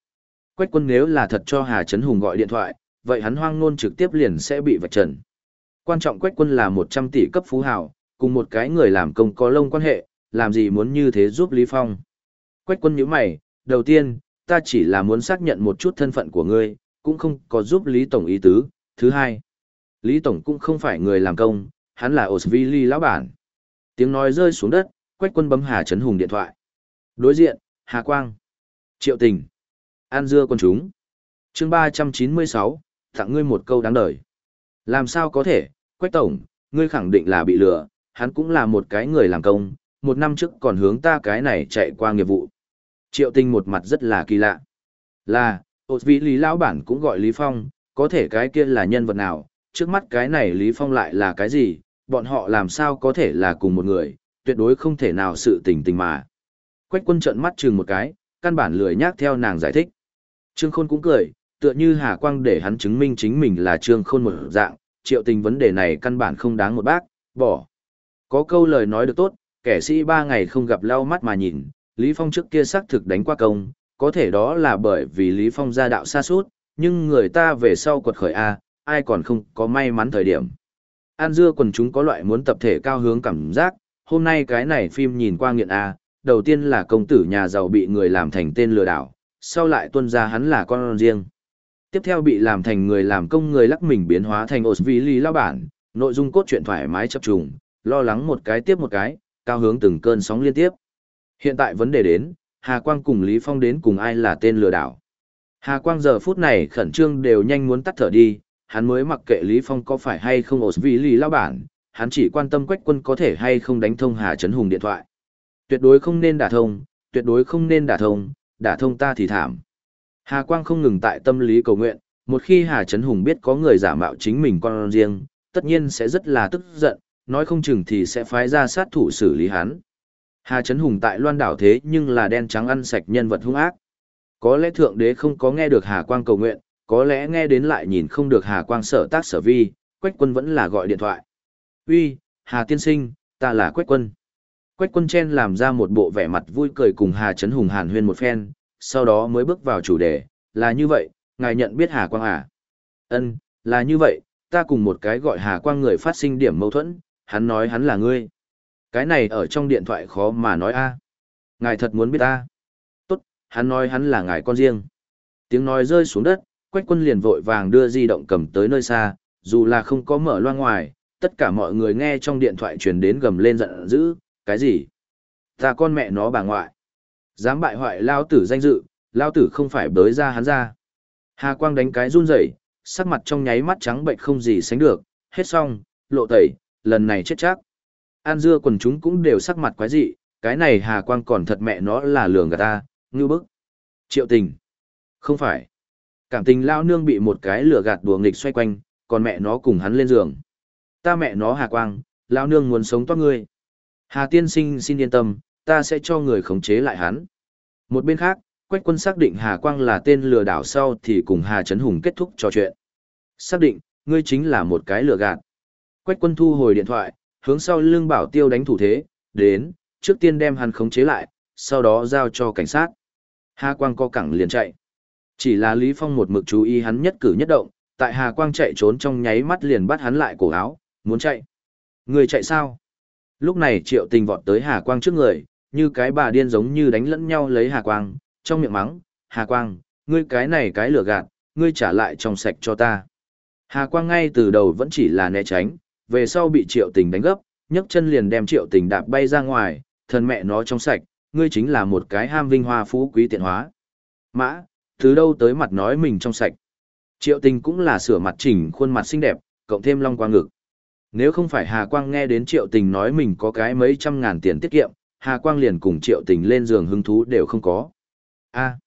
Speaker 1: Quách quân nếu là thật cho Hà Trấn Hùng gọi điện thoại, vậy hắn hoang nôn trực tiếp liền sẽ bị vạch trần. Quan trọng Quách quân là 100 tỷ cấp phú hào, cùng một cái người làm công có lông quan hệ, làm gì muốn như thế giúp Lý Phong. Quách quân nhíu mày, đầu tiên, ta chỉ là muốn xác nhận một chút thân phận của ngươi, cũng không có giúp Lý Tổng ý tứ. Thứ hai, Lý Tổng cũng không phải người làm công, hắn là Osvili lão bản. Tiếng nói rơi xuống đất, Quách quân bấm Hà Trấn Hùng điện thoại. Đối diện, Hà Quang. Triệu tình. An dưa con chúng. chương 396, tặng ngươi một câu đáng đời. Làm sao có thể, Quách Tổng, ngươi khẳng định là bị lừa, hắn cũng là một cái người làm công, một năm trước còn hướng ta cái này chạy qua nghiệp vụ. Triệu tình một mặt rất là kỳ lạ. Là, osvili Lão Bản cũng gọi Lý Phong, có thể cái kia là nhân vật nào, trước mắt cái này Lý Phong lại là cái gì, bọn họ làm sao có thể là cùng một người, tuyệt đối không thể nào sự tình tình mà. Quách quân trợn mắt chừng một cái, căn bản lười nhác theo nàng giải thích. Trương Khôn cũng cười, tựa như Hà Quang để hắn chứng minh chính mình là Trương Khôn một dạng, triệu tình vấn đề này căn bản không đáng một bác, bỏ. Có câu lời nói được tốt, kẻ sĩ ba ngày không gặp lau mắt mà nhìn, Lý Phong trước kia xác thực đánh qua công, có thể đó là bởi vì Lý Phong gia đạo xa suốt, nhưng người ta về sau quật khởi A, ai còn không có may mắn thời điểm. An dưa quần chúng có loại muốn tập thể cao hướng cảm giác, hôm nay cái này phim nhìn qua nghiện A, đầu tiên là công tử nhà giàu bị người làm thành tên lừa đảo, sau lại tuân ra hắn là con riêng. Tiếp theo bị làm thành người làm công người lắc mình biến hóa thành Osvili lao bản, nội dung cốt truyện thoải mái chập trùng, lo lắng một cái tiếp một cái, cao hướng từng cơn sóng liên tiếp. Hiện tại vấn đề đến, Hà Quang cùng Lý Phong đến cùng ai là tên lừa đảo. Hà Quang giờ phút này khẩn trương đều nhanh muốn tắt thở đi, hắn mới mặc kệ Lý Phong có phải hay không ổn vì Lý lao bản, hắn chỉ quan tâm quách quân có thể hay không đánh thông Hà Trấn Hùng điện thoại. Tuyệt đối không nên đả thông, tuyệt đối không nên đả thông, đả thông ta thì thảm. Hà Quang không ngừng tại tâm lý cầu nguyện, một khi Hà Trấn Hùng biết có người giả mạo chính mình con riêng, tất nhiên sẽ rất là tức giận, nói không chừng thì sẽ phái ra sát thủ xử lý hắn. Hà Trấn Hùng tại loan đảo thế nhưng là đen trắng ăn sạch nhân vật hung ác. Có lẽ Thượng Đế không có nghe được Hà Quang cầu nguyện, có lẽ nghe đến lại nhìn không được Hà Quang sở tác sở vi, Quách quân vẫn là gọi điện thoại. Uy, Hà Tiên Sinh, ta là Quách quân. Quách quân chen làm ra một bộ vẻ mặt vui cười cùng Hà Trấn Hùng hàn huyên một phen, sau đó mới bước vào chủ đề, là như vậy, ngài nhận biết Hà Quang à? Ân, là như vậy, ta cùng một cái gọi Hà Quang người phát sinh điểm mâu thuẫn, hắn nói hắn là ngươi. Cái này ở trong điện thoại khó mà nói a. Ngài thật muốn biết ta. Tốt, hắn nói hắn là ngài con riêng. Tiếng nói rơi xuống đất, Quách quân liền vội vàng đưa di động cầm tới nơi xa, dù là không có mở loa ngoài, tất cả mọi người nghe trong điện thoại truyền đến gầm lên giận dữ, cái gì? Ta con mẹ nó bà ngoại. Dám bại hoại lao tử danh dự, lao tử không phải bới ra hắn ra. Hà Quang đánh cái run rẩy, sắc mặt trong nháy mắt trắng bệnh không gì sánh được, hết xong, lộ tẩy, lần này chết chắc. An dưa quần chúng cũng đều sắc mặt quái dị, cái này Hà Quang còn thật mẹ nó là lường gạt ta, ngư bức. Triệu tình. Không phải. Cảm tình lao nương bị một cái lửa gạt đùa nghịch xoay quanh, còn mẹ nó cùng hắn lên giường. Ta mẹ nó Hà Quang, lao nương muốn sống toát ngươi. Hà tiên sinh xin yên tâm, ta sẽ cho người khống chế lại hắn. Một bên khác, Quách quân xác định Hà Quang là tên lừa đảo sau thì cùng Hà Trấn Hùng kết thúc trò chuyện. Xác định, ngươi chính là một cái lừa gạt. Quách quân thu hồi điện thoại, hướng sau lưng bảo tiêu đánh thủ thế, đến, trước tiên đem hắn khống chế lại, sau đó giao cho cảnh sát. Hà Quang co cẳng liền chạy. Chỉ là Lý Phong một mực chú ý hắn nhất cử nhất động, tại Hà Quang chạy trốn trong nháy mắt liền bắt hắn lại cổ áo, muốn chạy. Người chạy sao? Lúc này Triệu Tình vọt tới Hà Quang trước người, như cái bà điên giống như đánh lẫn nhau lấy Hà Quang, trong miệng mắng, Hà Quang, ngươi cái này cái lửa gạt, ngươi trả lại trong sạch cho ta. Hà Quang ngay từ đầu vẫn chỉ là né tránh, về sau bị Triệu Tình đánh gấp, nhấc chân liền đem Triệu Tình đạp bay ra ngoài, thần mẹ nó trong sạch, ngươi chính là một cái ham vinh hoa phú quý tiện hóa. Mã, từ đâu tới mặt nói mình trong sạch. Triệu Tình cũng là sửa mặt chỉnh khuôn mặt xinh đẹp, cộng thêm long quang ngực. Nếu không phải Hà Quang nghe đến Triệu Tình nói mình có cái mấy trăm ngàn tiền tiết kiệm, Hà Quang liền cùng Triệu Tình lên giường hứng thú đều không có. A,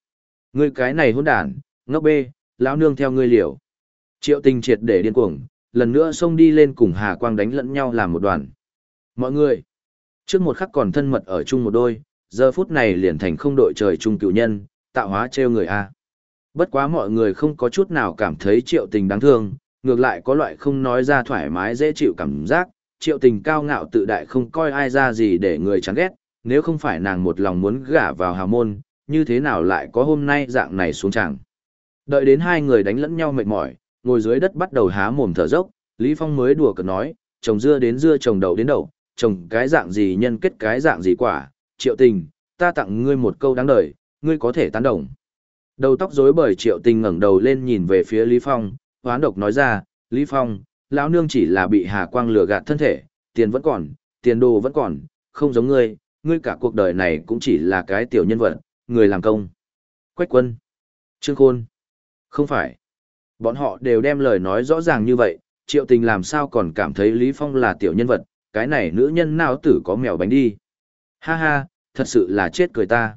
Speaker 1: ngươi cái này hỗn đản, ngốc bê, lão nương theo ngươi liều. Triệu Tình triệt để điên cuồng, lần nữa xông đi lên cùng Hà Quang đánh lẫn nhau làm một đoàn. Mọi người, trước một khắc còn thân mật ở chung một đôi, giờ phút này liền thành không đội trời chung cựu nhân, tạo hóa trêu người a. Bất quá mọi người không có chút nào cảm thấy Triệu Tình đáng thương, ngược lại có loại không nói ra thoải mái dễ chịu cảm giác, Triệu Tình cao ngạo tự đại không coi ai ra gì để người chán ghét, nếu không phải nàng một lòng muốn gả vào hào môn, như thế nào lại có hôm nay dạng này xuống chẳng. Đợi đến hai người đánh lẫn nhau mệt mỏi, ngồi dưới đất bắt đầu há mồm thở dốc, Lý Phong mới đùa cợt nói, trồng dưa đến dưa trồng đậu đến đậu, trồng cái dạng gì nhân kết cái dạng gì quả, triệu tình, ta tặng ngươi một câu đáng đời, ngươi có thể tán đồng. Đầu tóc rối bời triệu tình ngẩng đầu lên nhìn về phía Lý Phong, hoán độc nói ra, Lý Phong, lão nương chỉ là bị Hà Quang lừa gạt thân thể, tiền vẫn còn, tiền đồ vẫn còn, không giống ngươi, ngươi cả cuộc đời này cũng chỉ là cái tiểu nhân vật, người làm công. Quách quân. Trương Khôn. Không phải. Bọn họ đều đem lời nói rõ ràng như vậy, triệu tình làm sao còn cảm thấy Lý Phong là tiểu nhân vật, cái này nữ nhân nào tử có mèo bánh đi. Ha ha, thật sự là chết cười ta.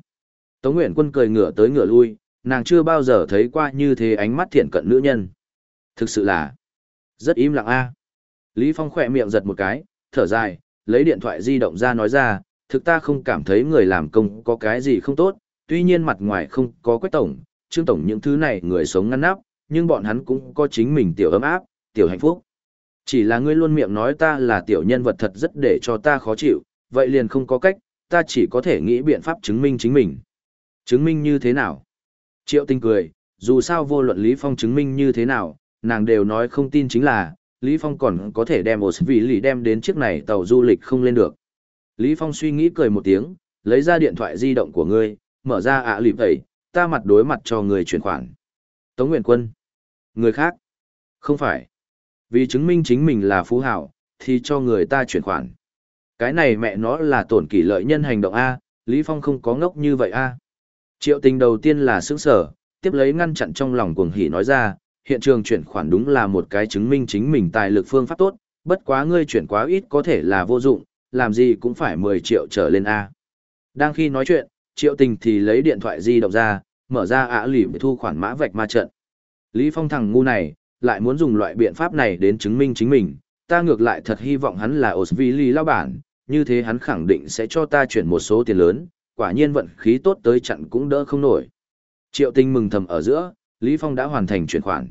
Speaker 1: Tống Nguyễn Quân cười ngửa tới ngửa lui, nàng chưa bao giờ thấy qua như thế ánh mắt thiện cận nữ nhân. Thực sự là rất im lặng a. Lý Phong khỏe miệng giật một cái, thở dài, lấy điện thoại di động ra nói ra, thực ta không cảm thấy người làm công có cái gì không tốt, tuy nhiên mặt ngoài không có quách tổng, trương tổng những thứ này người sống ngăn nắp, nhưng bọn hắn cũng có chính mình tiểu ấm áp, tiểu hạnh phúc. Chỉ là ngươi luôn miệng nói ta là tiểu nhân vật thật rất để cho ta khó chịu, vậy liền không có cách, ta chỉ có thể nghĩ biện pháp chứng minh chính mình. Chứng minh như thế nào? Triệu tinh cười, dù sao vô luận Lý Phong chứng minh như thế nào, nàng đều nói không tin chính là, Lý Phong còn có thể đem một vị lì đem đến chiếc này tàu du lịch không lên được. Lý Phong suy nghĩ cười một tiếng, lấy ra điện thoại di động của ngươi, mở ra ạ à lịp ấy, ta mặt đối mặt cho người chuyển khoản. Tống Nguyện Quân. Người khác. Không phải. Vì chứng minh chính mình là phú hảo, thì cho người ta chuyển khoản. Cái này mẹ nó là tổn kỷ lợi nhân hành động A, Lý Phong không có ngốc như vậy A. Triệu tình đầu tiên là sững sở, tiếp lấy ngăn chặn trong lòng cuồng hỉ nói ra, hiện trường chuyển khoản đúng là một cái chứng minh chính mình tài lực phương pháp tốt, bất quá ngươi chuyển quá ít có thể là vô dụng, làm gì cũng phải 10 triệu trở lên A. Đang khi nói chuyện, triệu tình thì lấy điện thoại di động ra, mở ra ả lỉ thu khoản mã vạch ma trận. Lý Phong thằng ngu này, lại muốn dùng loại biện pháp này đến chứng minh chính mình, ta ngược lại thật hy vọng hắn là Osvili lao bản, như thế hắn khẳng định sẽ cho ta chuyển một số tiền lớn, quả nhiên vận khí tốt tới chặn cũng đỡ không nổi. Triệu tinh mừng thầm ở giữa, Lý Phong đã hoàn thành chuyển khoản.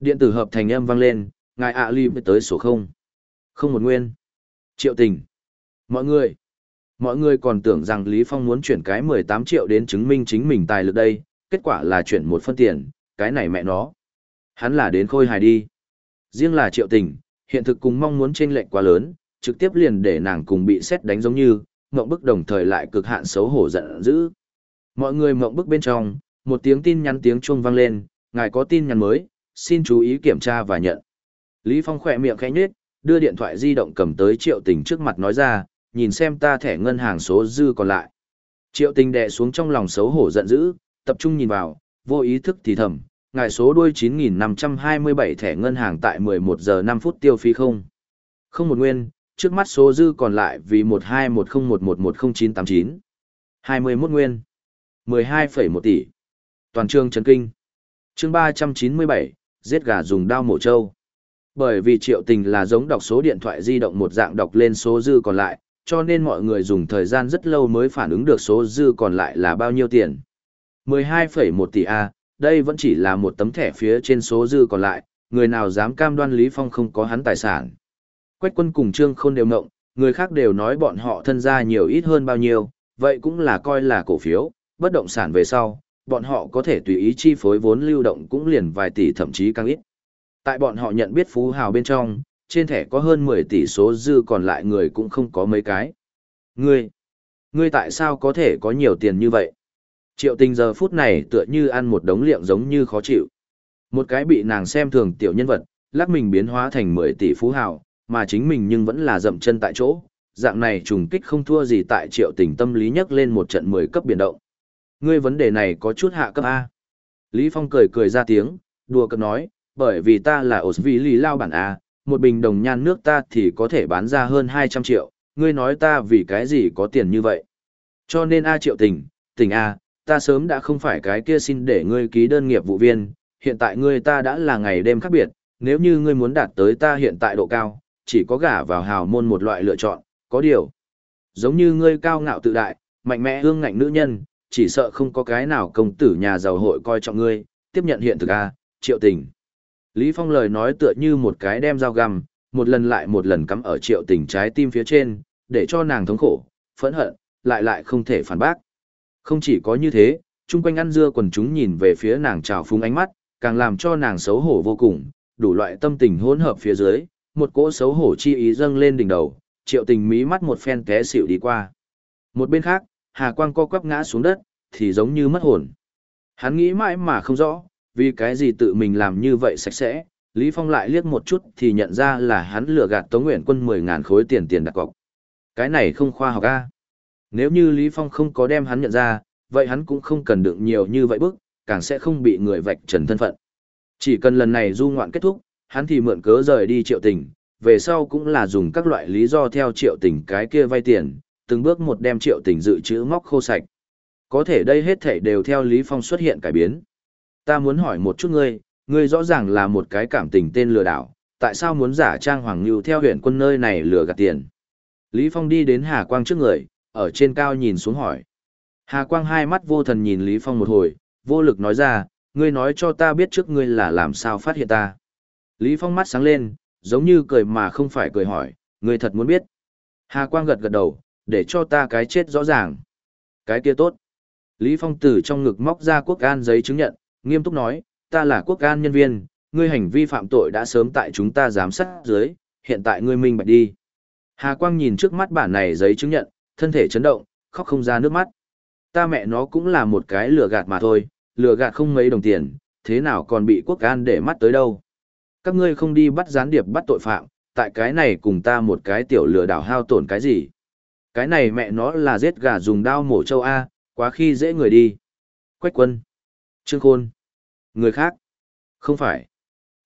Speaker 1: Điện tử hợp thành âm vang lên, ngài ạ à ly tới số 0. Không một nguyên. Triệu tình. Mọi người. Mọi người còn tưởng rằng Lý Phong muốn chuyển cái 18 triệu đến chứng minh chính mình tài lực đây, kết quả là chuyển một phân tiền, cái này mẹ nó. Hắn là đến khôi hài đi. Riêng là triệu tình, hiện thực cùng mong muốn chênh lệch quá lớn, trực tiếp liền để nàng cùng bị xét đánh giống như, mộng bức đồng thời lại cực hạn xấu hổ giận dữ. Mọi người mộng bức bên trong, một tiếng tin nhắn tiếng chuông vang lên, ngài có tin nhắn mới, xin chú ý kiểm tra và nhận. Lý Phong khỏe miệng khẽ nhếch, đưa điện thoại di động cầm tới Triệu Tình trước mặt nói ra, nhìn xem ta thẻ ngân hàng số dư còn lại. Triệu Tình đè xuống trong lòng xấu hổ giận dữ, tập trung nhìn vào, vô ý thức thì thầm, ngài số đuôi 9527 thẻ ngân hàng tại 11 giờ 5 phút tiêu phí không. Không một nguyên, trước mắt số dư còn lại vì 1210110989. 21 nguyên. 12,1 tỷ. Toàn trường chấn kinh. chương 397, giết gà dùng đao mổ trâu. Bởi vì triệu tình là giống đọc số điện thoại di động một dạng đọc lên số dư còn lại, cho nên mọi người dùng thời gian rất lâu mới phản ứng được số dư còn lại là bao nhiêu tiền. 12,1 tỷ A, đây vẫn chỉ là một tấm thẻ phía trên số dư còn lại, người nào dám cam đoan Lý Phong không có hắn tài sản. Quách quân cùng Trương Khôn đều ngộng, người khác đều nói bọn họ thân gia nhiều ít hơn bao nhiêu, vậy cũng là coi là cổ phiếu, bất động sản về sau, bọn họ có thể tùy ý chi phối vốn lưu động cũng liền vài tỷ thậm chí càng ít. Tại bọn họ nhận biết phú hào bên trong, trên thẻ có hơn 10 tỷ số dư còn lại người cũng không có mấy cái. Ngươi, ngươi tại sao có thể có nhiều tiền như vậy? Triệu tình giờ phút này tựa như ăn một đống liệm giống như khó chịu. Một cái bị nàng xem thường tiểu nhân vật, lắc mình biến hóa thành 10 tỷ phú hào, mà chính mình nhưng vẫn là dậm chân tại chỗ. Dạng này trùng kích không thua gì tại triệu tình tâm lý nhấc lên một trận 10 cấp biển động. Ngươi vấn đề này có chút hạ cấp A. Lý Phong cười cười ra tiếng, đùa cợt nói, bởi vì ta là ổ vì lý lao bản A, một bình đồng nhan nước ta thì có thể bán ra hơn 200 triệu, ngươi nói ta vì cái gì có tiền như vậy. Cho nên A triệu tình, tình A, ta sớm đã không phải cái kia xin để ngươi ký đơn nghiệp vụ viên, hiện tại ngươi ta đã là ngày đêm khác biệt, nếu như ngươi muốn đạt tới ta hiện tại độ cao, chỉ có gả vào hào môn một loại lựa chọn, có điều. Giống như ngươi cao ngạo tự đại, mạnh mẽ hương ngạnh nữ nhân, chỉ sợ không có cái nào công tử nhà giàu hội coi trọng ngươi, tiếp nhận hiện thực A, triệu tình. Lý Phong lời nói tựa như một cái đem dao găm, một lần lại một lần cắm ở triệu tình trái tim phía trên, để cho nàng thống khổ, phẫn hận, lại lại không thể phản bác. Không chỉ có như thế, chung quanh ăn dưa quần chúng nhìn về phía nàng trào phúng ánh mắt, càng làm cho nàng xấu hổ vô cùng, đủ loại tâm tình hỗn hợp phía dưới, một cỗ xấu hổ chi ý dâng lên đỉnh đầu, triệu tình mí mắt một phen té xỉu đi qua. Một bên khác, Hà Quang co quắp ngã xuống đất, thì giống như mất hồn. Hắn nghĩ mãi mà không rõ, vì cái gì tự mình làm như vậy sạch sẽ, Lý Phong lại liếc một chút thì nhận ra là hắn lừa gạt Tống Nguyện quân 10.000 khối tiền tiền đặt cọc. Cái này không khoa học a. Nếu như Lý Phong không có đem hắn nhận ra, vậy hắn cũng không cần đựng nhiều như vậy bức, càng sẽ không bị người vạch trần thân phận. Chỉ cần lần này du ngoạn kết thúc, hắn thì mượn cớ rời đi triệu tình, về sau cũng là dùng các loại lý do theo triệu tình cái kia vay tiền, từng bước một đem triệu tình dự trữ móc khô sạch. Có thể đây hết thảy đều theo Lý Phong xuất hiện cải biến. Ta muốn hỏi một chút ngươi, ngươi rõ ràng là một cái cảm tình tên lừa đảo, tại sao muốn giả trang Hoàng lưu theo huyện quân nơi này lừa gạt tiền? Lý Phong đi đến Hà Quang trước người, ở trên cao nhìn xuống hỏi. Hà Quang hai mắt vô thần nhìn Lý Phong một hồi, vô lực nói ra, ngươi nói cho ta biết trước ngươi là làm sao phát hiện ta. Lý Phong mắt sáng lên, giống như cười mà không phải cười hỏi, ngươi thật muốn biết. Hà Quang gật gật đầu, để cho ta cái chết rõ ràng. Cái kia tốt. Lý Phong từ trong ngực móc ra quốc an giấy chứng nhận, nghiêm túc nói, ta là quốc an nhân viên, ngươi hành vi phạm tội đã sớm tại chúng ta giám sát dưới, hiện tại ngươi minh bạch đi. Hà Quang nhìn trước mắt bản này giấy chứng nhận, thân thể chấn động, khóc không ra nước mắt. Ta mẹ nó cũng là một cái lừa gạt mà thôi, lừa gạt không mấy đồng tiền, thế nào còn bị quốc an để mắt tới đâu. Các ngươi không đi bắt gián điệp bắt tội phạm, tại cái này cùng ta một cái tiểu lừa đảo hao tổn cái gì. Cái này mẹ nó là giết gà dùng đao mổ châu A, quá khi dễ người đi. Quách quân. Trương Khôn. Người khác. Không phải.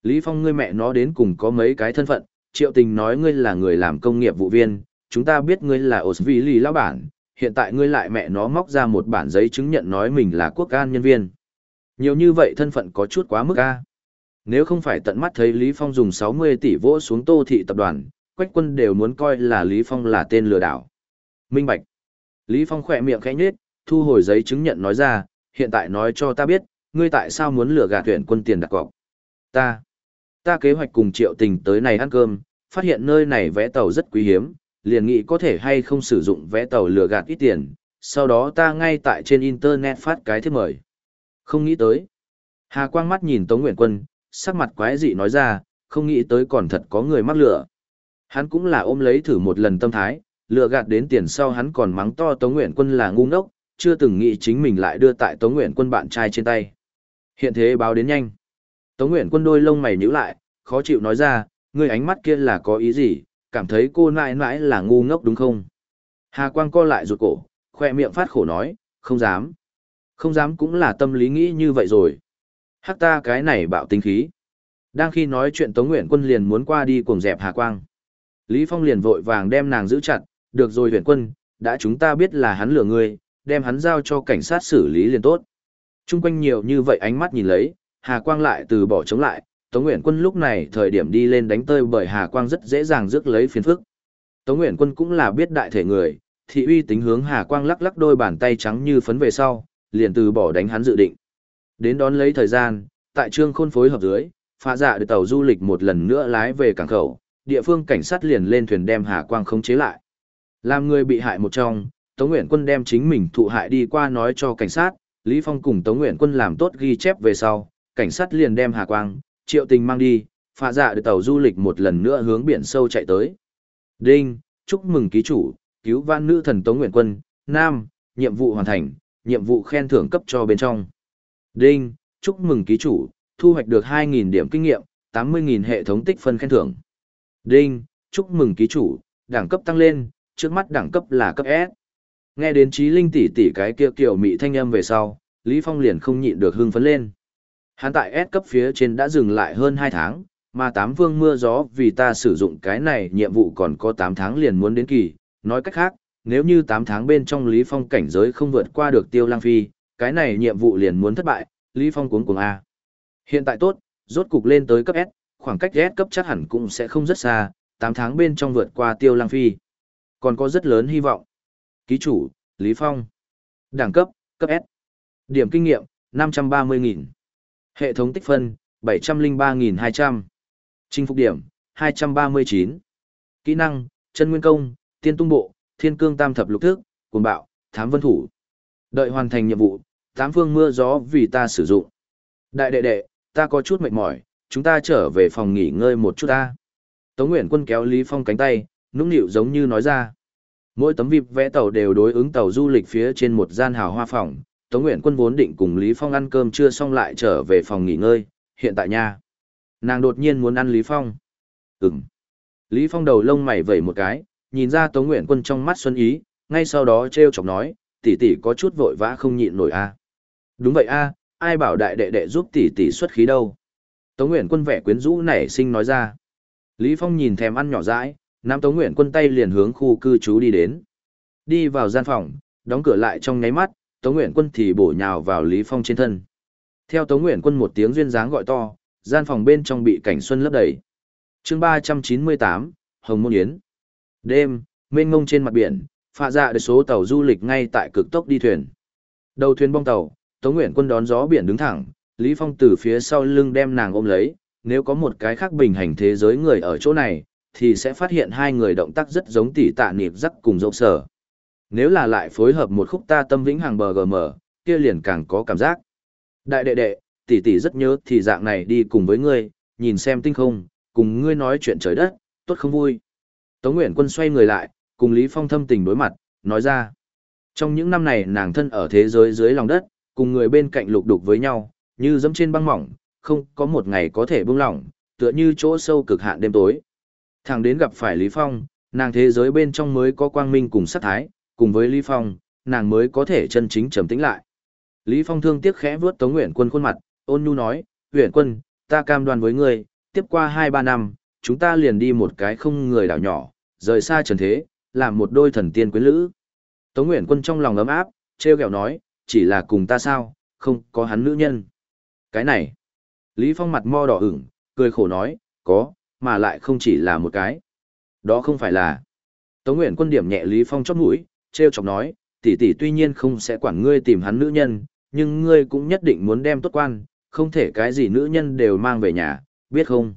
Speaker 1: Lý Phong ngươi mẹ nó đến cùng có mấy cái thân phận, triệu tình nói ngươi là người làm công nghiệp vụ viên, chúng ta biết ngươi là Osvili lão bản, hiện tại ngươi lại mẹ nó móc ra một bản giấy chứng nhận nói mình là quốc an nhân viên. Nhiều như vậy thân phận có chút quá mức a. Nếu không phải tận mắt thấy Lý Phong dùng 60 tỷ vỗ xuống tô thị tập đoàn, quách quân đều muốn coi là Lý Phong là tên lừa đảo. Minh Bạch. Lý Phong khỏe miệng khẽ nhếch, thu hồi giấy chứng nhận nói ra, hiện tại nói cho ta biết, ngươi tại sao muốn lừa gạt tuyển quân tiền đặt cọc. Ta. Ta kế hoạch cùng triệu tình tới này ăn cơm, phát hiện nơi này vé tàu rất quý hiếm, liền nghĩ có thể hay không sử dụng vé tàu lừa gạt ít tiền, sau đó ta ngay tại trên internet phát cái thiết mời. Không nghĩ tới. Hà Quang mắt nhìn Tống Nguyện Quân, sắc mặt quái dị nói ra, không nghĩ tới còn thật có người mắc lừa. Hắn cũng là ôm lấy thử một lần tâm thái, lừa gạt đến tiền sau hắn còn mắng to Tống Nguyện Quân là ngu ngốc, chưa từng nghĩ chính mình lại đưa tại Tống Nguyện Quân bạn trai trên tay. Hiện thế báo đến nhanh. Tống Nguyện Quân đôi lông mày nhíu lại, khó chịu nói ra, ngươi ánh mắt kia là có ý gì, cảm thấy cô nãi nãi là ngu ngốc đúng không? Hà Quang co lại rụt cổ, khoe miệng phát khổ nói, không dám. Không dám cũng là tâm lý nghĩ như vậy rồi. Hắc ta cái này bạo tính khí. Đang khi nói chuyện Tống Nguyện Quân liền muốn qua đi cùng dẹp Hà Quang. Lý Phong liền vội vàng đem nàng giữ chặt, được rồi Huyền Quân, đã chúng ta biết là hắn lừa ngươi, đem hắn giao cho cảnh sát xử lý liền tốt. Trung quanh nhiều như vậy ánh mắt nhìn lấy, Hà Quang lại từ bỏ chống lại, Tống Nguyện Quân lúc này thời điểm đi lên đánh tơi bởi Hà Quang rất dễ dàng rước lấy phiền phức. Tống Nguyện Quân cũng là biết đại thể người, thị uy tính hướng Hà Quang lắc lắc đôi bàn tay trắng như phấn về sau, liền từ bỏ đánh hắn dự định. Đến đón lấy thời gian, tại trương khôn phối hợp dưới, phá dạ được tàu du lịch một lần nữa lái về cảng khẩu, địa phương cảnh sát liền lên thuyền đem Hà Quang khống chế lại. Làm người bị hại một trong, Tống Nguyện Quân đem chính mình thụ hại đi qua nói cho cảnh sát, Lý Phong cùng Tống Nguyện Quân làm tốt ghi chép về sau, cảnh sát liền đem Hà Quang, Triệu Tình mang đi, phá dạ được tàu du lịch một lần nữa hướng biển sâu chạy tới. Đinh, chúc mừng ký chủ, cứu van nữ thần Tống Nguyện Quân, Nam, nhiệm vụ hoàn thành, nhiệm vụ khen thưởng cấp cho bên trong. Đinh, chúc mừng ký chủ, thu hoạch được 2.000 điểm kinh nghiệm, 80.000 hệ thống tích phân khen thưởng. Đinh, chúc mừng ký chủ, đẳng cấp tăng lên, trước mắt đẳng cấp là cấp S. Nghe đến trí linh tỷ tỷ cái kia kiểu mị thanh âm về sau, Lý Phong liền không nhịn được hưng phấn lên. Hắn tại S cấp phía trên đã dừng lại hơn 2 tháng, mà tám vương mưa gió vì ta sử dụng cái này nhiệm vụ còn có 8 tháng liền muốn đến kỳ. Nói cách khác, nếu như 8 tháng bên trong Lý Phong cảnh giới không vượt qua được tiêu lang phi, cái này nhiệm vụ liền muốn thất bại, Lý Phong cuống cuồng A. Hiện tại tốt, rốt cục lên tới cấp S, khoảng cách S cấp chắc hẳn cũng sẽ không rất xa, 8 tháng bên trong vượt qua tiêu lang phi. Còn có rất lớn hy vọng. Ký chủ, Lý Phong. Đẳng cấp, cấp S. Điểm kinh nghiệm, 530.000. Hệ thống tích phân, 703.200. Chinh phục điểm, 239. Kỹ năng, chân nguyên công, tiên tung bộ, thiên cương tam thập lục thức, cuồng bạo, thám vân thủ. Đợi hoàn thành nhiệm vụ, tám phương mưa gió vì ta sử dụng. Đại đệ đệ, ta có chút mệt mỏi, chúng ta trở về phòng nghỉ ngơi một chút ta. Tống Nguyễn Quân kéo Lý Phong cánh tay, nũng nịu giống như nói ra. Mỗi tấm vip vẽ tàu đều đối ứng tàu du lịch phía trên một gian hào hoa phòng. Tống Nguyễn Quân vốn định cùng Lý Phong ăn cơm chưa xong lại trở về phòng nghỉ ngơi, hiện tại nha. Nàng đột nhiên muốn ăn Lý Phong. Ừm. Lý Phong đầu lông mày vẩy một cái, nhìn ra Tống Nguyễn Quân trong mắt xuân ý, ngay sau đó treo chọc nói, tỷ tỷ có chút vội vã không nhịn nổi a. Đúng vậy a, ai bảo đại đệ đệ giúp tỷ tỷ xuất khí đâu. Tống Nguyện Quân vẻ quyến rũ nảy sinh nói ra. Lý Phong nhìn thèm ăn nhỏ dãi, nắm Tống Nguyện Quân tay liền hướng khu cư trú đi đến. Đi vào gian phòng, đóng cửa lại trong nháy mắt, Tống Nguyện Quân thì bổ nhào vào Lý Phong trên thân. Theo Tống Nguyện Quân một tiếng duyên dáng gọi to, gian phòng bên trong bị cảnh xuân lấp đầy. Chương 398, Hồng Môn Yến. Đêm, mênh mông trên mặt biển, phạ dạ được số tàu du lịch ngay tại cực tốc đi thuyền. Đầu thuyền bong tàu, Tống Nguyện Quân đón gió biển đứng thẳng, Lý Phong từ phía sau lưng đem nàng ôm lấy, nếu có một cái khác bình hành thế giới người ở chỗ này, thì sẽ phát hiện hai người động tác rất giống tỷ tạ nịp rắc cùng dậu sở. Nếu là lại phối hợp một khúc ta tâm vĩnh hàng bờ gm, kia liền càng có cảm giác. Đại đệ đệ, tỷ tỷ rất nhớ thì dạng này đi cùng với ngươi, nhìn xem tinh không, cùng ngươi nói chuyện trời đất, tốt không vui. Tống Nguyễn Quân xoay người lại, cùng Lý Phong thâm tình đối mặt, nói ra. Trong những năm này nàng thân ở thế giới dưới lòng đất, cùng người bên cạnh lục đục với nhau, như dẫm trên băng mỏng, không có một ngày có thể buông lỏng, tựa như chỗ sâu cực hạn đêm tối. Thằng đến gặp phải Lý Phong, Nàng thế giới bên trong mới có quang minh cùng sát thái, cùng với Lý Phong, nàng mới có thể chân chính trầm tĩnh lại. Lý Phong thương tiếc khẽ vuốt Tống Nguyện Quân khuôn mặt, ôn nhu nói, Nguyện Quân, ta cam đoan với ngươi, tiếp qua 2-3 năm, chúng ta liền đi một cái không người đảo nhỏ, rời xa trần thế, làm một đôi thần tiên quyến lữ. Tống Nguyện Quân trong lòng ấm áp, treo kẹo nói, chỉ là cùng ta sao, không có hắn nữ nhân. Cái này, Lý Phong mặt mo đỏ ửng, cười khổ nói, có, mà lại không chỉ là một cái. Đó không phải là. Tống Nguyễn Quân điểm nhẹ Lý Phong chót mũi, treo chọc nói, tỷ tỷ tuy nhiên không sẽ quản ngươi tìm hắn nữ nhân, nhưng ngươi cũng nhất định muốn đem tốt quan, không thể cái gì nữ nhân đều mang về nhà, biết không?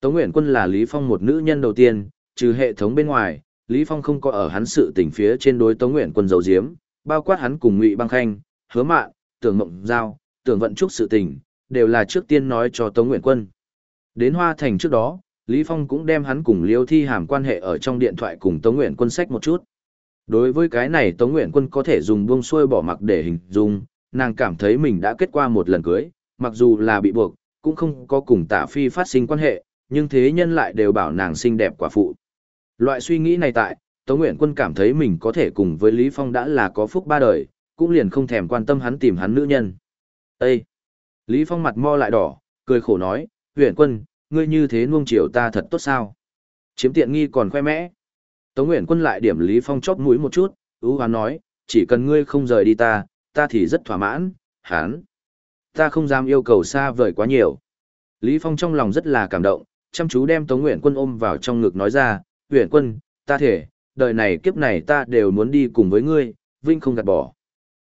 Speaker 1: Tống Nguyễn Quân là Lý Phong một nữ nhân đầu tiên, trừ hệ thống bên ngoài, Lý Phong không có ở hắn sự tình phía trên đối Tống Nguyễn Quân dầu diếm, bao quát hắn cùng Ngụy Băng Khanh, Hứa Mạn, Tưởng Mộng Giao, Tưởng Vận Trúc sự tình, đều là trước tiên nói cho Tống Nguyện Quân. Đến Hoa Thành trước đó, Lý Phong cũng đem hắn cùng Liêu Thi Hàm quan hệ ở trong điện thoại cùng Tống Nguyện Quân sách một chút. Đối với cái này Tống Nguyện Quân có thể dùng buông xuôi bỏ mặc để hình dung, nàng cảm thấy mình đã kết qua một lần cưới, mặc dù là bị buộc, cũng không có cùng tạ phi phát sinh quan hệ, nhưng thế nhân lại đều bảo nàng xinh đẹp quả phụ. Loại suy nghĩ này tại, Tống Nguyện Quân cảm thấy mình có thể cùng với Lý Phong đã là có phúc ba đời, cũng liền không thèm quan tâm hắn tìm hắn nữ nhân. Ê! Lý Phong mặt mo lại đỏ, cười khổ nói, Nguyện Quân, ngươi như thế nuông chiều ta thật tốt sao? Chiếm tiện nghi còn khoe mẽ. Tống Nguyện Quân lại điểm Lý Phong chóp mũi một chút, ưu hắn nói, chỉ cần ngươi không rời đi ta, ta thì rất thỏa mãn, hán. Ta không dám yêu cầu xa vời quá nhiều. Lý Phong trong lòng rất là cảm động, chăm chú đem Tống Nguyện Quân ôm vào trong ngực nói ra, Nguyện Quân, ta thể, đời này kiếp này ta đều muốn đi cùng với ngươi, vinh không gạt bỏ.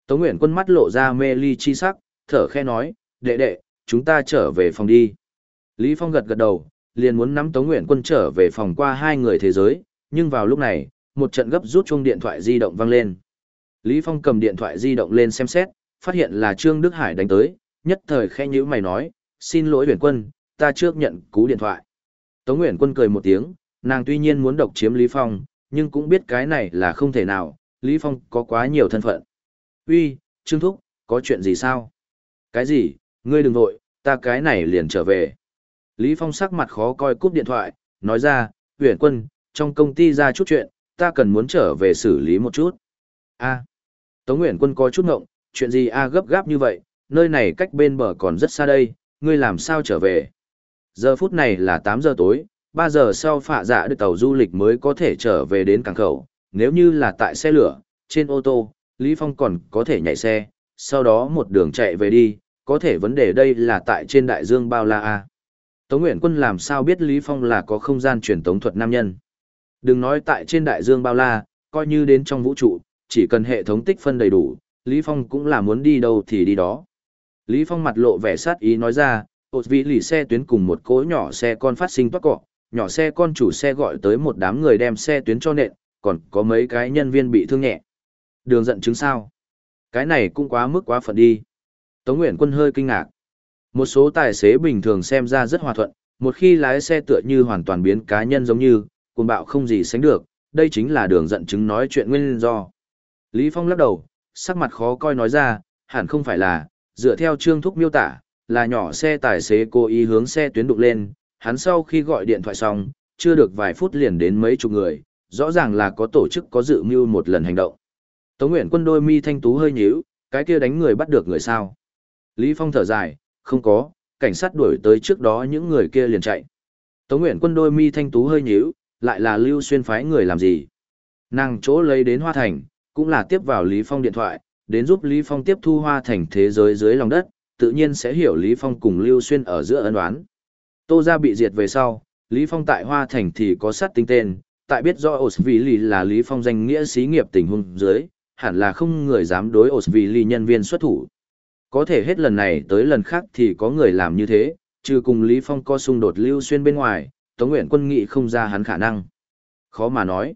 Speaker 1: Tống Nguyện Quân mắt lộ ra mê ly chi sắc, thở khe nói, đệ đệ, chúng ta trở về phòng đi. Lý Phong gật gật đầu, liền muốn nắm Tống Nguyện Quân trở về phòng qua hai người thế giới, nhưng vào lúc này, một trận gấp rút chuông điện thoại di động vang lên. Lý Phong cầm điện thoại di động lên xem xét, phát hiện là Trương Đức Hải đánh tới, nhất thời khẽ nhíu mày nói, xin lỗi huyền quân, ta trước nhận cú điện thoại. Tống Nguyễn Quân cười một tiếng, nàng tuy nhiên muốn độc chiếm Lý Phong, nhưng cũng biết cái này là không thể nào, Lý Phong có quá nhiều thân phận. Uy, Trương Thúc, có chuyện gì sao? Cái gì, ngươi đừng vội, ta cái này liền trở về. Lý Phong sắc mặt khó coi cúp điện thoại, nói ra, huyền quân, trong công ty ra chút chuyện, ta cần muốn trở về xử lý một chút. A. Tống Nguyễn Quân có chút ngộng, chuyện gì a gấp gáp như vậy, nơi này cách bên bờ còn rất xa đây, ngươi làm sao trở về? Giờ phút này là 8 giờ tối, Ba giờ sau phạ dạ được tàu du lịch mới có thể trở về đến cảng khẩu, nếu như là tại xe lửa, trên ô tô, Lý Phong còn có thể nhảy xe, sau đó một đường chạy về đi, có thể vấn đề đây là tại trên đại dương bao la A. Tống Nguyện Quân làm sao biết Lý Phong là có không gian truyền tống thuật nam nhân. Đừng nói tại trên đại dương bao la, coi như đến trong vũ trụ, chỉ cần hệ thống tích phân đầy đủ, Lý Phong cũng là muốn đi đâu thì đi đó. Lý Phong mặt lộ vẻ sát ý nói ra, ột vị lì xe tuyến cùng một cỗ nhỏ xe con phát sinh toát cọ, nhỏ xe con chủ xe gọi tới một đám người đem xe tuyến cho nện, còn có mấy cái nhân viên bị thương nhẹ. Đường giận chứng sao? Cái này cũng quá mức quá phận đi. Tống Nguyễn Quân hơi kinh ngạc. Một số tài xế bình thường xem ra rất hòa thuận, một khi lái xe tựa như hoàn toàn biến cá nhân giống như, cuồng bạo không gì sánh được, đây chính là đường giận chứng nói chuyện nguyên do. Lý Phong lắc đầu, sắc mặt khó coi nói ra, hẳn không phải là, dựa theo trương thúc miêu tả, là nhỏ xe tài xế cố ý hướng xe tuyến đụng lên, hắn sau khi gọi điện thoại xong, chưa được vài phút liền đến mấy chục người, rõ ràng là có tổ chức có dự mưu một lần hành động. Tống Nguyện quân đôi mi thanh tú hơi nhíu, cái kia đánh người bắt được người sao. Lý Phong thở dài, không có, cảnh sát đuổi tới trước đó những người kia liền chạy. Tống Nguyện quân đôi mi thanh tú hơi nhíu, lại là Lưu Xuyên phái người làm gì? Nàng chỗ lấy đến Hoa Thành, cũng là tiếp vào Lý Phong điện thoại, đến giúp Lý Phong tiếp thu Hoa Thành thế giới dưới lòng đất, tự nhiên sẽ hiểu Lý Phong cùng Lưu Xuyên ở giữa ân oán. Tô gia bị diệt về sau, Lý Phong tại Hoa Thành thì có sát tinh tên, tại biết rõ Osvili là Lý Phong danh nghĩa xí nghiệp tình huống dưới, hẳn là không người dám đối Osvili nhân viên xuất thủ. Có thể hết lần này tới lần khác thì có người làm như thế, trừ cùng Lý Phong có xung đột Lưu Xuyên bên ngoài, Tống Nguyện quân nghị không ra hắn khả năng. Khó mà nói.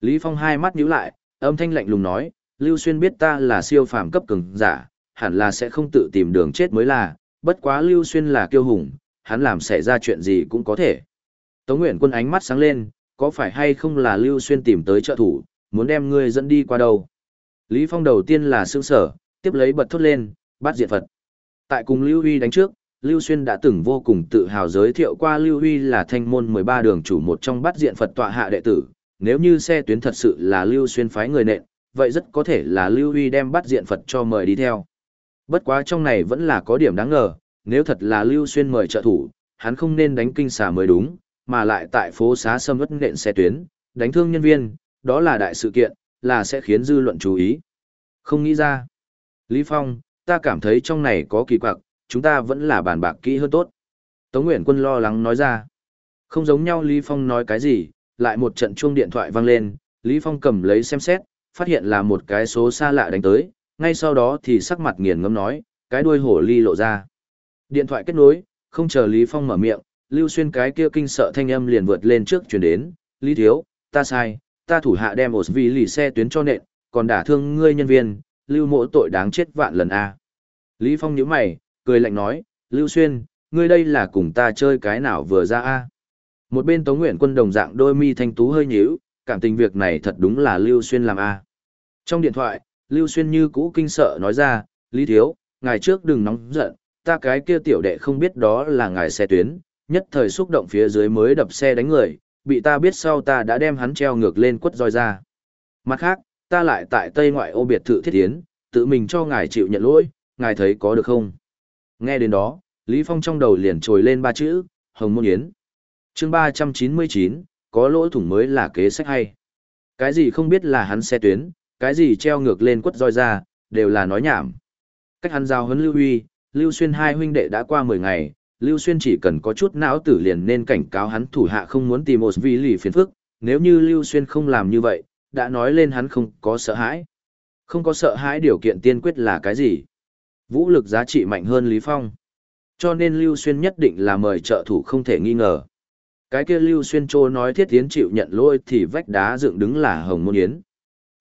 Speaker 1: Lý Phong hai mắt nhíu lại, âm thanh lạnh lùng nói, Lưu Xuyên biết ta là siêu phàm cấp cường giả, hẳn là sẽ không tự tìm đường chết mới là, bất quá Lưu Xuyên là kiêu hùng, hắn làm xảy ra chuyện gì cũng có thể. Tống Nguyện quân ánh mắt sáng lên, có phải hay không là Lưu Xuyên tìm tới trợ thủ, muốn đem ngươi dẫn đi qua đâu. Lý Phong đầu tiên là sương sở, tiếp lấy bật thốt lên, bắt diệt Phật. Tại cùng Lưu Huy đánh trước, Lưu Xuyên đã từng vô cùng tự hào giới thiệu qua Lưu Huy là thanh môn 13 đường chủ một trong bắt diện Phật tọa hạ đệ tử, nếu như xe tuyến thật sự là Lưu Xuyên phái người nện, vậy rất có thể là Lưu Huy đem bắt diện Phật cho mời đi theo. Bất quá trong này vẫn là có điểm đáng ngờ, nếu thật là Lưu Xuyên mời trợ thủ, hắn không nên đánh kinh xà mới đúng, mà lại tại phố xá sâm ất nện xe tuyến, đánh thương nhân viên, đó là đại sự kiện, là sẽ khiến dư luận chú ý. Không nghĩ ra. Lý Phong, ta cảm thấy trong này có kỳ quặc, chúng ta vẫn là bàn bạc kỹ hơn tốt. Tống Nguyễn Quân lo lắng nói ra. Không giống nhau Lý Phong nói cái gì, lại một trận chuông điện thoại vang lên, Lý Phong cầm lấy xem xét, phát hiện là một cái số xa lạ đánh tới, ngay sau đó thì sắc mặt nghiền ngẫm nói, cái đuôi hổ ly lộ ra. Điện thoại kết nối, không chờ Lý Phong mở miệng, Lưu Xuyên cái kia kinh sợ thanh âm liền vượt lên trước truyền đến, Lý Thiếu, ta sai, ta thủ hạ đem ổ vì lì xe tuyến cho nện, còn đả thương ngươi nhân viên, Lưu mỗ tội đáng chết vạn lần a. Lý Phong nhíu mày, cười lạnh nói, Lưu Xuyên, ngươi đây là cùng ta chơi cái nào vừa ra a? Một bên Tống Nguyện quân đồng dạng đôi mi thanh tú hơi nhíu, cảm tình việc này thật đúng là Lưu Xuyên làm a. Trong điện thoại, Lưu Xuyên như cũ kinh sợ nói ra, Lý Thiếu, ngày trước đừng nóng giận, ta cái kia tiểu đệ không biết đó là ngài xe tuyến, nhất thời xúc động phía dưới mới đập xe đánh người, bị ta biết sau ta đã đem hắn treo ngược lên quất roi ra. Mặt khác, ta lại tại Tây ngoại ô biệt thự thiết tiến, tự mình cho ngài chịu nhận lỗi, ngài thấy có được không? Nghe đến đó, Lý Phong trong đầu liền trồi lên ba chữ, Hồng Môn Yến. chương 399, có lỗ thủng mới là kế sách hay. Cái gì không biết là hắn xe tuyến, cái gì treo ngược lên quất roi ra, đều là nói nhảm. Cách hắn giao huấn Lưu Huy, Lưu Xuyên hai huynh đệ đã qua 10 ngày, Lưu Xuyên chỉ cần có chút não tử liền nên cảnh cáo hắn thủ hạ không muốn tìm một vị lì phiền phức, nếu như Lưu Xuyên không làm như vậy, đã nói lên hắn không có sợ hãi. Không có sợ hãi điều kiện tiên quyết là cái gì? Vũ lực giá trị mạnh hơn Lý Phong. Cho nên Lưu Xuyên nhất định là mời trợ thủ không thể nghi ngờ. Cái kia Lưu Xuyên Trô nói thiết tiến chịu nhận lỗi thì vách đá dựng đứng là hồng môn yến.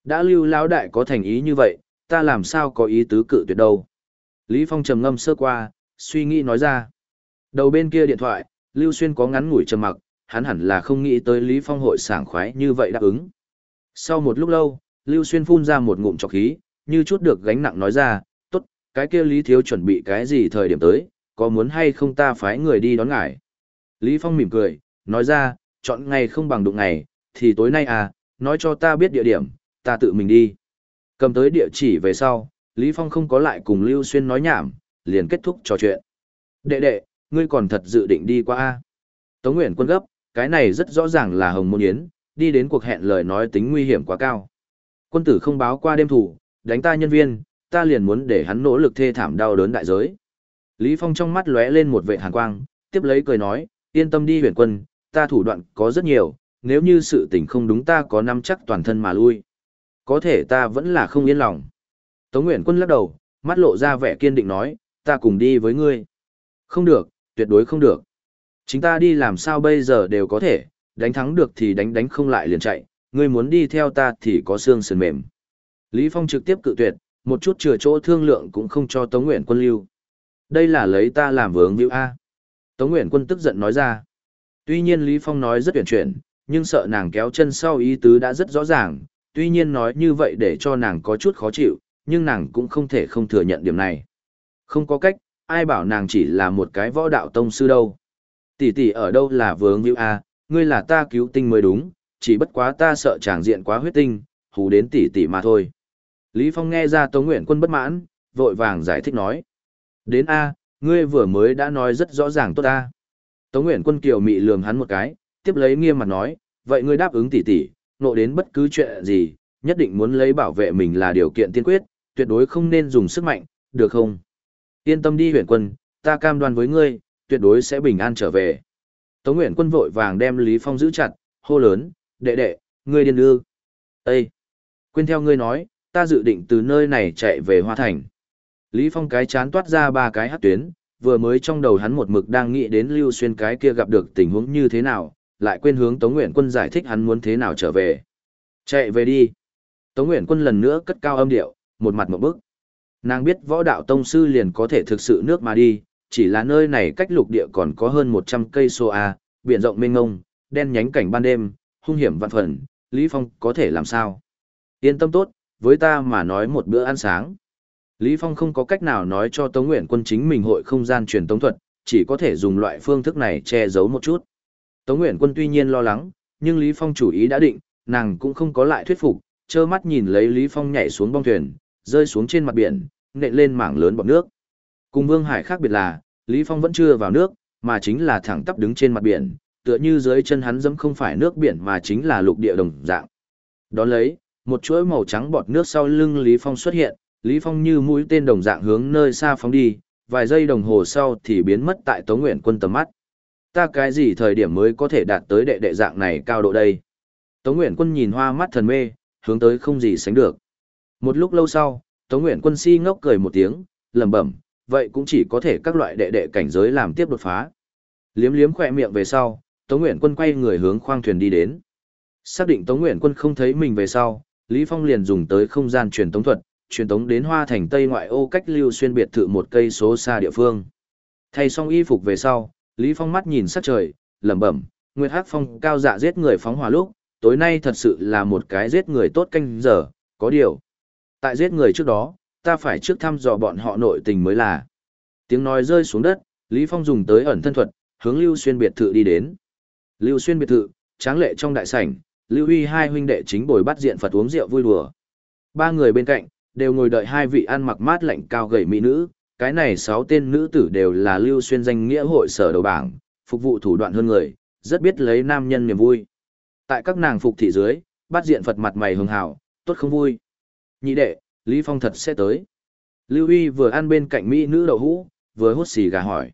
Speaker 1: Đã Lưu Lão Đại có thành ý như vậy, ta làm sao có ý tứ cự tuyệt đâu. Lý Phong trầm ngâm sơ qua, suy nghĩ nói ra. Đầu bên kia điện thoại, Lưu Xuyên có ngắn ngủi trầm mặc, hắn hẳn là không nghĩ tới Lý Phong hội sảng khoái như vậy đáp ứng. Sau một lúc lâu, Lưu Xuyên phun ra một ngụm trọc khí, như chút được gánh nặng nói ra, tốt, cái kia Lý Thiếu chuẩn bị cái gì thời điểm tới, có muốn hay không ta phái người đi đón ngài. Lý Phong mỉm cười, nói ra, chọn ngày không bằng đụng ngày, thì tối nay à, nói cho ta biết địa điểm, ta tự mình đi. Cầm tới địa chỉ về sau, Lý Phong không có lại cùng Lưu Xuyên nói nhảm, liền kết thúc trò chuyện. Đệ đệ, ngươi còn thật dự định đi qua A. Tống Nguyễn quân gấp, cái này rất rõ ràng là Hồng Môn Yến, đi đến cuộc hẹn lời nói tính nguy hiểm quá cao. Quân tử không báo qua đêm thủ, đánh ta nhân viên, ta liền muốn để hắn nỗ lực thê thảm đau đớn đại giới. Lý Phong trong mắt lóe lên một vệ hàn quang, tiếp lấy cười nói, yên tâm đi huyền quân, ta thủ đoạn có rất nhiều, nếu như sự tình không đúng ta có nắm chắc toàn thân mà lui. Có thể ta vẫn là không yên lòng. Tống Nguyễn Quân lắc đầu, mắt lộ ra vẻ kiên định nói, ta cùng đi với ngươi. Không được, tuyệt đối không được. Chính ta đi làm sao bây giờ đều có thể, đánh thắng được thì đánh đánh không lại liền chạy, ngươi muốn đi theo ta thì có xương sườn mềm. Lý Phong trực tiếp cự tuyệt, một chút chừa chỗ thương lượng cũng không cho Tống Nguyễn Quân lưu. Đây là lấy ta làm vướng hữu A. Tống Nguyễn Quân tức giận nói ra. Tuy nhiên Lý Phong nói rất tuyển chuyển, nhưng sợ nàng kéo chân sau ý tứ đã rất rõ ràng, tuy nhiên nói như vậy để cho nàng có chút khó chịu, nhưng nàng cũng không thể không thừa nhận điểm này. Không có cách, ai bảo nàng chỉ là một cái võ đạo tông sư đâu. Tỷ tỷ ở đâu là vướng hữu a, à, ngươi là ta cứu tinh mới đúng, chỉ bất quá ta sợ chàng diện quá huyết tinh, hù đến tỷ tỷ mà thôi. Lý Phong nghe ra Tống Nguyện Quân bất mãn, vội vàng giải thích nói. Đến a, ngươi vừa mới đã nói rất rõ ràng tốt a. Tống Nguyện Quân kiều mị lườm hắn một cái, tiếp lấy nghiêm mặt nói, vậy ngươi đáp ứng tỷ tỷ, nộ đến bất cứ chuyện gì, nhất định muốn lấy bảo vệ mình là điều kiện tiên quyết, tuyệt đối không nên dùng sức mạnh, được không? Yên tâm đi huyện quân, ta cam đoan với ngươi, tuyệt đối sẽ bình an trở về. Tống Nguyễn quân vội vàng đem Lý Phong giữ chặt, hô lớn, đệ đệ, ngươi điên ư. Ê! Quên theo ngươi nói, ta dự định từ nơi này chạy về Hoa Thành. Lý Phong cái chán toát ra ba cái hát tuyến, vừa mới trong đầu hắn một mực đang nghĩ đến Lưu Xuyên cái kia gặp được tình huống như thế nào, lại quên hướng Tống Nguyễn quân giải thích hắn muốn thế nào trở về. Chạy về đi. Tống Nguyễn quân lần nữa cất cao âm điệu, một mặt một bước, Nàng biết võ đạo tông sư liền có thể thực sự nước mà đi, chỉ là nơi này cách lục địa còn có hơn 100 cây số A, biển rộng mênh ngông, đen nhánh cảnh ban đêm, hung hiểm vạn phần, Lý Phong có thể làm sao? Yên tâm tốt, với ta mà nói một bữa ăn sáng. Lý Phong không có cách nào nói cho Tống Nguyện quân chính mình hội không gian truyền tống thuật, chỉ có thể dùng loại phương thức này che giấu một chút. Tống Nguyện quân tuy nhiên lo lắng, nhưng Lý Phong chủ ý đã định, nàng cũng không có lại thuyết phục, trơ mắt nhìn lấy Lý Phong nhảy xuống bong thuyền, rơi xuống trên mặt biển, nện lên mảng lớn bọt nước. Cùng Vương Hải khác biệt là, Lý Phong vẫn chưa vào nước, mà chính là thẳng tắp đứng trên mặt biển, tựa như dưới chân hắn dẫm không phải nước biển mà chính là lục địa đồng dạng. Đón lấy, một chuỗi màu trắng bọt nước sau lưng Lý Phong xuất hiện, Lý Phong như mũi tên đồng dạng hướng nơi xa phóng đi, vài giây đồng hồ sau thì biến mất tại Tống Nguyện quân tầm mắt. Ta cái gì thời điểm mới có thể đạt tới đệ đệ dạng này cao độ đây? Tống Nguyện quân nhìn hoa mắt thần mê, hướng tới không gì sánh được. Một lúc lâu sau, Tống Nguyện quân si ngốc cười một tiếng, lẩm bẩm, vậy cũng chỉ có thể các loại đệ đệ cảnh giới làm tiếp đột phá. Liếm liếm khỏe miệng về sau, Tống Nguyện quân quay người hướng khoang thuyền đi đến. Xác định Tống Nguyện quân không thấy mình về sau, Lý Phong liền dùng tới không gian truyền tống thuật, truyền tống đến Hoa Thành Tây ngoại ô cách lưu xuyên biệt thự một cây số xa địa phương. Thay xong y phục về sau, Lý Phong mắt nhìn sát trời, lẩm bẩm, Nguyệt Hắc Phong cao dạ giết người phóng hỏa lúc, tối nay thật sự là một cái giết người tốt canh giờ, có điều. Tại giết người trước đó, ta phải trước thăm dò bọn họ nội tình mới là. Tiếng nói rơi xuống đất, Lý Phong dùng tới ẩn thân thuật, hướng Lưu Xuyên biệt thự đi đến. Lưu Xuyên biệt thự, tráng lệ trong đại sảnh, Lưu Huy hai huynh đệ chính bồi bắt diện Phật uống rượu vui đùa. Ba người bên cạnh, đều ngồi đợi hai vị ăn mặc mát lạnh cao gầy mỹ nữ, cái này sáu tên nữ tử đều là Lưu Xuyên danh nghĩa hội sở đầu bảng, phục vụ thủ đoạn hơn người, rất biết lấy nam nhân niềm vui. Tại các nàng phục thị dưới, bắt diện Phật mặt mày hường hào, tốt không vui. Nhị đệ, Lý Phong thật sẽ tới. Lưu Huy vừa ăn bên cạnh mỹ nữ đậu hũ, vừa hút xì gà hỏi.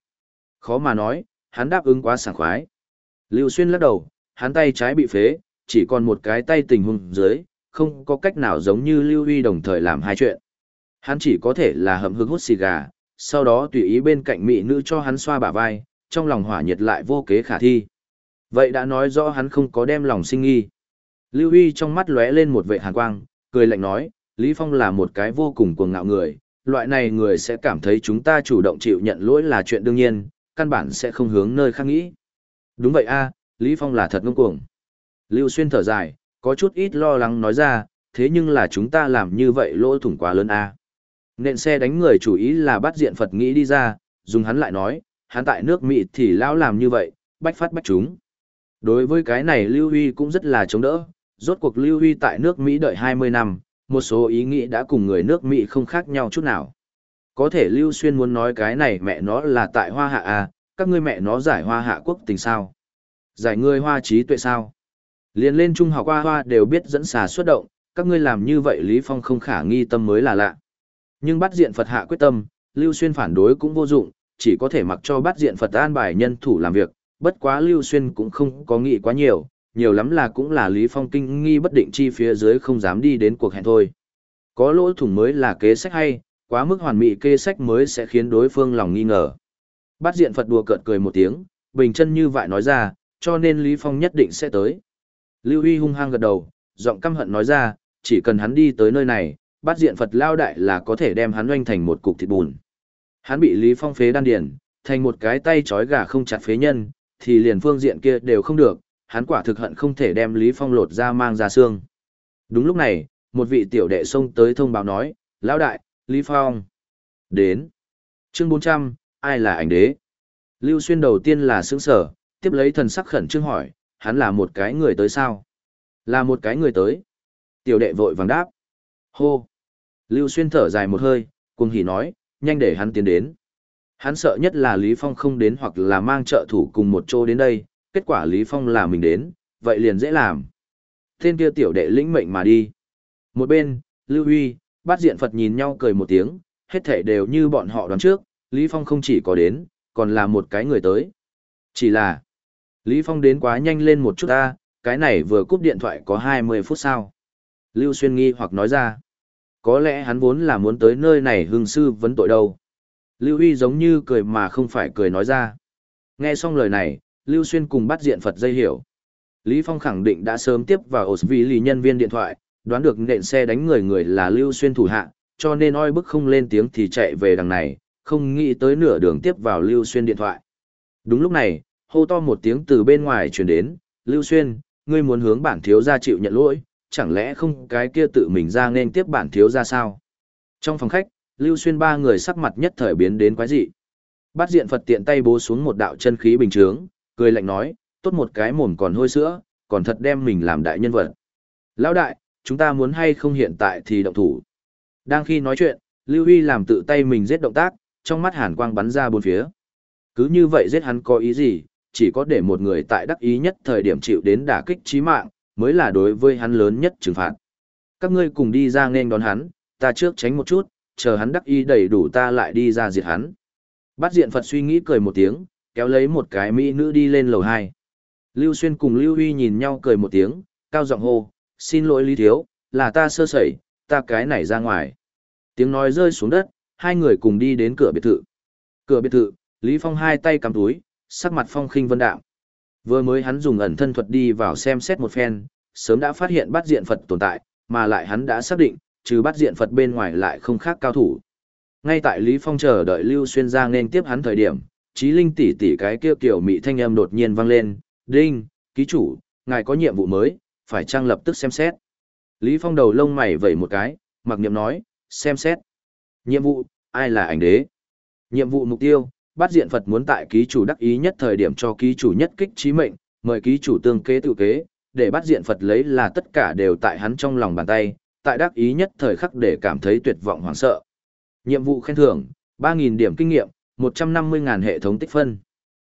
Speaker 1: Khó mà nói, hắn đáp ứng quá sảng khoái. Lưu Xuyên lắc đầu, hắn tay trái bị phế, chỉ còn một cái tay tình huống dưới, không có cách nào giống như Lưu Huy đồng thời làm hai chuyện. Hắn chỉ có thể là hầm hực hút xì gà, sau đó tùy ý bên cạnh mỹ nữ cho hắn xoa bả vai, trong lòng hỏa nhiệt lại vô kế khả thi. Vậy đã nói rõ hắn không có đem lòng sinh nghi. Lưu Huy trong mắt lóe lên một vệ hàn quang, cười lạnh nói, Lý Phong là một cái vô cùng cuồng ngạo người, loại này người sẽ cảm thấy chúng ta chủ động chịu nhận lỗi là chuyện đương nhiên, căn bản sẽ không hướng nơi khác nghĩ. Đúng vậy a, Lý Phong là thật ngông cuồng. Lưu Xuyên thở dài, có chút ít lo lắng nói ra, thế nhưng là chúng ta làm như vậy lỗ thủng quá lớn a. Nện xe đánh người chủ ý là bắt diện Phật nghĩ đi ra, dùng hắn lại nói, hắn tại nước Mỹ thì lão làm như vậy, bách phát bách chúng. Đối với cái này Lưu Huy cũng rất là chống đỡ, rốt cuộc Lưu Huy tại nước Mỹ đợi 20 năm, một số ý nghĩ đã cùng người nước Mỹ không khác nhau chút nào. Có thể Lưu Xuyên muốn nói cái này mẹ nó là tại Hoa Hạ à, các ngươi mẹ nó giải Hoa Hạ quốc tình sao? Giải ngươi Hoa trí tuệ sao? Liên lên trung học Hoa Hoa đều biết dẫn xà xuất động, các ngươi làm như vậy Lý Phong không khả nghi tâm mới là lạ. Nhưng bắt diện Phật hạ quyết tâm, Lưu Xuyên phản đối cũng vô dụng, chỉ có thể mặc cho bắt diện Phật an bài nhân thủ làm việc, bất quá Lưu Xuyên cũng không có nghĩ quá nhiều, nhiều lắm là cũng là Lý Phong kinh nghi bất định chi phía dưới không dám đi đến cuộc hẹn thôi. Có lỗ thủng mới là kế sách hay, quá mức hoàn mỹ kế sách mới sẽ khiến đối phương lòng nghi ngờ. Bát diện Phật đùa cợt cười một tiếng, bình chân như vậy nói ra, cho nên Lý Phong nhất định sẽ tới. Lưu Huy hung hăng gật đầu, giọng căm hận nói ra, chỉ cần hắn đi tới nơi này, bát diện Phật lao đại là có thể đem hắn oanh thành một cục thịt bùn. Hắn bị Lý Phong phế đan điền, thành một cái tay trói gà không chặt phế nhân, thì liền phương diện kia đều không được, hắn quả thực hận không thể đem Lý Phong lột ra mang ra xương. Đúng lúc này, một vị tiểu đệ xông tới thông báo nói, lão đại, Lý Phong. Đến. Chương 400, ai là ảnh đế? Lưu Xuyên đầu tiên là sướng sở, tiếp lấy thần sắc khẩn trương hỏi, hắn là một cái người tới sao? Là một cái người tới. Tiểu đệ vội vàng đáp. Hô. Lưu Xuyên thở dài một hơi, cuồng hỉ nói, nhanh để hắn tiến đến. Hắn sợ nhất là Lý Phong không đến hoặc là mang trợ thủ cùng một chỗ đến đây, kết quả Lý Phong là mình đến, vậy liền dễ làm. Tên kia tiểu đệ lĩnh mệnh mà đi. Một bên, Lưu Huy, bát diện Phật nhìn nhau cười một tiếng, hết thể đều như bọn họ đoán trước, Lý Phong không chỉ có đến, còn là một cái người tới. Chỉ là, Lý Phong đến quá nhanh lên một chút ta, cái này vừa cúp điện thoại có 20 phút sau. Lưu Xuyên nghi hoặc nói ra, có lẽ hắn vốn là muốn tới nơi này hương sư vấn tội đâu. Lưu Huy giống như cười mà không phải cười nói ra. Nghe xong lời này, Lưu Xuyên cùng bắt diện Phật dây hiểu. Lý Phong khẳng định đã sớm tiếp vào Osvili nhân viên điện thoại, đoán được nện xe đánh người người là Lưu Xuyên thủ hạ, cho nên oi bức không lên tiếng thì chạy về đằng này, không nghĩ tới nửa đường tiếp vào Lưu Xuyên điện thoại. Đúng lúc này, hô to một tiếng từ bên ngoài truyền đến, Lưu Xuyên, ngươi muốn hướng bản thiếu gia chịu nhận lỗi, chẳng lẽ không cái kia tự mình ra nên tiếp bản thiếu gia sao? Trong phòng khách, Lưu Xuyên ba người sắc mặt nhất thời biến đến quái dị. Bát diện Phật tiện tay bố xuống một đạo chân khí bình chướng, cười lạnh nói, tốt một cái mồm còn hôi sữa, còn thật đem mình làm đại nhân vật. Lão đại, chúng ta muốn hay không hiện tại thì động thủ. Đang khi nói chuyện, Lưu Huy làm tự tay mình giết động tác, trong mắt hàn quang bắn ra bốn phía. Cứ như vậy giết hắn có ý gì, chỉ có để một người tại đắc ý nhất thời điểm chịu đến đả kích chí mạng, mới là đối với hắn lớn nhất trừng phạt. Các ngươi cùng đi ra nên đón hắn, ta trước tránh một chút, chờ hắn đắc ý đầy đủ ta lại đi ra diệt hắn. Bát diện Phật suy nghĩ cười một tiếng, kéo lấy một cái mỹ nữ đi lên lầu hai. Lưu Xuyên cùng Lưu Huy nhìn nhau cười một tiếng, cao giọng hô, xin lỗi Lý Thiếu, là ta sơ sẩy, ta cái này ra ngoài. Tiếng nói rơi xuống đất, hai người cùng đi đến cửa biệt thự. Cửa biệt thự, Lý Phong hai tay cầm túi, sắc mặt phong khinh vân đạm. Vừa mới hắn dùng ẩn thân thuật đi vào xem xét một phen, sớm đã phát hiện bắt diện Phật tồn tại, mà lại hắn đã xác định, trừ bắt diện Phật bên ngoài lại không khác cao thủ. Ngay tại Lý Phong chờ đợi Lưu Xuyên ra nên tiếp hắn thời điểm, trí linh tỷ tỷ cái kia kiểu mị thanh âm đột nhiên vang lên, "Đinh, ký chủ, ngài có nhiệm vụ mới, phải trang lập tức xem xét." Lý Phong đầu lông mày vẩy một cái, mặc niệm nói, "Xem xét." Nhiệm vụ, ai là ảnh đế? Nhiệm vụ mục tiêu, bắt diện Phật muốn tại ký chủ đắc ý nhất thời điểm cho ký chủ nhất kích trí mệnh, mời ký chủ tương kế tự kế, để bắt diện Phật lấy là tất cả đều tại hắn trong lòng bàn tay, tại đắc ý nhất thời khắc để cảm thấy tuyệt vọng hoảng sợ. Nhiệm vụ khen thưởng, 3.000 điểm kinh nghiệm, 150.000 hệ thống tích phân.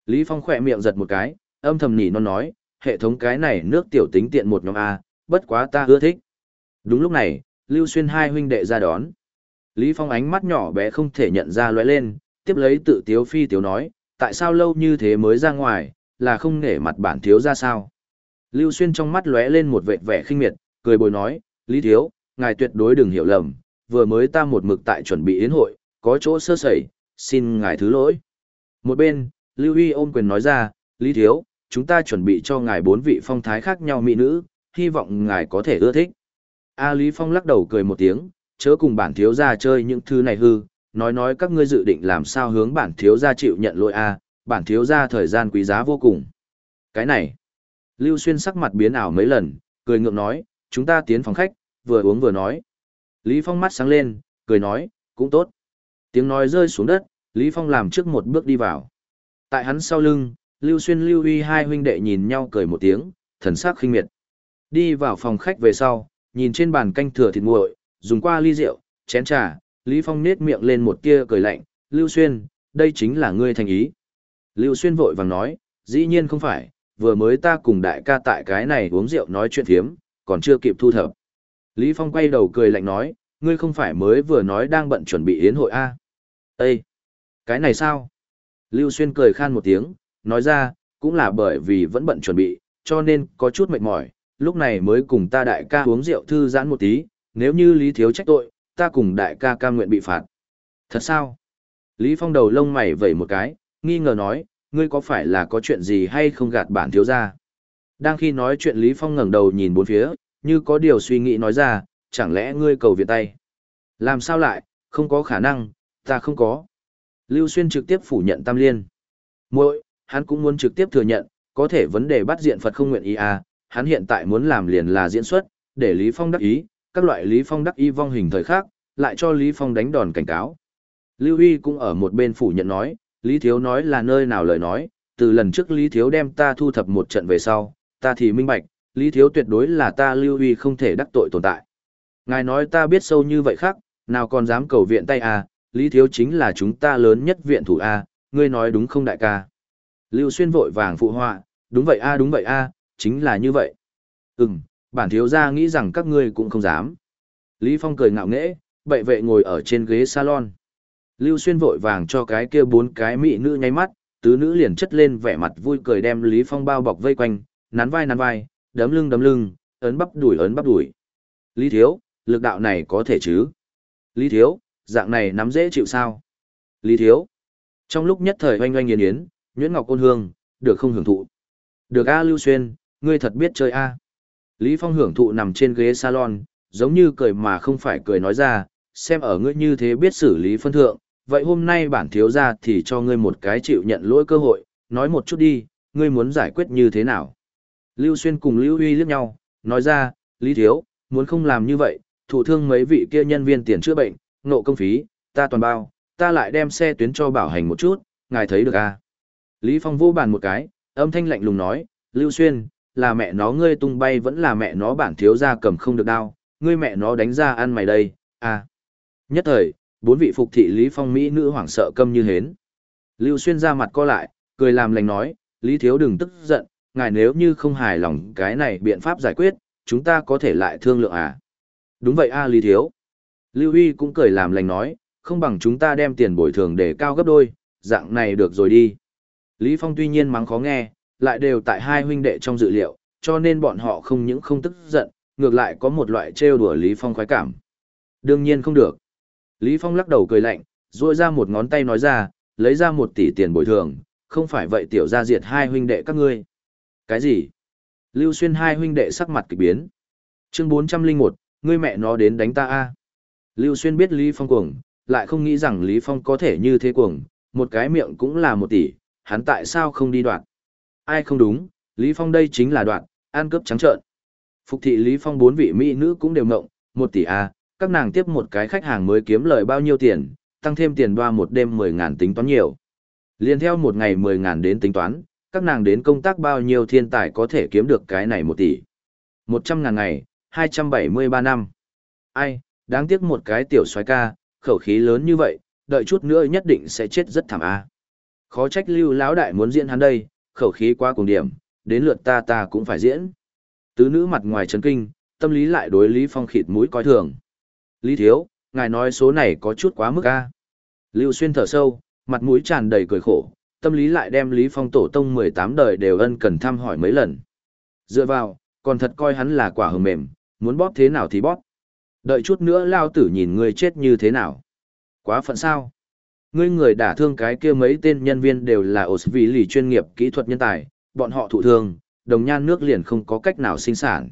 Speaker 1: Lý Phong khỏe miệng giật một cái, âm thầm nỉ non nói, hệ thống cái này nước tiểu tính tiện một nhóm A, bất quá ta ưa thích. Đúng lúc này, Lưu Xuyên hai huynh đệ ra đón. Lý Phong ánh mắt nhỏ bé không thể nhận ra lóe lên, tiếp lấy tự tiếu phi tiếu nói, tại sao lâu như thế mới ra ngoài, là không nể mặt bản thiếu ra sao. Lưu Xuyên trong mắt lóe lên một vệt vẻ khinh miệt, cười bồi nói, Lý Thiếu, ngài tuyệt đối đừng hiểu lầm, vừa mới ta một mực tại chuẩn bị yến hội, có chỗ sơ sẩy, xin ngài thứ lỗi. Một bên, Lưu Huy ôm quyền nói ra, Lý Thiếu, chúng ta chuẩn bị cho ngài bốn vị phong thái khác nhau mỹ nữ, hy vọng ngài có thể ưa thích. A Lý Phong lắc đầu cười một tiếng, chớ cùng bản thiếu gia chơi những thứ này hư, nói nói các ngươi dự định làm sao hướng bản thiếu gia chịu nhận lỗi a, bản thiếu gia thời gian quý giá vô cùng. Cái này, Lưu Xuyên sắc mặt biến ảo mấy lần, cười ngượng nói, chúng ta tiến phòng khách, vừa uống vừa nói. Lý Phong mắt sáng lên, cười nói, cũng tốt. Tiếng nói rơi xuống đất, Lý Phong làm trước một bước đi vào. Tại hắn sau lưng, Lưu Xuyên Lưu Huy hai huynh đệ nhìn nhau cười một tiếng, thần sắc khinh miệt. Đi vào phòng khách về sau, nhìn trên bàn canh thừa thịt nguội, dùng qua ly rượu, chén trà, Lý Phong nết miệng lên một tia cười lạnh, Lưu Xuyên, đây chính là ngươi thành ý. Lưu Xuyên vội vàng nói, dĩ nhiên không phải, vừa mới ta cùng đại ca tại cái này uống rượu nói chuyện thiếm, còn chưa kịp thu thập. Lý Phong quay đầu cười lạnh nói, ngươi không phải mới vừa nói đang bận chuẩn bị yến hội A. Ê! Cái này sao? Lưu Xuyên cười khan một tiếng, nói ra, cũng là bởi vì vẫn bận chuẩn bị, cho nên có chút mệt mỏi, lúc này mới cùng ta đại ca uống rượu thư giãn một tí, nếu như Lý Thiếu trách tội, ta cùng đại ca cam nguyện bị phạt. Thật sao? Lý Phong đầu lông mày vẩy một cái, nghi ngờ nói, ngươi có phải là có chuyện gì hay không gạt bản thiếu ra? Đang khi nói chuyện Lý Phong ngẩng đầu nhìn bốn phía, như có điều suy nghĩ nói ra, chẳng lẽ ngươi cầu viện tay? Làm sao lại, không có khả năng, ta không có. Lưu Xuyên trực tiếp phủ nhận Tam Liên. Muội, hắn cũng muốn trực tiếp thừa nhận, có thể vấn đề bắt diện Phật không nguyện ý à, hắn hiện tại muốn làm liền là diễn xuất, để Lý Phong đắc ý, các loại Lý Phong đắc ý vong hình thời khác, lại cho Lý Phong đánh đòn cảnh cáo. Lưu Huy cũng ở một bên phủ nhận nói, Lý Thiếu nói là nơi nào lời nói, từ lần trước Lý Thiếu đem ta thu thập một trận về sau, ta thì minh bạch, Lý Thiếu tuyệt đối là ta Lưu Huy không thể đắc tội tồn tại. Ngài nói ta biết sâu như vậy khác, nào còn dám cầu viện tay à, Lý Thiếu chính là chúng ta lớn nhất viện thủ A, ngươi nói đúng không đại ca? Lưu Xuyên vội vàng phụ họa, đúng vậy A đúng vậy A, chính là như vậy. Ừm, bản thiếu gia nghĩ rằng các ngươi cũng không dám. Lý Phong cười ngạo nghễ, bệ vệ ngồi ở trên ghế salon. Lưu Xuyên vội vàng cho cái kia bốn cái mỹ nữ nháy mắt, tứ nữ liền chất lên vẻ mặt vui cười đem Lý Phong bao bọc vây quanh, nắn vai nắn vai, đấm lưng đấm lưng, ấn bắp đuổi ấn bắp đuổi. Lý Thiếu, lực đạo này có thể chứ? Lý Thiếu, dạng này nắm dễ chịu sao? Lý Thiếu. Trong lúc nhất thời oanh oanh nghiền yến, Nguyễn Ngọc Côn Hương, được không hưởng thụ? Được A Lưu Xuyên, ngươi thật biết chơi A. Lý Phong hưởng thụ nằm trên ghế salon, giống như cười mà không phải cười nói ra, xem ở ngươi như thế biết xử lý phân thượng, vậy hôm nay bản thiếu ra thì cho ngươi một cái chịu nhận lỗi cơ hội, nói một chút đi, ngươi muốn giải quyết như thế nào? Lưu Xuyên cùng Lưu Huy liếc nhau, nói ra, Lý Thiếu, muốn không làm như vậy, thụ thương mấy vị kia nhân viên tiền chữa bệnh, nộ công phí, ta toàn bao, ta lại đem xe tuyến cho bảo hành một chút, ngài thấy được à? Lý Phong vô bàn một cái, âm thanh lạnh lùng nói, Lưu Xuyên, là mẹ nó ngươi tung bay vẫn là mẹ nó bản thiếu gia cầm không được đao, ngươi mẹ nó đánh ra ăn mày đây, à. Nhất thời, bốn vị phục thị Lý Phong Mỹ nữ hoảng sợ câm như hến. Lưu Xuyên ra mặt co lại, cười làm lành nói, Lý Thiếu đừng tức giận, ngài nếu như không hài lòng cái này biện pháp giải quyết, chúng ta có thể lại thương lượng à. Đúng vậy a Lý Thiếu. Lưu Huy cũng cười làm lành nói, không bằng chúng ta đem tiền bồi thường để cao gấp đôi, dạng này được rồi đi. Lý Phong tuy nhiên mắng khó nghe, lại đều tại hai huynh đệ trong dự liệu, cho nên bọn họ không những không tức giận, ngược lại có một loại trêu đùa Lý Phong khoái cảm. Đương nhiên không được. Lý Phong lắc đầu cười lạnh, duỗi ra một ngón tay nói ra, lấy ra một tỷ tiền bồi thường, không phải vậy tiểu gia diệt hai huynh đệ các ngươi. Cái gì? Lưu Xuyên hai huynh đệ sắc mặt kỳ biến. Chương 401, ngươi mẹ nó đến đánh ta a. Lưu Xuyên biết Lý Phong cuồng, lại không nghĩ rằng Lý Phong có thể như thế cuồng, một cái miệng cũng là một tỷ, hắn tại sao không đi đoạn? Ai không đúng, Lý Phong đây chính là đoạn, ăn cướp trắng trợn. Phục thị Lý Phong bốn vị mỹ nữ cũng đều ngộng, một tỷ a, các nàng tiếp một cái khách hàng mới kiếm lời bao nhiêu tiền, tăng thêm tiền đoa một đêm 10 ngàn tính toán nhiều. Liên theo một ngày 10 ngàn đến tính toán, các nàng đến công tác bao nhiêu thiên tài có thể kiếm được cái này một tỷ. 100 ngàn ngày, 273 năm. Ai, đáng tiếc một cái tiểu xoái ca, khẩu khí lớn như vậy, đợi chút nữa nhất định sẽ chết rất thảm a. Khó trách lưu lão đại muốn diễn hắn đây, khẩu khí quá cùng điểm, đến lượt ta ta cũng phải diễn. Tứ nữ mặt ngoài chấn kinh, tâm lý lại đối Lý Phong khịt mũi coi thường. Lý Thiếu, ngài nói số này có chút quá mức a. Lưu Xuyên thở sâu, mặt mũi tràn đầy cười khổ, tâm lý lại đem Lý Phong tổ tông 18 đời đều ân cần thăm hỏi mấy lần. Dựa vào, còn thật coi hắn là quả hờ mềm, muốn bóp thế nào thì bóp. Đợi chút nữa lao tử nhìn ngươi chết như thế nào. Quá phận sao? Ngươi người đả thương cái kia mấy tên nhân viên đều là ổ vì lì chuyên nghiệp kỹ thuật nhân tài, bọn họ thụ thương, đồng nhan nước liền không có cách nào sinh sản.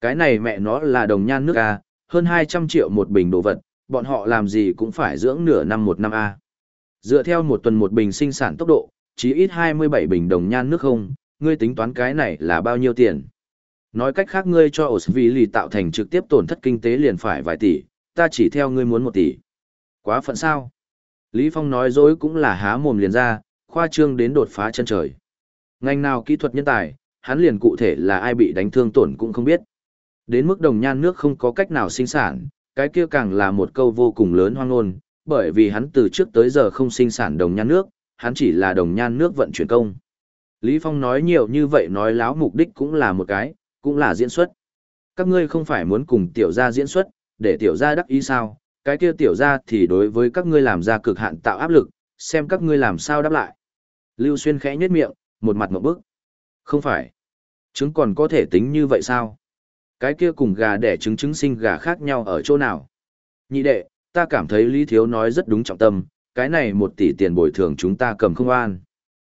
Speaker 1: Cái này mẹ nó là đồng nhan nước A, hơn 200 triệu một bình đồ vật, bọn họ làm gì cũng phải dưỡng nửa năm một năm A. Dựa theo một tuần một bình sinh sản tốc độ, chỉ ít 27 bình đồng nhan nước không, ngươi tính toán cái này là bao nhiêu tiền. Nói cách khác ngươi cho Osvili tạo thành trực tiếp tổn thất kinh tế liền phải vài tỷ, ta chỉ theo ngươi muốn một tỷ. Quá phận sao? Lý Phong nói dối cũng là há mồm liền ra, khoa trương đến đột phá chân trời. Ngành nào kỹ thuật nhân tài, hắn liền cụ thể là ai bị đánh thương tổn cũng không biết. Đến mức đồng nhan nước không có cách nào sinh sản, cái kia càng là một câu vô cùng lớn hoang ngôn, bởi vì hắn từ trước tới giờ không sinh sản đồng nhan nước, hắn chỉ là đồng nhan nước vận chuyển công. Lý Phong nói nhiều như vậy nói láo mục đích cũng là một cái, cũng là diễn xuất. Các ngươi không phải muốn cùng tiểu gia diễn xuất, để tiểu gia đắc ý sao, cái kia tiểu gia thì đối với các ngươi làm ra cực hạn tạo áp lực, xem các ngươi làm sao đáp lại. Lưu Xuyên khẽ nhếch miệng, một mặt ngượng bức. Không phải. Trứng còn có thể tính như vậy sao? Cái kia cùng gà đẻ trứng trứng sinh gà khác nhau ở chỗ nào? Nhị đệ, ta cảm thấy Lý Thiếu nói rất đúng trọng tâm, cái này một tỷ tiền bồi thường chúng ta cầm không an.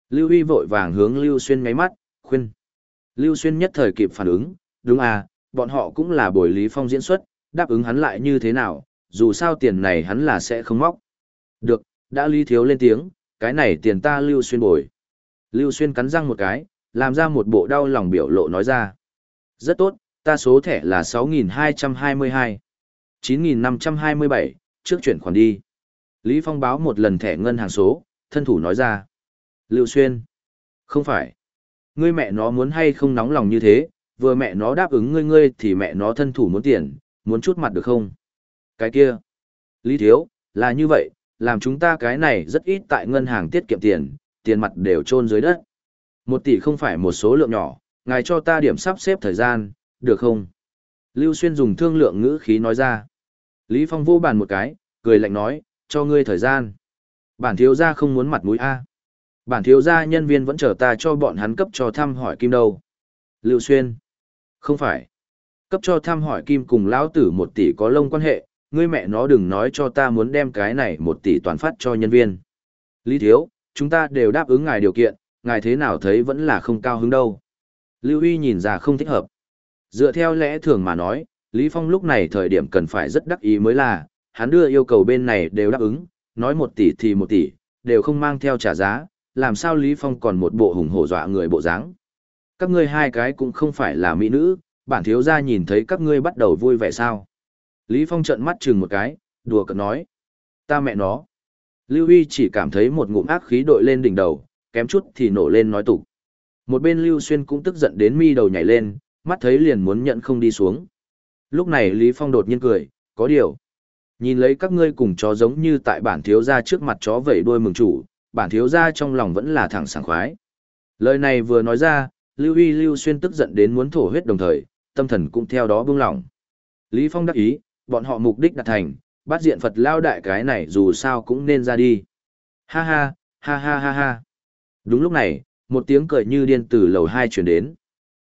Speaker 1: Lưu Huy vội vàng hướng Lưu Xuyên ngáy mắt, khuyên. Lưu Xuyên nhất thời kịp phản ứng, đúng à, bọn họ cũng là bồi Lý Phong diễn xuất, đáp ứng hắn lại như thế nào, dù sao tiền này hắn là sẽ không móc. Được, đã Lý Thiếu lên tiếng, cái này tiền ta Lưu Xuyên bồi. Lưu Xuyên cắn răng một cái, làm ra một bộ đau lòng biểu lộ nói ra. Rất tốt, ta số thẻ là 6222. 9527, trước chuyển khoản đi. Lý Phong báo một lần thẻ ngân hàng số, thân thủ nói ra. Lưu Xuyên. Không phải. Ngươi mẹ nó muốn hay không nóng lòng như thế, vừa mẹ nó đáp ứng ngươi ngươi thì mẹ nó thân thủ muốn tiền, muốn chút mặt được không? Cái kia. Lý Thiếu, là như vậy, làm chúng ta cái này rất ít tại ngân hàng tiết kiệm tiền, tiền mặt đều chôn dưới đất. Một tỷ không phải một số lượng nhỏ, ngài cho ta điểm sắp xếp thời gian, được không? Lưu Xuyên dùng thương lượng ngữ khí nói ra. Lý Phong vô bàn một cái, cười lạnh nói, cho ngươi thời gian. Bản thiếu gia không muốn mặt mũi A. Bản thiếu gia nhân viên vẫn chờ ta cho bọn hắn cấp cho thăm hỏi kim đâu. Lưu Xuyên. Không phải. Cấp cho thăm hỏi kim cùng lão tử một tỷ có lông quan hệ, ngươi mẹ nó đừng nói cho ta muốn đem cái này một tỷ toàn phát cho nhân viên. Lý Thiếu, chúng ta đều đáp ứng ngài điều kiện, ngài thế nào thấy vẫn là không cao hứng đâu. Lưu Huy nhìn ra không thích hợp. Dựa theo lẽ thường mà nói, Lý Phong lúc này thời điểm cần phải rất đắc ý mới là, hắn đưa yêu cầu bên này đều đáp ứng, nói một tỷ thì một tỷ, đều không mang theo trả giá, làm sao Lý Phong còn một bộ hùng hổ dọa người bộ dáng. Các ngươi hai cái cũng không phải là mỹ nữ, bản thiếu gia nhìn thấy các ngươi bắt đầu vui vẻ sao. Lý Phong trợn mắt chừng một cái, đùa cợt nói. Ta mẹ nó. Lưu Huy chỉ cảm thấy một ngụm ác khí đội lên đỉnh đầu, kém chút thì nổ lên nói tục. Một bên Lưu Xuyên cũng tức giận đến mi đầu nhảy lên, mắt thấy liền muốn nhận không đi xuống. Lúc này Lý Phong đột nhiên cười, có điều. Nhìn lấy các ngươi cùng chó giống như tại bản thiếu gia trước mặt chó vẩy đuôi mừng chủ, bản thiếu gia trong lòng vẫn là thẳng sảng khoái. Lời này vừa nói ra, Lưu Huy Lưu Xuyên tức giận đến muốn thổ huyết đồng thời, tâm thần cũng theo đó buông lỏng. Lý Phong đắc ý, bọn họ mục đích đạt thành, bắt diện Phật lao đại cái này dù sao cũng nên ra đi. Ha ha, ha ha ha ha. Đúng lúc này, một tiếng cười như điên từ lầu hai chuyển đến.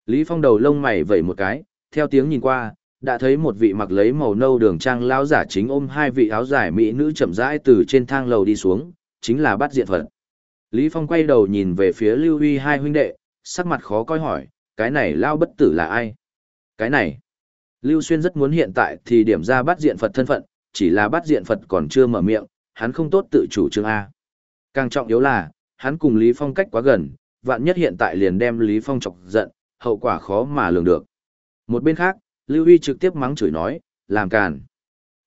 Speaker 1: Lý Phong đầu lông mày vẩy một cái, theo tiếng nhìn qua, đã thấy một vị mặc lấy màu nâu đường trang lao giả chính ôm hai vị áo dài mỹ nữ chậm rãi từ trên thang lầu đi xuống, chính là bắt diện Phật. Lý Phong quay đầu nhìn về phía Lưu Huy hai huynh đệ, sắc mặt khó coi hỏi, cái này lao bất tử là ai? Cái này, Lưu Xuyên rất muốn hiện tại thì điểm ra bắt diện Phật thân phận, chỉ là bắt diện Phật còn chưa mở miệng, hắn không tốt tự chủ trương A. Càng trọng yếu là, hắn cùng Lý Phong cách quá gần, vạn nhất hiện tại liền đem Lý Phong chọc giận, hậu quả khó mà lường được. Một bên khác, Lưu Huy trực tiếp mắng chửi nói, làm càn.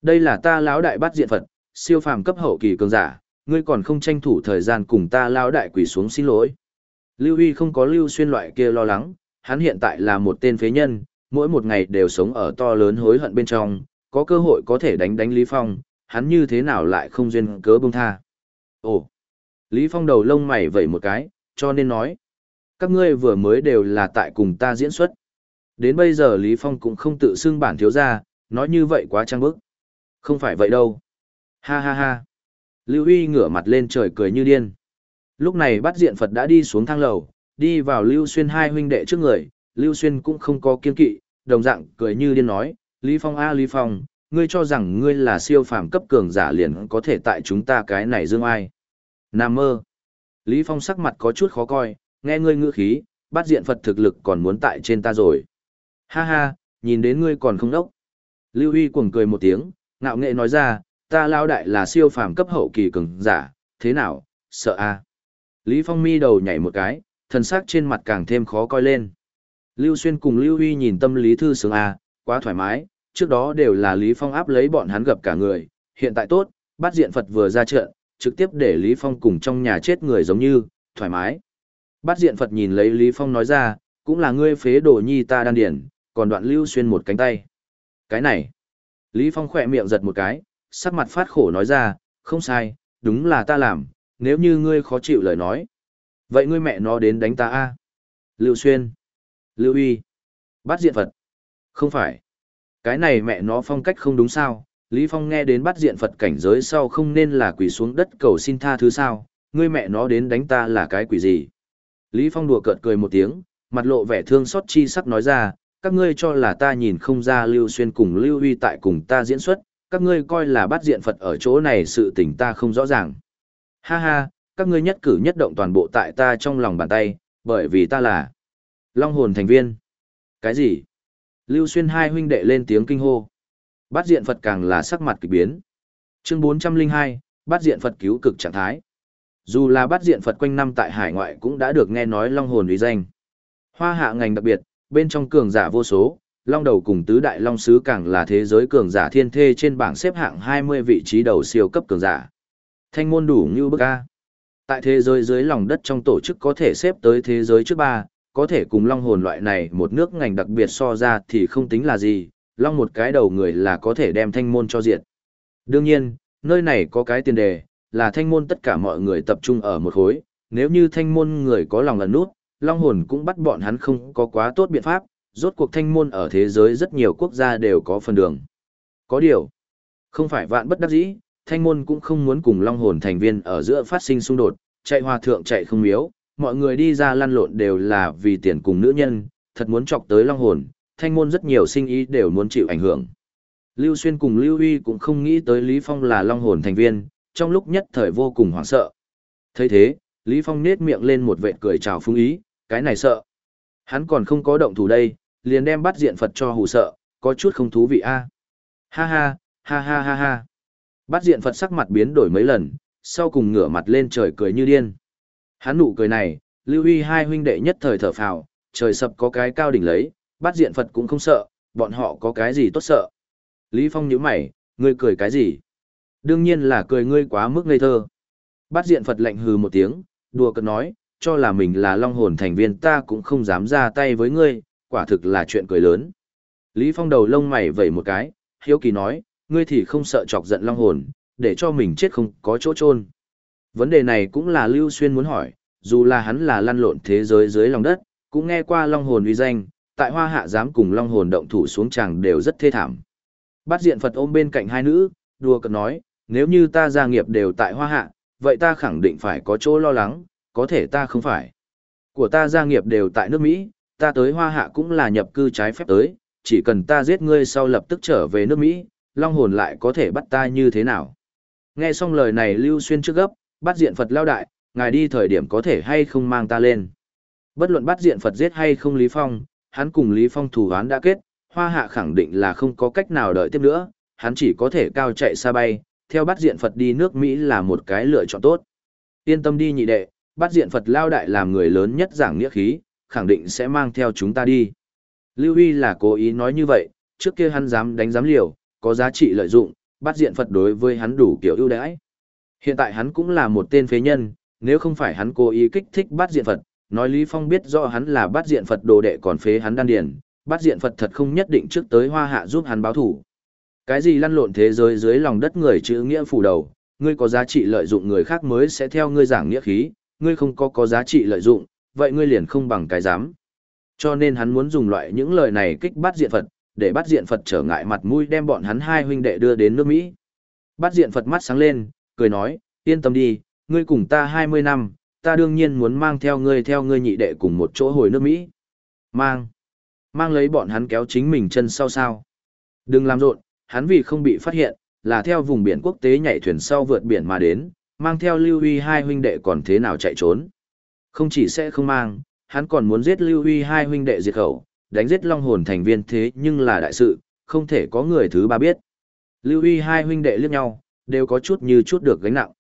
Speaker 1: Đây là ta lão đại bắt diện Phật, siêu phàm cấp hậu kỳ cường giả, ngươi còn không tranh thủ thời gian cùng ta lao đại quỷ xuống xin lỗi. Lưu Huy không có Lưu Xuyên loại kia lo lắng, hắn hiện tại là một tên phế nhân, mỗi một ngày đều sống ở to lớn hối hận bên trong, có cơ hội có thể đánh đánh Lý Phong, hắn như thế nào lại không duyên cớ bông tha. Ồ, Lý Phong đầu lông mày vẩy một cái, cho nên nói, các ngươi vừa mới đều là tại cùng ta diễn xuất. Đến bây giờ Lý Phong cũng không tự xưng bản thiếu gia, nói như vậy quá trang bức. Không phải vậy đâu. Ha ha ha. Lưu Huy ngửa mặt lên trời cười như điên. Lúc này bắt diện Phật đã đi xuống thang lầu, đi vào Lưu Xuyên hai huynh đệ trước người, Lưu Xuyên cũng không có kiên kỵ, đồng dạng cười như điên nói, Lý Phong a Lý Phong, ngươi cho rằng ngươi là siêu phàm cấp cường giả liền có thể tại chúng ta cái này dương ai. Nam mơ. Lý Phong sắc mặt có chút khó coi, nghe ngươi ngữ khí, bắt diện Phật thực lực còn muốn tại trên ta rồi. Ha ha, nhìn đến ngươi còn không đốc. Lưu Huy cuồng cười một tiếng, ngạo nghệ nói ra, ta lao đại là siêu phàm cấp hậu kỳ cường giả, thế nào, sợ a? À? Lý Phong mi đầu nhảy một cái, thần sắc trên mặt càng thêm khó coi lên. Lưu Xuyên cùng Lưu Huy nhìn tâm lý thư sướng a, quá thoải mái, trước đó đều là Lý Phong áp lấy bọn hắn gặp cả người, hiện tại tốt, bắt diện Phật vừa ra trận, trực tiếp để Lý Phong cùng trong nhà chết người giống như, thoải mái. Bắt diện Phật nhìn lấy Lý Phong nói ra, cũng là ngươi phế đồ nhi ta đan điển, còn đoạn lưu xuyên một cánh tay. Cái này, Lý Phong khỏe miệng giật một cái, sắc mặt phát khổ nói ra, không sai, đúng là ta làm, nếu như ngươi khó chịu lời nói. Vậy ngươi mẹ nó đến đánh ta a Lưu Xuyên, Lưu Y, bắt diện Phật. Không phải. Cái này mẹ nó phong cách không đúng sao, Lý Phong nghe đến bắt diện Phật cảnh giới sau không nên là quỳ xuống đất cầu xin tha thứ sao, ngươi mẹ nó đến đánh ta là cái quỷ gì. Lý Phong đùa cợt cười một tiếng, mặt lộ vẻ thương xót chi sắc nói ra, các ngươi cho là ta nhìn không ra Lưu Xuyên cùng Lưu Huy tại cùng ta diễn xuất, các ngươi coi là bắt diện Phật ở chỗ này sự tình ta không rõ ràng. Ha ha, các ngươi nhất cử nhất động toàn bộ tại ta trong lòng bàn tay, bởi vì ta là Long hồn thành viên. Cái gì? Lưu Xuyên hai huynh đệ lên tiếng kinh hô. bắt diện Phật càng là sắc mặt kỳ biến. Chương 402, bắt diện Phật cứu cực trạng thái. Dù là bắt diện Phật quanh năm tại hải ngoại cũng đã được nghe nói long hồn uy danh. Hoa hạ ngành đặc biệt, bên trong cường giả vô số, long đầu cùng tứ đại long sứ càng là thế giới cường giả thiên thê trên bảng xếp hạng 20 vị trí đầu siêu cấp cường giả. Thanh môn đủ như bức A. Tại thế giới dưới lòng đất trong tổ chức có thể xếp tới thế giới trước ba, có thể cùng long hồn loại này một nước ngành đặc biệt so ra thì không tính là gì, long một cái đầu người là có thể đem thanh môn cho diệt. Đương nhiên, nơi này có cái tiền đề, là thanh môn tất cả mọi người tập trung ở một khối, nếu như thanh môn người có lòng lần nút, long hồn cũng bắt bọn hắn không có quá tốt biện pháp, rốt cuộc thanh môn ở thế giới rất nhiều quốc gia đều có phần đường. Có điều, không phải vạn bất đắc dĩ, thanh môn cũng không muốn cùng long hồn thành viên ở giữa phát sinh xung đột, chạy hòa thượng chạy không miếu, mọi người đi ra lăn lộn đều là vì tiền cùng nữ nhân, thật muốn chọc tới long hồn, thanh môn rất nhiều sinh ý đều muốn chịu ảnh hưởng. Lưu Xuyên cùng Lưu Huy cũng không nghĩ tới Lý Phong là long hồn thành viên, trong lúc nhất thời vô cùng hoảng sợ. thấy thế, Lý Phong nết miệng lên một vệt cười chào phúng ý, cái này sợ. Hắn còn không có động thủ đây, liền đem bắt diện Phật cho hù sợ, có chút không thú vị a. Ha ha, ha ha ha ha. Bắt diện Phật sắc mặt biến đổi mấy lần, sau cùng ngửa mặt lên trời cười như điên. Hắn nụ cười này, Lưu Huy hai huynh đệ nhất thời thở phào, trời sập có cái cao đỉnh lấy, bắt diện Phật cũng không sợ, bọn họ có cái gì tốt sợ. Lý Phong nhíu mày, ngươi cười cái gì? Đương nhiên là cười ngươi quá mức ngây thơ. Bắt diện Phật lạnh hừ một tiếng, đùa cợt nói, cho là mình là long hồn thành viên ta cũng không dám ra tay với ngươi, quả thực là chuyện cười lớn. Lý Phong đầu lông mày vẩy một cái, hiếu kỳ nói, ngươi thì không sợ chọc giận long hồn, để cho mình chết không có chỗ chôn. Vấn đề này cũng là Lưu Xuyên muốn hỏi, dù là hắn là lăn lộn thế giới dưới lòng đất, cũng nghe qua long hồn uy danh, tại hoa hạ dám cùng long hồn động thủ xuống chàng đều rất thê thảm. Bát diện Phật ôm bên cạnh hai nữ, đùa cợt nói, nếu như ta gia nghiệp đều tại hoa hạ, vậy ta khẳng định phải có chỗ lo lắng, có thể ta không phải. Của ta gia nghiệp đều tại nước Mỹ, ta tới hoa hạ cũng là nhập cư trái phép tới, chỉ cần ta giết ngươi sau lập tức trở về nước Mỹ, long hồn lại có thể bắt ta như thế nào. Nghe xong lời này Lưu Xuyên trước gấp, bắt diện Phật lao đại, ngài đi thời điểm có thể hay không mang ta lên. Bất luận bắt diện Phật giết hay không Lý Phong, hắn cùng Lý Phong thủ án đã kết, hoa hạ khẳng định là không có cách nào đợi tiếp nữa, hắn chỉ có thể cao chạy xa bay, theo bắt diện Phật đi nước Mỹ là một cái lựa chọn tốt. Yên tâm đi nhị đệ, bắt diện Phật lao đại làm người lớn nhất giảng nghĩa khí, khẳng định sẽ mang theo chúng ta đi. Lưu Huy là cố ý nói như vậy, trước kia hắn dám đánh dám liều, có giá trị lợi dụng, bắt diện Phật đối với hắn đủ kiểu ưu đãi. Hiện tại hắn cũng là một tên phế nhân, nếu không phải hắn cố ý kích thích bắt diện Phật, nói Lý Phong biết rõ hắn là bắt diện Phật đồ đệ còn phế hắn đan điền, bắt diện Phật thật không nhất định trước tới hoa hạ giúp hắn báo thủ. Cái gì lăn lộn thế giới dưới lòng đất người chữ nghĩa phủ đầu, ngươi có giá trị lợi dụng người khác mới sẽ theo ngươi giảng nghĩa khí, ngươi không có có giá trị lợi dụng, vậy ngươi liền không bằng cái dám. Cho nên hắn muốn dùng loại những lời này kích bắt diện Phật, để bắt diện Phật trở ngại mặt mũi đem bọn hắn hai huynh đệ đưa đến nước Mỹ. Bắt diện Phật mắt sáng lên, cười nói, yên tâm đi, ngươi cùng ta 20 năm, ta đương nhiên muốn mang theo ngươi theo ngươi nhị đệ cùng một chỗ hồi nước Mỹ. Mang. Mang lấy bọn hắn kéo chính mình chân sau sao. Đừng làm rộn, hắn vì không bị phát hiện, là theo vùng biển quốc tế nhảy thuyền sau vượt biển mà đến, mang theo Lưu Huy hai huynh đệ còn thế nào chạy trốn. Không chỉ sẽ không mang, hắn còn muốn giết Lưu Huy hai huynh đệ diệt khẩu, đánh giết Long Hồn thành viên thế nhưng là đại sự, không thể có người thứ ba biết. Lưu Huy hai huynh đệ liếc nhau, đều có chút như chút được gánh nặng.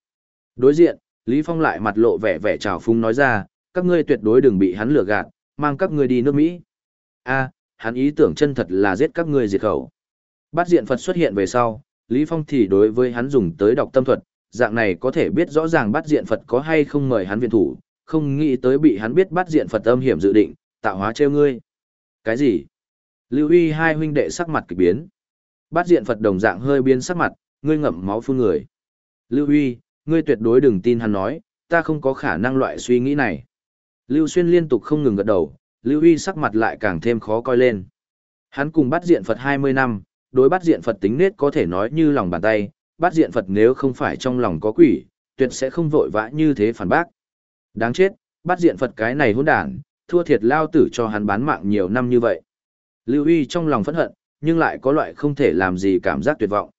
Speaker 1: Đối diện, Lý Phong lại mặt lộ vẻ vẻ trào phúng nói ra, các ngươi tuyệt đối đừng bị hắn lừa gạt, mang các ngươi đi nước Mỹ. A, hắn ý tưởng chân thật là giết các ngươi diệt khẩu. Bát diện Phật xuất hiện về sau, Lý Phong thì đối với hắn dùng tới đọc tâm thuật, dạng này có thể biết rõ ràng bát diện Phật có hay không mời hắn viện thủ, không nghĩ tới bị hắn biết bắt diện Phật âm hiểm dự định, tạo hóa trêu ngươi. Cái gì? Lưu Huy hai huynh đệ sắc mặt kỳ biến. bắt diện Phật đồng dạng hơi biến sắc mặt, ngươi ngậm máu phun người. Lưu Huy, ngươi tuyệt đối đừng tin hắn nói, ta không có khả năng loại suy nghĩ này. Lưu Xuyên liên tục không ngừng gật đầu, Lưu Huy sắc mặt lại càng thêm khó coi lên. Hắn cùng bắt diện Phật 20 năm, đối bắt diện Phật tính nết có thể nói như lòng bàn tay, bắt diện Phật nếu không phải trong lòng có quỷ, tuyệt sẽ không vội vã như thế phản bác. Đáng chết, bắt diện Phật cái này hỗn đản, thua thiệt lao tử cho hắn bán mạng nhiều năm như vậy. Lưu Huy trong lòng phẫn hận, nhưng lại có loại không thể làm gì cảm giác tuyệt vọng.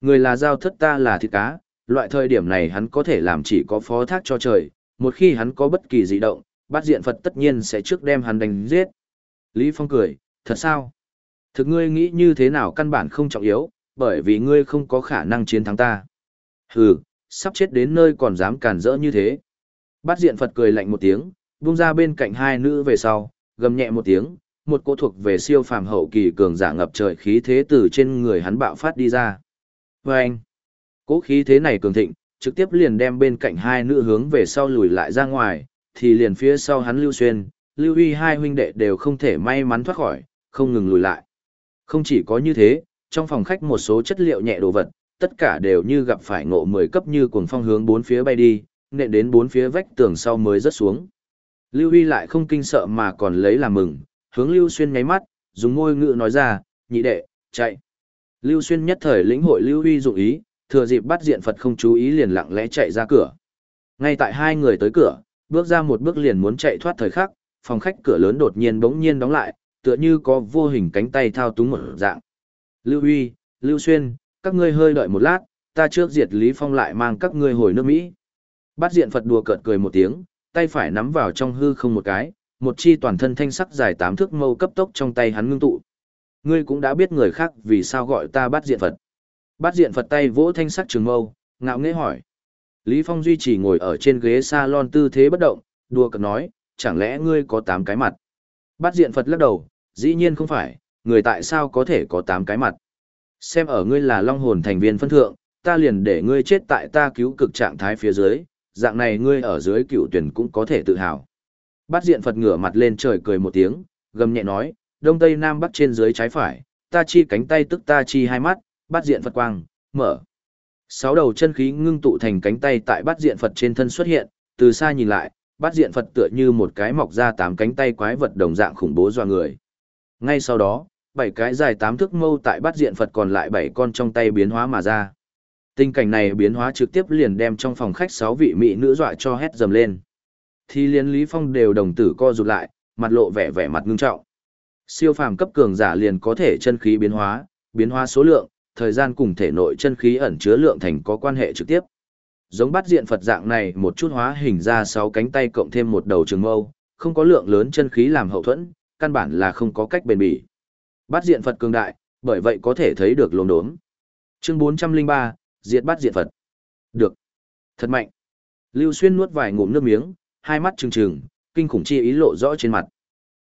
Speaker 1: Người là giao thất ta là thịt cá, loại thời điểm này hắn có thể làm chỉ có phó thác cho trời, một khi hắn có bất kỳ dị động, bát diện Phật tất nhiên sẽ trước đem hắn đánh giết. Lý Phong cười, thật sao? Thực ngươi nghĩ như thế nào căn bản không trọng yếu, bởi vì ngươi không có khả năng chiến thắng ta. Hừ, sắp chết đến nơi còn dám cản rỡ như thế. Bát diện Phật cười lạnh một tiếng, buông ra bên cạnh hai nữ về sau, gầm nhẹ một tiếng, một cỗ thuộc về siêu phàm hậu kỳ cường giả ngập trời khí thế từ trên người hắn bạo phát đi ra. Và anh, cỗ khí thế này cường thịnh, trực tiếp liền đem bên cạnh hai nữ hướng về sau lùi lại ra ngoài, thì liền phía sau hắn Lưu Xuyên, Lưu Huy hai huynh đệ đều không thể may mắn thoát khỏi, không ngừng lùi lại. Không chỉ có như thế, trong phòng khách một số chất liệu nhẹ đồ vật, tất cả đều như gặp phải ngộ mười cấp như cuồng phong hướng bốn phía bay đi, nện đến bốn phía vách tường sau mới rớt xuống. Lưu Huy lại không kinh sợ mà còn lấy làm mừng, hướng Lưu Xuyên nháy mắt, dùng ngôi ngữ nói ra, nhị đệ, chạy. Lưu Xuyên nhất thời lĩnh hội Lưu Huy dụng ý, thừa dịp bắt diện Phật không chú ý liền lặng lẽ chạy ra cửa. Ngay tại hai người tới cửa, bước ra một bước liền muốn chạy thoát thời khắc, phòng khách cửa lớn đột nhiên bỗng nhiên đóng lại, tựa như có vô hình cánh tay thao túng một dạng. Lưu Huy, Lưu Xuyên, các ngươi hơi đợi một lát, ta trước diệt Lý Phong lại mang các ngươi hồi nước Mỹ. Bát diện Phật đùa cợt cười một tiếng, tay phải nắm vào trong hư không một cái, một chi toàn thân thanh sắc dài tám thước mâu cấp tốc trong tay hắn ngưng tụ. Ngươi cũng đã biết người khác vì sao gọi ta bát diện Phật. Bát diện Phật tay vỗ thanh sắc trường mâu, ngạo nghễ hỏi. Lý Phong duy trì ngồi ở trên ghế salon tư thế bất động, đùa cợt nói, chẳng lẽ ngươi có tám cái mặt? Bát diện Phật lắc đầu, dĩ nhiên không phải, người tại sao có thể có tám cái mặt? Xem ở ngươi là long hồn thành viên phân thượng, ta liền để ngươi chết tại ta cứu cực trạng thái phía dưới, dạng này ngươi ở dưới cựu tuyển cũng có thể tự hào. Bát diện Phật ngửa mặt lên trời cười một tiếng, gầm nhẹ nói, đông tây nam bắc trên dưới trái phải, ta chi cánh tay tức ta chi hai mắt, bát diện Phật quang, mở. Sáu đầu chân khí ngưng tụ thành cánh tay tại bát diện Phật trên thân xuất hiện, từ xa nhìn lại, bát diện Phật tựa như một cái mọc ra tám cánh tay quái vật đồng dạng khủng bố doa người. Ngay sau đó, bảy cái dài tám thước mâu tại bát diện Phật còn lại bảy con trong tay biến hóa mà ra. Tình cảnh này biến hóa trực tiếp liền đem trong phòng khách sáu vị mỹ nữ dọa cho hét dầm lên. Thì liên Lý Phong đều đồng tử co rụt lại, mặt lộ vẻ vẻ mặt ngưng trọng. Siêu phàm cấp cường giả liền có thể chân khí biến hóa, biến hóa số lượng, thời gian cùng thể nội chân khí ẩn chứa lượng thành có quan hệ trực tiếp. Giống bắt diện Phật dạng này một chút hóa hình ra sáu cánh tay cộng thêm một đầu trường mâu, không có lượng lớn chân khí làm hậu thuẫn, căn bản là không có cách bền bỉ. Bắt diện Phật cường đại, bởi vậy có thể thấy được lồn đốm. Chương 403, diệt bắt diệt Phật. Được. Thật mạnh. Lưu Xuyên nuốt vài ngụm nước miếng, hai mắt trừng trừng, kinh khủng chi ý lộ rõ trên mặt.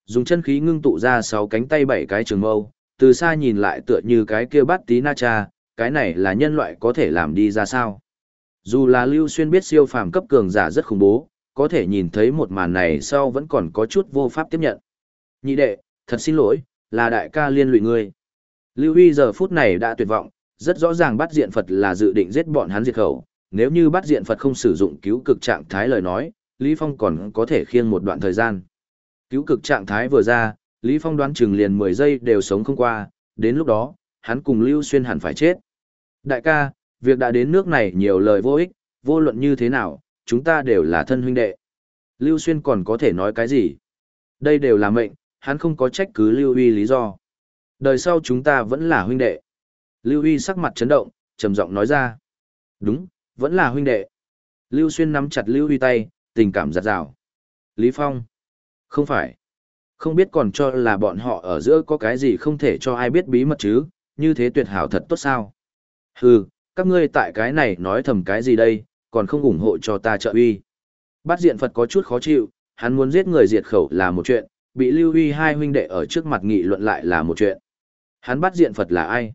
Speaker 1: Dùng chân khí ngưng tụ ra sáu cánh tay bảy cái trường mâu, từ xa nhìn lại tựa như cái kia bát tí na cha, cái này là nhân loại có thể làm đi ra sao. Dù là Lưu Xuyên biết siêu phàm cấp cường giả rất khủng bố, có thể nhìn thấy một màn này sau vẫn còn có chút vô pháp tiếp nhận. Nhị đệ, thật xin lỗi, là đại ca liên lụy ngươi. Lưu Huy giờ phút này đã tuyệt vọng, rất rõ ràng bắt diện Phật là dự định giết bọn hắn diệt khẩu, nếu như bắt diện Phật không sử dụng cứu cực trạng thái lời nói, Lý Phong còn có thể khiêng một đoạn thời gian. Cứu cực trạng thái vừa ra, Lý Phong đoán chừng liền 10 giây đều sống không qua, đến lúc đó, hắn cùng Lưu Xuyên hẳn phải chết. Đại ca, việc đã đến nước này nhiều lời vô ích, vô luận như thế nào, chúng ta đều là thân huynh đệ. Lưu Xuyên còn có thể nói cái gì? Đây đều là mệnh, hắn không có trách cứ Lưu Huy lý do. Đời sau chúng ta vẫn là huynh đệ. Lưu Huy sắc mặt chấn động, trầm giọng nói ra. Đúng, vẫn là huynh đệ. Lưu Xuyên nắm chặt Lưu Huy tay, tình cảm giặt rào. Lý Phong. Không phải. Không biết còn cho là bọn họ ở giữa có cái gì không thể cho ai biết bí mật chứ, như thế tuyệt hảo thật tốt sao. Hừ, các ngươi tại cái này nói thầm cái gì đây, còn không ủng hộ cho ta trợ uy. Bát diện Phật có chút khó chịu, hắn muốn giết người diệt khẩu là một chuyện, bị Lưu Huy hai huynh đệ ở trước mặt nghị luận lại là một chuyện. Hắn bắt diện Phật là ai?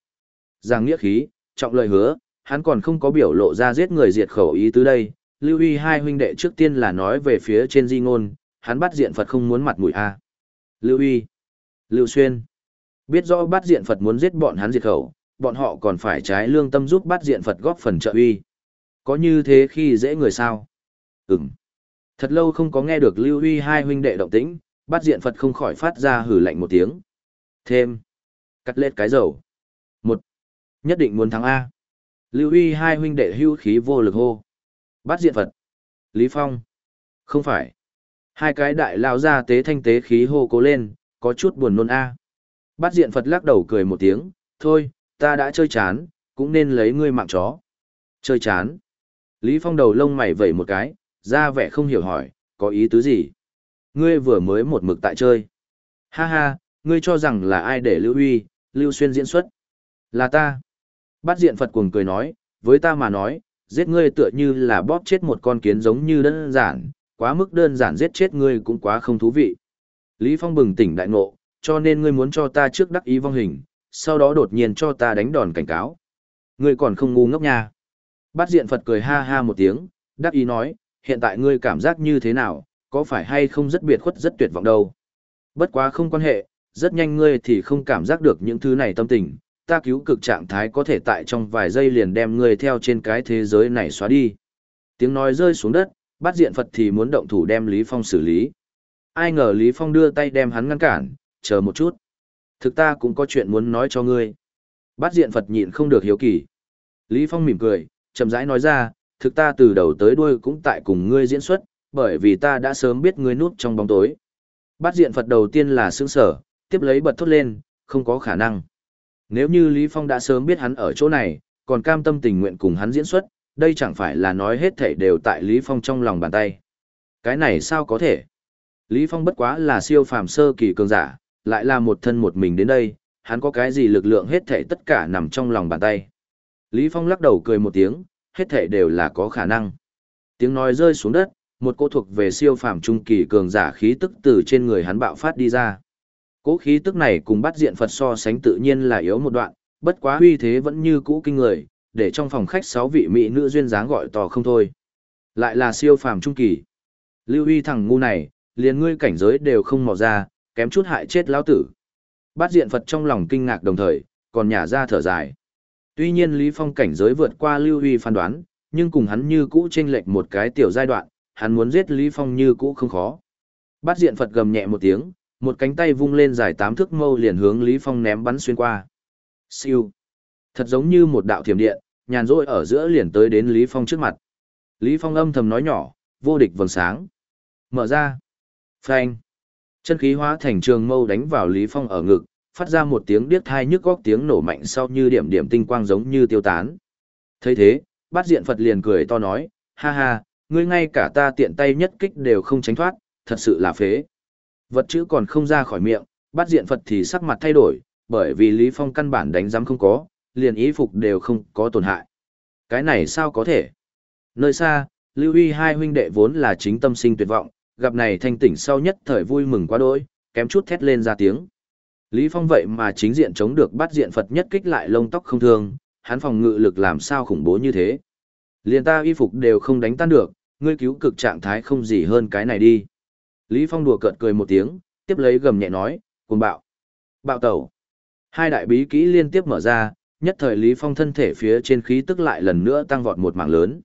Speaker 1: Giang nghĩa khí, trọng lời hứa, hắn còn không có biểu lộ ra giết người diệt khẩu ý tứ đây. Lưu Huy hai huynh đệ trước tiên là nói về phía trên di ngôn, hắn bắt diện Phật không muốn mặt mũi a. Lưu Huy, Lưu Xuyên, biết rõ bắt diện Phật muốn giết bọn hắn diệt khẩu, bọn họ còn phải trái lương tâm giúp bắt diện Phật góp phần trợ uy. Có như thế khi dễ người sao? Ừm. Thật lâu không có nghe được Lưu Huy hai huynh đệ động tĩnh, bắt diện Phật không khỏi phát ra hử lạnh một tiếng. Thêm. Cắt lết cái dầu. Một. Nhất định muốn thắng A. Lưu Huy hai huynh đệ hưu khí vô lực hô. Bắt diện Phật. Lý Phong. Không phải. Hai cái đại lao ra tế thanh tế khí hô cố lên, có chút buồn nôn A. Bắt diện Phật lắc đầu cười một tiếng, thôi, ta đã chơi chán, cũng nên lấy ngươi mạng chó. Chơi chán. Lý Phong đầu lông mày vẩy một cái, ra vẻ không hiểu hỏi, có ý tứ gì? Ngươi vừa mới một mực tại chơi. Ha ha, ngươi cho rằng là ai để Lưu Huy, Lưu Xuyên diễn xuất? Là ta. Bát diện Phật cuồng cười nói, với ta mà nói, giết ngươi tựa như là bóp chết một con kiến giống như đơn giản, quá mức đơn giản giết chết ngươi cũng quá không thú vị. Lý Phong bừng tỉnh đại ngộ, cho nên ngươi muốn cho ta trước đắc ý vong hình, sau đó đột nhiên cho ta đánh đòn cảnh cáo. Ngươi còn không ngu ngốc nha. Bát diện Phật cười ha ha một tiếng, đắc ý nói, hiện tại ngươi cảm giác như thế nào, có phải hay không rất biệt khuất rất tuyệt vọng đâu. Bất quá không quan hệ, rất nhanh ngươi thì không cảm giác được những thứ này tâm tình, ta cứu cực trạng thái có thể tại trong vài giây liền đem ngươi theo trên cái thế giới này xóa đi. Tiếng nói rơi xuống đất, bắt diện Phật thì muốn động thủ đem Lý Phong xử lý. Ai ngờ Lý Phong đưa tay đem hắn ngăn cản, chờ một chút. Thực ta cũng có chuyện muốn nói cho ngươi. Bắt diện Phật nhịn không được hiếu kỳ. Lý Phong mỉm cười, chậm rãi nói ra, thực ta từ đầu tới đuôi cũng tại cùng ngươi diễn xuất, bởi vì ta đã sớm biết ngươi núp trong bóng tối. Bát diện Phật đầu tiên là sững sở, tiếp lấy bật thốt lên, không có khả năng. Nếu như Lý Phong đã sớm biết hắn ở chỗ này, còn cam tâm tình nguyện cùng hắn diễn xuất, đây chẳng phải là nói hết thảy đều tại Lý Phong trong lòng bàn tay. Cái này sao có thể? Lý Phong bất quá là siêu phàm sơ kỳ cường giả, lại là một thân một mình đến đây, hắn có cái gì lực lượng hết thảy tất cả nằm trong lòng bàn tay. Lý Phong lắc đầu cười một tiếng, hết thảy đều là có khả năng. Tiếng nói rơi xuống đất, một cô thuộc về siêu phàm trung kỳ cường giả khí tức từ trên người hắn bạo phát đi ra. Cố khí tức này cùng bắt diện Phật so sánh tự nhiên là yếu một đoạn, bất quá uy thế vẫn như cũ kinh người, để trong phòng khách sáu vị mỹ nữ duyên dáng gọi to không thôi. Lại là siêu phàm trung kỳ. Lưu Huy thằng ngu này, liền ngươi cảnh giới đều không mò ra, kém chút hại chết lão tử. Bát diện Phật trong lòng kinh ngạc đồng thời, còn nhả ra thở dài. Tuy nhiên Lý Phong cảnh giới vượt qua Lưu Huy phán đoán, nhưng cùng hắn như cũ chênh lệch một cái tiểu giai đoạn, hắn muốn giết Lý Phong như cũ không khó. Bát diện Phật gầm nhẹ một tiếng, một cánh tay vung lên dài tám thước mâu liền hướng Lý Phong ném bắn xuyên qua. Siêu. Thật giống như một đạo thiểm điện, nhàn rỗi ở giữa liền tới đến Lý Phong trước mặt. Lý Phong âm thầm nói nhỏ, vô địch vầng sáng. Mở ra. Phanh. Chân khí hóa thành trường mâu đánh vào Lý Phong ở ngực, phát ra một tiếng điếc thai nhức góc tiếng nổ mạnh sau như điểm điểm tinh quang giống như tiêu tán. thấy thế, bát diện Phật liền cười to nói, ha ha, ngươi ngay cả ta tiện tay nhất kích đều không tránh thoát, thật sự là phế. Vật chữ còn không ra khỏi miệng, bắt diện Phật thì sắc mặt thay đổi, bởi vì Lý Phong căn bản đánh giám không có, liền ý phục đều không có tổn hại. Cái này sao có thể? Nơi xa, Lưu Huy hai huynh đệ vốn là chính tâm sinh tuyệt vọng, gặp này thanh tỉnh sau nhất thời vui mừng quá đỗi, kém chút thét lên ra tiếng. Lý Phong vậy mà chính diện chống được bắt diện Phật nhất kích lại lông tóc không thương, hắn phòng ngự lực làm sao khủng bố như thế. Liền ta y phục đều không đánh tan được, ngươi cứu cực trạng thái không gì hơn cái này đi. Lý Phong đùa cợt cười một tiếng, tiếp lấy gầm nhẹ nói, cuồng bạo. Bạo tẩu. Hai đại bí kỹ liên tiếp mở ra, nhất thời Lý Phong thân thể phía trên khí tức lại lần nữa tăng vọt một mảng lớn.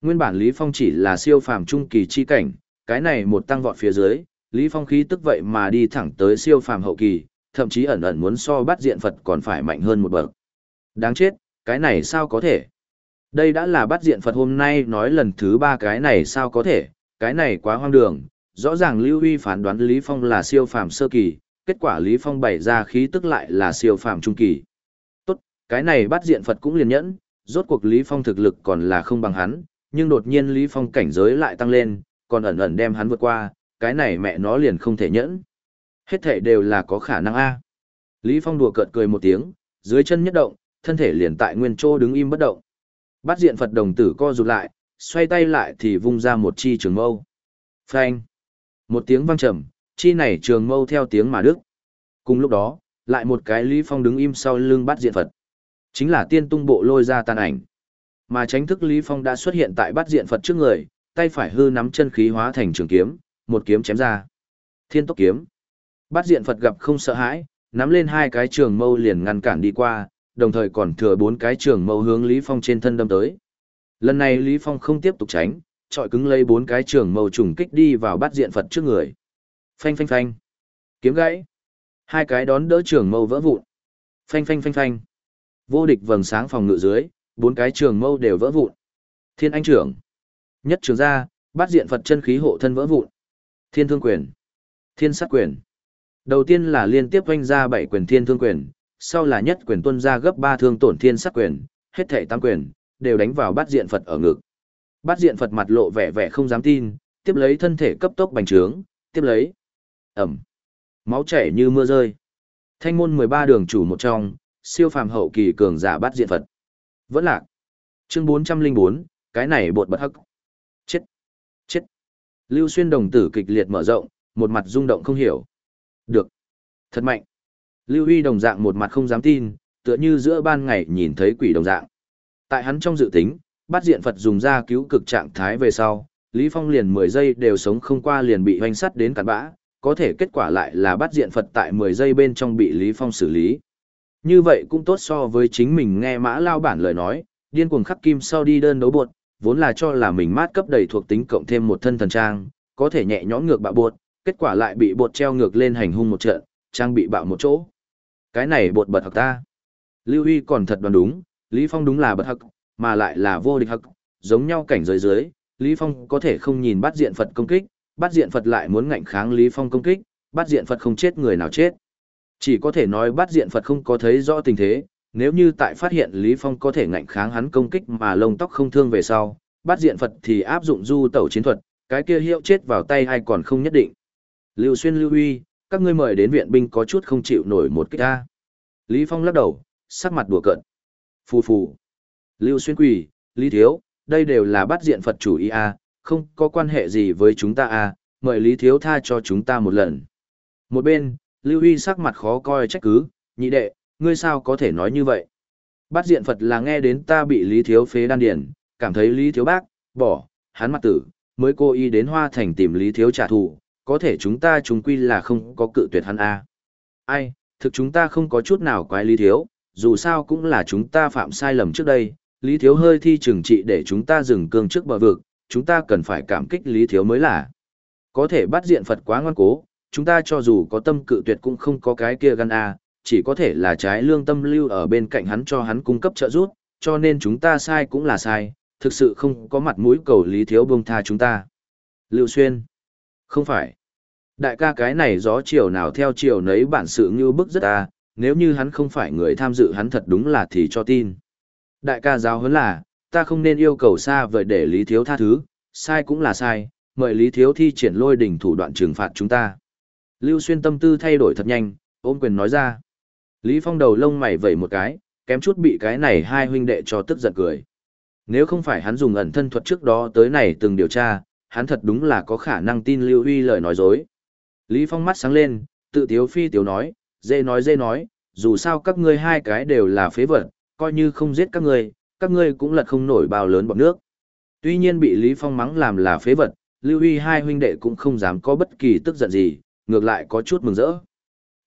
Speaker 1: Nguyên bản Lý Phong chỉ là siêu phàm trung kỳ chi cảnh, cái này một tăng vọt phía dưới, Lý Phong khí tức vậy mà đi thẳng tới siêu phàm hậu kỳ, thậm chí ẩn ẩn muốn so bắt diện Phật còn phải mạnh hơn một bậc. Đáng chết, cái này sao có thể? Đây đã là bắt diện Phật hôm nay nói lần thứ ba cái này sao có thể, cái này quá hoang đường, rõ ràng Lưu Huy phán đoán Lý Phong là siêu phàm sơ kỳ, kết quả Lý Phong bày ra khí tức lại là siêu phàm trung kỳ. Tốt, cái này bắt diện Phật cũng liền nhẫn, rốt cuộc Lý Phong thực lực còn là không bằng hắn, nhưng đột nhiên Lý Phong cảnh giới lại tăng lên, còn ẩn ẩn đem hắn vượt qua, cái này mẹ nó liền không thể nhẫn. Hết thể đều là có khả năng A. Lý Phong đùa cợt cười một tiếng, dưới chân nhất động, thân thể liền tại nguyên chỗ đứng im bất động. Bắt diện Phật đồng tử co rụt lại, xoay tay lại thì vung ra một chi trường mâu. Phanh. Một tiếng vang trầm, chi này trường mâu theo tiếng mà đức. Cùng lúc đó, lại một cái Lý Phong đứng im sau lưng bắt diện Phật. Chính là tiên tung bộ lôi ra tàn ảnh. Mà tránh thức Lý Phong đã xuất hiện tại bắt diện Phật trước người, tay phải hư nắm chân khí hóa thành trường kiếm, một kiếm chém ra. Thiên tốc kiếm. Bắt diện Phật gặp không sợ hãi, nắm lên hai cái trường mâu liền ngăn cản đi qua, đồng thời còn thừa bốn cái trường mâu hướng Lý Phong trên thân đâm tới. Lần này Lý Phong không tiếp tục tránh, trọi cứng lấy bốn cái trường mâu trùng kích đi vào bắt diện Phật trước người. Phanh phanh phanh. Kiếm gãy. Hai cái đón đỡ trường mâu vỡ vụn. Phanh phanh phanh phanh. Vô địch vầng sáng phòng ngự dưới, bốn cái trường mâu đều vỡ vụn. Thiên anh trưởng. Nhất trường ra, bắt diện Phật chân khí hộ thân vỡ vụn. Thiên thương quyền. Thiên sát quyền. Đầu tiên là liên tiếp oanh ra bảy quyền thiên thương quyền, sau là nhất quyền tuân ra gấp ba thương tổn thiên sát quyền, hết thể tam quyền, đều đánh vào bắt diện Phật ở ngực. Bát diện Phật mặt lộ vẻ vẻ không dám tin, tiếp lấy thân thể cấp tốc bành trướng, tiếp lấy. Ẩm. Máu chảy như mưa rơi. Thanh môn 13 đường chủ một trong, siêu phàm hậu kỳ cường giả bát diện Phật. Vẫn lạc. Chương 404, cái này bột bật hắc. Chết. Chết. Lưu xuyên đồng tử kịch liệt mở rộng, một mặt rung động không hiểu. Được. Thật mạnh. Lưu Huy đồng dạng một mặt không dám tin, tựa như giữa ban ngày nhìn thấy quỷ đồng dạng. Tại hắn trong dự tính, bắt diện Phật dùng ra cứu cực trạng thái về sau, Lý Phong liền 10 giây đều sống không qua liền bị hoành sắt đến cắn bã, có thể kết quả lại là bắt diện Phật tại 10 giây bên trong bị Lý Phong xử lý. Như vậy cũng tốt so với chính mình nghe mã lao bản lời nói, điên cuồng khắc kim sau đi đơn đấu buột, vốn là cho là mình mát cấp đầy thuộc tính cộng thêm một thân thần trang, có thể nhẹ nhõm ngược bạo buột, kết quả lại bị bột treo ngược lên hành hung một trận, trang bị bạo một chỗ. Cái này bột bật học ta. Lưu Huy còn thật đoán đúng, Lý Phong đúng là bật học, mà lại là vô địch hắc, giống nhau cảnh giới dưới, Lý Phong có thể không nhìn bắt diện Phật công kích, bắt diện Phật lại muốn ngạnh kháng Lý Phong công kích, bắt diện Phật không chết người nào chết. Chỉ có thể nói bắt diện Phật không có thấy rõ tình thế, nếu như tại phát hiện Lý Phong có thể ngạnh kháng hắn công kích mà lông tóc không thương về sau, bắt diện Phật thì áp dụng du tẩu chiến thuật, cái kia hiệu chết vào tay hay còn không nhất định. Lưu Xuyên Lưu Huy, các ngươi mời đến viện binh có chút không chịu nổi một kích ta. Lý Phong lắc đầu, sắc mặt đùa cợt. Phù phù. Lưu Xuyên quỳ, Lý Thiếu, đây đều là bắt diện Phật chủ ý a, không có quan hệ gì với chúng ta a, mời Lý Thiếu tha cho chúng ta một lần. Một bên, Lưu Huy sắc mặt khó coi trách cứ, nhị đệ, ngươi sao có thể nói như vậy? Bắt diện Phật là nghe đến ta bị Lý Thiếu phế đan điển, cảm thấy Lý Thiếu bác, bỏ, hắn mặt tử, mới cô y đến Hoa Thành tìm Lý Thiếu trả thù, có thể chúng ta chúng quy là không có cự tuyệt hắn a. Ai, thực chúng ta không có chút nào quái Lý Thiếu, dù sao cũng là chúng ta phạm sai lầm trước đây, Lý Thiếu hơi thi trừng trị để chúng ta dừng cương trước bờ vực, chúng ta cần phải cảm kích Lý Thiếu mới là. Có thể bắt diện Phật quá ngoan cố, chúng ta cho dù có tâm cự tuyệt cũng không có cái kia gan a, chỉ có thể là trái lương tâm lưu ở bên cạnh hắn cho hắn cung cấp trợ giúp, cho nên chúng ta sai cũng là sai, thực sự không có mặt mũi cầu Lý Thiếu buông tha chúng ta. Lưu Xuyên. Không phải. Đại ca cái này gió chiều nào theo chiều nấy bản sự như bức rất ta, nếu như hắn không phải người tham dự hắn thật đúng là thì cho tin. Đại ca giáo huấn là, ta không nên yêu cầu xa vời để Lý Thiếu tha thứ, sai cũng là sai, mời Lý Thiếu thi triển lôi đỉnh thủ đoạn trừng phạt chúng ta. Lưu Xuyên tâm tư thay đổi thật nhanh, ôm quyền nói ra. Lý Phong đầu lông mày vẩy một cái, kém chút bị cái này hai huynh đệ cho tức giận cười. Nếu không phải hắn dùng ẩn thân thuật trước đó tới này từng điều tra, hắn thật đúng là có khả năng tin Lưu Huy lời nói dối. Lý Phong mắt sáng lên, tự tiếu phi tiếu nói, dê nói dê nói, dù sao các ngươi hai cái đều là phế vật, coi như không giết các ngươi, các ngươi cũng lật không nổi bao lớn bọn nước. Tuy nhiên bị Lý Phong mắng làm là phế vật, Lưu Huy hai huynh đệ cũng không dám có bất kỳ tức giận gì, ngược lại có chút mừng rỡ.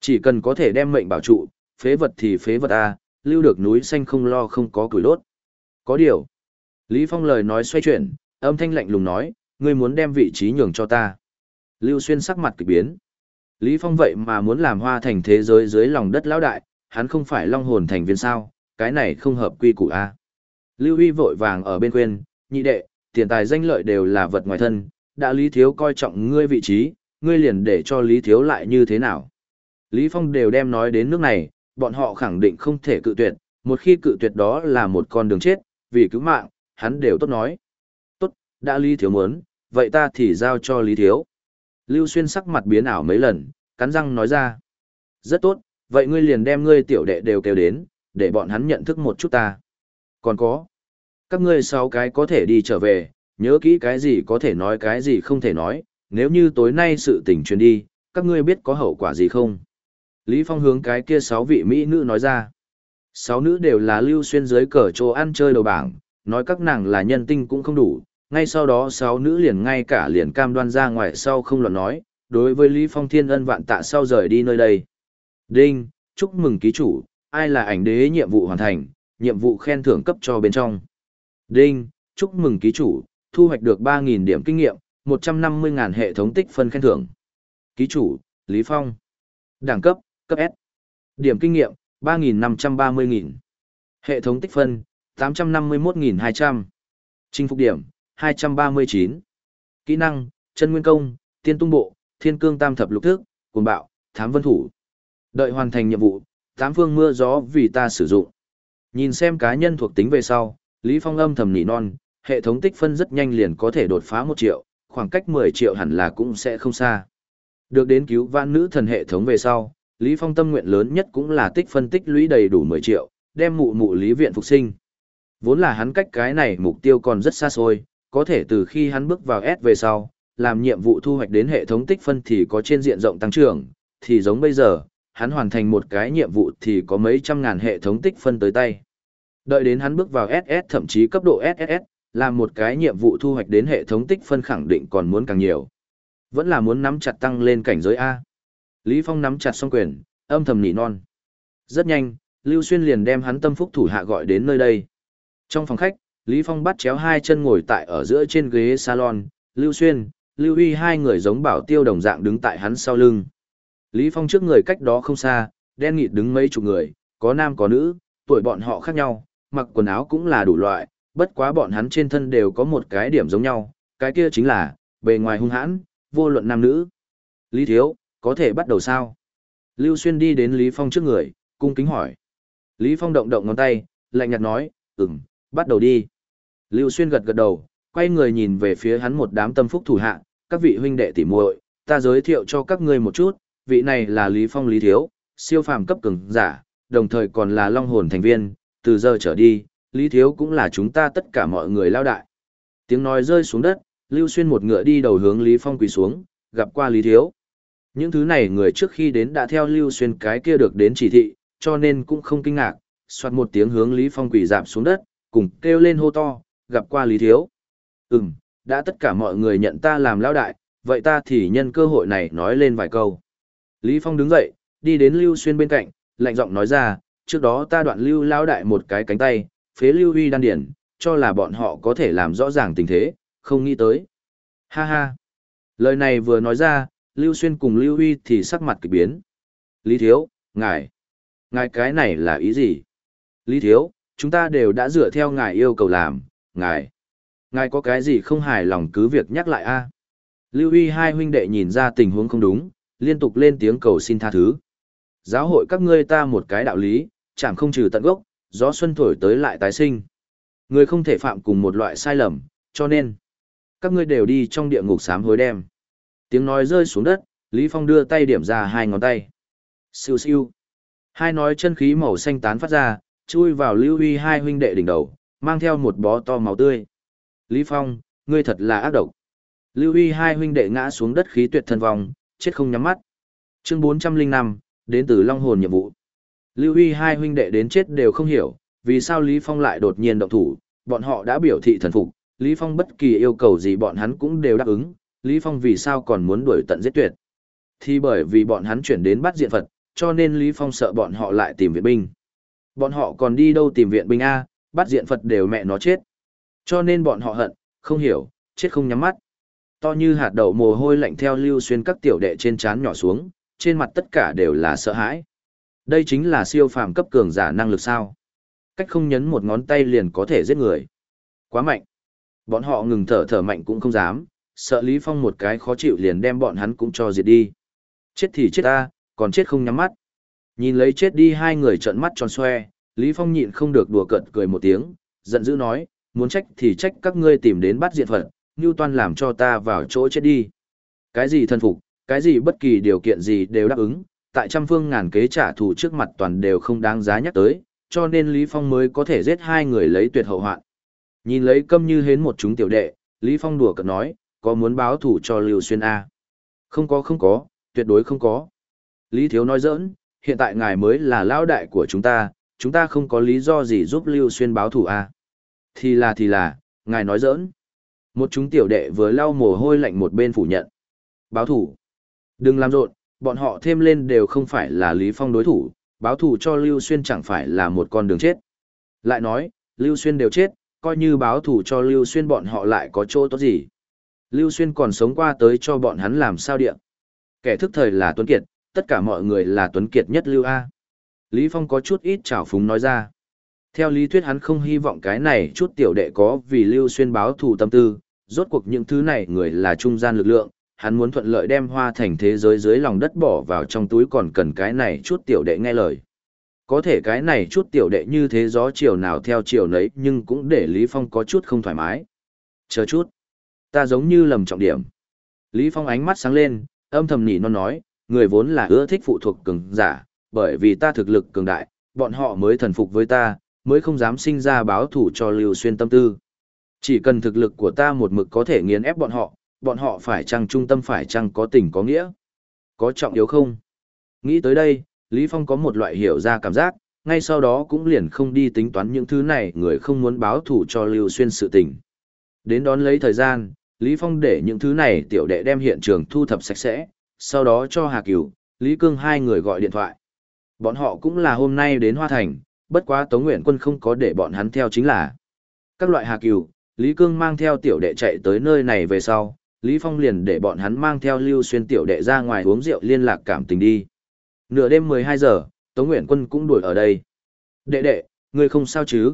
Speaker 1: Chỉ cần có thể đem mệnh bảo trụ, phế vật thì phế vật a, lưu được núi xanh không lo không có củi đốt. Có điều. Lý Phong lời nói xoay chuyển, âm thanh lạnh lùng nói, ngươi muốn đem vị trí nhường cho ta. Lưu Xuyên sắc mặt kỳ biến. Lý Phong vậy mà muốn làm hoa thành thế giới dưới lòng đất lão đại, hắn không phải long hồn thành viên sao, cái này không hợp quy củ a. Lưu Huy vội vàng ở bên khuyên nhị đệ, tiền tài danh lợi đều là vật ngoài thân, đã Lý Thiếu coi trọng ngươi vị trí, ngươi liền để cho Lý Thiếu lại như thế nào. Lý Phong đều đem nói đến nước này, bọn họ khẳng định không thể cự tuyệt, một khi cự tuyệt đó là một con đường chết, vì cứu mạng, hắn đều tốt nói. Tốt, đã Lý Thiếu muốn, vậy ta thì giao cho Lý Thiếu. Lưu Xuyên sắc mặt biến ảo mấy lần, cắn răng nói ra. Rất tốt, vậy ngươi liền đem ngươi tiểu đệ đều kêu đến, để bọn hắn nhận thức một chút ta. Còn có, các ngươi sáu cái có thể đi trở về, nhớ kỹ cái gì có thể nói cái gì không thể nói, nếu như tối nay sự tình truyền đi, các ngươi biết có hậu quả gì không? Lý Phong hướng cái kia sáu vị mỹ nữ nói ra. Sáu nữ đều là lưu xuyên dưới cờ chỗ ăn chơi đầu bảng, nói các nàng là nhân tinh cũng không đủ, ngay sau đó sáu nữ liền ngay cả liền cam đoan ra ngoài sau không luận nói, đối với Lý Phong thiên ân vạn tạ sau rời đi nơi đây. Đinh, chúc mừng ký chủ, ai là ảnh đế nhiệm vụ hoàn thành, nhiệm vụ khen thưởng cấp cho bên trong. Đinh, chúc mừng ký chủ, thu hoạch được 3.000 điểm kinh nghiệm, 150.000 hệ thống tích phân khen thưởng. Ký chủ, Lý Phong. Đẳng cấp, cấp S. Điểm kinh nghiệm, 3.530.000. Hệ thống tích phân, 851.200. Chinh phục điểm, 239. Kỹ năng, chân nguyên công, tiên tung bộ, thiên cương tam thập lục thức, cuồng bạo, thám vân thủ. Đợi hoàn thành nhiệm vụ, tám phương mưa gió vì ta sử dụng. Nhìn xem cá nhân thuộc tính về sau, Lý Phong âm thầm nỉ non, hệ thống tích phân rất nhanh liền có thể đột phá 1 triệu, khoảng cách 10 triệu hẳn là cũng sẽ không xa. Được đến cứu vãn nữ thần hệ thống về sau, Lý Phong tâm nguyện lớn nhất cũng là tích phân tích lũy đầy đủ 10 triệu, đem mụ mụ lý viện phục sinh. Vốn là hắn cách cái này mục tiêu còn rất xa xôi, có thể từ khi hắn bước vào S về sau, làm nhiệm vụ thu hoạch đến hệ thống tích phân thì có trên diện rộng tăng trưởng, thì giống bây giờ, hắn hoàn thành một cái nhiệm vụ thì có mấy trăm ngàn hệ thống tích phân tới tay. Đợi đến hắn bước vào SS thậm chí cấp độ SSS, làm một cái nhiệm vụ thu hoạch đến hệ thống tích phân khẳng định còn muốn càng nhiều. Vẫn là muốn nắm chặt tăng lên cảnh giới A. Lý Phong nắm chặt song quyền, âm thầm nỉ non. Rất nhanh, Lưu Xuyên liền đem hắn tâm phúc thủ hạ gọi đến nơi đây. Trong phòng khách, Lý Phong bắt chéo hai chân ngồi tại ở giữa trên ghế salon, Lưu Xuyên, Lưu Huy hai người giống bảo tiêu đồng dạng đứng tại hắn sau lưng. Lý Phong trước người cách đó không xa, đen nghịt đứng mấy chục người, có nam có nữ, tuổi bọn họ khác nhau, mặc quần áo cũng là đủ loại, bất quá bọn hắn trên thân đều có một cái điểm giống nhau, cái kia chính là, bề ngoài hung hãn, vô luận nam nữ. Lý Thiếu, có thể bắt đầu sao? Lưu Xuyên đi đến Lý Phong trước người, cung kính hỏi. Lý Phong động động ngón tay, lạnh nhạt nói, ừm, bắt đầu đi. Lưu Xuyên gật gật đầu, quay người nhìn về phía hắn một đám tâm phúc thủ hạ, các vị huynh đệ tỉ muội, ta giới thiệu cho các ngươi một chút, vị này là Lý Phong Lý Thiếu, siêu phàm cấp cường giả, đồng thời còn là long hồn thành viên, từ giờ trở đi, Lý Thiếu cũng là chúng ta tất cả mọi người lao đại. Tiếng nói rơi xuống đất, Lưu Xuyên một ngựa đi đầu hướng Lý Phong quỳ xuống, gặp qua Lý Thiếu. Những thứ này người trước khi đến đã theo Lưu Xuyên cái kia được đến chỉ thị, cho nên cũng không kinh ngạc, soạt một tiếng hướng Lý Phong quỳ dạp xuống đất, cùng kêu lên hô to, gặp qua Lý Thiếu. Ừm, đã tất cả mọi người nhận ta làm lão đại, vậy ta thì nhân cơ hội này nói lên vài câu. Lý Phong đứng dậy, đi đến Lưu Xuyên bên cạnh, lạnh giọng nói ra, trước đó ta đoạn Lưu lão đại một cái cánh tay, phế Lưu Huy đan điển, cho là bọn họ có thể làm rõ ràng tình thế, không nghĩ tới. Ha ha. Lời này vừa nói ra, Lưu Xuyên cùng Lưu Huy thì sắc mặt kỳ biến. Lý Thiếu, ngài, ngài cái này là ý gì? Lý Thiếu, chúng ta đều đã dựa theo ngài yêu cầu làm, ngài, ngài có cái gì không hài lòng cứ việc nhắc lại a. Lưu Huy hai huynh đệ nhìn ra tình huống không đúng, liên tục lên tiếng cầu xin tha thứ. Giáo hội các ngươi ta một cái đạo lý, chẳng không trừ tận gốc, gió xuân thổi tới lại tái sinh. Người không thể phạm cùng một loại sai lầm, cho nên, các ngươi đều đi trong địa ngục sám hối đem. Tiếng nói rơi xuống đất, Lý Phong đưa tay điểm ra hai ngón tay. Siêu siêu. Hai nói chân khí màu xanh tán phát ra, chui vào Lưu Huy hai huynh đệ đỉnh đầu, mang theo một bó to máu tươi. Lý Phong, ngươi thật là ác độc. Lưu Huy hai huynh đệ ngã xuống đất khí tuyệt thân vong, chết không nhắm mắt. Chương 405, đến từ Long Hồn nhiệm vụ. Lưu Huy hai huynh đệ đến chết đều không hiểu, vì sao Lý Phong lại đột nhiên động thủ, bọn họ đã biểu thị thần phục, Lý Phong bất kỳ yêu cầu gì bọn hắn cũng đều đáp ứng, Lý Phong vì sao còn muốn đuổi tận giết tuyệt. Thì bởi vì bọn hắn chuyển đến bắt diện Phật, cho nên Lý Phong sợ bọn họ lại tìm viện binh. Bọn họ còn đi đâu tìm viện binh A, bắt diện Phật đều mẹ nó chết. Cho nên bọn họ hận, không hiểu, chết không nhắm mắt. To như hạt đậu mồ hôi lạnh theo lưu xuyên các tiểu đệ trên trán nhỏ xuống, trên mặt tất cả đều là sợ hãi. Đây chính là siêu phàm cấp cường giả năng lực sao. Cách không nhấn một ngón tay liền có thể giết người. Quá mạnh. Bọn họ ngừng thở thở mạnh cũng không dám, sợ Lý Phong một cái khó chịu liền đem bọn hắn cũng cho diệt đi. Chết thì chết ta, còn chết không nhắm mắt. Nhìn lấy chết đi hai người trợn mắt tròn xoe, Lý Phong nhịn không được đùa cợt cười một tiếng, giận dữ nói, muốn trách thì trách các ngươi tìm đến bắt diện phật, như toàn làm cho ta vào chỗ chết đi. Cái gì thân phục, cái gì bất kỳ điều kiện gì đều đáp ứng, tại trăm phương ngàn kế trả thù trước mặt toàn đều không đáng giá nhắc tới, cho nên Lý Phong mới có thể giết hai người lấy tuyệt hậu hoạn. Nhìn lấy câm như hến một chúng tiểu đệ, Lý Phong đùa cợt nói, có muốn báo thủ cho Lưu Xuyên A? Không có không có, tuyệt đối không có. Lý Thiếu nói giỡn, hiện tại ngài mới là lão đại của chúng ta, chúng ta không có lý do gì giúp Lưu Xuyên báo thủ A. Thì là thì là, ngài nói giỡn. Một chúng tiểu đệ vừa lau mồ hôi lạnh một bên phủ nhận. Báo thủ. Đừng làm rộn, bọn họ thêm lên đều không phải là Lý Phong đối thủ, báo thủ cho Lưu Xuyên chẳng phải là một con đường chết. Lại nói, Lưu Xuyên đều chết, coi như báo thủ cho Lưu Xuyên bọn họ lại có chỗ tốt gì. Lưu Xuyên còn sống qua tới cho bọn hắn làm sao điện. Kẻ thức thời là Tuấn Kiệt, tất cả mọi người là Tuấn Kiệt nhất Lưu A. Lý Phong có chút ít trào phúng nói ra. Theo lý thuyết hắn không hy vọng cái này chút tiểu đệ có vì Lưu Xuyên báo thù tâm tư, rốt cuộc những thứ này người là trung gian lực lượng, hắn muốn thuận lợi đem hoa thành thế giới dưới lòng đất bỏ vào trong túi còn cần cái này chút tiểu đệ nghe lời. Có thể cái này chút tiểu đệ như thế gió chiều nào theo chiều nấy nhưng cũng để Lý Phong có chút không thoải mái. Chờ chút. Ta giống như lầm trọng điểm. Lý Phong ánh mắt sáng lên, âm thầm nỉ non nói, người vốn là ưa thích phụ thuộc cường giả, bởi vì ta thực lực cường đại, bọn họ mới thần phục với ta, mới không dám sinh ra báo thủ cho Lưu Xuyên tâm tư. Chỉ cần thực lực của ta một mực có thể nghiền ép bọn họ, bọn họ phải chăng trung tâm phải chăng có tình có nghĩa. Có trọng yếu không? Nghĩ tới đây, Lý Phong có một loại hiểu ra cảm giác, ngay sau đó cũng liền không đi tính toán những thứ này người không muốn báo thù cho Lưu Xuyên sự tình. Đến đón lấy thời gian, Lý Phong để những thứ này tiểu đệ đem hiện trường thu thập sạch sẽ, sau đó cho Hà Cửu, Lý Cương hai người gọi điện thoại. Bọn họ cũng là hôm nay đến Hoa Thành, bất quá Tống Nguyện Quân không có để bọn hắn theo chính là các loại Hà Cửu, Lý Cương mang theo tiểu đệ chạy tới nơi này về sau, Lý Phong liền để bọn hắn mang theo Lưu Xuyên tiểu đệ ra ngoài uống rượu liên lạc cảm tình đi. Nửa đêm 12 giờ, Tống Nguyện Quân cũng đuổi ở đây. Đệ đệ, ngươi không sao chứ?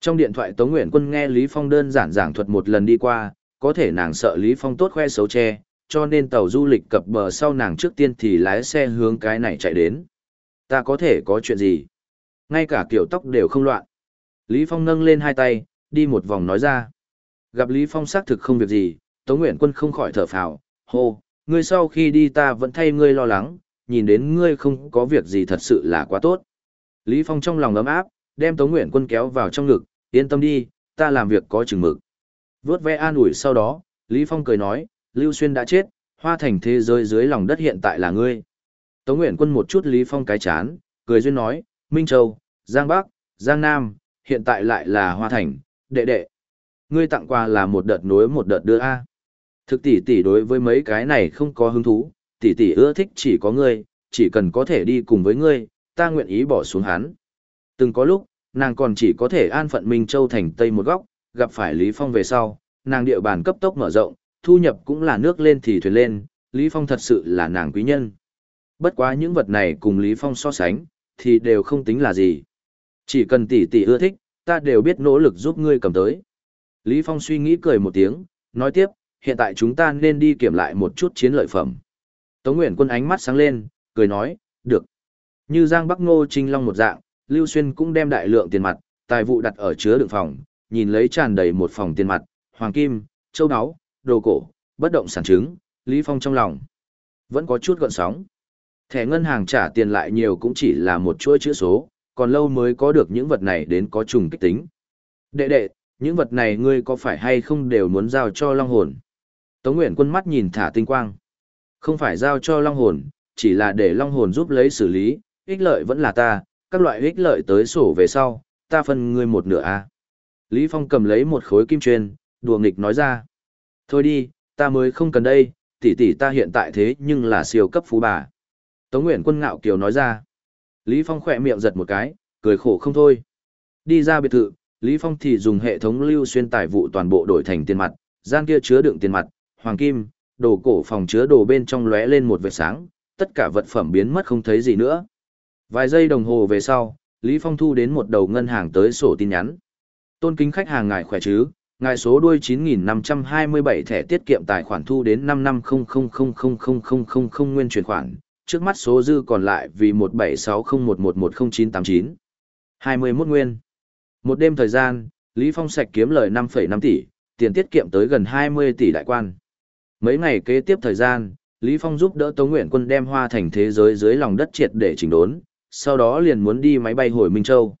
Speaker 1: Trong điện thoại Tống Nguyện Quân nghe Lý Phong đơn giản giảng thuật một lần đi qua, có thể nàng sợ Lý Phong tốt khoe xấu che, cho nên tàu du lịch cập bờ sau nàng trước tiên thì lái xe hướng cái này chạy đến. Ta có thể có chuyện gì? Ngay cả kiểu tóc đều không loạn. Lý Phong nâng lên hai tay, đi một vòng nói ra. Gặp Lý Phong xác thực không việc gì, Tống Nguyện Quân không khỏi thở phào, hô, ngươi sau khi đi ta vẫn thay ngươi lo lắng, nhìn đến ngươi không có việc gì thật sự là quá tốt. Lý Phong trong lòng ấm áp, đem Tống Nguyện Quân kéo vào trong ngực, yên tâm đi, ta làm việc có chừng mực. vớt ve an ủi sau đó, Lý Phong cười nói, Lưu Xuyên đã chết, hoa thành thế giới dưới lòng đất hiện tại là ngươi. Tống Nguyện Quân một chút Lý Phong cái chán, cười duyên nói, Minh Châu, Giang Bắc, Giang Nam, hiện tại lại là hoa thành, đệ đệ. Ngươi tặng quà là một đợt nối một đợt đưa A. Thực tỷ tỷ đối với mấy cái này không có hứng thú, tỷ tỷ ưa thích chỉ có ngươi, chỉ cần có thể đi cùng với ngươi, ta nguyện ý bỏ xuống hắn. Từng có lúc, nàng còn chỉ có thể an phận Minh Châu thành Tây một góc, gặp phải Lý Phong về sau, nàng địa bàn cấp tốc mở rộng, thu nhập cũng là nước lên thì thuyền lên, Lý Phong thật sự là nàng quý nhân. Bất quá những vật này cùng Lý Phong so sánh, thì đều không tính là gì. Chỉ cần tỷ tỷ ưa thích, ta đều biết nỗ lực giúp ngươi cầm tới. Lý Phong suy nghĩ cười một tiếng, nói tiếp, hiện tại chúng ta nên đi kiểm lại một chút chiến lợi phẩm. Tống Nguyễn Quân ánh mắt sáng lên, cười nói, được. Như Giang Bắc Ngô Trinh Long một dạng, Lưu Xuyên cũng đem đại lượng tiền mặt, tài vụ đặt ở chứa đựng phòng, nhìn lấy tràn đầy một phòng tiền mặt, hoàng kim, châu áo, đồ cổ, bất động sản chứng, Lý Phong trong lòng vẫn có chút gợn sóng. Thẻ ngân hàng trả tiền lại nhiều cũng chỉ là một chuỗi chữ số, còn lâu mới có được những vật này đến có trùng kích tính. Đệ đệ, những vật này ngươi có phải hay không đều muốn giao cho Long Hồn? Tống Nguyễn quân mắt nhìn thả tinh quang. Không phải giao cho Long Hồn, chỉ là để Long Hồn giúp lấy xử lý, ích lợi vẫn là ta, các loại ích lợi tới sổ về sau, ta phân ngươi một nửa a. Lý Phong cầm lấy một khối kim truyền, đùa nghịch nói ra. Thôi đi, ta mới không cần đây, tỷ tỷ ta hiện tại thế nhưng là siêu cấp phú bà. Tống Nguyễn Quân ngạo kiều nói ra. Lý Phong khỏe miệng giật một cái, cười khổ không thôi. Đi ra biệt thự, Lý Phong thì dùng hệ thống lưu xuyên tài vụ toàn bộ đổi thành tiền mặt, gian kia chứa đựng tiền mặt, hoàng kim, đồ cổ phòng chứa đồ bên trong lóe lên một vệt sáng, tất cả vật phẩm biến mất không thấy gì nữa. Vài giây đồng hồ về sau, Lý Phong thu đến một đầu ngân hàng tới sổ tin nhắn. Tôn kính khách hàng ngài khỏe chứ, ngài số đuôi 9527 thẻ tiết kiệm tài khoản thu đến 5500000000 nguyên chuyển khoản, trước mắt số dư còn lại vì 176011109989. 21 nguyên. Một đêm thời gian, Lý Phong sạch kiếm lời 5,5 tỷ, tiền tiết kiệm tới gần 20 tỷ đại quan. Mấy ngày kế tiếp thời gian, Lý Phong giúp đỡ Tống Nguyện Quân đem hoa thành thế giới dưới lòng đất triệt để chỉnh đốn, sau đó liền muốn đi máy bay hồi Minh Châu.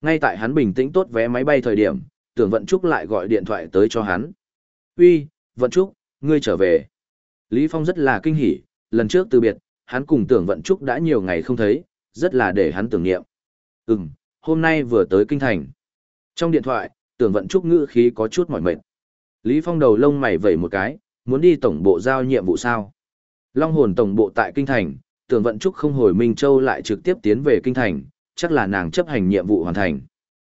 Speaker 1: Ngay tại hắn bình tĩnh tốt vé máy bay thời điểm, tưởng Vận Trúc lại gọi điện thoại tới cho hắn. Uy, Vận Trúc, ngươi trở về. Lý Phong rất là kinh hỉ, lần trước từ biệt, hắn cùng tưởng Vận Trúc đã nhiều ngày không thấy, rất là để hắn tưởng niệm. Ừm, hôm nay vừa tới kinh thành. Trong điện thoại, tưởng Vận Trúc ngữ khí có chút mỏi mệt. Lý Phong đầu lông mày vẩy một cái, muốn đi tổng bộ giao nhiệm vụ sao? Long hồn tổng bộ tại kinh thành, tưởng vận trúc không hồi Minh Châu lại trực tiếp tiến về kinh thành, chắc là nàng chấp hành nhiệm vụ hoàn thành.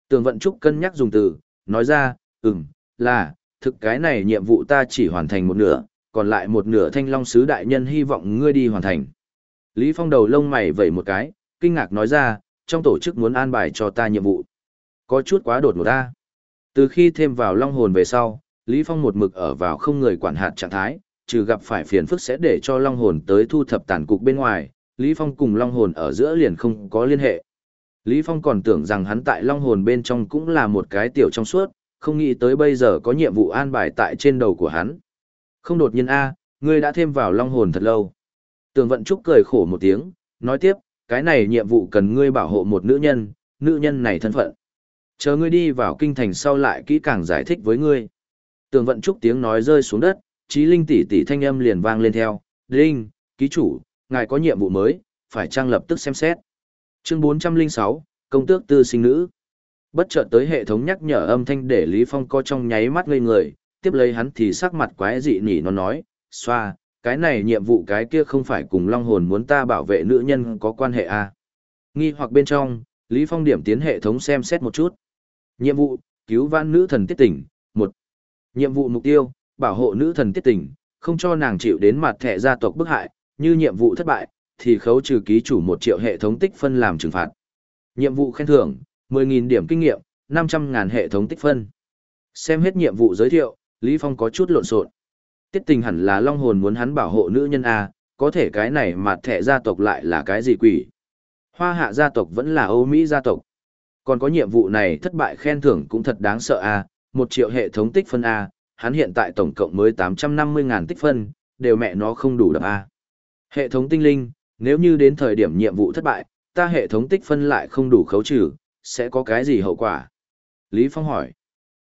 Speaker 1: Tưởng vận trúc cân nhắc dùng từ, nói ra, ừm, là, thực cái này nhiệm vụ ta chỉ hoàn thành một nửa, còn lại một nửa thanh long sứ đại nhân hy vọng ngươi đi hoàn thành. Lý Phong đầu lông mày vẩy một cái, kinh ngạc nói ra, trong tổ chức muốn an bài cho ta nhiệm vụ. Có chút quá đột ngột ta. Từ khi thêm vào long hồn về sau, Lý Phong một mực ở vào không người quản hạt trạng thái, trừ gặp phải phiền phức sẽ để cho Long Hồn tới thu thập tàn cục bên ngoài, Lý Phong cùng Long Hồn ở giữa liền không có liên hệ. Lý Phong còn tưởng rằng hắn tại Long Hồn bên trong cũng là một cái tiểu trong suốt, không nghĩ tới bây giờ có nhiệm vụ an bài tại trên đầu của hắn. Không đột nhiên A, ngươi đã thêm vào Long Hồn thật lâu. Tường Vận Trúc cười khổ một tiếng, nói tiếp, cái này nhiệm vụ cần ngươi bảo hộ một nữ nhân, nữ nhân này thân phận. Chờ ngươi đi vào kinh thành sau lại kỹ càng giải thích với ngươi. Tường Vận Trúc tiếng nói rơi xuống đất, trí linh tỷ tỷ thanh âm liền vang lên theo, "Đinh, ký chủ, ngài có nhiệm vụ mới, phải trang lập tức xem xét. Chương 406, công tước tư sinh nữ. Bất chợt tới hệ thống nhắc nhở âm thanh để Lý Phong co trong nháy mắt ngây người, tiếp lấy hắn thì sắc mặt quái dị nhỉ nó nói, xoa, cái này nhiệm vụ cái kia không phải cùng long hồn muốn ta bảo vệ nữ nhân có quan hệ à. Nghi hoặc bên trong, Lý Phong điểm tiến hệ thống xem xét một chút. Nhiệm vụ, cứu vãn nữ thần tiết tỉnh, một Nhiệm vụ mục tiêu, bảo hộ nữ thần tiết tỉnh, không cho nàng chịu đến mặt thẻ gia tộc bức hại, như nhiệm vụ thất bại, thì khấu trừ ký chủ một triệu hệ thống tích phân làm trừng phạt. Nhiệm vụ khen thưởng, 10.000 điểm kinh nghiệm, 500.000 hệ thống tích phân. Xem hết nhiệm vụ giới thiệu, Lý Phong có chút lộn xộn. Tiết tình hẳn là long hồn muốn hắn bảo hộ nữ nhân A, có thể cái này mà thẻ gia tộc lại là cái gì quỷ. Hoa hạ gia tộc vẫn là Âu Mỹ gia tộc. Còn có nhiệm vụ này thất bại khen thưởng cũng thật đáng sợ A, một triệu hệ thống tích phân A, hắn hiện tại tổng cộng mới 850.000 tích phân, đều mẹ nó không đủ đập A. Hệ thống tinh linh, nếu như đến thời điểm nhiệm vụ thất bại, ta hệ thống tích phân lại không đủ khấu trừ, sẽ có cái gì hậu quả? Lý Phong hỏi.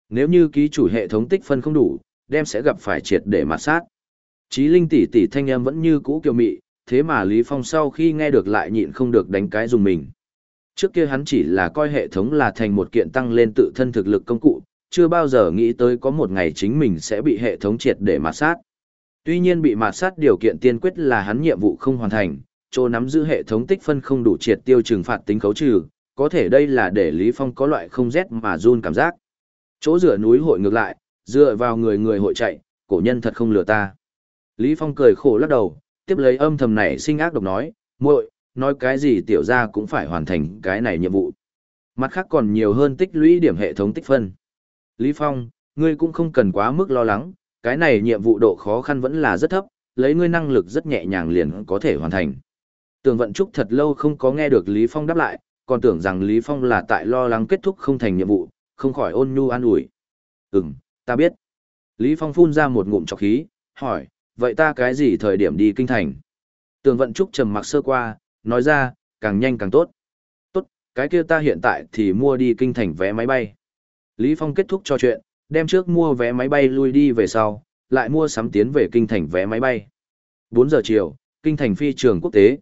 Speaker 1: Nếu như ký chủ hệ thống tích phân không đủ, đem sẽ gặp phải triệt để mạt sát. Chí linh tỷ tỷ thanh em vẫn như cũ kiều mị, thế mà Lý Phong sau khi nghe được lại nhịn không được đánh cái dùng mình. Trước kia hắn chỉ là coi hệ thống là thành một kiện tăng lên tự thân thực lực công cụ, chưa bao giờ nghĩ tới có một ngày chính mình sẽ bị hệ thống triệt để mạt sát. Tuy nhiên bị mạt sát điều kiện tiên quyết là hắn nhiệm vụ không hoàn thành, chỗ nắm giữ hệ thống tích phân không đủ triệt tiêu trừng phạt tính khấu trừ, có thể đây là để Lý Phong có loại không rét mà run cảm giác. Chỗ rửa núi hội ngược lại, dựa vào người người hội chạy, cổ nhân thật không lừa ta. Lý Phong cười khổ lắc đầu, tiếp lấy âm thầm này sinh ác độc nói, muội, nói cái gì tiểu gia cũng phải hoàn thành cái này nhiệm vụ. Mặt khác còn nhiều hơn tích lũy điểm hệ thống tích phân. Lý Phong, ngươi cũng không cần quá mức lo lắng, cái này nhiệm vụ độ khó khăn vẫn là rất thấp, lấy ngươi năng lực rất nhẹ nhàng liền có thể hoàn thành. Tường Vận Trúc thật lâu không có nghe được Lý Phong đáp lại, còn tưởng rằng Lý Phong là tại lo lắng kết thúc không thành nhiệm vụ, không khỏi ôn nhu an ủi. Ừm, ta biết. Lý Phong phun ra một ngụm trọc khí, hỏi, vậy ta cái gì thời điểm đi kinh thành? Tường Vận Trúc trầm mặc sơ qua, nói ra, càng nhanh càng tốt. Tốt, cái kia ta hiện tại thì mua đi kinh thành vé máy bay. Lý Phong kết thúc trò chuyện, đem trước mua vé máy bay lui đi về sau, lại mua sắm tiến về kinh thành vé máy bay. 4 giờ chiều, kinh thành phi trường quốc tế.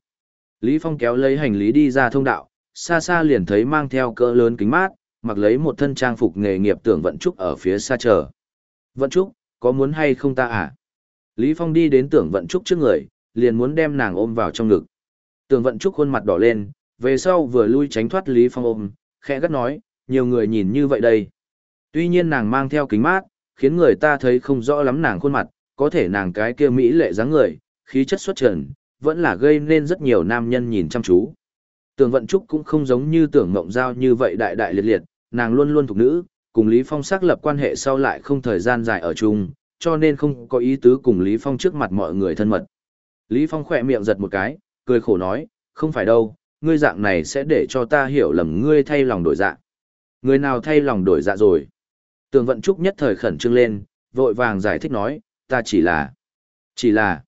Speaker 1: Lý Phong kéo lấy hành lý đi ra thông đạo, xa xa liền thấy mang theo cỡ lớn kính mát, mặc lấy một thân trang phục nghề nghiệp tưởng Vận Trúc ở phía xa chờ. Vận Trúc, có muốn hay không ta à? Lý Phong đi đến tưởng Vận Trúc trước người, liền muốn đem nàng ôm vào trong ngực. Tưởng Vận Trúc khuôn mặt đỏ lên, về sau vừa lui tránh thoát Lý Phong ôm, khẽ gắt nói, nhiều người nhìn như vậy đây. Tuy nhiên nàng mang theo kính mát, khiến người ta thấy không rõ lắm nàng khuôn mặt, có thể nàng cái kia mỹ lệ dáng người, khí chất xuất trần, vẫn là gây nên rất nhiều nam nhân nhìn chăm chú. Tưởng Vận Trúc cũng không giống như tưởng mộng Giao như vậy đại đại liệt liệt, nàng luôn luôn thuộc nữ, cùng Lý Phong xác lập quan hệ sau lại không thời gian dài ở chung, cho nên không có ý tứ cùng Lý Phong trước mặt mọi người thân mật. Lý Phong khỏe miệng giật một cái, cười khổ nói, không phải đâu, ngươi dạng này sẽ để cho ta hiểu lầm ngươi thay lòng đổi dạ. Người nào thay lòng đổi dạ rồi? Tường vận trúc nhất thời khẩn trương lên, vội vàng giải thích nói, ta chỉ là... Chỉ là...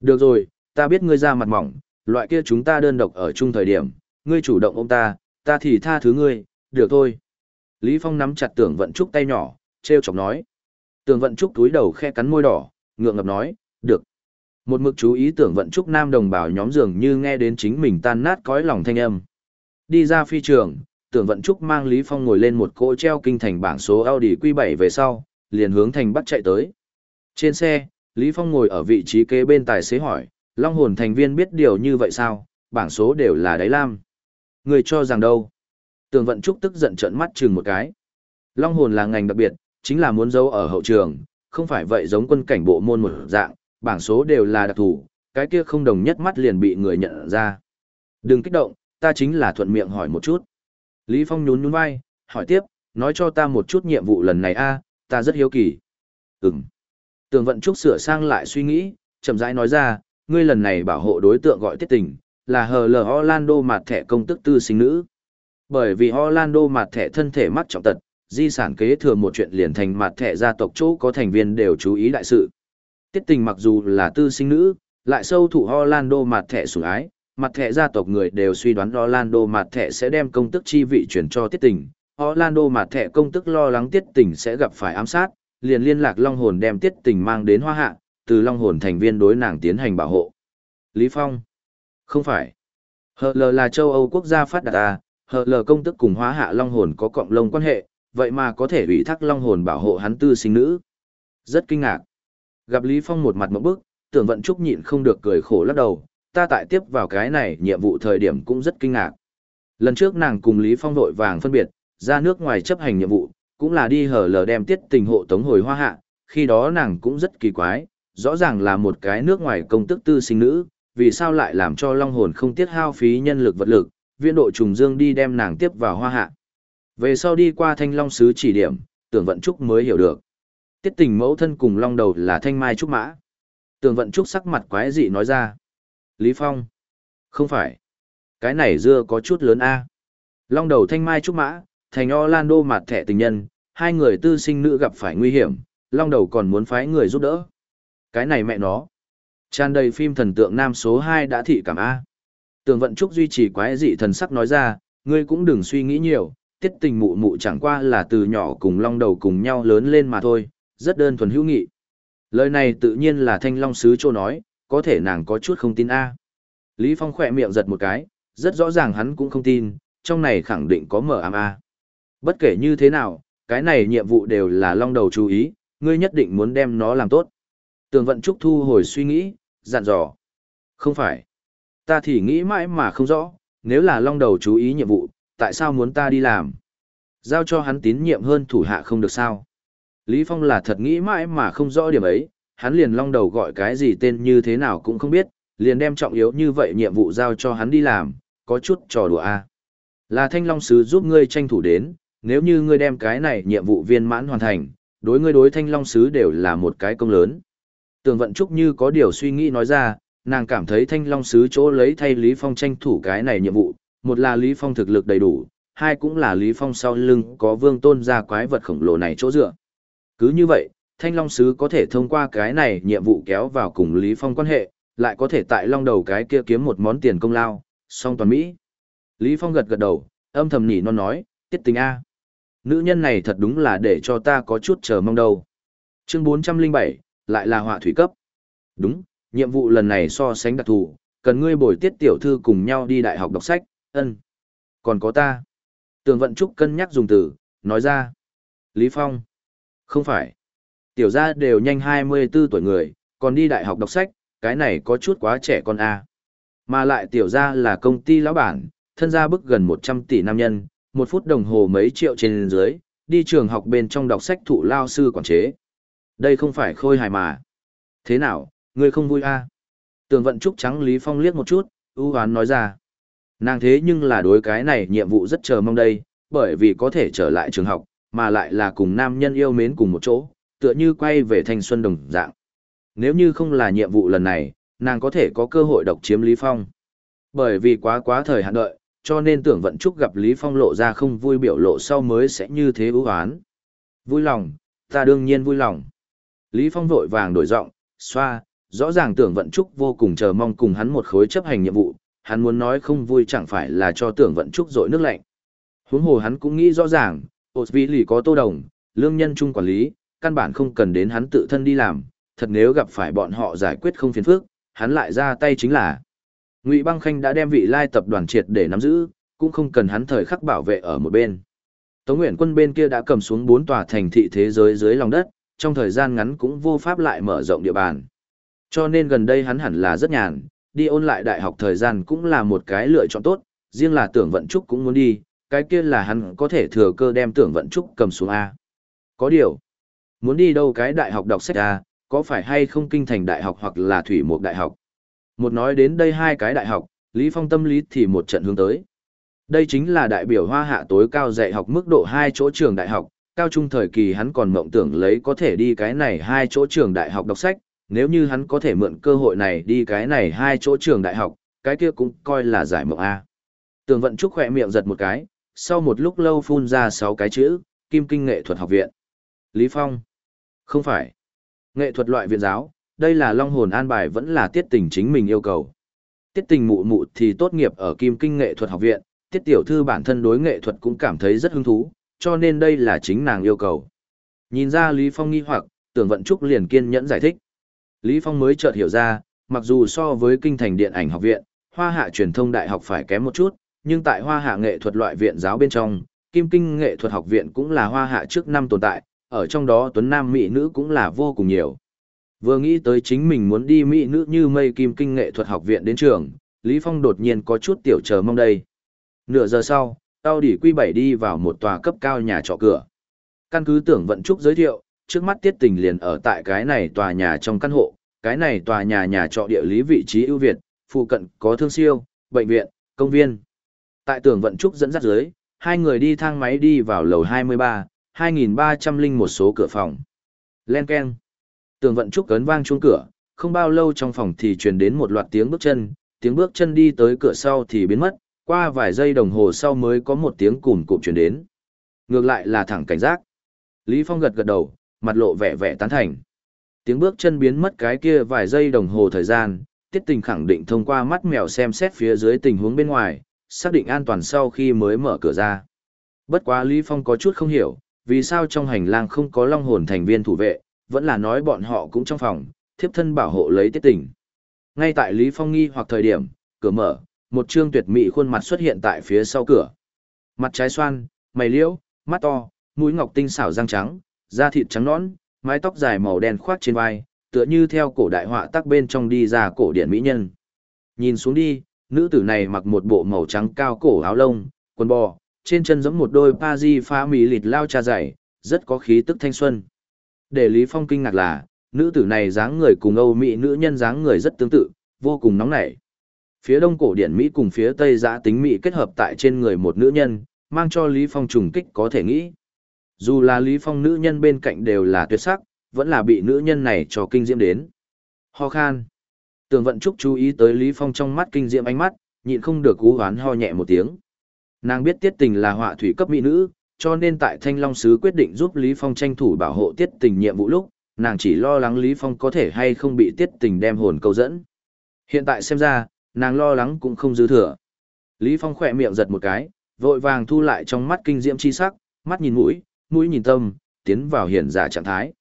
Speaker 1: Được rồi, ta biết ngươi ra mặt mỏng, loại kia chúng ta đơn độc ở chung thời điểm, ngươi chủ động ôm ta, ta thì tha thứ ngươi, được thôi. Lý Phong nắm chặt tưởng vận trúc tay nhỏ, treo chọc nói. Tưởng vận trúc túi đầu khe cắn môi đỏ, ngượng ngập nói, được. Một mực chú ý tưởng vận trúc nam đồng bào nhóm dường như nghe đến chính mình tan nát cõi lòng thanh âm. Đi ra phi trường, tưởng vận trúc mang Lý Phong ngồi lên một cỗ treo kinh thành bảng số Audi Q7 về sau, liền hướng thành bắt chạy tới. Trên xe, Lý Phong ngồi ở vị trí kế bên tài xế hỏi, Long hồn thành viên biết điều như vậy sao, bảng số đều là đáy lam. Người cho rằng đâu? Tường vận trúc tức giận trợn mắt chừng một cái. Long hồn là ngành đặc biệt, chính là muốn giấu ở hậu trường, không phải vậy giống quân cảnh bộ môn một dạng, bảng số đều là đặc thù, cái kia không đồng nhất mắt liền bị người nhận ra. Đừng kích động, ta chính là thuận miệng hỏi một chút. Lý Phong nhún nhún vai, hỏi tiếp, nói cho ta một chút nhiệm vụ lần này a, ta rất hiếu kỳ. Ừm. Tường vận trúc sửa sang lại suy nghĩ, chậm rãi nói ra, ngươi lần này bảo hộ đối tượng gọi tiết tình, là hờ lờ Orlando mặt thẻ công tức tư sinh nữ. Bởi vì Orlando mặt thẻ thân thể mắc trọng tật, di sản kế thừa một chuyện liền thành mặt thẻ gia tộc chỗ có thành viên đều chú ý đại sự. Tiết tình mặc dù là tư sinh nữ, lại sâu thủ Orlando mặt thẻ sủng ái, mặt thẻ gia tộc người đều suy đoán Orlando mặt thẻ sẽ đem công tức chi vị chuyển cho tiết tình. Orlando mặt thẻ công tức lo lắng tiết tình sẽ gặp phải ám sát, liền liên lạc Long Hồn đem tiết tình mang đến hoa hạ, từ Long Hồn thành viên đối nàng tiến hành bảo hộ. Lý Phong. Không phải. Hờ lờ là châu Âu quốc gia phát đạt à, hờ lờ công tức cùng hóa hạ Long Hồn có cộng lông quan hệ, vậy mà có thể ủy thác Long Hồn bảo hộ hắn tư sinh nữ. Rất kinh ngạc. Gặp Lý Phong một mặt mẫu bức, tưởng vận trúc nhịn không được cười khổ lắc đầu, ta tại tiếp vào cái này nhiệm vụ thời điểm cũng rất kinh ngạc. Lần trước nàng cùng Lý Phong vội vàng phân biệt, ra nước ngoài chấp hành nhiệm vụ, cũng là đi hở lờ đem tiết tình hộ tống hồi hoa hạ, khi đó nàng cũng rất kỳ quái, rõ ràng là một cái nước ngoài công tức tư sinh nữ, vì sao lại làm cho long hồn không tiết hao phí nhân lực vật lực, viên độ trùng dương đi đem nàng tiếp vào hoa hạ. Về sau đi qua thanh long sứ chỉ điểm, tưởng vận trúc mới hiểu được. Tiết tình mẫu thân cùng long đầu là thanh mai trúc mã. Tưởng vận trúc sắc mặt quái dị nói ra. Lý Phong. Không phải. Cái này dưa có chút lớn a. Long đầu thanh mai trúc mã, thành Orlando mặt thẻ tình nhân, hai người tư sinh nữ gặp phải nguy hiểm, long đầu còn muốn phái người giúp đỡ. Cái này mẹ nó. Tràn đầy phim thần tượng nam số 2 đã thị cảm A. Tường vận trúc duy trì quái dị thần sắc nói ra, ngươi cũng đừng suy nghĩ nhiều, tiết tình mụ mụ chẳng qua là từ nhỏ cùng long đầu cùng nhau lớn lên mà thôi, rất đơn thuần hữu nghị. Lời này tự nhiên là thanh long sứ châu nói, có thể nàng có chút không tin A. Lý Phong khỏe miệng giật một cái, rất rõ ràng hắn cũng không tin, trong này khẳng định có mở ám A. Bất kể như thế nào, Cái này nhiệm vụ đều là long đầu chú ý, ngươi nhất định muốn đem nó làm tốt. Tường vận trúc thu hồi suy nghĩ, dặn dò. Không phải. Ta thì nghĩ mãi mà không rõ, nếu là long đầu chú ý nhiệm vụ, tại sao muốn ta đi làm? Giao cho hắn tín nhiệm hơn thủ hạ không được sao? Lý Phong là thật nghĩ mãi mà không rõ điểm ấy, hắn liền long đầu gọi cái gì tên như thế nào cũng không biết, liền đem trọng yếu như vậy nhiệm vụ giao cho hắn đi làm, có chút trò đùa a. À. Là Thanh Long Sứ giúp ngươi tranh thủ đến, nếu như ngươi đem cái này nhiệm vụ viên mãn hoàn thành, đối ngươi đối Thanh Long Sứ đều là một cái công lớn. Tường Vận Trúc như có điều suy nghĩ nói ra, nàng cảm thấy Thanh Long Sứ chỗ lấy thay Lý Phong tranh thủ cái này nhiệm vụ, một là Lý Phong thực lực đầy đủ, hai cũng là Lý Phong sau lưng có vương tôn ra quái vật khổng lồ này chỗ dựa. Cứ như vậy, Thanh Long Sứ có thể thông qua cái này nhiệm vụ kéo vào cùng Lý Phong quan hệ, lại có thể tại long đầu cái kia kiếm một món tiền công lao, song toàn Mỹ. Lý Phong gật gật đầu, âm thầm nhỉ non nói, tiết tình A. Nữ nhân này thật đúng là để cho ta có chút chờ mong đâu. Chương 407, lại là họa thủy cấp. Đúng, nhiệm vụ lần này so sánh đặc thù, cần ngươi bồi tiết tiểu thư cùng nhau đi đại học đọc sách, ân. Còn có ta. Tường vận trúc cân nhắc dùng từ, nói ra. Lý Phong. Không phải. Tiểu gia đều nhanh 24 tuổi người, còn đi đại học đọc sách, cái này có chút quá trẻ con a. Mà lại tiểu gia là công ty lão bản, thân gia bức gần 100 tỷ nam nhân, một phút đồng hồ mấy triệu trên dưới, đi trường học bên trong đọc sách thụ lao sư quản chế. Đây không phải khôi hài mà. Thế nào, ngươi không vui à? Tường vận trúc trắng Lý Phong liếc một chút, ưu hoán nói ra. Nàng thế nhưng là đối cái này nhiệm vụ rất chờ mong đây, bởi vì có thể trở lại trường học, mà lại là cùng nam nhân yêu mến cùng một chỗ, tựa như quay về thanh xuân đồng dạng. Nếu như không là nhiệm vụ lần này, nàng có thể có cơ hội độc chiếm Lý Phong. Bởi vì quá quá thời hạn đợi, cho nên tưởng vận trúc gặp Lý Phong lộ ra không vui biểu lộ sau mới sẽ như thế ưu hoán. Vui lòng, ta đương nhiên vui lòng. Lý Phong vội vàng đổi giọng, xoa, rõ ràng tưởng vận trúc vô cùng chờ mong cùng hắn một khối chấp hành nhiệm vụ, hắn muốn nói không vui chẳng phải là cho tưởng vận trúc dội nước lạnh. Huống hồ hắn cũng nghĩ rõ ràng, ột vì lì có tô đồng, lương nhân trung quản lý, căn bản không cần đến hắn tự thân đi làm, thật nếu gặp phải bọn họ giải quyết không phiền phức, hắn lại ra tay chính là. Ngụy Băng Khanh đã đem vị lai tập đoàn triệt để nắm giữ, cũng không cần hắn thời khắc bảo vệ ở một bên. Tống Nguyện quân bên kia đã cầm xuống bốn tòa thành thị thế giới dưới lòng đất, trong thời gian ngắn cũng vô pháp lại mở rộng địa bàn. Cho nên gần đây hắn hẳn là rất nhàn, đi ôn lại đại học thời gian cũng là một cái lựa chọn tốt, riêng là tưởng vận trúc cũng muốn đi, cái kia là hắn có thể thừa cơ đem tưởng vận trúc cầm xuống A. Có điều, muốn đi đâu cái đại học đọc sách A, có phải hay không kinh thành đại học hoặc là thủy một đại học. Một nói đến đây hai cái đại học, Lý Phong tâm lý thì một trận hướng tới. Đây chính là đại biểu hoa hạ tối cao dạy học mức độ hai chỗ trường đại học, cao trung thời kỳ hắn còn mộng tưởng lấy có thể đi cái này hai chỗ trường đại học đọc sách, nếu như hắn có thể mượn cơ hội này đi cái này hai chỗ trường đại học, cái kia cũng coi là giải mộng A. Tường vận trúc khỏe miệng giật một cái, sau một lúc lâu phun ra sáu cái chữ, Kim Kinh Nghệ thuật học viện. Lý Phong. Không phải. Nghệ thuật loại viện giáo, đây là long hồn an bài vẫn là tiết tình chính mình yêu cầu. Tiết tình mụ mụ thì tốt nghiệp ở Kim Kinh Nghệ thuật học viện, tiết tiểu thư bản thân đối nghệ thuật cũng cảm thấy rất hứng thú, cho nên đây là chính nàng yêu cầu. Nhìn ra Lý Phong nghi hoặc, tưởng vận trúc liền kiên nhẫn giải thích. Lý Phong mới chợt hiểu ra, mặc dù so với kinh thành điện ảnh học viện, hoa hạ truyền thông đại học phải kém một chút, nhưng tại hoa hạ nghệ thuật loại viện giáo bên trong, kim kinh nghệ thuật học viện cũng là hoa hạ trước năm tồn tại, ở trong đó tuấn nam mỹ nữ cũng là vô cùng nhiều. Vừa nghĩ tới chính mình muốn đi mỹ nữ như mây kim kinh nghệ thuật học viện đến trường, Lý Phong đột nhiên có chút tiểu chờ mong đây. Nửa giờ sau, tao đỉ quy bảy đi vào một tòa cấp cao nhà trọ cửa. Căn cứ tưởng vận trúc giới thiệu, trước mắt tiết tình liền ở tại cái này tòa nhà trong căn hộ, cái này tòa nhà nhà trọ địa lý vị trí ưu việt, phụ cận có thương siêu, bệnh viện, công viên. Tại tưởng vận trúc dẫn dắt dưới, hai người đi thang máy đi vào lầu 23, 2300 linh một số cửa phòng. Len keng. Tường vận trúc cấn vang chuông cửa, không bao lâu trong phòng thì truyền đến một loạt tiếng bước chân, tiếng bước chân đi tới cửa sau thì biến mất, qua vài giây đồng hồ sau mới có một tiếng cùn cụm truyền đến. Ngược lại là thẳng cảnh giác. Lý Phong gật gật đầu, mặt lộ vẻ vẻ tán thành. Tiếng bước chân biến mất cái kia vài giây đồng hồ thời gian, tiết tình khẳng định thông qua mắt mèo xem xét phía dưới tình huống bên ngoài, xác định an toàn sau khi mới mở cửa ra. Bất quá Lý Phong có chút không hiểu, vì sao trong hành lang không có long hồn thành viên thủ vệ, vẫn là nói bọn họ cũng trong phòng, thiếp thân bảo hộ lấy tiết tình. Ngay tại Lý Phong nghi hoặc thời điểm, cửa mở, một trương tuyệt mỹ khuôn mặt xuất hiện tại phía sau cửa. Mặt trái xoan, mày liễu, mắt to, mũi ngọc tinh xảo răng trắng, da thịt trắng nõn, mái tóc dài màu đen khoác trên vai, tựa như theo cổ đại họa tác bên trong đi ra cổ điển mỹ nhân. Nhìn xuống đi, nữ tử này mặc một bộ màu trắng cao cổ áo lông, quần bò, trên chân giống một đôi pa di pha mì lịt lao cha dày, rất có khí tức thanh xuân. Để Lý Phong kinh ngạc là, nữ tử này dáng người cùng Âu Mỹ nữ nhân dáng người rất tương tự, vô cùng nóng nảy. Phía đông cổ điển Mỹ cùng phía tây giã tính Mỹ kết hợp tại trên người một nữ nhân, mang cho Lý Phong trùng kích có thể nghĩ. Dù là Lý Phong nữ nhân bên cạnh đều là tuyệt sắc, vẫn là bị nữ nhân này cho kinh diễm đến. Ho khan. Tường vận trúc chú ý tới Lý Phong trong mắt kinh diễm ánh mắt, nhịn không được cú hoán ho nhẹ một tiếng. Nàng biết tiết tình là họa thủy cấp mỹ nữ, cho nên tại Thanh Long Sứ quyết định giúp Lý Phong tranh thủ bảo hộ tiết tình nhiệm vụ lúc, nàng chỉ lo lắng Lý Phong có thể hay không bị tiết tình đem hồn câu dẫn. Hiện tại xem ra, nàng lo lắng cũng không dư thừa. Lý Phong khỏe miệng giật một cái, vội vàng thu lại trong mắt kinh diễm chi sắc, mắt nhìn mũi, mũi nhìn tâm, tiến vào hiện giả trạng thái.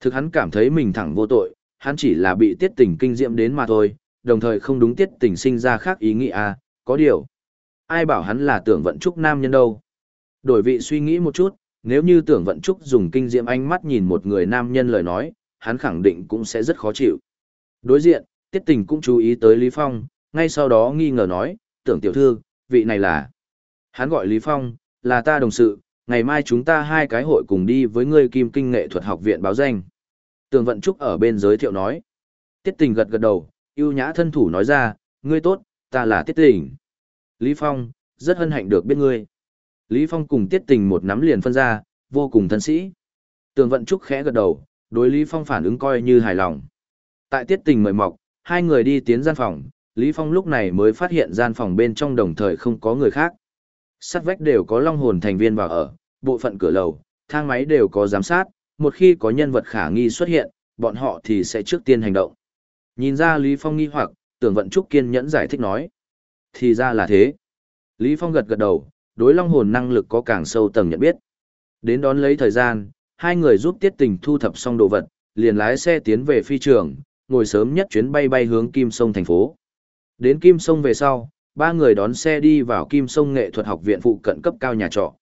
Speaker 1: Thực hắn cảm thấy mình thẳng vô tội, hắn chỉ là bị tiết tình kinh diễm đến mà thôi, đồng thời không đúng tiết tình sinh ra khác ý nghĩ à, có điều. Ai bảo hắn là tưởng vận trúc nam nhân đâu. Đổi vị suy nghĩ một chút, nếu như tưởng vận trúc dùng kinh diễm ánh mắt nhìn một người nam nhân lời nói, hắn khẳng định cũng sẽ rất khó chịu. Đối diện, tiết tình cũng chú ý tới Lý Phong, ngay sau đó nghi ngờ nói, tưởng tiểu thư, vị này là. Hắn gọi Lý Phong, là ta đồng sự, ngày mai chúng ta hai cái hội cùng đi với ngươi kim kinh nghệ thuật học viện báo danh. Tường Vận Trúc ở bên giới thiệu nói. Tiết tình gật gật đầu, yêu nhã thân thủ nói ra, ngươi tốt, ta là Tiết tình. Lý Phong, rất hân hạnh được biết ngươi. Lý Phong cùng Tiết tình một nắm liền phân ra, vô cùng thân sĩ. Tường Vận Trúc khẽ gật đầu, đối Lý Phong phản ứng coi như hài lòng. Tại Tiết tình mời mọc, hai người đi tiến gian phòng, Lý Phong lúc này mới phát hiện gian phòng bên trong đồng thời không có người khác. Sắt vách đều có long hồn thành viên vào ở, bộ phận cửa lầu, thang máy đều có giám sát, một khi có nhân vật khả nghi xuất hiện, bọn họ thì sẽ trước tiên hành động. Nhìn ra Lý Phong nghi hoặc, tưởng vận trúc kiên nhẫn giải thích nói. Thì ra là thế. Lý Phong gật gật đầu, đối long hồn năng lực có càng sâu tầng nhận biết. Đến đón lấy thời gian, hai người giúp tiết tình thu thập xong đồ vật, liền lái xe tiến về phi trường, ngồi sớm nhất chuyến bay bay hướng Kim Sông thành phố. Đến Kim Sông về sau, ba người đón xe đi vào Kim Sông Nghệ thuật học viện phụ cận cấp cao nhà trọ.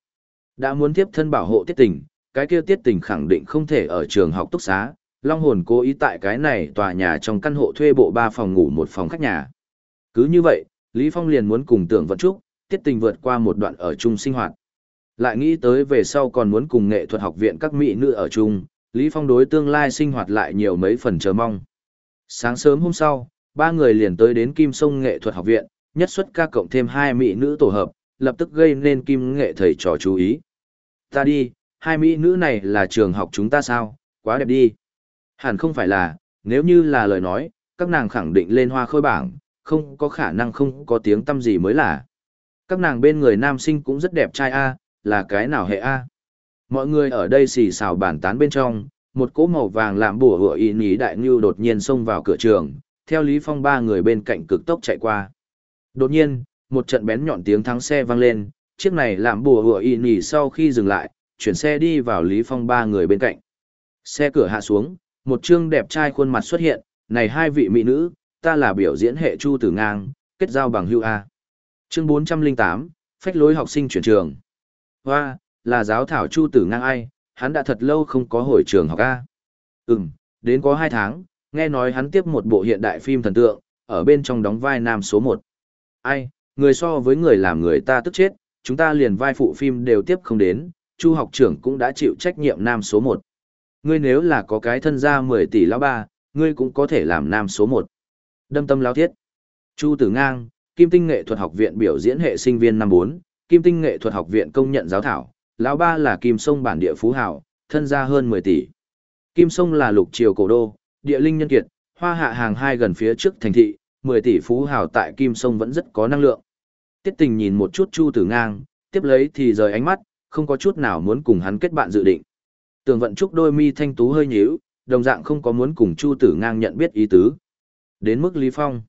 Speaker 1: Đã muốn tiếp thân bảo hộ tiết tình, cái kia tiết tình khẳng định không thể ở trường học túc xá, Long Hồn cố ý tại cái này tòa nhà trong căn hộ thuê bộ ba phòng ngủ một phòng khách nhà. Cứ như vậy, Lý Phong liền muốn cùng tưởng vận trúc, tiết tình vượt qua một đoạn ở chung sinh hoạt. Lại nghĩ tới về sau còn muốn cùng nghệ thuật học viện các mỹ nữ ở chung, Lý Phong đối tương lai sinh hoạt lại nhiều mấy phần chờ mong. Sáng sớm hôm sau, ba người liền tới đến Kim Sông Nghệ thuật học viện, nhất xuất ca cộng thêm hai mỹ nữ tổ hợp, lập tức gây nên Kim Nghệ thầy trò chú ý. Ta đi, hai mỹ nữ này là trường học chúng ta sao, quá đẹp đi. Hẳn không phải là, nếu như là lời nói, các nàng khẳng định lên hoa khôi bảng, không có khả năng không có tiếng tâm gì mới là. Các nàng bên người nam sinh cũng rất đẹp trai a, là cái nào hệ a? Mọi người ở đây xì xào bàn tán bên trong, một cỗ màu vàng làm bùa hựa y ní đại ngưu đột nhiên xông vào cửa trường, theo Lý Phong ba người bên cạnh cực tốc chạy qua. Đột nhiên, một trận bén nhọn tiếng thắng xe vang lên, chiếc này làm bùa hùa y nỉ sau khi dừng lại, chuyển xe đi vào Lý Phong ba người bên cạnh. Xe cửa hạ xuống, một trương đẹp trai khuôn mặt xuất hiện, này hai vị mỹ nữ, ta là biểu diễn hệ Chu Tử Ngang, kết giao bằng hưu A. Chương 408, phách lối học sinh chuyển trường. Hoa, là giáo thảo Chu Tử Ngang ai, hắn đã thật lâu không có hồi trường học A. Ừm, đến có hai tháng, nghe nói hắn tiếp một bộ hiện đại phim thần tượng, ở bên trong đóng vai nam số một. Ai, người so với người làm người ta tức chết, chúng ta liền vai phụ phim đều tiếp không đến, Chu học trưởng cũng đã chịu trách nhiệm nam số một. Ngươi nếu là có cái thân gia 10 tỷ lão ba, ngươi cũng có thể làm nam số một. Đâm tâm lão thiết. Chu Tử Ngang, Kim Tinh Nghệ thuật học viện biểu diễn hệ sinh viên năm 4, Kim Tinh Nghệ thuật học viện công nhận giáo thảo, lão ba là Kim Sông bản địa phú hảo, thân gia hơn 10 tỷ. Kim Sông là lục triều cổ đô, địa linh nhân kiệt, hoa hạ hàng hai gần phía trước thành thị, 10 tỷ phú hảo tại Kim Sông vẫn rất có năng lượng. Tiết tình nhìn một chút Chu Tử Ngang, tiếp lấy thì rời ánh mắt, không có chút nào muốn cùng hắn kết bạn dự định. Tường vận trúc đôi mi thanh tú hơi nhíu, đồng dạng không có muốn cùng Chu Tử Ngang nhận biết ý tứ. Đến mức Lý Phong.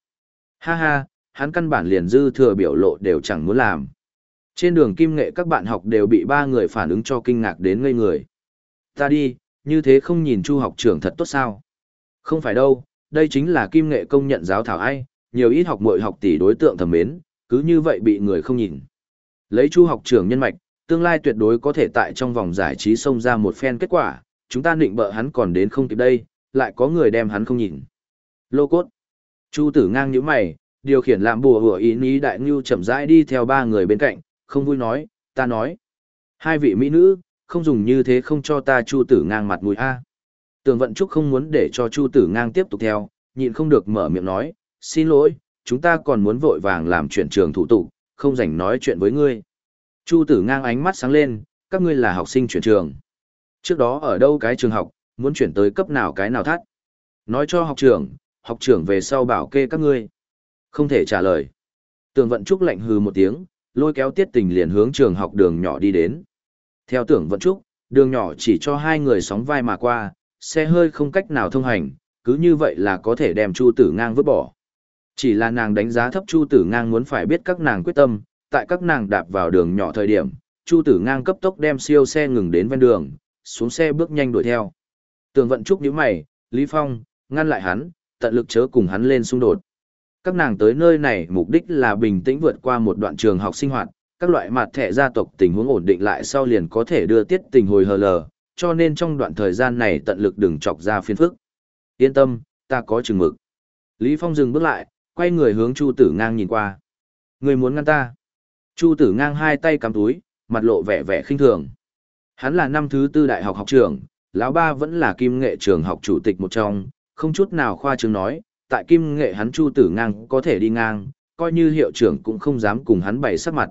Speaker 1: Ha ha, hắn căn bản liền dư thừa biểu lộ đều chẳng muốn làm. Trên đường kim nghệ các bạn học đều bị ba người phản ứng cho kinh ngạc đến ngây người. Ta đi, như thế không nhìn Chu học trưởng thật tốt sao? Không phải đâu, đây chính là kim nghệ công nhận giáo thảo ai, nhiều ít học muội học tỷ đối tượng thầm mến, cứ như vậy bị người không nhìn. Lấy Chu học trưởng nhân mạch, tương lai tuyệt đối có thể tại trong vòng giải trí xông ra một phen kết quả, chúng ta định bợ hắn còn đến không kịp đây, lại có người đem hắn không nhìn. Lô cốt. Chu tử ngang nhíu mày, điều khiển làm bùa hủa ý ní đại ngưu chậm rãi đi theo ba người bên cạnh, không vui nói, ta nói. Hai vị mỹ nữ, không dùng như thế không cho ta chu tử ngang mặt mũi a. Tường vận trúc không muốn để cho chu tử ngang tiếp tục theo, nhịn không được mở miệng nói, xin lỗi, chúng ta còn muốn vội vàng làm chuyện trường thủ tục, không dành nói chuyện với ngươi. Chu tử ngang ánh mắt sáng lên, các ngươi là học sinh chuyển trường. Trước đó ở đâu cái trường học, muốn chuyển tới cấp nào cái nào thắt. Nói cho học trưởng, học trưởng về sau bảo kê các ngươi. Không thể trả lời. Tường vận trúc lạnh hừ một tiếng, lôi kéo tiết tình liền hướng trường học đường nhỏ đi đến. Theo tưởng vận trúc, đường nhỏ chỉ cho hai người sóng vai mà qua, xe hơi không cách nào thông hành, cứ như vậy là có thể đem Chu Tử Ngang vứt bỏ. Chỉ là nàng đánh giá thấp Chu Tử Ngang muốn phải biết các nàng quyết tâm, tại các nàng đạp vào đường nhỏ thời điểm, Chu Tử Ngang cấp tốc đem siêu xe ngừng đến ven đường, xuống xe bước nhanh đuổi theo. Tường Vận Trúc nhíu mày, Lý Phong, ngăn lại hắn, tận lực chớ cùng hắn lên xung đột. Các nàng tới nơi này mục đích là bình tĩnh vượt qua một đoạn trường học sinh hoạt, các loại mặt thẻ gia tộc tình huống ổn định lại sau liền có thể đưa tiết tình hồi hờ lờ, cho nên trong đoạn thời gian này tận lực đừng chọc ra phiền phức. Yên tâm, ta có chừng mực. Lý Phong dừng bước lại, quay người hướng Chu Tử Ngang nhìn qua. Người muốn ngăn ta. Chu Tử Ngang hai tay cắm túi, mặt lộ vẻ vẻ khinh thường. Hắn là năm thứ tư đại học học trưởng, lão ba vẫn là kim nghệ trường học chủ tịch một trong, không chút nào khoa trương nói, tại kim nghệ hắn Chu Tử Ngang có thể đi ngang, coi như hiệu trưởng cũng không dám cùng hắn bày sắc mặt.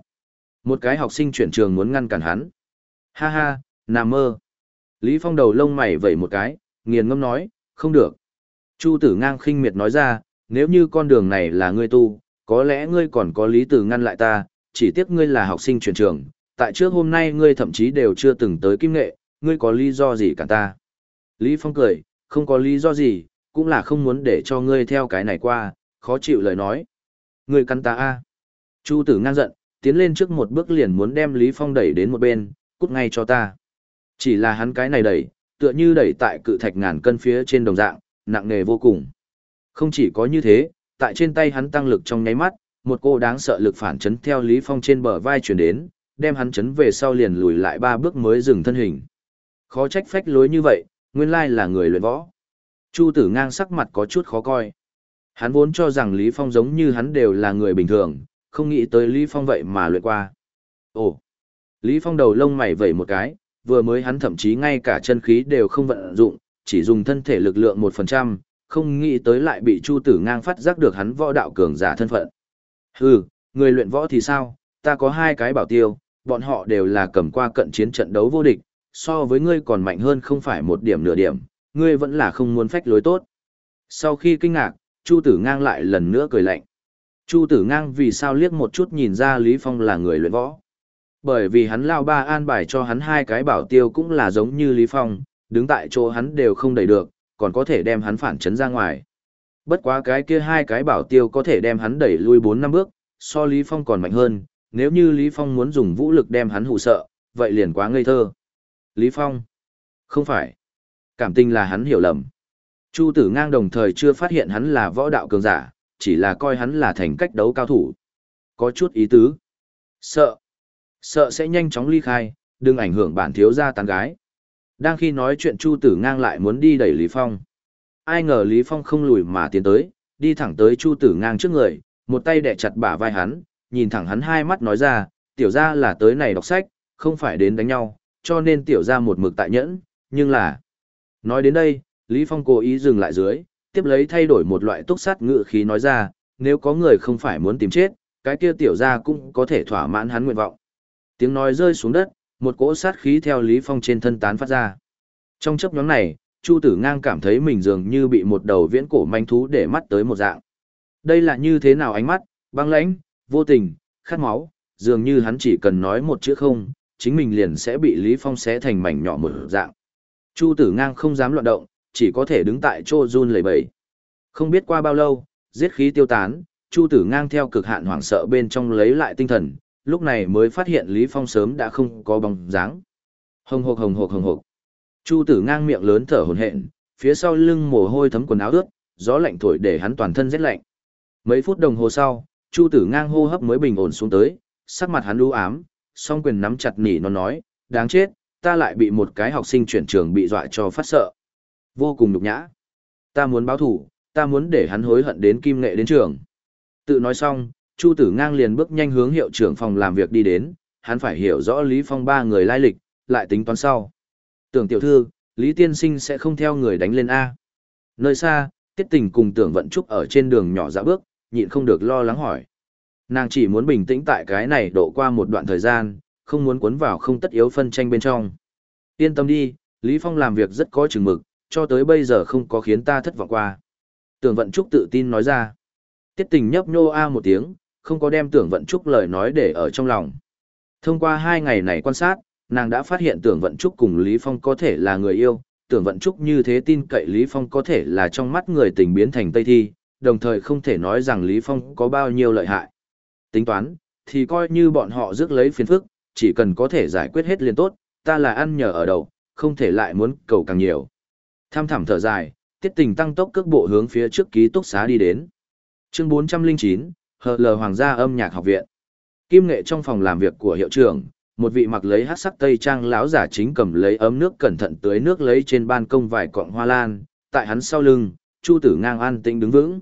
Speaker 1: Một cái học sinh chuyển trường muốn ngăn cản hắn. Ha ha, nằm mơ. Lý Phong đầu lông mày vẩy một cái, nghiền ngâm nói, không được. Chu tử ngang khinh miệt nói ra, nếu như con đường này là ngươi tu, có lẽ ngươi còn có lý từ ngăn lại ta, chỉ tiếc ngươi là học sinh truyền trường, tại trước hôm nay ngươi thậm chí đều chưa từng tới kim nghệ, ngươi có lý do gì cả ta. Lý Phong cười, không có lý do gì, cũng là không muốn để cho ngươi theo cái này qua, khó chịu lời nói. Ngươi căn ta a. Chu tử ngang giận, tiến lên trước một bước liền muốn đem Lý Phong đẩy đến một bên, cút ngay cho ta. Chỉ là hắn cái này đẩy, tựa như đẩy tại cự thạch ngàn cân phía trên đồng dạng, nặng nề vô cùng. Không chỉ có như thế, tại trên tay hắn tăng lực trong nháy mắt, một cô đáng sợ lực phản chấn theo Lý Phong trên bờ vai chuyển đến, đem hắn chấn về sau liền lùi lại ba bước mới dừng thân hình. Khó trách phách lối như vậy, nguyên lai là người luyện võ. Chu tử ngang sắc mặt có chút khó coi. Hắn vốn cho rằng Lý Phong giống như hắn đều là người bình thường, không nghĩ tới Lý Phong vậy mà luyện qua. Ồ! Lý Phong đầu lông mày vẩy một cái, vừa mới hắn thậm chí ngay cả chân khí đều không vận dụng, chỉ dùng thân thể lực lượng 1%, không nghĩ tới lại bị Chu Tử Ngang phát giác được hắn võ đạo cường giả thân phận. Hừ, người luyện võ thì sao, ta có hai cái bảo tiêu, bọn họ đều là cầm qua cận chiến trận đấu vô địch, so với ngươi còn mạnh hơn không phải một điểm nửa điểm, ngươi vẫn là không muốn phách lối tốt. Sau khi kinh ngạc, Chu Tử Ngang lại lần nữa cười lạnh. Chu Tử Ngang vì sao liếc một chút nhìn ra Lý Phong là người luyện võ. Bởi vì hắn lao ba an bài cho hắn hai cái bảo tiêu cũng là giống như Lý Phong, đứng tại chỗ hắn đều không đẩy được, còn có thể đem hắn phản chấn ra ngoài. Bất quá cái kia hai cái bảo tiêu có thể đem hắn đẩy lui 4 năm bước, so Lý Phong còn mạnh hơn, nếu như Lý Phong muốn dùng vũ lực đem hắn hù sợ, vậy liền quá ngây thơ. Lý Phong? Không phải. Cảm tình là hắn hiểu lầm. Chu tử ngang đồng thời chưa phát hiện hắn là võ đạo cường giả, chỉ là coi hắn là thành cách đấu cao thủ. Có chút ý tứ. Sợ. Sợ sẽ nhanh chóng ly khai, đừng ảnh hưởng bản thiếu gia tán gái. Đang khi nói chuyện Chu Tử Ngang lại muốn đi đẩy Lý Phong. Ai ngờ Lý Phong không lùi mà tiến tới, đi thẳng tới Chu Tử Ngang trước người, một tay đè chặt bả vai hắn, nhìn thẳng hắn hai mắt nói ra, tiểu gia là tới này đọc sách, không phải đến đánh nhau, cho nên tiểu gia một mực tại nhẫn, nhưng là... Nói đến đây, Lý Phong cố ý dừng lại dưới, tiếp lấy thay đổi một loại túc sát ngự khí nói ra, nếu có người không phải muốn tìm chết, cái kia tiểu gia cũng có thể thỏa mãn hắn nguyện vọng. Tiếng nói rơi xuống đất, một cỗ sát khí theo Lý Phong trên thân tán phát ra. Trong chấp nhóm này, Chu Tử Ngang cảm thấy mình dường như bị một đầu viễn cổ manh thú để mắt tới một dạng. Đây là như thế nào ánh mắt, băng lãnh, vô tình, khát máu, dường như hắn chỉ cần nói một chữ không, chính mình liền sẽ bị Lý Phong xé thành mảnh nhỏ một dạng. Chu Tử Ngang không dám loạn động, chỉ có thể đứng tại chỗ run lẩy bẩy. Không biết qua bao lâu, giết khí tiêu tán, Chu Tử Ngang theo cực hạn hoảng sợ bên trong lấy lại tinh thần, lúc này mới phát hiện Lý Phong sớm đã không có bóng dáng. Hồng hộc hồng hộc hồng hộc. Chu Tử ngang miệng lớn thở hổn hển, phía sau lưng mồ hôi thấm quần áo ướt, gió lạnh thổi để hắn toàn thân rét lạnh. Mấy phút đồng hồ sau, Chu Tử ngang hô hấp mới bình ổn xuống tới, sắc mặt hắn u ám, song quyền nắm chặt nỉ nó nói, đáng chết, ta lại bị một cái học sinh chuyển trường bị dọa cho phát sợ. Vô cùng nhục nhã. Ta muốn báo thủ, ta muốn để hắn hối hận đến kim nghệ đến trường. Tự nói xong, Chu Tử Ngang liền bước nhanh hướng hiệu trưởng phòng làm việc đi đến, hắn phải hiểu rõ Lý Phong ba người lai lịch, lại tính toán sau. Tưởng tiểu thư, Lý Tiên Sinh sẽ không theo người đánh lên A. Nơi xa, Tiết Tình cùng Tưởng Vận Trúc ở trên đường nhỏ dã bước, nhịn không được lo lắng hỏi. Nàng chỉ muốn bình tĩnh tại cái này độ qua một đoạn thời gian, không muốn cuốn vào không tất yếu phân tranh bên trong. Yên tâm đi, Lý Phong làm việc rất có chừng mực, cho tới bây giờ không có khiến ta thất vọng qua. Tưởng Vận Trúc tự tin nói ra. Tiết tình nhấp nhô a một tiếng, không có đem Tưởng Vận Trúc lời nói để ở trong lòng. Thông qua hai ngày này quan sát, nàng đã phát hiện Tưởng Vận Trúc cùng Lý Phong có thể là người yêu, Tưởng Vận Trúc như thế tin cậy Lý Phong có thể là trong mắt người tình biến thành Tây Thi, đồng thời không thể nói rằng Lý Phong có bao nhiêu lợi hại. Tính toán, thì coi như bọn họ rước lấy phiền phức, chỉ cần có thể giải quyết hết liền tốt, ta là ăn nhờ ở đầu, không thể lại muốn cầu càng nhiều. Tham thẳm thở dài, tiết tình tăng tốc cước bộ hướng phía trước ký túc xá đi đến. Chương 409, Hờ Lờ Hoàng gia âm nhạc học viện. Kim nghệ trong phòng làm việc của hiệu trưởng, một vị mặc lấy hát sắc tây trang lão giả chính cầm lấy ấm nước cẩn thận tưới nước lấy trên ban công vài cọng hoa lan, tại hắn sau lưng, Chu Tử Ngang an tĩnh đứng vững.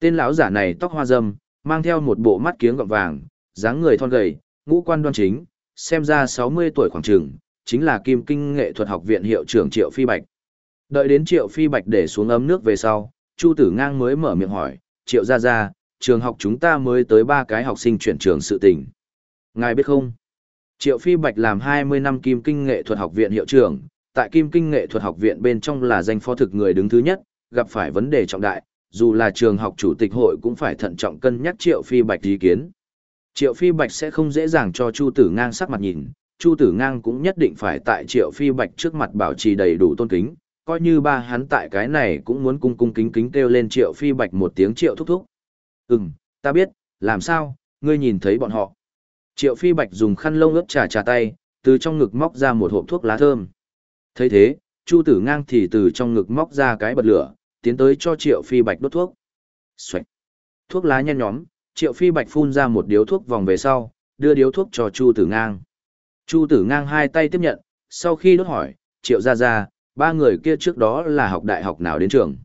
Speaker 1: Tên lão giả này tóc hoa râm, mang theo một bộ mắt kiếng gọng vàng, dáng người thon gầy, ngũ quan đoan chính, xem ra 60 tuổi khoảng chừng, chính là Kim Kinh Nghệ thuật học viện hiệu trưởng Triệu Phi Bạch. Đợi đến Triệu Phi Bạch để xuống ấm nước về sau, Chu Tử Ngang mới mở miệng hỏi, Triệu ra ra, trường học chúng ta mới tới ba cái học sinh chuyển trường sự tình. Ngài biết không? Triệu Phi Bạch làm 20 năm Kim Kinh Nghệ thuật học viện hiệu trưởng, tại Kim Kinh Nghệ thuật học viện bên trong là danh phó thực người đứng thứ nhất, gặp phải vấn đề trọng đại, dù là trường học chủ tịch hội cũng phải thận trọng cân nhắc Triệu Phi Bạch ý kiến. Triệu Phi Bạch sẽ không dễ dàng cho Chu Tử Ngang sắc mặt nhìn, Chu Tử Ngang cũng nhất định phải tại Triệu Phi Bạch trước mặt bảo trì đầy đủ tôn kính, coi như ba hắn tại cái này cũng muốn cung cung kính kính kêu lên Triệu Phi Bạch một tiếng Triệu thúc thúc. Ừm, ta biết, làm sao, ngươi nhìn thấy bọn họ. Triệu Phi Bạch dùng khăn lông ướt trà trà tay, từ trong ngực móc ra một hộp thuốc lá thơm. thấy thế, Chu Tử Ngang thì từ trong ngực móc ra cái bật lửa, tiến tới cho Triệu Phi Bạch đốt thuốc. Xoạch. Thuốc lá nhen nhóm, Triệu Phi Bạch phun ra một điếu thuốc vòng về sau, đưa điếu thuốc cho Chu Tử Ngang. Chu Tử Ngang hai tay tiếp nhận, sau khi đốt hỏi, Triệu ra ra, ba người kia trước đó là học đại học nào đến trường.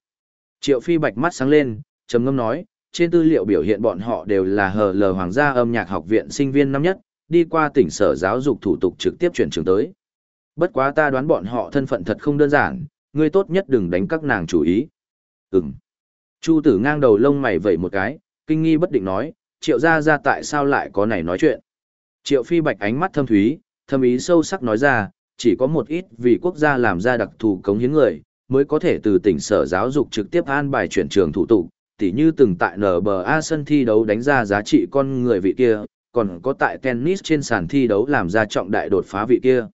Speaker 1: Triệu Phi Bạch mắt sáng lên, trầm ngâm nói, trên tư liệu biểu hiện bọn họ đều là hờ lờ hoàng gia âm nhạc học viện sinh viên năm nhất, đi qua tỉnh sở giáo dục thủ tục trực tiếp chuyển trường tới. Bất quá ta đoán bọn họ thân phận thật không đơn giản, ngươi tốt nhất đừng đánh các nàng chủ ý. Ừm. Chu tử ngang đầu lông mày vẩy một cái, kinh nghi bất định nói, triệu gia gia tại sao lại có này nói chuyện. Triệu phi bạch ánh mắt thâm thúy, thâm ý sâu sắc nói ra, chỉ có một ít vì quốc gia làm ra đặc thù cống hiến người, mới có thể từ tỉnh sở giáo dục trực tiếp an bài chuyển trường thủ tục, tỉ như từng tại NBA sân thi đấu đánh ra giá trị con người vị kia, còn có tại tennis trên sàn thi đấu làm ra trọng đại đột phá vị kia.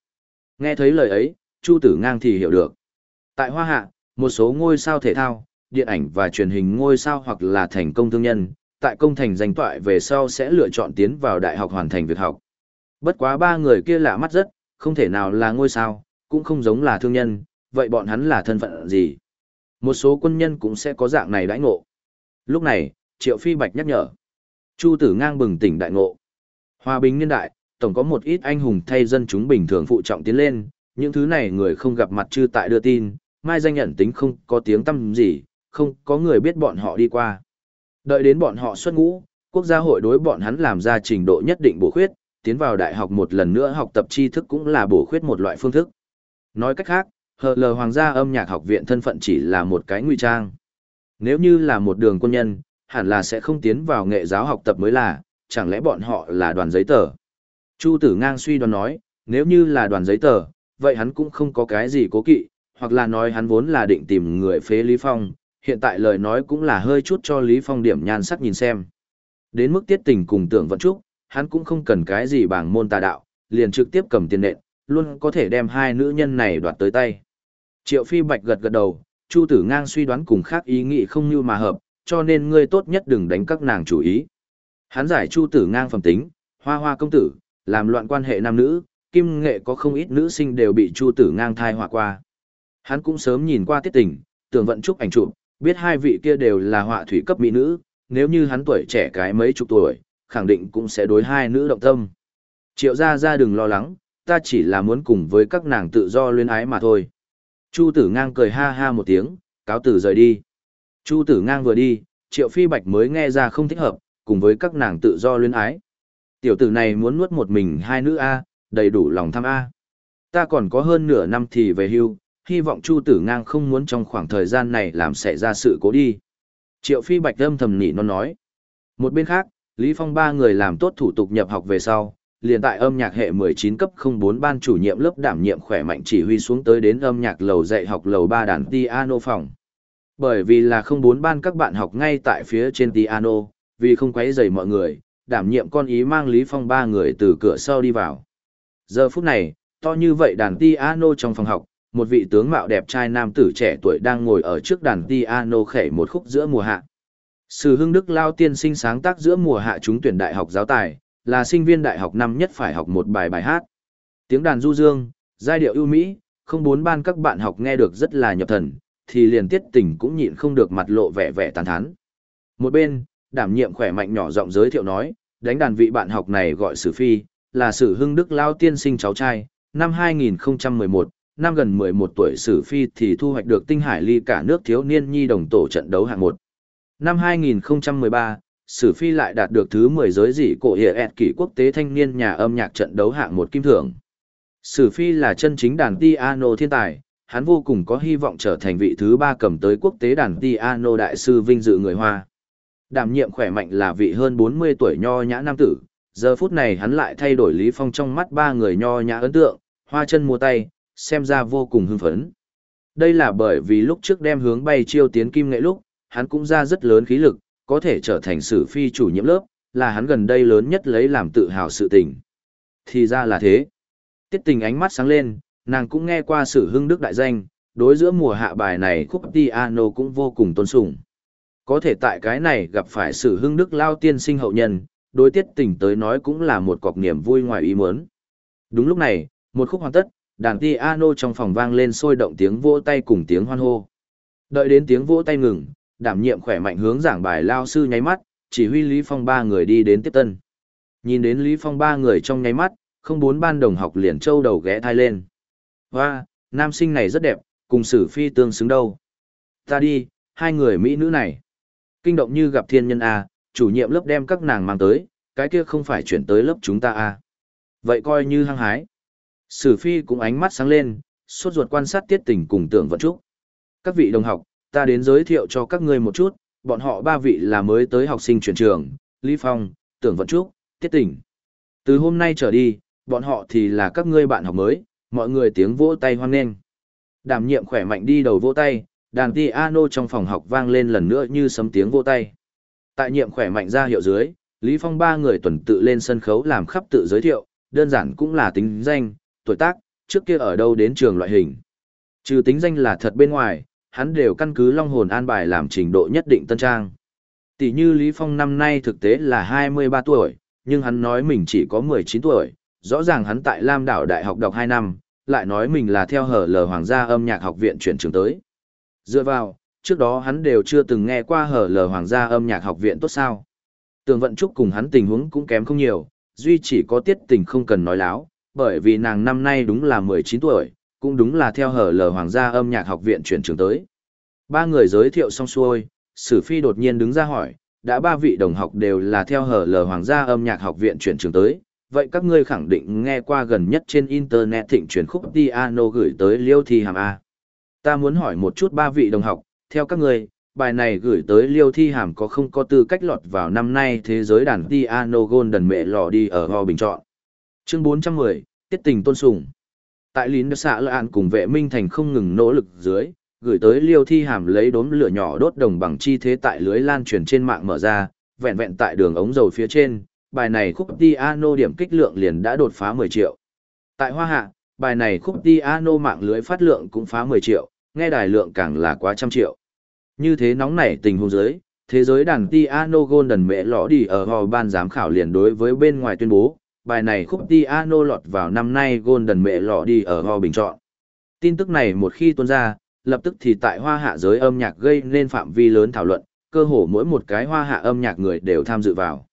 Speaker 1: Nghe thấy lời ấy, Chu Tử Ngang thì hiểu được. Tại Hoa Hạ, một số ngôi sao thể thao, điện ảnh và truyền hình ngôi sao hoặc là thành công thương nhân, tại công thành danh toại về sau sẽ lựa chọn tiến vào đại học hoàn thành việc học. Bất quá ba người kia lạ mắt rất, không thể nào là ngôi sao, cũng không giống là thương nhân, vậy bọn hắn là thân phận gì? Một số quân nhân cũng sẽ có dạng này đãi ngộ. Lúc này, Triệu Phi Bạch nhắc nhở. Chu tử ngang bừng tỉnh đại ngộ. Hòa bình niên đại, tổng có một ít anh hùng thay dân chúng bình thường phụ trọng tiến lên, những thứ này người không gặp mặt chư tại đưa tin, mai danh nhận tính không có tiếng tăm gì, không có người biết bọn họ đi qua. Đợi đến bọn họ xuất ngũ, quốc gia hội đối bọn hắn làm ra trình độ nhất định bổ khuyết, tiến vào đại học một lần nữa học tập tri thức cũng là bổ khuyết một loại phương thức. Nói cách khác, hờ lờ hoàng gia âm nhạc học viện thân phận chỉ là một cái nguy trang. Nếu như là một đường quân nhân, hẳn là sẽ không tiến vào nghệ giáo học tập mới là, chẳng lẽ bọn họ là đoàn giấy tờ. Chu tử ngang suy đoán nói, nếu như là đoàn giấy tờ, vậy hắn cũng không có cái gì cố kỵ, hoặc là nói hắn vốn là định tìm người phế Lý Phong, hiện tại lời nói cũng là hơi chút cho Lý Phong điểm nhan sắc nhìn xem. Đến mức tiết tình cùng tưởng vận trúc, hắn cũng không cần cái gì bảng môn tà đạo, liền trực tiếp cầm tiền nện, luôn có thể đem hai nữ nhân này đoạt tới tay. Triệu Phi Bạch gật gật đầu, Chu Tử Ngang suy đoán cùng khác ý nghĩ không như mà hợp, cho nên ngươi tốt nhất đừng đánh các nàng chủ ý. Hắn giải Chu Tử Ngang phẩm tính, hoa hoa công tử, làm loạn quan hệ nam nữ, kim nghệ có không ít nữ sinh đều bị Chu Tử Ngang thai họa qua. Hắn cũng sớm nhìn qua tiết tình, tưởng vận chúc ảnh chụp, biết hai vị kia đều là họa thủy cấp mỹ nữ, nếu như hắn tuổi trẻ cái mấy chục tuổi, khẳng định cũng sẽ đối hai nữ động tâm. Triệu gia gia đừng lo lắng, ta chỉ là muốn cùng với các nàng tự do luyến ái mà thôi. Chu tử ngang cười ha ha một tiếng, cáo tử rời đi. Chu tử ngang vừa đi, triệu phi bạch mới nghe ra không thích hợp, cùng với các nàng tự do luyến ái. Tiểu tử này muốn nuốt một mình hai nữ A, đầy đủ lòng tham A. Ta còn có hơn nửa năm thì về hưu, hy vọng Chu tử ngang không muốn trong khoảng thời gian này làm xảy ra sự cố đi. Triệu phi bạch âm thầm nỉ nó nói. Một bên khác, Lý Phong ba người làm tốt thủ tục nhập học về sau, liền tại âm nhạc hệ 19 cấp 04 ban chủ nhiệm lớp đảm nhiệm khỏe mạnh chỉ huy xuống tới đến âm nhạc lầu dạy học lầu 3 đàn piano phòng. Bởi vì là 04 ban các bạn học ngay tại phía trên piano, vì không quấy rầy mọi người, đảm nhiệm con ý mang Lý Phong ba người từ cửa sau đi vào. Giờ phút này, to như vậy đàn piano trong phòng học, một vị tướng mạo đẹp trai nam tử trẻ tuổi đang ngồi ở trước đàn piano khẩy một khúc giữa mùa hạ. Sử hưng đức lao tiên sinh sáng tác giữa mùa hạ chúng tuyển đại học giáo tài, là sinh viên đại học năm nhất phải học một bài bài hát. Tiếng đàn du dương, giai điệu ưu mỹ, không bốn ban các bạn học nghe được rất là nhập thần, thì liền tiết tình cũng nhịn không được mặt lộ vẻ vẻ tàn thán. Một bên, đảm nhiệm khỏe mạnh nhỏ giọng giới thiệu nói, đánh đàn vị bạn học này gọi Sử Phi, là Sử Hưng Đức Lao tiên sinh cháu trai, năm 2011, năm gần 11 tuổi Sử Phi thì thu hoạch được tinh hải ly cả nước thiếu niên nhi đồng tổ trận đấu hạng 1. Năm 2013, Sử Phi lại đạt được thứ 10 giới dị cổ hiệp ẹt kỷ quốc tế thanh niên nhà âm nhạc trận đấu hạng một kim thưởng. Sử Phi là chân chính đàn piano thiên tài, hắn vô cùng có hy vọng trở thành vị thứ ba cầm tới quốc tế đàn piano đại sư vinh dự người Hoa. Đảm nhiệm khỏe mạnh là vị hơn 40 tuổi nho nhã nam tử, giờ phút này hắn lại thay đổi Lý Phong trong mắt ba người nho nhã ấn tượng, hoa chân mua tay, xem ra vô cùng hưng phấn. Đây là bởi vì lúc trước đem hướng bay chiêu tiến kim nghệ lúc, hắn cũng ra rất lớn khí lực, có thể trở thành sử phi chủ nhiệm lớp, là hắn gần đây lớn nhất lấy làm tự hào sự tình. Thì ra là thế. Tiết tình ánh mắt sáng lên, nàng cũng nghe qua sử hưng đức đại danh, đối giữa mùa hạ bài này khúc piano cũng vô cùng tôn sùng. Có thể tại cái này gặp phải sử hưng đức lao tiên sinh hậu nhân, đối tiết tình tới nói cũng là một cọc niềm vui ngoài ý muốn. Đúng lúc này, một khúc hoàn tất, đàn piano trong phòng vang lên sôi động tiếng vỗ tay cùng tiếng hoan hô. Đợi đến tiếng vỗ tay ngừng, đảm nhiệm khỏe mạnh hướng giảng bài lao sư nháy mắt, chỉ huy Lý Phong ba người đi đến tiếp tân. Nhìn đến Lý Phong ba người trong nháy mắt, không bốn ban đồng học liền trâu đầu ghé thai lên. Hoa, nam sinh này rất đẹp, cùng sử phi tương xứng đâu. Ta đi, hai người Mỹ nữ này. Kinh động như gặp thiên nhân A, chủ nhiệm lớp đem các nàng mang tới, cái kia không phải chuyển tới lớp chúng ta A. Vậy coi như hăng hái. Sử phi cũng ánh mắt sáng lên, suốt ruột quan sát tiết tình cùng tưởng vận trúc. Các vị đồng học, ta đến giới thiệu cho các ngươi một chút, bọn họ ba vị là mới tới học sinh chuyển trường, Lý Phong, Tưởng Vận Trúc, Tiết Tỉnh. Từ hôm nay trở đi, bọn họ thì là các ngươi bạn học mới, mọi người tiếng vỗ tay hoan nghênh. Đảm nhiệm khỏe mạnh đi đầu vỗ tay, đàn piano trong phòng học vang lên lần nữa như sấm tiếng vỗ tay. Tại nhiệm khỏe mạnh ra hiệu dưới, Lý Phong ba người tuần tự lên sân khấu làm khắp tự giới thiệu, đơn giản cũng là tính danh, tuổi tác, trước kia ở đâu đến trường loại hình. Trừ tính danh là thật bên ngoài, hắn đều căn cứ long hồn an bài làm trình độ nhất định tân trang. Tỷ như Lý Phong năm nay thực tế là 23 tuổi, nhưng hắn nói mình chỉ có 19 tuổi, rõ ràng hắn tại Lam Đảo Đại học đọc 2 năm, lại nói mình là theo hở lờ Hoàng gia âm nhạc học viện chuyển trường tới. Dựa vào, trước đó hắn đều chưa từng nghe qua hở lờ Hoàng gia âm nhạc học viện tốt sao. Tường vận trúc cùng hắn tình huống cũng kém không nhiều, duy chỉ có tiết tình không cần nói láo, bởi vì nàng năm nay đúng là 19 tuổi, cũng đúng là theo hở lờ Hoàng gia âm nhạc học viện chuyển trường tới. Ba người giới thiệu xong xuôi, Sử Phi đột nhiên đứng ra hỏi, đã ba vị đồng học đều là theo hở lờ Hoàng gia âm nhạc học viện chuyển trường tới, vậy các ngươi khẳng định nghe qua gần nhất trên Internet thịnh chuyển khúc piano gửi tới Liêu Thi Hàm A. Ta muốn hỏi một chút ba vị đồng học, theo các ngươi, bài này gửi tới Liêu Thi Hàm có không có tư cách lọt vào năm nay thế giới đàn piano Golden mẹ lò đi ở Ho Bình Chọn. Chương 410, Tiết tình tôn sùng. Tại lín xạ lợi ạn cùng vệ minh thành không ngừng nỗ lực dưới, gửi tới liêu thi hàm lấy đốm lửa nhỏ đốt đồng bằng chi thế tại lưới lan truyền trên mạng mở ra, vẹn vẹn tại đường ống dầu phía trên, bài này khúc piano điểm kích lượng liền đã đột phá 10 triệu. Tại Hoa Hạ, bài này khúc piano mạng lưới phát lượng cũng phá 10 triệu, nghe đài lượng càng là quá trăm triệu. Như thế nóng nảy tình huống giới, thế giới đàn piano golden mẹ lõ đi ở hò ban giám khảo liền đối với bên ngoài tuyên bố, bài này khúc piano lọt vào năm nay Golden mẹ lọ đi ở ho bình chọn. Tin tức này một khi tuôn ra, lập tức thì tại hoa hạ giới âm nhạc gây nên phạm vi lớn thảo luận, cơ hồ mỗi một cái hoa hạ âm nhạc người đều tham dự vào.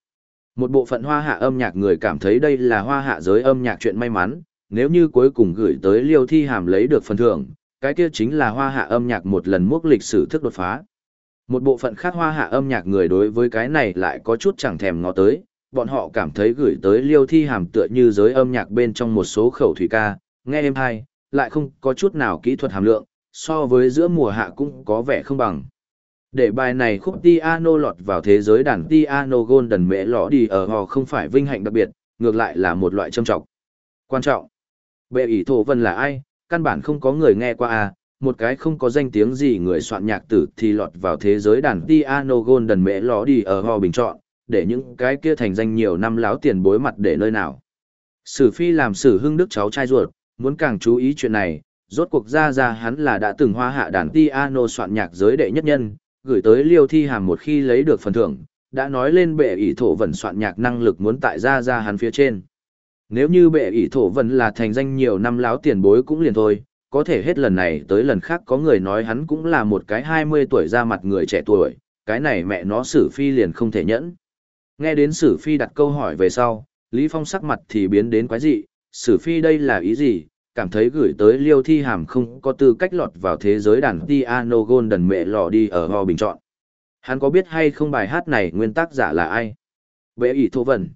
Speaker 1: Một bộ phận hoa hạ âm nhạc người cảm thấy đây là hoa hạ giới âm nhạc chuyện may mắn, nếu như cuối cùng gửi tới liêu thi hàm lấy được phần thưởng, cái kia chính là hoa hạ âm nhạc một lần mốc lịch sử thức đột phá. Một bộ phận khác hoa hạ âm nhạc người đối với cái này lại có chút chẳng thèm ngó tới, bọn họ cảm thấy gửi tới liêu thi hàm tựa như giới âm nhạc bên trong một số khẩu thủy ca, nghe êm hay, lại không có chút nào kỹ thuật hàm lượng, so với giữa mùa hạ cũng có vẻ không bằng. Để bài này khúc piano lọt vào thế giới đàn piano golden mẹ lõ đi ở họ không phải vinh hạnh đặc biệt, ngược lại là một loại trâm trọng. Quan trọng, bệ ý thổ vân là ai, căn bản không có người nghe qua à, một cái không có danh tiếng gì người soạn nhạc tử thì lọt vào thế giới đàn piano golden mẹ lõ đi ở họ bình chọn, để những cái kia thành danh nhiều năm láo tiền bối mặt để nơi nào. Sử phi làm sử hưng đức cháu trai ruột, muốn càng chú ý chuyện này, rốt cuộc ra ra hắn là đã từng hoa hạ đàn piano soạn nhạc giới đệ nhất nhân, gửi tới liêu thi hàm một khi lấy được phần thưởng, đã nói lên bệ ỷ thổ vần soạn nhạc năng lực muốn tại ra ra hắn phía trên. Nếu như bệ ỷ thổ vần là thành danh nhiều năm láo tiền bối cũng liền thôi, có thể hết lần này tới lần khác có người nói hắn cũng là một cái 20 tuổi ra mặt người trẻ tuổi, cái này mẹ nó xử phi liền không thể nhẫn. Nghe đến sử phi đặt câu hỏi về sau, Lý Phong sắc mặt thì biến đến quái dị, sử phi đây là ý gì, cảm thấy gửi tới liêu thi hàm không có tư cách lọt vào thế giới đàn piano golden mẹ lò đi ở ho bình chọn. Hắn có biết hay không bài hát này nguyên tác giả là ai? Bệ ỷ thô vần.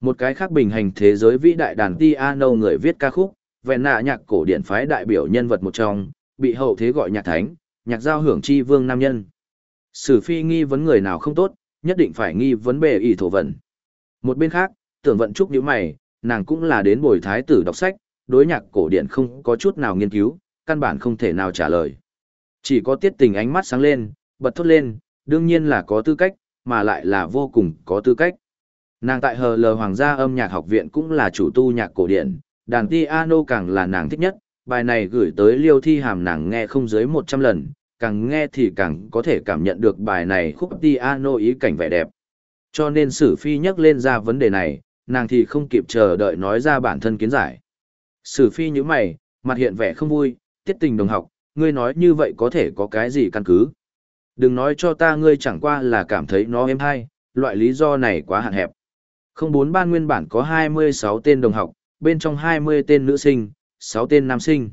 Speaker 1: Một cái khác bình hành thế giới vĩ đại đàn piano người viết ca khúc, vẹn nạ nhạc cổ điển phái đại biểu nhân vật một trong, bị hậu thế gọi nhạc thánh, nhạc giao hưởng chi vương nam nhân. Sử phi nghi vấn người nào không tốt, nhất định phải nghi vấn bề ỷ thổ vận. Một bên khác, tưởng vận trúc nhíu mày, nàng cũng là đến bồi thái tử đọc sách, đối nhạc cổ điển không có chút nào nghiên cứu, căn bản không thể nào trả lời. Chỉ có tiết tình ánh mắt sáng lên, bật thốt lên, đương nhiên là có tư cách, mà lại là vô cùng có tư cách. Nàng tại hờ lờ hoàng gia âm nhạc học viện cũng là chủ tu nhạc cổ điển, đàn piano càng là nàng thích nhất, bài này gửi tới liêu thi hàm nàng nghe không dưới 100 lần, càng nghe thì càng có thể cảm nhận được bài này khúc piano ý cảnh vẻ đẹp. Cho nên sử phi nhắc lên ra vấn đề này, nàng thì không kịp chờ đợi nói ra bản thân kiến giải. Sử phi như mày, mặt hiện vẻ không vui, tiết tình đồng học, ngươi nói như vậy có thể có cái gì căn cứ. Đừng nói cho ta ngươi chẳng qua là cảm thấy nó êm hay, loại lý do này quá hạn hẹp. Không bốn ban nguyên bản có 26 tên đồng học, bên trong 20 tên nữ sinh, 6 tên nam sinh.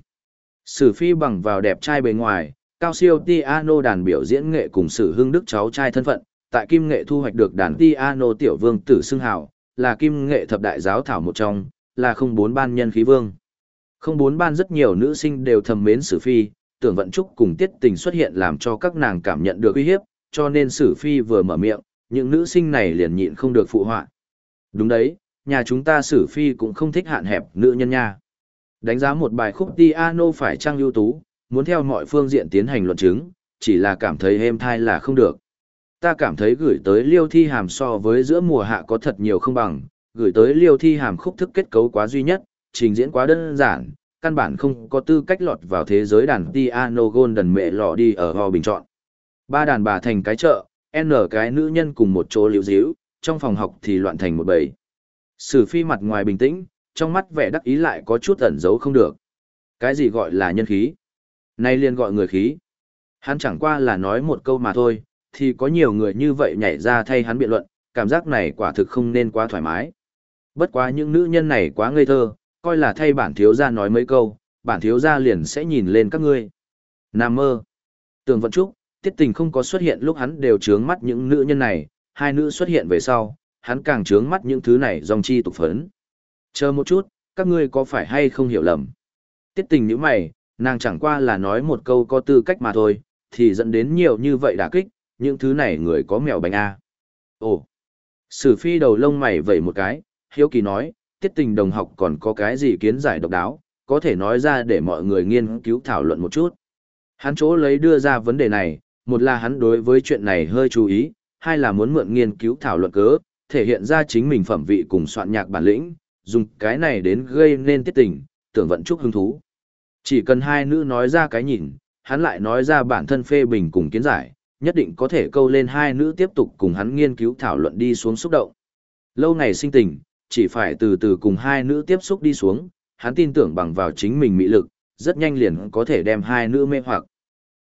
Speaker 1: Sử phi bằng vào đẹp trai bề ngoài, cao siêu piano đàn biểu diễn nghệ cùng sử hưng đức cháu trai thân phận, tại kim nghệ thu hoạch được đàn piano tiểu vương tử xưng hào, là kim nghệ thập đại giáo thảo một trong, là không bốn ban nhân khí vương. Không bốn ban rất nhiều nữ sinh đều thầm mến sử phi, tưởng vận trúc cùng tiết tình xuất hiện làm cho các nàng cảm nhận được uy hiếp, cho nên sử phi vừa mở miệng, những nữ sinh này liền nhịn không được phụ họa. Đúng đấy, nhà chúng ta sử phi cũng không thích hạn hẹp nữ nhân nha. Đánh giá một bài khúc piano phải trang ưu tú, muốn theo mọi phương diện tiến hành luận chứng, chỉ là cảm thấy êm thai là không được. Ta cảm thấy gửi tới liêu thi hàm so với giữa mùa hạ có thật nhiều không bằng, gửi tới liêu thi hàm khúc thức kết cấu quá duy nhất, trình diễn quá đơn giản, căn bản không có tư cách lọt vào thế giới đàn piano golden mẹ lọ đi ở ho bình chọn. Ba đàn bà thành cái chợ, N cái nữ nhân cùng một chỗ liễu díu, trong phòng học thì loạn thành một bầy. Sử phi mặt ngoài bình tĩnh, trong mắt vẻ đắc ý lại có chút ẩn giấu không được. Cái gì gọi là nhân khí? Nay liền gọi người khí. Hắn chẳng qua là nói một câu mà thôi, thì có nhiều người như vậy nhảy ra thay hắn biện luận, cảm giác này quả thực không nên quá thoải mái. Bất quá những nữ nhân này quá ngây thơ, coi là thay bản thiếu gia nói mấy câu, bản thiếu gia liền sẽ nhìn lên các ngươi. Nam mơ. Tường vận trúc, tiết tình không có xuất hiện lúc hắn đều trướng mắt những nữ nhân này, hai nữ xuất hiện về sau, hắn càng trướng mắt những thứ này dòng chi tục phấn. Chờ một chút, các ngươi có phải hay không hiểu lầm? Tiết tình như mày, nàng chẳng qua là nói một câu có tư cách mà thôi, thì dẫn đến nhiều như vậy đả kích, những thứ này người có mèo bánh A. Ồ! Sử phi đầu lông mày vẩy một cái, hiếu kỳ nói, tiết tình đồng học còn có cái gì kiến giải độc đáo, có thể nói ra để mọi người nghiên cứu thảo luận một chút. Hắn chỗ lấy đưa ra vấn đề này, một là hắn đối với chuyện này hơi chú ý, hai là muốn mượn nghiên cứu thảo luận cớ, thể hiện ra chính mình phẩm vị cùng soạn nhạc bản lĩnh, dùng cái này đến gây nên tiết tình, tưởng vận chúc hứng thú. Chỉ cần hai nữ nói ra cái nhìn, hắn lại nói ra bản thân phê bình cùng kiến giải, nhất định có thể câu lên hai nữ tiếp tục cùng hắn nghiên cứu thảo luận đi xuống xúc động. Lâu ngày sinh tình, chỉ phải từ từ cùng hai nữ tiếp xúc đi xuống, hắn tin tưởng bằng vào chính mình mỹ lực, rất nhanh liền có thể đem hai nữ mê hoặc.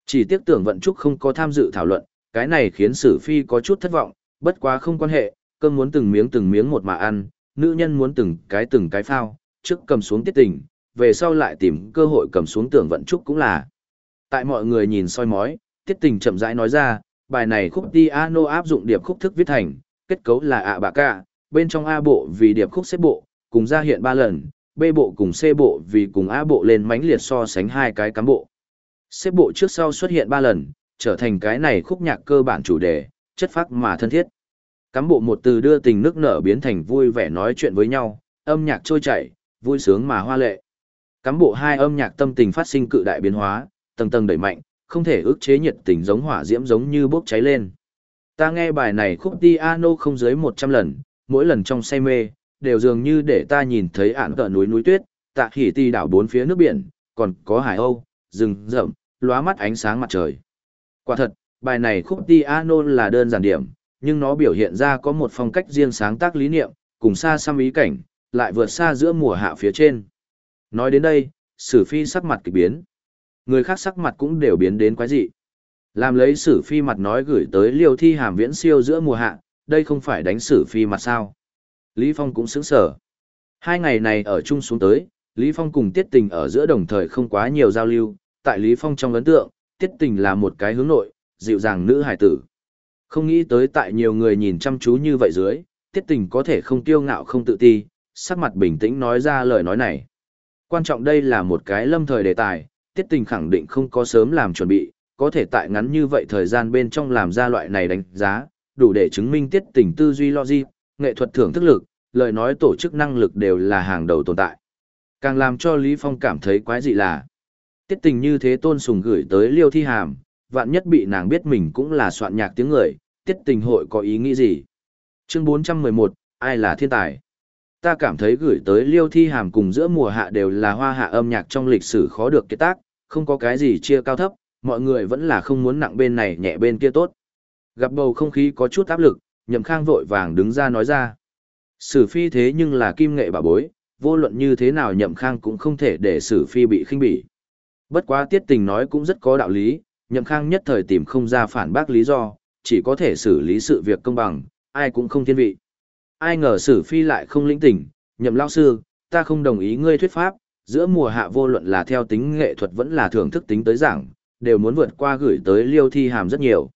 Speaker 1: Chỉ tiếc tưởng vận trúc không có tham dự thảo luận, cái này khiến sử phi có chút thất vọng, bất quá không quan hệ, cơm muốn từng miếng từng miếng một mà ăn, nữ nhân muốn từng cái từng cái phao, trước cầm xuống tiết tình, về sau lại tìm cơ hội cầm xuống tưởng vận trúc cũng là. Tại mọi người nhìn soi mói, tiết tình chậm rãi nói ra, bài này khúc piano áp dụng điệp khúc thức viết thành, kết cấu là ạ bạ ca, bên trong A bộ vì điệp khúc xếp bộ, cùng ra hiện ba lần, B bộ cùng C bộ vì cùng A bộ lên mánh liệt so sánh hai cái cắm bộ. Xếp bộ trước sau xuất hiện ba lần, trở thành cái này khúc nhạc cơ bản chủ đề, chất phác mà thân thiết. Cắm bộ một từ đưa tình nước nở biến thành vui vẻ nói chuyện với nhau, âm nhạc trôi chảy, vui sướng mà hoa lệ. Cắm bộ hai âm nhạc tâm tình phát sinh cự đại biến hóa, tầng tầng đẩy mạnh, không thể ức chế nhiệt tình giống hỏa diễm giống như bốc cháy lên. Ta nghe bài này khúc piano không dưới 100 lần, mỗi lần trong say mê, đều dường như để ta nhìn thấy ản cỡ núi núi tuyết, tạ khỉ ti đảo bốn phía nước biển, còn có hải âu, rừng rậm, lóa mắt ánh sáng mặt trời. Quả thật, bài này khúc piano là đơn giản điểm, nhưng nó biểu hiện ra có một phong cách riêng sáng tác lý niệm, cùng xa xăm ý cảnh, lại vượt xa giữa mùa hạ phía trên. Nói đến đây, Sử Phi sắc mặt kỳ biến. Người khác sắc mặt cũng đều biến đến quái dị. Làm lấy Sử Phi mặt nói gửi tới Liêu Thi Hàm viễn siêu giữa mùa hạ, đây không phải đánh Sử Phi mặt sao? Lý Phong cũng sững sờ. Hai ngày này ở chung xuống tới, Lý Phong cùng Tiết Tình ở giữa đồng thời không quá nhiều giao lưu, tại Lý Phong trong ấn tượng, Tiết Tình là một cái hướng nội, dịu dàng nữ hài tử. Không nghĩ tới tại nhiều người nhìn chăm chú như vậy dưới, Tiết Tình có thể không kiêu ngạo không tự ti, sắc mặt bình tĩnh nói ra lời nói này. Quan trọng đây là một cái lâm thời đề tài, Tiết Tình khẳng định không có sớm làm chuẩn bị, có thể tại ngắn như vậy thời gian bên trong làm ra loại này đánh giá, đủ để chứng minh Tiết Tình tư duy logic, nghệ thuật thưởng thức lực, lời nói tổ chức năng lực đều là hàng đầu tồn tại. Càng làm cho Lý Phong cảm thấy quái dị là, tiết tình như thế tôn sùng gửi tới liêu thi hàm, vạn nhất bị nàng biết mình cũng là soạn nhạc tiếng người, tiết tình hội có ý nghĩ gì? Chương 411, ai là thiên tài? Ta cảm thấy gửi tới liêu thi hàm cùng giữa mùa hạ đều là hoa hạ âm nhạc trong lịch sử khó được kết tác, không có cái gì chia cao thấp, mọi người vẫn là không muốn nặng bên này nhẹ bên kia tốt. Gặp bầu không khí có chút áp lực, nhậm khang vội vàng đứng ra nói ra. Sử phi thế nhưng là kim nghệ bà bối, vô luận như thế nào nhậm khang cũng không thể để sử phi bị khinh bỉ. Bất quá tiết tình nói cũng rất có đạo lý, nhậm khang nhất thời tìm không ra phản bác lý do, chỉ có thể xử lý sự việc công bằng, ai cũng không thiên vị. Ai ngờ sử phi lại không lĩnh tỉnh, nhậm lao sư, ta không đồng ý ngươi thuyết pháp, giữa mùa hạ vô luận là theo tính nghệ thuật vẫn là thưởng thức tính tới giảng, đều muốn vượt qua gửi tới liêu thi hàm rất nhiều.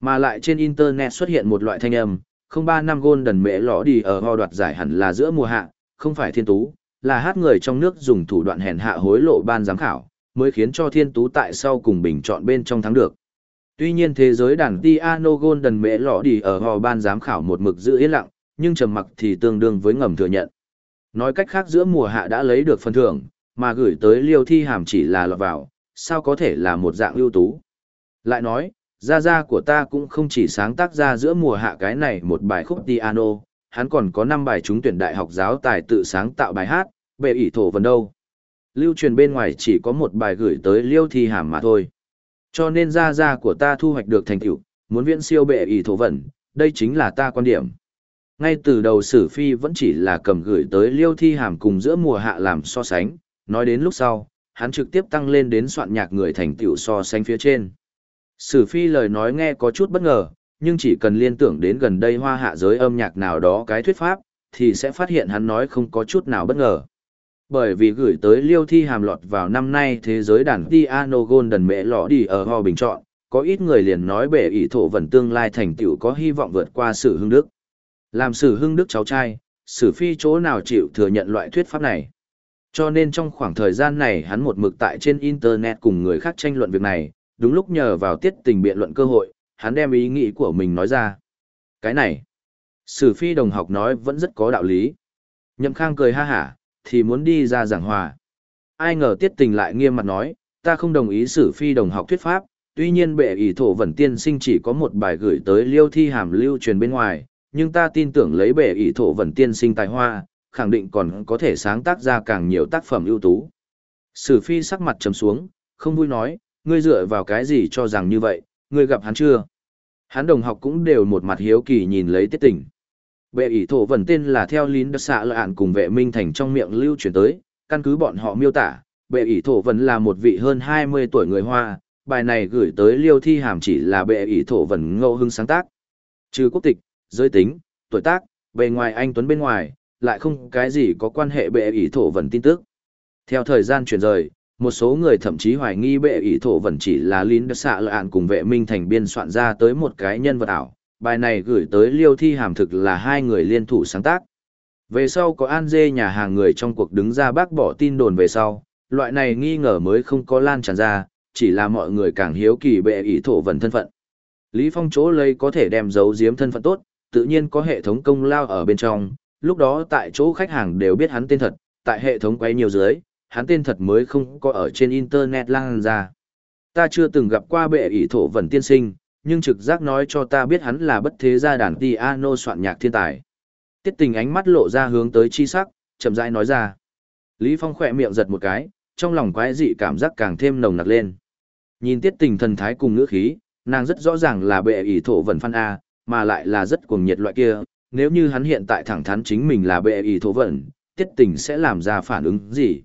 Speaker 1: Mà lại trên Internet xuất hiện một loại thanh âm, không ba năm gôn đần mễ lõ đi ở ho đoạt giải hẳn là giữa mùa hạ, không phải thiên tú, là hát người trong nước dùng thủ đoạn hèn hạ hối lộ ban giám khảo, mới khiến cho thiên tú tại sau cùng bình chọn bên trong thắng được. Tuy nhiên thế giới đàn piano golden mễ lõ đi ở ho ban giám khảo một mực giữ yên lặng, nhưng trầm mặc thì tương đương với ngầm thừa nhận. Nói cách khác giữa mùa hạ đã lấy được phần thưởng, mà gửi tới liêu thi hàm chỉ là lọt vào, sao có thể là một dạng ưu tú. Lại nói, Gia Gia của ta cũng không chỉ sáng tác ra giữa mùa hạ cái này một bài khúc piano, hắn còn có 5 bài trúng tuyển đại học giáo tài tự sáng tạo bài hát, bệ ỷ thổ vần đâu. Lưu truyền bên ngoài chỉ có một bài gửi tới liêu thi hàm mà thôi. Cho nên Gia Gia của ta thu hoạch được thành tựu, muốn viễn siêu bệ ỷ thổ vần, đây chính là ta quan điểm. Ngay từ đầu sử phi vẫn chỉ là cầm gửi tới liêu thi hàm cùng giữa mùa hạ làm so sánh, nói đến lúc sau, hắn trực tiếp tăng lên đến soạn nhạc người thành tựu so sánh phía trên. Sử phi lời nói nghe có chút bất ngờ, nhưng chỉ cần liên tưởng đến gần đây hoa hạ giới âm nhạc nào đó cái thuyết pháp, thì sẽ phát hiện hắn nói không có chút nào bất ngờ. Bởi vì gửi tới liêu thi hàm lọt vào năm nay thế giới đàn piano golden mẹ lọ đi ở ho bình chọn, có ít người liền nói bể ỷ thổ vần tương lai thành tựu có hy vọng vượt qua sử hưng đức. Làm sử hưng đức cháu trai, sử phi chỗ nào chịu thừa nhận loại thuyết pháp này. Cho nên trong khoảng thời gian này hắn một mực tại trên internet cùng người khác tranh luận việc này, đúng lúc nhờ vào tiết tình biện luận cơ hội, hắn đem ý nghĩ của mình nói ra. Cái này, sử phi đồng học nói vẫn rất có đạo lý. Nhậm khang cười ha hả, thì muốn đi ra giảng hòa. Ai ngờ tiết tình lại nghiêm mặt nói, ta không đồng ý sử phi đồng học thuyết pháp, tuy nhiên bệ ý thổ vẩn tiên sinh chỉ có một bài gửi tới liêu thi hàm lưu truyền bên ngoài, nhưng ta tin tưởng lấy bệ ỷ thổ vần tiên sinh tài hoa, khẳng định còn có thể sáng tác ra càng nhiều tác phẩm ưu tú. Sử phi sắc mặt trầm xuống, không vui nói, ngươi dựa vào cái gì cho rằng như vậy, ngươi gặp hắn chưa? Hắn đồng học cũng đều một mặt hiếu kỳ nhìn lấy tiết tình. Bệ ỷ thổ vần tên là theo lín đất xạ lợi ạn cùng vệ minh thành trong miệng lưu truyền tới, căn cứ bọn họ miêu tả, bệ ỷ thổ vần là một vị hơn 20 tuổi người Hoa, bài này gửi tới liêu thi hàm chỉ là bệ ỷ thổ vần ngẫu hưng sáng tác. Trừ quốc tịch, giới tính, tuổi tác, bề ngoài anh Tuấn bên ngoài, lại không cái gì có quan hệ bệ ý thổ vần tin tức. Theo thời gian chuyển rời, một số người thậm chí hoài nghi bệ ý thổ vần chỉ là lín đất xạ lợi ạn cùng vệ minh thành biên soạn ra tới một cái nhân vật ảo. Bài này gửi tới liêu thi hàm thực là hai người liên thủ sáng tác. Về sau có An Dê nhà hàng người trong cuộc đứng ra bác bỏ tin đồn về sau, loại này nghi ngờ mới không có lan tràn ra, chỉ là mọi người càng hiếu kỳ bệ ý thổ vần thân phận. Lý Phong chỗ lấy có thể đem giấu giếm thân phận tốt, tự nhiên có hệ thống công lao ở bên trong, lúc đó tại chỗ khách hàng đều biết hắn tên thật, tại hệ thống quay nhiều dưới, hắn tên thật mới không có ở trên internet lan ra. Ta chưa từng gặp qua bệ ỷ thổ vẩn tiên sinh, nhưng trực giác nói cho ta biết hắn là bất thế gia đàn piano soạn nhạc thiên tài. Tiết tình ánh mắt lộ ra hướng tới chi sắc, chậm rãi nói ra. Lý Phong khỏe miệng giật một cái, trong lòng quái dị cảm giác càng thêm nồng nặc lên. Nhìn tiết tình thần thái cùng ngữ khí, nàng rất rõ ràng là bệ ỷ thổ vẩn phan A, mà lại là rất cuồng nhiệt loại kia. Nếu như hắn hiện tại thẳng thắn chính mình là bệ ý thổ vận, tiết tình sẽ làm ra phản ứng gì?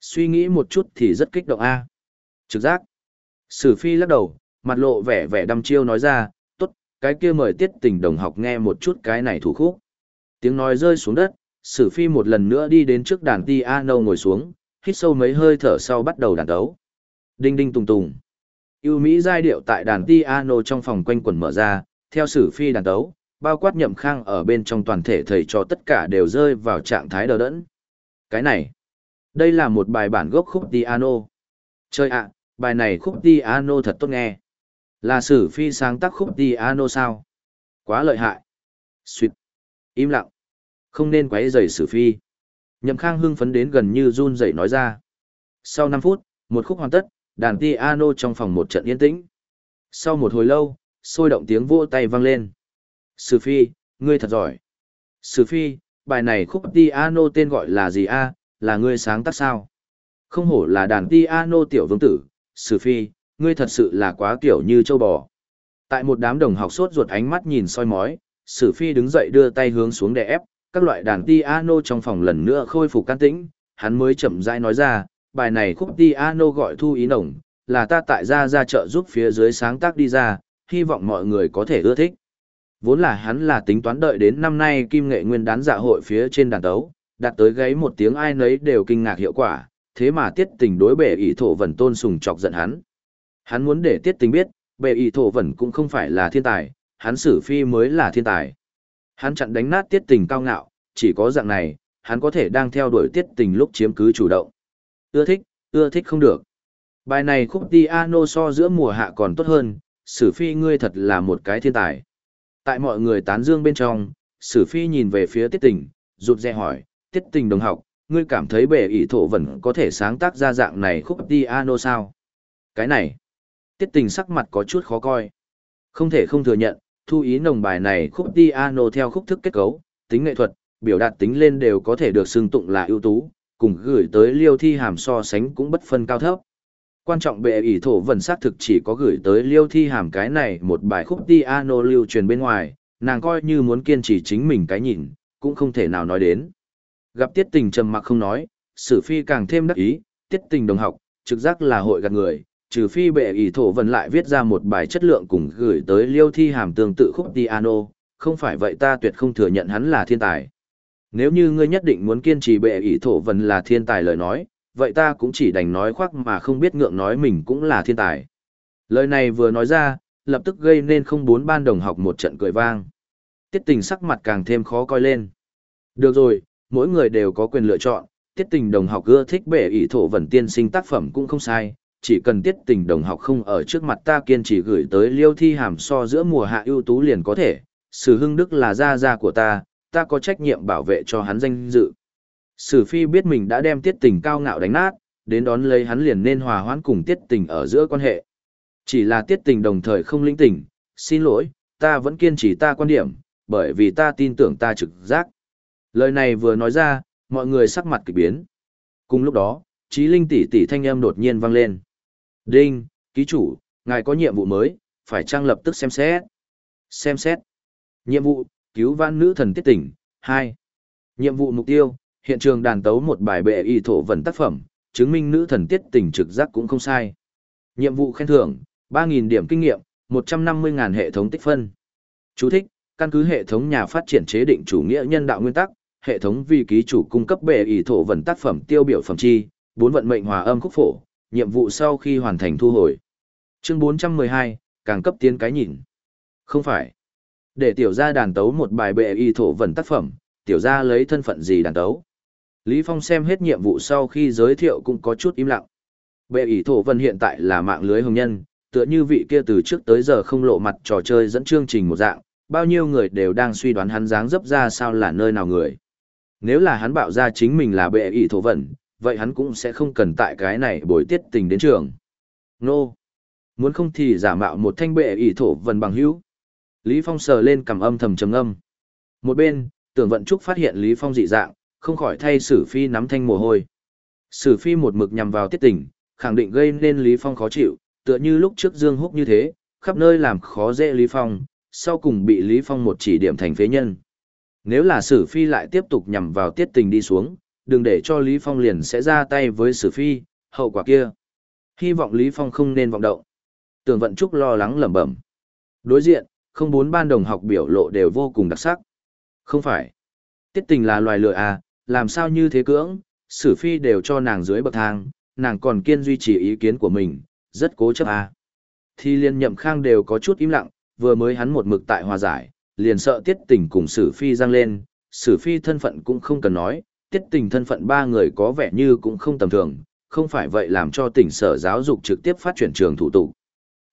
Speaker 1: Suy nghĩ một chút thì rất kích động A. Trực giác. Sử phi lắc đầu, mặt lộ vẻ vẻ đăm chiêu nói ra, tốt, cái kia mời tiết tình đồng học nghe một chút cái này thủ khúc. Tiếng nói rơi xuống đất, sử phi một lần nữa đi đến trước đàn piano ngồi xuống, hít sâu mấy hơi thở sau bắt đầu đàn đấu. Đinh đinh tùng tùng. Yêu Mỹ giai điệu tại đàn piano trong phòng quanh quần mở ra, theo sử phi đàn tấu, bao quát nhậm khang ở bên trong toàn thể thầy cho tất cả đều rơi vào trạng thái đờ đẫn. Cái này, đây là một bài bản gốc khúc piano. Chơi ạ, bài này khúc piano thật tốt nghe. Là sử phi sáng tác khúc piano sao? Quá lợi hại. Xuyệt. Im lặng. Không nên quấy rầy sử phi. Nhậm khang hưng phấn đến gần như run rẩy nói ra. Sau năm phút, một khúc hoàn tất, đàn piano trong phòng một trận yên tĩnh. Sau một hồi lâu, sôi động tiếng vỗ tay vang lên. Sử phi, ngươi thật giỏi. Sử phi, bài này khúc piano tên gọi là gì a? là ngươi sáng tác sao? Không hổ là đàn piano tiểu vương tử, Sử phi, ngươi thật sự là quá kiểu như châu bò. Tại một đám đồng học sốt ruột ánh mắt nhìn soi mói, Sử phi đứng dậy đưa tay hướng xuống để ép, các loại đàn piano trong phòng lần nữa khôi phục can tĩnh, hắn mới chậm rãi nói ra, bài này khúc piano gọi thu ý nồng, là ta tại gia ra chợ giúp phía dưới sáng tác đi ra, hy vọng mọi người có thể ưa thích. Vốn là hắn là tính toán đợi đến năm nay kim nghệ nguyên đán dạ hội phía trên đàn tấu, đặt tới gáy một tiếng ai nấy đều kinh ngạc hiệu quả, thế mà tiết tình đối bệ ý thổ vẩn tôn sùng chọc giận hắn. Hắn muốn để tiết tình biết, bệ ý thổ vẩn cũng không phải là thiên tài, hắn xử phi mới là thiên tài. Hắn chặn đánh nát tiết tình cao ngạo, chỉ có dạng này, hắn có thể đang theo đuổi tiết tình lúc chiếm cứ chủ động. Ưa thích, ưa thích không được. Bài này khúc piano so giữa mùa hạ còn tốt hơn, sử phi ngươi thật là một cái thiên tài. Tại mọi người tán dương bên trong, sử phi nhìn về phía tiết tình, rụt rè hỏi, tiết tình đồng học, ngươi cảm thấy bệ ỷ thổ vẫn có thể sáng tác ra dạng này khúc piano sao? Cái này, tiết tình sắc mặt có chút khó coi. Không thể không thừa nhận, thu ý nồng bài này khúc piano theo khúc thức kết cấu, tính nghệ thuật, biểu đạt tính lên đều có thể được xưng tụng là ưu tú, cùng gửi tới liêu thi hàm so sánh cũng bất phân cao thấp. Quan trọng bệ ỷ thổ vần xác thực chỉ có gửi tới liêu thi hàm cái này một bài khúc piano lưu truyền bên ngoài, nàng coi như muốn kiên trì chính mình cái nhìn, cũng không thể nào nói đến. Gặp tiết tình trầm mặc không nói, sử phi càng thêm đắc ý, tiết tình đồng học, trực giác là hội gạt người, trừ phi bệ ỷ thổ vần lại viết ra một bài chất lượng cùng gửi tới liêu thi hàm tương tự khúc piano, không phải vậy ta tuyệt không thừa nhận hắn là thiên tài. Nếu như ngươi nhất định muốn kiên trì bệ ỷ thổ vần là thiên tài lời nói, vậy ta cũng chỉ đành nói khoác mà không biết ngượng nói mình cũng là thiên tài. Lời này vừa nói ra, lập tức gây nên không bốn ban đồng học một trận cười vang. Tiết tình sắc mặt càng thêm khó coi lên. Được rồi, mỗi người đều có quyền lựa chọn, tiết tình đồng học ưa thích bể ỷ thổ vẩn tiên sinh tác phẩm cũng không sai, chỉ cần tiết tình đồng học không ở trước mặt ta kiên trì gửi tới liêu thi hàm so giữa mùa hạ ưu tú liền có thể, sử hưng đức là gia gia của ta, ta có trách nhiệm bảo vệ cho hắn danh dự. Sử phi biết mình đã đem tiết tình cao ngạo đánh nát, đến đón lấy hắn liền nên hòa hoãn cùng tiết tình ở giữa quan hệ. Chỉ là tiết tình đồng thời không linh tình, xin lỗi, ta vẫn kiên trì ta quan điểm, bởi vì ta tin tưởng ta trực giác. Lời này vừa nói ra, mọi người sắc mặt kỳ biến. Cùng lúc đó, trí linh tỷ tỷ thanh âm đột nhiên vang lên. Đinh, ký chủ, ngài có nhiệm vụ mới, phải trang lập tức xem xét. Xem xét. Nhiệm vụ, cứu vãn nữ thần tiết tỉnh. 2. Nhiệm vụ mục tiêu, hiện trường đàn tấu một bài bệ y thổ vần tác phẩm, chứng minh nữ thần tiết tình trực giác cũng không sai. Nhiệm vụ khen thưởng, 3.000 điểm kinh nghiệm, 150.000 hệ thống tích phân. Chú thích, căn cứ hệ thống nhà phát triển chế định chủ nghĩa nhân đạo nguyên tắc, hệ thống vì ký chủ cung cấp bệ y thổ vận tác phẩm tiêu biểu phẩm chi, bốn vận mệnh hòa âm khúc phổ, nhiệm vụ sau khi hoàn thành thu hồi. Chương 412, càng cấp tiến cái nhìn. Không phải. Để tiểu gia đàn tấu một bài bệ y thổ vận tác phẩm, tiểu gia lấy thân phận gì đàn tấu. Lý Phong xem hết nhiệm vụ sau khi giới thiệu cũng có chút im lặng. Bệ ỷ thổ vân hiện tại là mạng lưới hồng nhân, tựa như vị kia từ trước tới giờ không lộ mặt trò chơi dẫn chương trình một dạng, bao nhiêu người đều đang suy đoán hắn dáng dấp ra sao là nơi nào người. Nếu là hắn bạo ra chính mình là bệ ỷ thổ vân, vậy hắn cũng sẽ không cần tại cái này bồi tiết tình đến trường. Nô! Muốn không thì giả mạo một thanh bệ ỷ thổ vân bằng hữu. Lý Phong sờ lên cầm âm thầm trầm âm. Một bên, tưởng vận trúc phát hiện Lý Phong dị dạng, không khỏi thay sử phi nắm thanh mồ hôi. Sử phi một mực nhằm vào tiết tình, khẳng định gây nên Lý Phong khó chịu, tựa như lúc trước Dương Húc như thế, khắp nơi làm khó dễ Lý Phong, sau cùng bị Lý Phong một chỉ điểm thành phế nhân. Nếu là Sử Phi lại tiếp tục nhằm vào tiết tình đi xuống, đừng để cho Lý Phong liền sẽ ra tay với Sử Phi, hậu quả kia. Hy vọng Lý Phong không nên vọng động. Tường Vận Trúc lo lắng lẩm bẩm. Đối diện, không bốn ban đồng học biểu lộ đều vô cùng đặc sắc. Không phải. Tiết tình là loài lừa à, làm sao như thế cưỡng, Sử Phi đều cho nàng dưới bậc thang, nàng còn kiên duy trì ý kiến của mình, rất cố chấp à. Thì liên nhậm khang đều có chút im lặng, vừa mới hắn một mực tại hòa giải, liền sợ tiết tình cùng Sử Phi giang lên, Sử Phi thân phận cũng không cần nói, tiết tình thân phận ba người có vẻ như cũng không tầm thường, không phải vậy làm cho tỉnh sở giáo dục trực tiếp phát triển trường thủ tục.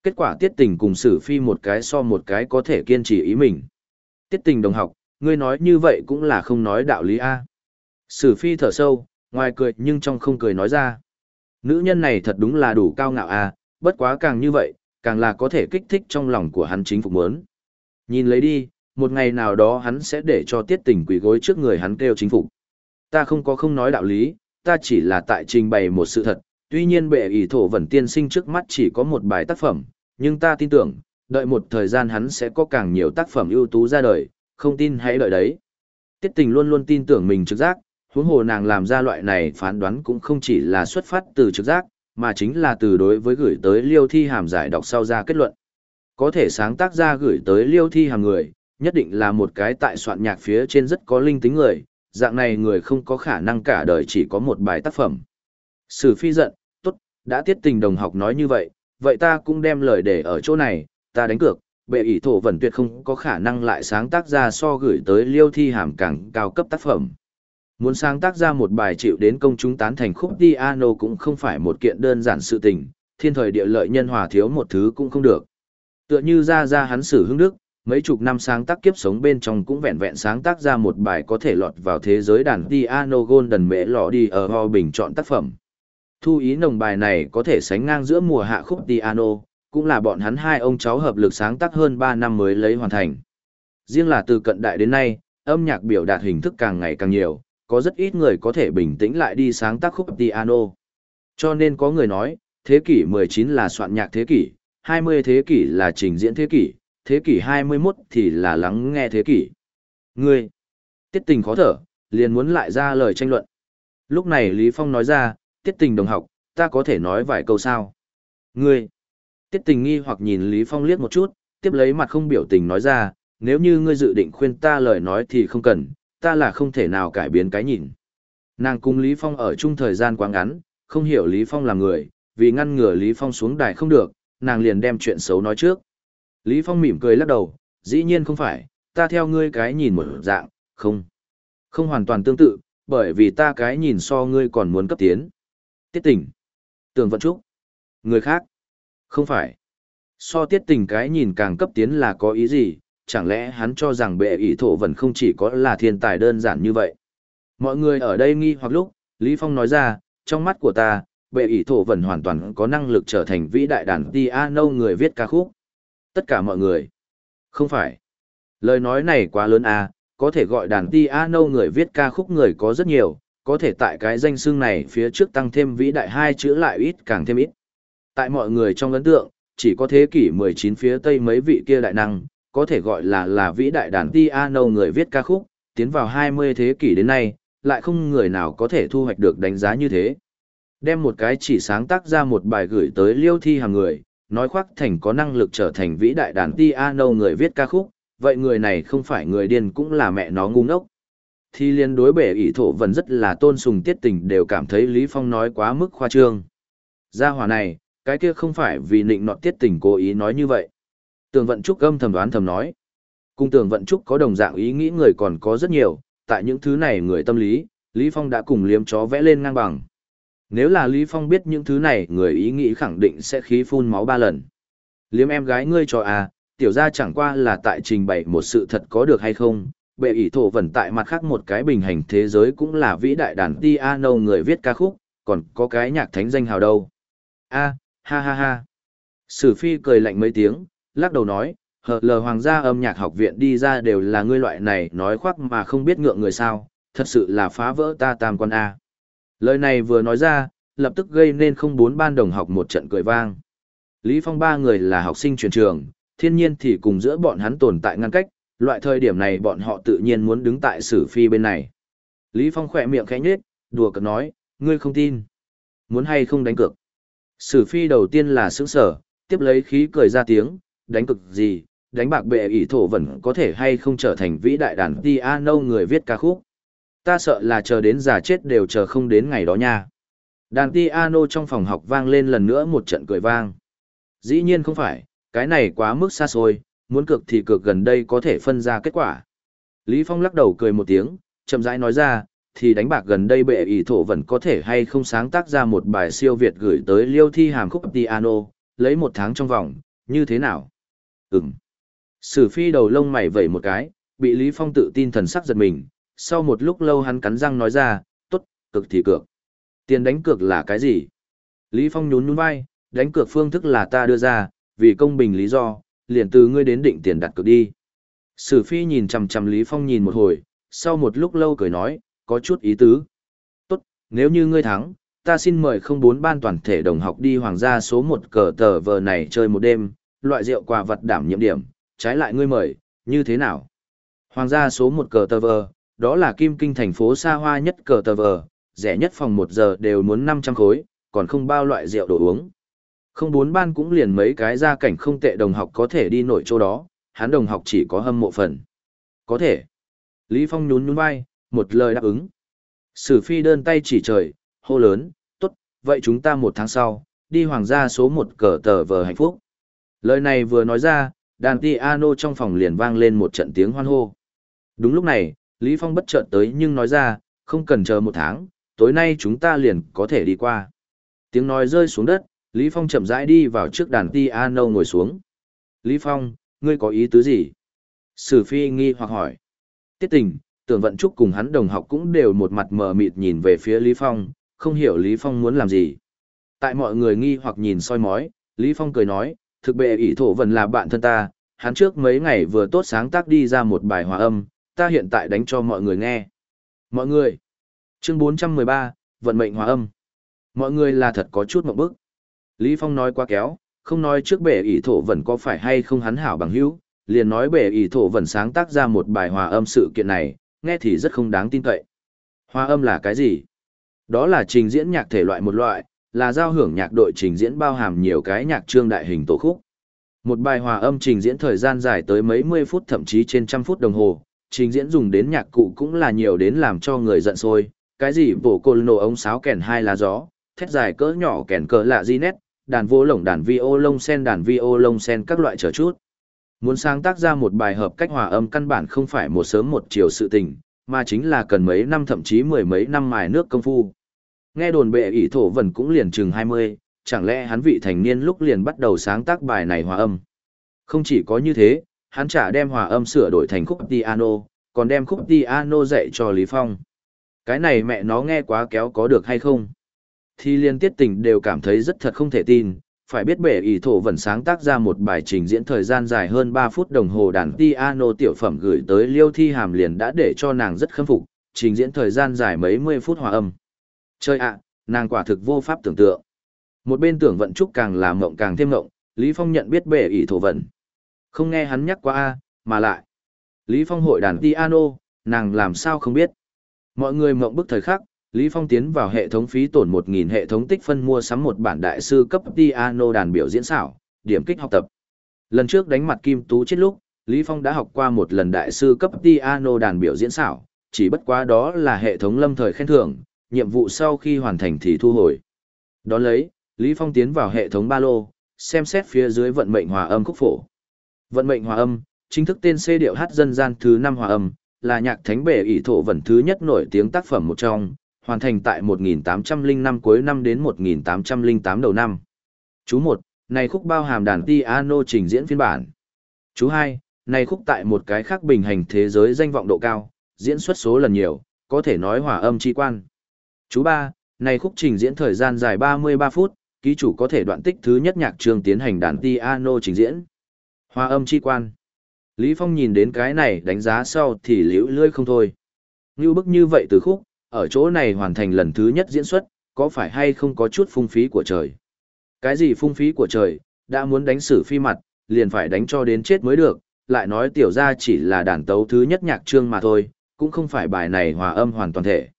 Speaker 1: Kết quả tiết tình cùng sử phi một cái so một cái có thể kiên trì ý mình. Tiết tình đồng học, ngươi nói như vậy cũng là không nói đạo lý A. Sử phi thở sâu, ngoài cười nhưng trong không cười nói ra. Nữ nhân này thật đúng là đủ cao ngạo à, bất quá càng như vậy, càng là có thể kích thích trong lòng của hắn chính phục muốn. Nhìn lấy đi, một ngày nào đó hắn sẽ để cho tiết tình quỷ gối trước người hắn kêu chính phục ta không có không nói đạo lý, ta chỉ là tại trình bày một sự thật, tuy nhiên bệ ý thổ vẩn tiên sinh trước mắt chỉ có một bài tác phẩm, nhưng ta tin tưởng, đợi một thời gian hắn sẽ có càng nhiều tác phẩm ưu tú ra đời, không tin hãy đợi đấy. Tiết tình luôn luôn tin tưởng mình trực giác, huống hồ nàng làm ra loại này phán đoán cũng không chỉ là xuất phát từ trực giác, mà chính là từ đối với gửi tới liêu thi hàm giải đọc sau ra kết luận. Có thể sáng tác ra gửi tới liêu thi hàm người, nhất định là một cái tại soạn nhạc phía trên rất có linh tính người, dạng này người không có khả năng cả đời chỉ có một bài tác phẩm. Sử phi giận, tốt, đã tiết tình đồng học nói như vậy, vậy ta cũng đem lời để ở chỗ này, ta đánh cược, bệ ỷ thổ vẩn tuyệt không có khả năng lại sáng tác ra so gửi tới liêu thi hàm càng cao cấp tác phẩm. Muốn sáng tác ra một bài chịu đến công chúng tán thành khúc piano cũng không phải một kiện đơn giản sự tình, thiên thời địa lợi nhân hòa thiếu một thứ cũng không được. Tựa như ra ra hắn sử hưng đức, mấy chục năm sáng tác kiếp sống bên trong cũng vẹn vẹn sáng tác ra một bài có thể lọt vào thế giới đàn piano golden mễ lọ đi ở ho bình chọn tác phẩm. Thu ý nồng bài này có thể sánh ngang giữa mùa hạ khúc piano, cũng là bọn hắn hai ông cháu hợp lực sáng tác hơn 3 năm mới lấy hoàn thành. Riêng là từ cận đại đến nay, âm nhạc biểu đạt hình thức càng ngày càng nhiều, có rất ít người có thể bình tĩnh lại đi sáng tác khúc piano. Cho nên có người nói, thế kỷ 19 là soạn nhạc thế kỷ, 20 thế kỷ là trình diễn thế kỷ, thế kỷ 21 thì là lắng nghe thế kỷ. Ngươi, tiết tình khó thở, liền muốn lại ra lời tranh luận. Lúc này Lý Phong nói ra, tiết tình đồng học, ta có thể nói vài câu sao? Ngươi, tiết tình nghi hoặc nhìn Lý Phong liếc một chút, tiếp lấy mặt không biểu tình nói ra, nếu như ngươi dự định khuyên ta lời nói thì không cần, ta là không thể nào cải biến cái nhìn. Nàng cùng Lý Phong ở chung thời gian quá ngắn, không hiểu Lý Phong là người, vì ngăn ngừa Lý Phong xuống đài không được, nàng liền đem chuyện xấu nói trước. Lý Phong mỉm cười lắc đầu, dĩ nhiên không phải, ta theo ngươi cái nhìn một dạng, không. Không hoàn toàn tương tự, bởi vì ta cái nhìn so ngươi còn muốn cấp tiến. Tiết tình. Tường vận trúc. Người khác. Không phải. So tiết tình cái nhìn càng cấp tiến là có ý gì, chẳng lẽ hắn cho rằng bệ ỷ thổ vẫn không chỉ có là thiên tài đơn giản như vậy. Mọi người ở đây nghi hoặc lúc, Lý Phong nói ra, trong mắt của ta, bệ ỷ thổ vẫn hoàn toàn có năng lực trở thành vĩ đại đàn piano người viết ca khúc. Tất cả mọi người. Không phải. Lời nói này quá lớn à, có thể gọi đàn piano người viết ca khúc người có rất nhiều, có thể tại cái danh xưng này phía trước tăng thêm vĩ đại hai chữ lại ít càng thêm ít. Tại mọi người trong ấn tượng, chỉ có thế kỷ 19 phía tây mấy vị kia đại năng, có thể gọi là là vĩ đại đàn piano người viết ca khúc, tiến vào 20 thế kỷ đến nay, lại không người nào có thể thu hoạch được đánh giá như thế. Đem một cái chỉ sáng tác ra một bài gửi tới liêu thi hàng người, nói khoác thành có năng lực trở thành vĩ đại đàn piano người viết ca khúc, vậy người này không phải người điên cũng là mẹ nó ngu ngốc. Thì liên đối bể ỷ thổ vần rất là tôn sùng tiết tình đều cảm thấy Lý Phong nói quá mức khoa trương. Gia hỏa này, cái kia không phải vì nịnh nọt tiết tình cố ý nói như vậy. Tường vận trúc âm thầm đoán thầm nói. Cung tường vận trúc có đồng dạng ý nghĩ người còn có rất nhiều, tại những thứ này người tâm lý, Lý Phong đã cùng liếm chó vẽ lên ngang bằng. Nếu là Lý Phong biết những thứ này người ý nghĩ khẳng định sẽ khí phun máu ba lần. Liếm em gái ngươi cho à, tiểu ra chẳng qua là tại trình bày một sự thật có được hay không, bệ ỷ thổ vẩn tại mặt khác một cái bình hành thế giới cũng là vĩ đại đàn piano người viết ca khúc, còn có cái nhạc thánh danh hào đâu. a ha ha ha. Sử phi cười lạnh mấy tiếng, lắc đầu nói, hờ lờ hoàng gia âm nhạc học viện đi ra đều là ngươi loại này nói khoác mà không biết ngượng người sao, thật sự là phá vỡ ta tam quan A. Lời này vừa nói ra, lập tức gây nên không bốn ban đồng học một trận cười vang. Lý Phong ba người là học sinh truyền trường, thiên nhiên thì cùng giữa bọn hắn tồn tại ngăn cách, loại thời điểm này bọn họ tự nhiên muốn đứng tại sử phi bên này. Lý Phong khỏe miệng khẽ nhếch, đùa cợt nói, ngươi không tin. Muốn hay không đánh cược. Sử phi đầu tiên là sững sở, tiếp lấy khí cười ra tiếng, đánh cực gì, đánh bạc bệ ỷ thổ vẫn có thể hay không trở thành vĩ đại đàn piano người viết ca khúc. Ta sợ là chờ đến già chết đều chờ không đến ngày đó nha. Đàn piano trong phòng học vang lên lần nữa một trận cười vang. Dĩ nhiên không phải, cái này quá mức xa xôi, muốn cực thì cực gần đây có thể phân ra kết quả. Lý Phong lắc đầu cười một tiếng, chậm rãi nói ra, thì đánh bạc gần đây bệ ý thổ vẫn có thể hay không sáng tác ra một bài siêu Việt gửi tới liêu thi hàm khúc piano, lấy một tháng trong vòng, như thế nào? Ừm. Sử phi đầu lông mày vẩy một cái, bị Lý Phong tự tin thần sắc giật mình, sau một lúc lâu hắn cắn răng nói ra, tốt, cực thì cược. Tiền đánh cược là cái gì? Lý Phong nhún nhún vai, đánh cược phương thức là ta đưa ra, vì công bình lý do, liền từ ngươi đến định tiền đặt cược đi. Sử phi nhìn chằm chằm Lý Phong nhìn một hồi, sau một lúc lâu cười nói, có chút ý tứ. Tốt, nếu như ngươi thắng, ta xin mời không bốn ban toàn thể đồng học đi hoàng gia số một cờ tờ vờ này chơi một đêm, loại rượu quà vật đảm nhiệm điểm, trái lại ngươi mời, như thế nào? Hoàng gia số một cờ tờ vờ, đó là kim kinh thành phố xa hoa nhất cờ tờ vờ, rẻ nhất phòng một giờ đều muốn 500 khối, còn không bao loại rượu đồ uống. Không bốn ban cũng liền mấy cái gia cảnh không tệ đồng học có thể đi nổi chỗ đó, hắn đồng học chỉ có hâm mộ phần. Có thể. Lý Phong nhún nhún vai, một lời đáp ứng. Sử phi đơn tay chỉ trời, hô lớn, tốt, vậy chúng ta một tháng sau, đi hoàng gia số một cờ tờ vờ hạnh phúc. Lời này vừa nói ra, đàn piano trong phòng liền vang lên một trận tiếng hoan hô. Đúng lúc này, Lý Phong bất chợt tới nhưng nói ra, không cần chờ một tháng, tối nay chúng ta liền có thể đi qua. Tiếng nói rơi xuống đất, Lý Phong chậm rãi đi vào trước đàn piano ngồi xuống. Lý Phong, ngươi có ý tứ gì? Sử phi nghi hoặc hỏi. Tiết tình, tưởng vận trúc cùng hắn đồng học cũng đều một mặt mờ mịt nhìn về phía Lý Phong, không hiểu Lý Phong muốn làm gì. Tại mọi người nghi hoặc nhìn soi mói, Lý Phong cười nói, thực bệ ỷ thổ vần là bạn thân ta, hắn trước mấy ngày vừa tốt sáng tác đi ra một bài hòa âm, ta hiện tại đánh cho mọi người nghe. Mọi người. Chương 413, vận mệnh hòa âm. Mọi người là thật có chút mộng bức. Lý Phong nói quá kéo, không nói trước bệ ỷ thổ vần có phải hay không hắn hảo bằng hữu, liền nói bệ ỷ thổ vần sáng tác ra một bài hòa âm sự kiện này, nghe thì rất không đáng tin cậy. Hòa âm là cái gì? Đó là trình diễn nhạc thể loại một loại, là giao hưởng nhạc đội trình diễn bao hàm nhiều cái nhạc trương đại hình tổ khúc. Một bài hòa âm trình diễn thời gian dài tới mấy mươi phút thậm chí trên trăm phút đồng hồ, trình diễn dùng đến nhạc cụ cũng là nhiều đến làm cho người giận sôi cái gì bổ côn nổ ống sáo kèn hai lá gió, thét dài cỡ nhỏ kèn cỡ lạ di nét, đàn vô lồng đàn vi ô lông sen đàn vi ô lông sen các loại trở chút. Muốn sáng tác ra một bài hợp cách hòa âm căn bản không phải một sớm một chiều sự tình, mà chính là cần mấy năm thậm chí mười mấy năm mài nước công phu. Nghe đồn bệ ỷ thổ vần cũng liền chừng 20, chẳng lẽ hắn vị thành niên lúc liền bắt đầu sáng tác bài này hòa âm. Không chỉ có như thế, hắn trả đem hòa âm sửa đổi thành khúc piano, còn đem khúc piano dạy cho Lý Phong. Cái này mẹ nó nghe quá kéo có được hay không? Thì liên tiết tình đều cảm thấy rất thật không thể tin, phải biết bệ ý thổ vần sáng tác ra một bài trình diễn thời gian dài hơn 3 phút đồng hồ đàn piano tiểu phẩm gửi tới liêu thi hàm liền đã để cho nàng rất khâm phục, trình diễn thời gian dài mấy mươi phút hòa âm. Chơi ạ, nàng quả thực vô pháp tưởng tượng. Một bên tưởng vận trúc càng làm mộng càng thêm mộng, Lý Phong nhận biết bệ ỷ thổ vận. Không nghe hắn nhắc qua a, mà lại. Lý Phong hội đàn piano, nàng làm sao không biết. Mọi người mộng bức thời khắc, Lý Phong tiến vào hệ thống phí tổn 1.000 hệ thống tích phân mua sắm một bản đại sư cấp piano đàn biểu diễn xảo, điểm kích học tập. Lần trước đánh mặt Kim Tú chết lúc, Lý Phong đã học qua một lần đại sư cấp piano đàn biểu diễn xảo, chỉ bất quá đó là hệ thống lâm thời khen thưởng, nhiệm vụ sau khi hoàn thành thì thu hồi. Đón lấy, Lý Phong tiến vào hệ thống ba lô, xem xét phía dưới vận mệnh hòa âm khúc phổ. Vận mệnh hòa âm, chính thức tên C điệu hát dân gian thứ 5 hòa âm, là nhạc thánh bể ỷ thổ vẩn thứ nhất nổi tiếng tác phẩm một trong, hoàn thành tại 1805 cuối năm đến 1808 đầu năm. Chú 1, này khúc bao hàm đàn piano trình diễn phiên bản. Chú 2, này khúc tại một cái khác bình hành thế giới danh vọng độ cao, diễn xuất số lần nhiều, có thể nói hòa âm chi quan. Chú ba, này khúc trình diễn thời gian dài 33 phút, ký chủ có thể đoạn tích thứ nhất nhạc trường tiến hành đàn piano trình diễn. Hòa âm chi quan. Lý Phong nhìn đến cái này đánh giá sau thì liễu lươi không thôi. Như bức như vậy từ khúc, ở chỗ này hoàn thành lần thứ nhất diễn xuất, có phải hay không có chút phung phí của trời? Cái gì phung phí của trời, đã muốn đánh xử phi mặt, liền phải đánh cho đến chết mới được, lại nói tiểu ra chỉ là đàn tấu thứ nhất nhạc trương mà thôi, cũng không phải bài này hòa âm hoàn toàn thể.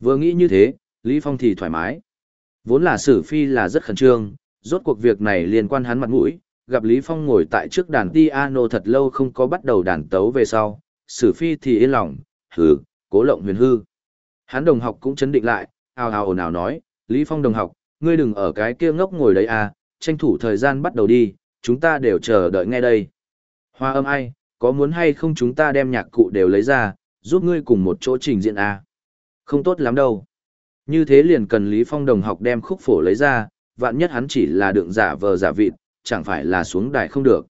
Speaker 1: Vừa nghĩ như thế, Lý Phong thì thoải mái. Vốn là sử phi là rất khẩn trương, rốt cuộc việc này liên quan hắn mặt mũi, gặp Lý Phong ngồi tại trước đàn piano thật lâu không có bắt đầu đàn tấu về sau, sử phi thì yên lòng, hừ, cố lộng huyền hư. Hắn đồng học cũng chấn định lại, ào ào ồn ào nói, Lý Phong đồng học, ngươi đừng ở cái kia ngốc ngồi đấy à, tranh thủ thời gian bắt đầu đi, chúng ta đều chờ đợi ngay đây. Hoa âm ai, có muốn hay không chúng ta đem nhạc cụ đều lấy ra, giúp ngươi cùng một chỗ trình diễn à? Không tốt lắm đâu. Như thế liền cần Lý Phong đồng học đem khúc phổ lấy ra, vạn nhất hắn chỉ là đựng giả vờ giả vịt, chẳng phải là xuống đài không được.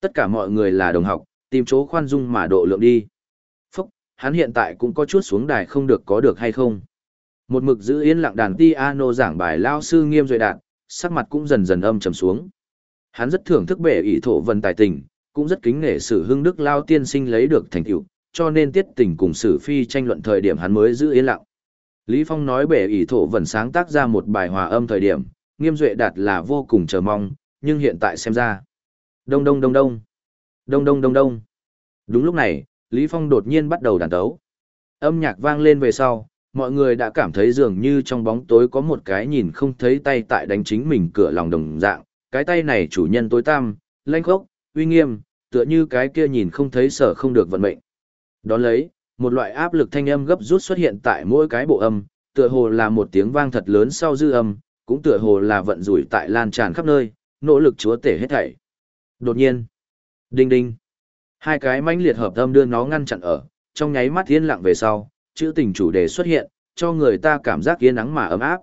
Speaker 1: Tất cả mọi người là đồng học, tìm chỗ khoan dung mà độ lượng đi. Phúc, hắn hiện tại cũng có chút xuống đài không được có được hay không. Một mực giữ yên lặng đàn piano giảng bài lao sư nghiêm duệ đạt, sắc mặt cũng dần dần âm trầm xuống. Hắn rất thưởng thức bệ ý thổ vân tài tình, cũng rất kính nể sự hưng đức lao tiên sinh lấy được thành tựu, cho nên tiết tình cùng sử phi tranh luận thời điểm hắn mới giữ yên lặng. Lý Phong nói bể ỷ thổ vẫn sáng tác ra một bài hòa âm thời điểm, nghiêm duệ đạt là vô cùng chờ mong, nhưng hiện tại xem ra. Đông đông đông đông. Đông đông đông đông. Đúng lúc này, Lý Phong đột nhiên bắt đầu đàn tấu. Âm nhạc vang lên về sau, mọi người đã cảm thấy dường như trong bóng tối có một cái nhìn không thấy tay tại đánh chính mình cửa lòng đồng dạng. Cái tay này chủ nhân tối tăm, lanh khốc, uy nghiêm, tựa như cái kia nhìn không thấy sở không được vận mệnh. Đón lấy, một loại áp lực thanh âm gấp rút xuất hiện tại mỗi cái bộ âm, tựa hồ là một tiếng vang thật lớn sau dư âm, cũng tựa hồ là vận rủi tại lan tràn khắp nơi, nỗ lực chúa tể hết thảy. Đột nhiên, đinh đinh, hai cái mãnh liệt hợp âm đưa nó ngăn chặn ở, trong nháy mắt yên lặng về sau, chữ tình chủ đề xuất hiện, cho người ta cảm giác yên nắng mà ấm áp.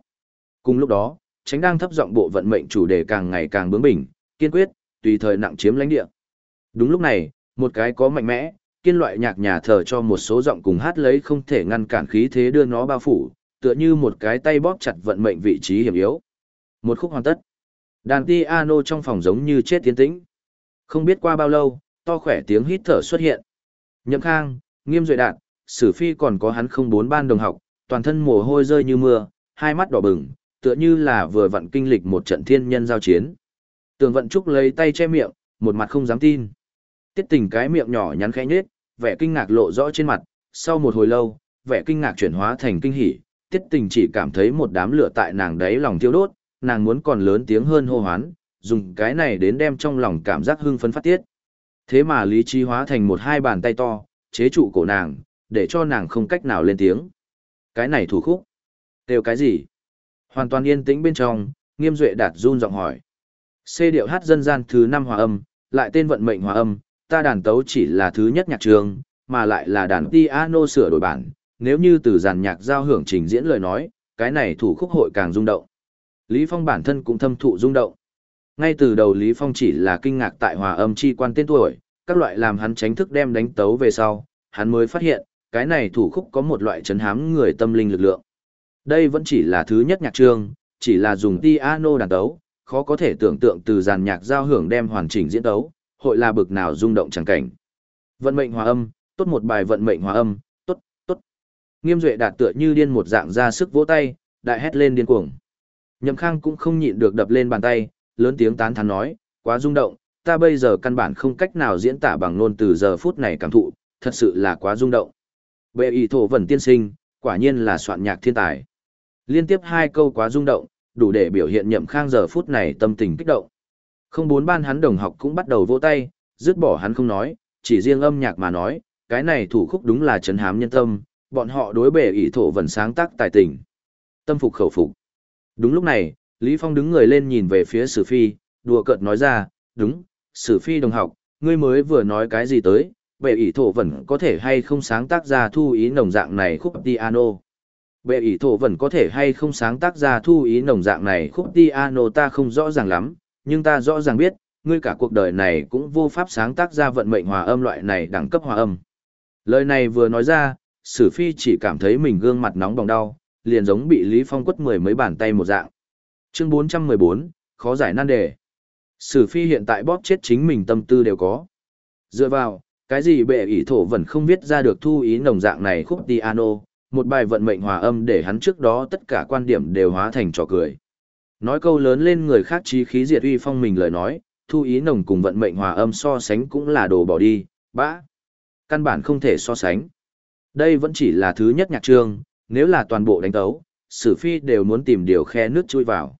Speaker 1: Cùng lúc đó, tránh đang thấp giọng bộ vận mệnh chủ đề càng ngày càng bướng bỉnh, kiên quyết, tùy thời nặng chiếm lãnh địa. Đúng lúc này, một cái có mạnh mẽ, kiên loại nhạc nhà thờ cho một số giọng cùng hát lấy không thể ngăn cản khí thế đưa nó bao phủ, tựa như một cái tay bóp chặt vận mệnh vị trí hiểm yếu. Một khúc hoàn tất. Đàn piano trong phòng giống như chết tiến tĩnh. Không biết qua bao lâu, to khỏe tiếng hít thở xuất hiện. Nhậm Khang, Nghiêm Duệ Đạt, Sử Phi còn có hắn không bốn ban đồng học, toàn thân mồ hôi rơi như mưa, hai mắt đỏ bừng, tựa như là vừa vặn kinh lịch một trận thiên nhân giao chiến. Tường Vận Trúc lấy tay che miệng, một mặt không dám tin. Tiết tình cái miệng nhỏ nhắn khẽ nhếch, vẻ kinh ngạc lộ rõ trên mặt, sau một hồi lâu, vẻ kinh ngạc chuyển hóa thành kinh hỉ, tiết tình chỉ cảm thấy một đám lửa tại nàng đấy lòng thiêu đốt, nàng muốn còn lớn tiếng hơn hô hoán, dùng cái này đến đem trong lòng cảm giác hưng phấn phát tiết. Thế mà lý trí hóa thành một hai bàn tay to, chế trụ cổ nàng, để cho nàng không cách nào lên tiếng. Cái này thủ khúc. Đều cái gì? Hoàn toàn yên tĩnh bên trong, nghiêm duệ đạt run giọng hỏi. C điệu hát dân gian thứ năm hòa âm, lại tên vận mệnh hòa âm, ta đàn tấu chỉ là thứ nhất nhạc trường, mà lại là đàn piano sửa đổi bản. Nếu như từ dàn nhạc giao hưởng trình diễn lời nói, cái này thủ khúc hội càng rung động. Lý Phong bản thân cũng thâm thụ rung động. Ngay từ đầu Lý Phong chỉ là kinh ngạc tại hòa âm chi quan tên tuổi, các loại làm hắn tránh thức đem đánh tấu về sau, hắn mới phát hiện, cái này thủ khúc có một loại chấn hám người tâm linh lực lượng. Đây vẫn chỉ là thứ nhất nhạc trường, chỉ là dùng piano đàn tấu, khó có thể tưởng tượng từ dàn nhạc giao hưởng đem hoàn chỉnh diễn tấu, hội là bực nào rung động chẳng cảnh. Vận mệnh hòa âm, tốt một bài vận mệnh hòa âm, tốt, tốt. Nghiêm Duệ đạt tựa như điên một dạng ra sức vỗ tay, đại hét lên điên cuồng. Nhậm Khang cũng không nhịn được đập lên bàn tay, lớn tiếng tán thán nói, quá rung động, ta bây giờ căn bản không cách nào diễn tả bằng ngôn từ giờ phút này cảm thụ, thật sự là quá rung động. Bệ ý thổ vẩn tiên sinh, quả nhiên là soạn nhạc thiên tài. Liên tiếp hai câu quá rung động, đủ để biểu hiện Nhậm Khang giờ phút này tâm tình kích động. Không bốn ban hắn đồng học cũng bắt đầu vỗ tay, dứt bỏ hắn không nói, Chỉ riêng âm nhạc mà nói, cái này thủ khúc đúng là chấn hám nhân tâm, bọn họ đối bệ ỷ thổ vẫn sáng tác tài tình. Tâm phục khẩu phục. Đúng lúc này, Lý Phong đứng người lên nhìn về phía Sử Phi, đùa cợt nói ra, đúng, Sử Phi đồng học, ngươi mới vừa nói cái gì tới, bệ ỷ thổ vẫn có thể hay không sáng tác ra thu ý nồng dạng này khúc piano. Bệ ỷ thổ vẫn có thể hay không sáng tác ra thu ý nồng dạng này khúc piano ta không rõ ràng lắm, nhưng ta rõ ràng biết, ngươi cả cuộc đời này cũng vô pháp sáng tác ra vận mệnh hòa âm loại này đẳng cấp hòa âm. Lời này vừa nói ra, Sử Phi chỉ cảm thấy mình gương mặt nóng bỏng đau, liền giống bị Lý Phong quất mười mấy bàn tay một dạng. Chương 414, khó giải nan đề. Sử Phi hiện tại bóp chết chính mình tâm tư đều có. Dựa vào, cái gì bệ ỷ thổ vẫn không viết ra được thu ý nồng dạng này khúc piano, một bài vận mệnh hòa âm để hắn trước đó tất cả quan điểm đều hóa thành trò cười. Nói câu lớn lên người khác trí khí diệt uy phong mình lời nói, thu ý nồng cùng vận mệnh hòa âm so sánh cũng là đồ bỏ đi, bã. Căn bản không thể so sánh. Đây vẫn chỉ là thứ nhất nhạc trương, nếu là toàn bộ đánh tấu, sử phi đều muốn tìm điều khe nước chui vào.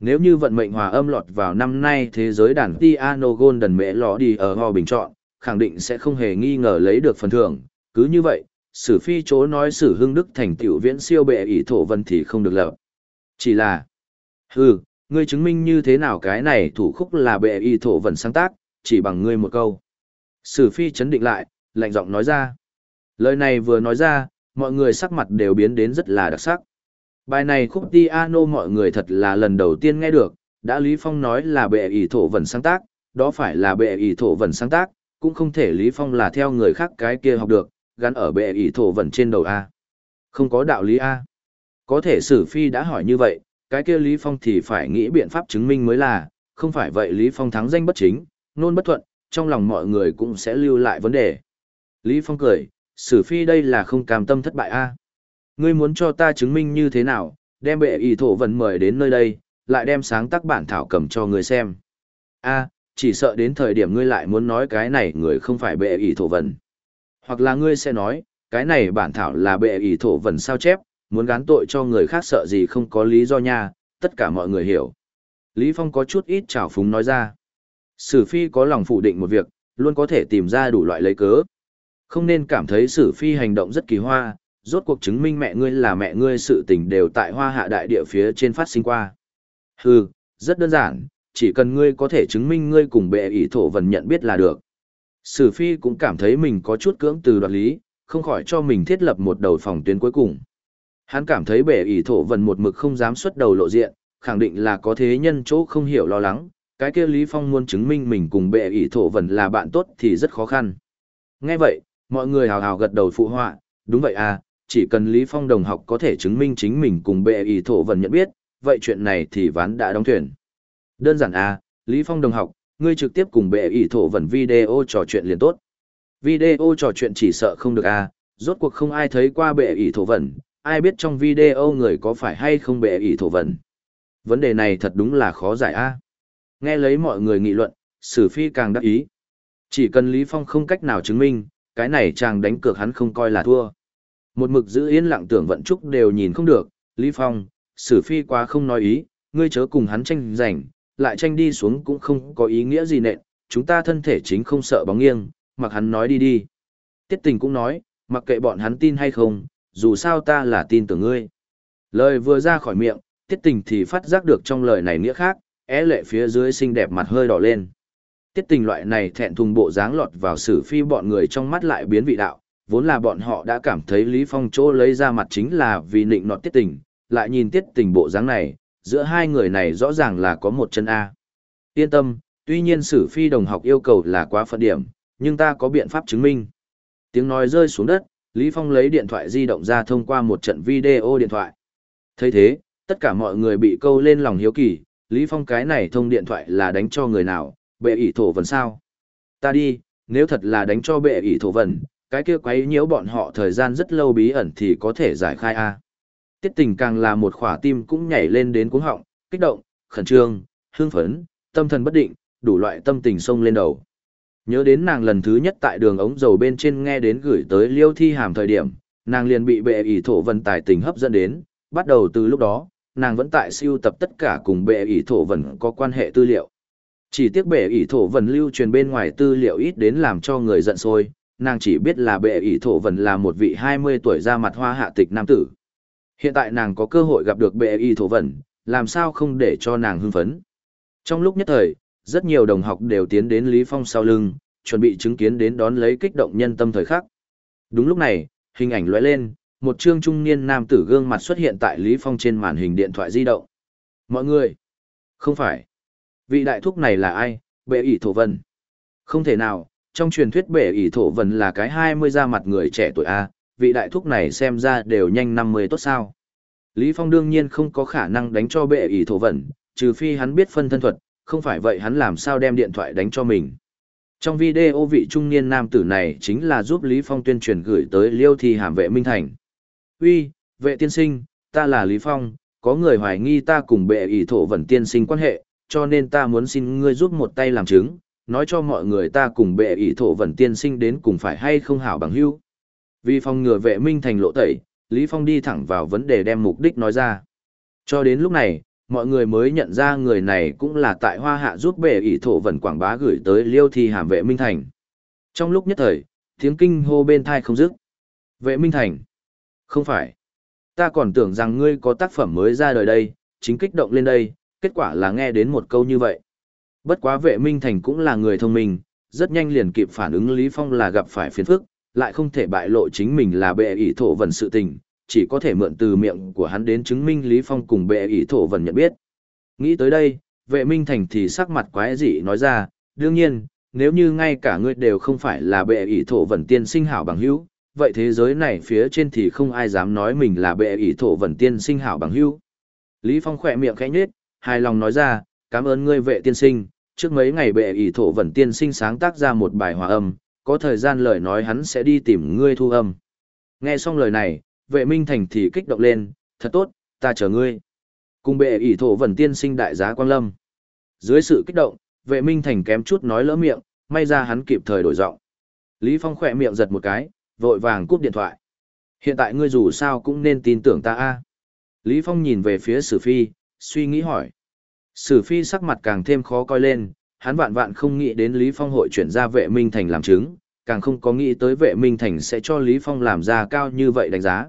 Speaker 1: Nếu như vận mệnh hòa âm lọt vào năm nay thế giới đàn piano golden mẹ lọ đi ở ho bình chọn, khẳng định sẽ không hề nghi ngờ lấy được phần thưởng. Cứ như vậy, sử phi chỗ nói sử hưng đức thành tiểu viễn siêu bệ ỷ thổ vân thì không được lợi. Chỉ là, hừ, ngươi chứng minh như thế nào cái này thủ khúc là bệ y thổ vẫn sáng tác, chỉ bằng ngươi một câu. Sử phi chấn định lại, lạnh giọng nói ra. Lời này vừa nói ra, mọi người sắc mặt đều biến đến rất là đặc sắc. Bài này khúc piano mọi người thật là lần đầu tiên nghe được, đã Lý Phong nói là bệ y thổ vần sáng tác, đó phải là bệ y thổ vần sáng tác, cũng không thể Lý Phong là theo người khác cái kia học được, gắn ở bệ y thổ vần trên đầu A. Không có đạo lý A. Có thể sử phi đã hỏi như vậy, cái kia Lý Phong thì phải nghĩ biện pháp chứng minh mới là, không phải vậy Lý Phong thắng danh bất chính, nôn bất thuận, trong lòng mọi người cũng sẽ lưu lại vấn đề. Lý Phong cười, sử phi đây là không cam tâm thất bại a. Ngươi muốn cho ta chứng minh như thế nào đem bệ ý thổ vần mời đến nơi đây lại đem sáng tác bản thảo cầm cho ngươi xem. A chỉ sợ đến thời điểm ngươi lại muốn nói cái này người không phải bệ ý thổ vần hoặc là ngươi sẽ nói cái này bản thảo là bệ ý thổ vần sao chép muốn gán tội cho người khác sợ gì không có lý do nha tất cả mọi người hiểu lý phong có chút ít trào phúng nói ra sử phi có lòng phủ định một việc luôn có thể tìm ra đủ loại lấy cớ không nên cảm thấy sử phi hành động rất kỳ hoa, rốt cuộc chứng minh mẹ ngươi là mẹ ngươi sự tình đều tại hoa hạ đại địa phía trên phát sinh qua. Hừ, rất đơn giản, chỉ cần ngươi có thể chứng minh ngươi cùng bệ ý thổ vần nhận biết là được. Sử phi cũng cảm thấy mình có chút cưỡng từ đoạt lý, không khỏi cho mình thiết lập một đầu phòng tuyến cuối cùng. Hắn cảm thấy bệ ỷ thổ vần một mực không dám xuất đầu lộ diện, khẳng định là có thế nhân chỗ không hiểu lo lắng, cái kia Lý Phong muốn chứng minh mình cùng bệ ỷ thổ vần là bạn tốt thì rất khó khăn. Nghe vậy, Mọi người hào hào gật đầu phụ họa, đúng vậy à, chỉ cần Lý Phong đồng học có thể chứng minh chính mình cùng bệ ỷ thổ vần nhận biết, vậy chuyện này thì ván đã đóng thuyền. Đơn giản à, Lý Phong đồng học, ngươi trực tiếp cùng bệ ỷ thổ vần video trò chuyện liền tốt. Video trò chuyện chỉ sợ không được à, rốt cuộc không ai thấy qua bệ ỷ thổ vần, ai biết trong video người có phải hay không bệ ỷ thổ vần. Vấn đề này thật đúng là khó giải a. À. Nghe lấy mọi người nghị luận, Sử Phi càng đắc ý. Chỉ cần Lý Phong không cách nào chứng minh, cái này chàng đánh cược hắn không coi là thua. Một mực giữ yên lặng tưởng vận trúc đều nhìn không được, Lý Phong, sử phi quá không nói ý, ngươi chớ cùng hắn tranh giành, lại tranh đi xuống cũng không có ý nghĩa gì nện, chúng ta thân thể chính không sợ bóng nghiêng, mặc hắn nói đi đi. Tiết tình cũng nói, mặc kệ bọn hắn tin hay không, dù sao ta là tin tưởng ngươi. Lời vừa ra khỏi miệng, tiết tình thì phát giác được trong lời này nghĩa khác, é lệ phía dưới xinh đẹp mặt hơi đỏ lên. Tiết tình loại này thẹn thùng bộ dáng lọt vào sử phi bọn người trong mắt lại biến vị đạo, vốn là bọn họ đã cảm thấy Lý Phong chỗ lấy ra mặt chính là vì nịnh nọt tiết tình, lại nhìn tiết tình bộ dáng này, giữa hai người này rõ ràng là có một chân A. Yên tâm, tuy nhiên sử phi đồng học yêu cầu là quá phận điểm, nhưng ta có biện pháp chứng minh. Tiếng nói rơi xuống đất, Lý Phong lấy điện thoại di động ra thông qua một trận video điện thoại. thấy thế, tất cả mọi người bị câu lên lòng hiếu kỳ, Lý Phong cái này thông điện thoại là đánh cho người nào, bệ ỷ thổ vần sao? Ta đi, nếu thật là đánh cho bệ ỷ thổ vần, cái kia quấy nhiễu bọn họ thời gian rất lâu bí ẩn thì có thể giải khai a. Tiết tình càng là một khỏa tim cũng nhảy lên đến cuống họng, kích động, khẩn trương, hương phấn, tâm thần bất định, đủ loại tâm tình sông lên đầu. Nhớ đến nàng lần thứ nhất tại đường ống dầu bên trên nghe đến gửi tới liêu thi hàm thời điểm, nàng liền bị bệ ỷ thổ vần tài tình hấp dẫn đến, bắt đầu từ lúc đó, nàng vẫn tại siêu tập tất cả cùng bệ ỷ thổ vần có quan hệ tư liệu. Chỉ tiếc bệ ỷ thổ vần lưu truyền bên ngoài tư liệu ít đến làm cho người giận sôi nàng chỉ biết là bệ ỷ thổ vần là một vị 20 tuổi ra mặt hoa hạ tịch nam tử. Hiện tại nàng có cơ hội gặp được bệ ỷ thổ vần, làm sao không để cho nàng hưng phấn. Trong lúc nhất thời, rất nhiều đồng học đều tiến đến Lý Phong sau lưng, chuẩn bị chứng kiến đến đón lấy kích động nhân tâm thời khắc. Đúng lúc này, hình ảnh lóe lên, một trương trung niên nam tử gương mặt xuất hiện tại Lý Phong trên màn hình điện thoại di động. Mọi người, không phải, vị đại thúc này là ai, bệ ỷ thổ vân. Không thể nào, trong truyền thuyết bệ ỷ thổ vân là cái 20 ra mặt người trẻ tuổi A, vị đại thúc này xem ra đều nhanh 50 tốt sao. Lý Phong đương nhiên không có khả năng đánh cho bệ ỷ thổ vân, trừ phi hắn biết phân thân thuật, không phải vậy hắn làm sao đem điện thoại đánh cho mình. Trong video vị trung niên nam tử này chính là giúp Lý Phong tuyên truyền gửi tới Liêu Thi Hàm vệ Minh Thành. Uy, vệ tiên sinh, ta là Lý Phong, có người hoài nghi ta cùng bệ ỷ thổ vẩn tiên sinh quan hệ, cho nên ta muốn xin ngươi giúp một tay làm chứng, nói cho mọi người ta cùng bệ ỷ thổ vẩn tiên sinh đến cùng phải hay không hảo bằng hữu. Vì phòng ngừa vệ Minh Thành lộ tẩy, Lý Phong đi thẳng vào vấn đề đem mục đích nói ra. Cho đến lúc này, mọi người mới nhận ra người này cũng là tại hoa hạ giúp bệ ỷ thổ vẩn quảng bá gửi tới liêu thi hàm vệ minh thành. Trong lúc nhất thời, tiếng kinh hô bên thai không dứt. Vệ minh thành. Không phải. Ta còn tưởng rằng ngươi có tác phẩm mới ra đời đây, chính kích động lên đây, kết quả là nghe đến một câu như vậy. Bất quá vệ minh thành cũng là người thông minh, rất nhanh liền kịp phản ứng lý phong là gặp phải phiền phức, lại không thể bại lộ chính mình là bệ ỷ thổ vẩn sự tình chỉ có thể mượn từ miệng của hắn đến chứng minh Lý Phong cùng bệ ý thổ vần nhận biết. Nghĩ tới đây, vệ minh thành thì sắc mặt quái dị nói ra, đương nhiên, nếu như ngay cả ngươi đều không phải là bệ ý thổ vần tiên sinh hảo bằng hữu, vậy thế giới này phía trên thì không ai dám nói mình là bệ ý thổ vần tiên sinh hảo bằng hữu. Lý Phong khỏe miệng khẽ nhếch, hài lòng nói ra, cảm ơn ngươi vệ tiên sinh, trước mấy ngày bệ ý thổ vần tiên sinh sáng tác ra một bài hòa âm, có thời gian lời nói hắn sẽ đi tìm ngươi thu âm. Nghe xong lời này, vệ minh thành thì kích động lên, thật tốt, ta chờ ngươi. Cùng bệ ỷ thổ vần tiên sinh đại giá quang lâm. Dưới sự kích động, vệ minh thành kém chút nói lỡ miệng, may ra hắn kịp thời đổi giọng. Lý Phong khỏe miệng giật một cái, vội vàng cúp điện thoại. Hiện tại ngươi dù sao cũng nên tin tưởng ta a. Lý Phong nhìn về phía Sử Phi, suy nghĩ hỏi. Sử Phi sắc mặt càng thêm khó coi lên, hắn vạn vạn không nghĩ đến Lý Phong hội chuyển ra vệ minh thành làm chứng, càng không có nghĩ tới vệ minh thành sẽ cho Lý Phong làm ra cao như vậy đánh giá.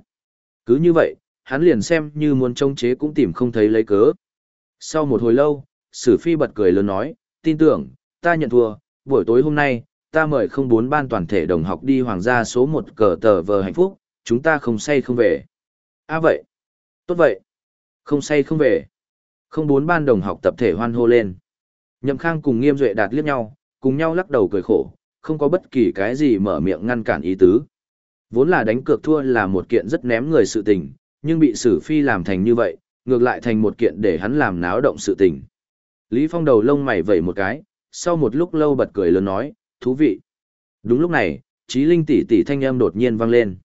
Speaker 1: Cứ như vậy, hắn liền xem như muốn trông chế cũng tìm không thấy lấy cớ. Sau một hồi lâu, Sử Phi bật cười lớn nói, tin tưởng, ta nhận thua, buổi tối hôm nay, ta mời không bốn ban toàn thể đồng học đi hoàng gia số một cờ tờ vờ hạnh phúc, chúng ta không say không về. À vậy, tốt vậy, không say không về. Không bốn ban đồng học tập thể hoan hô lên. Nhậm Khang cùng Nghiêm Duệ đạt liếc nhau, cùng nhau lắc đầu cười khổ, không có bất kỳ cái gì mở miệng ngăn cản ý tứ. Vốn là đánh cược thua là một kiện rất ném người sự tình, nhưng bị Sử Phi làm thành như vậy, ngược lại thành một kiện để hắn làm náo động sự tình. Lý Phong đầu lông mày vẩy một cái, sau một lúc lâu bật cười lớn nói, thú vị. Đúng lúc này, trí linh tỷ tỷ thanh âm đột nhiên vang lên.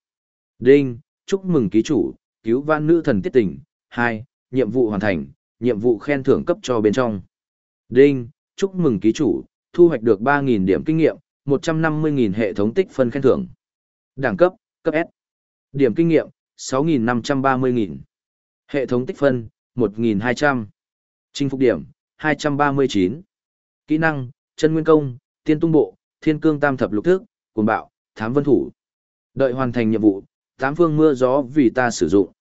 Speaker 1: Đinh, chúc mừng ký chủ, cứu vãn nữ thần tiết tình. Hai, nhiệm vụ hoàn thành, nhiệm vụ khen thưởng cấp cho bên trong. Đinh, chúc mừng ký chủ, thu hoạch được 3.000 điểm kinh nghiệm, 150.000 hệ thống tích phân khen thưởng. Đẳng cấp, cấp S. Điểm kinh nghiệm, 6.530.000. Hệ thống tích phân, 1.200. Chinh phục điểm, 239. Kỹ năng, chân nguyên công, tiên tung bộ, thiên cương tam thập lục thức, cuồng bạo, thám vân thủ. Đợi hoàn thành nhiệm vụ, tám phương mưa gió vì ta sử dụng.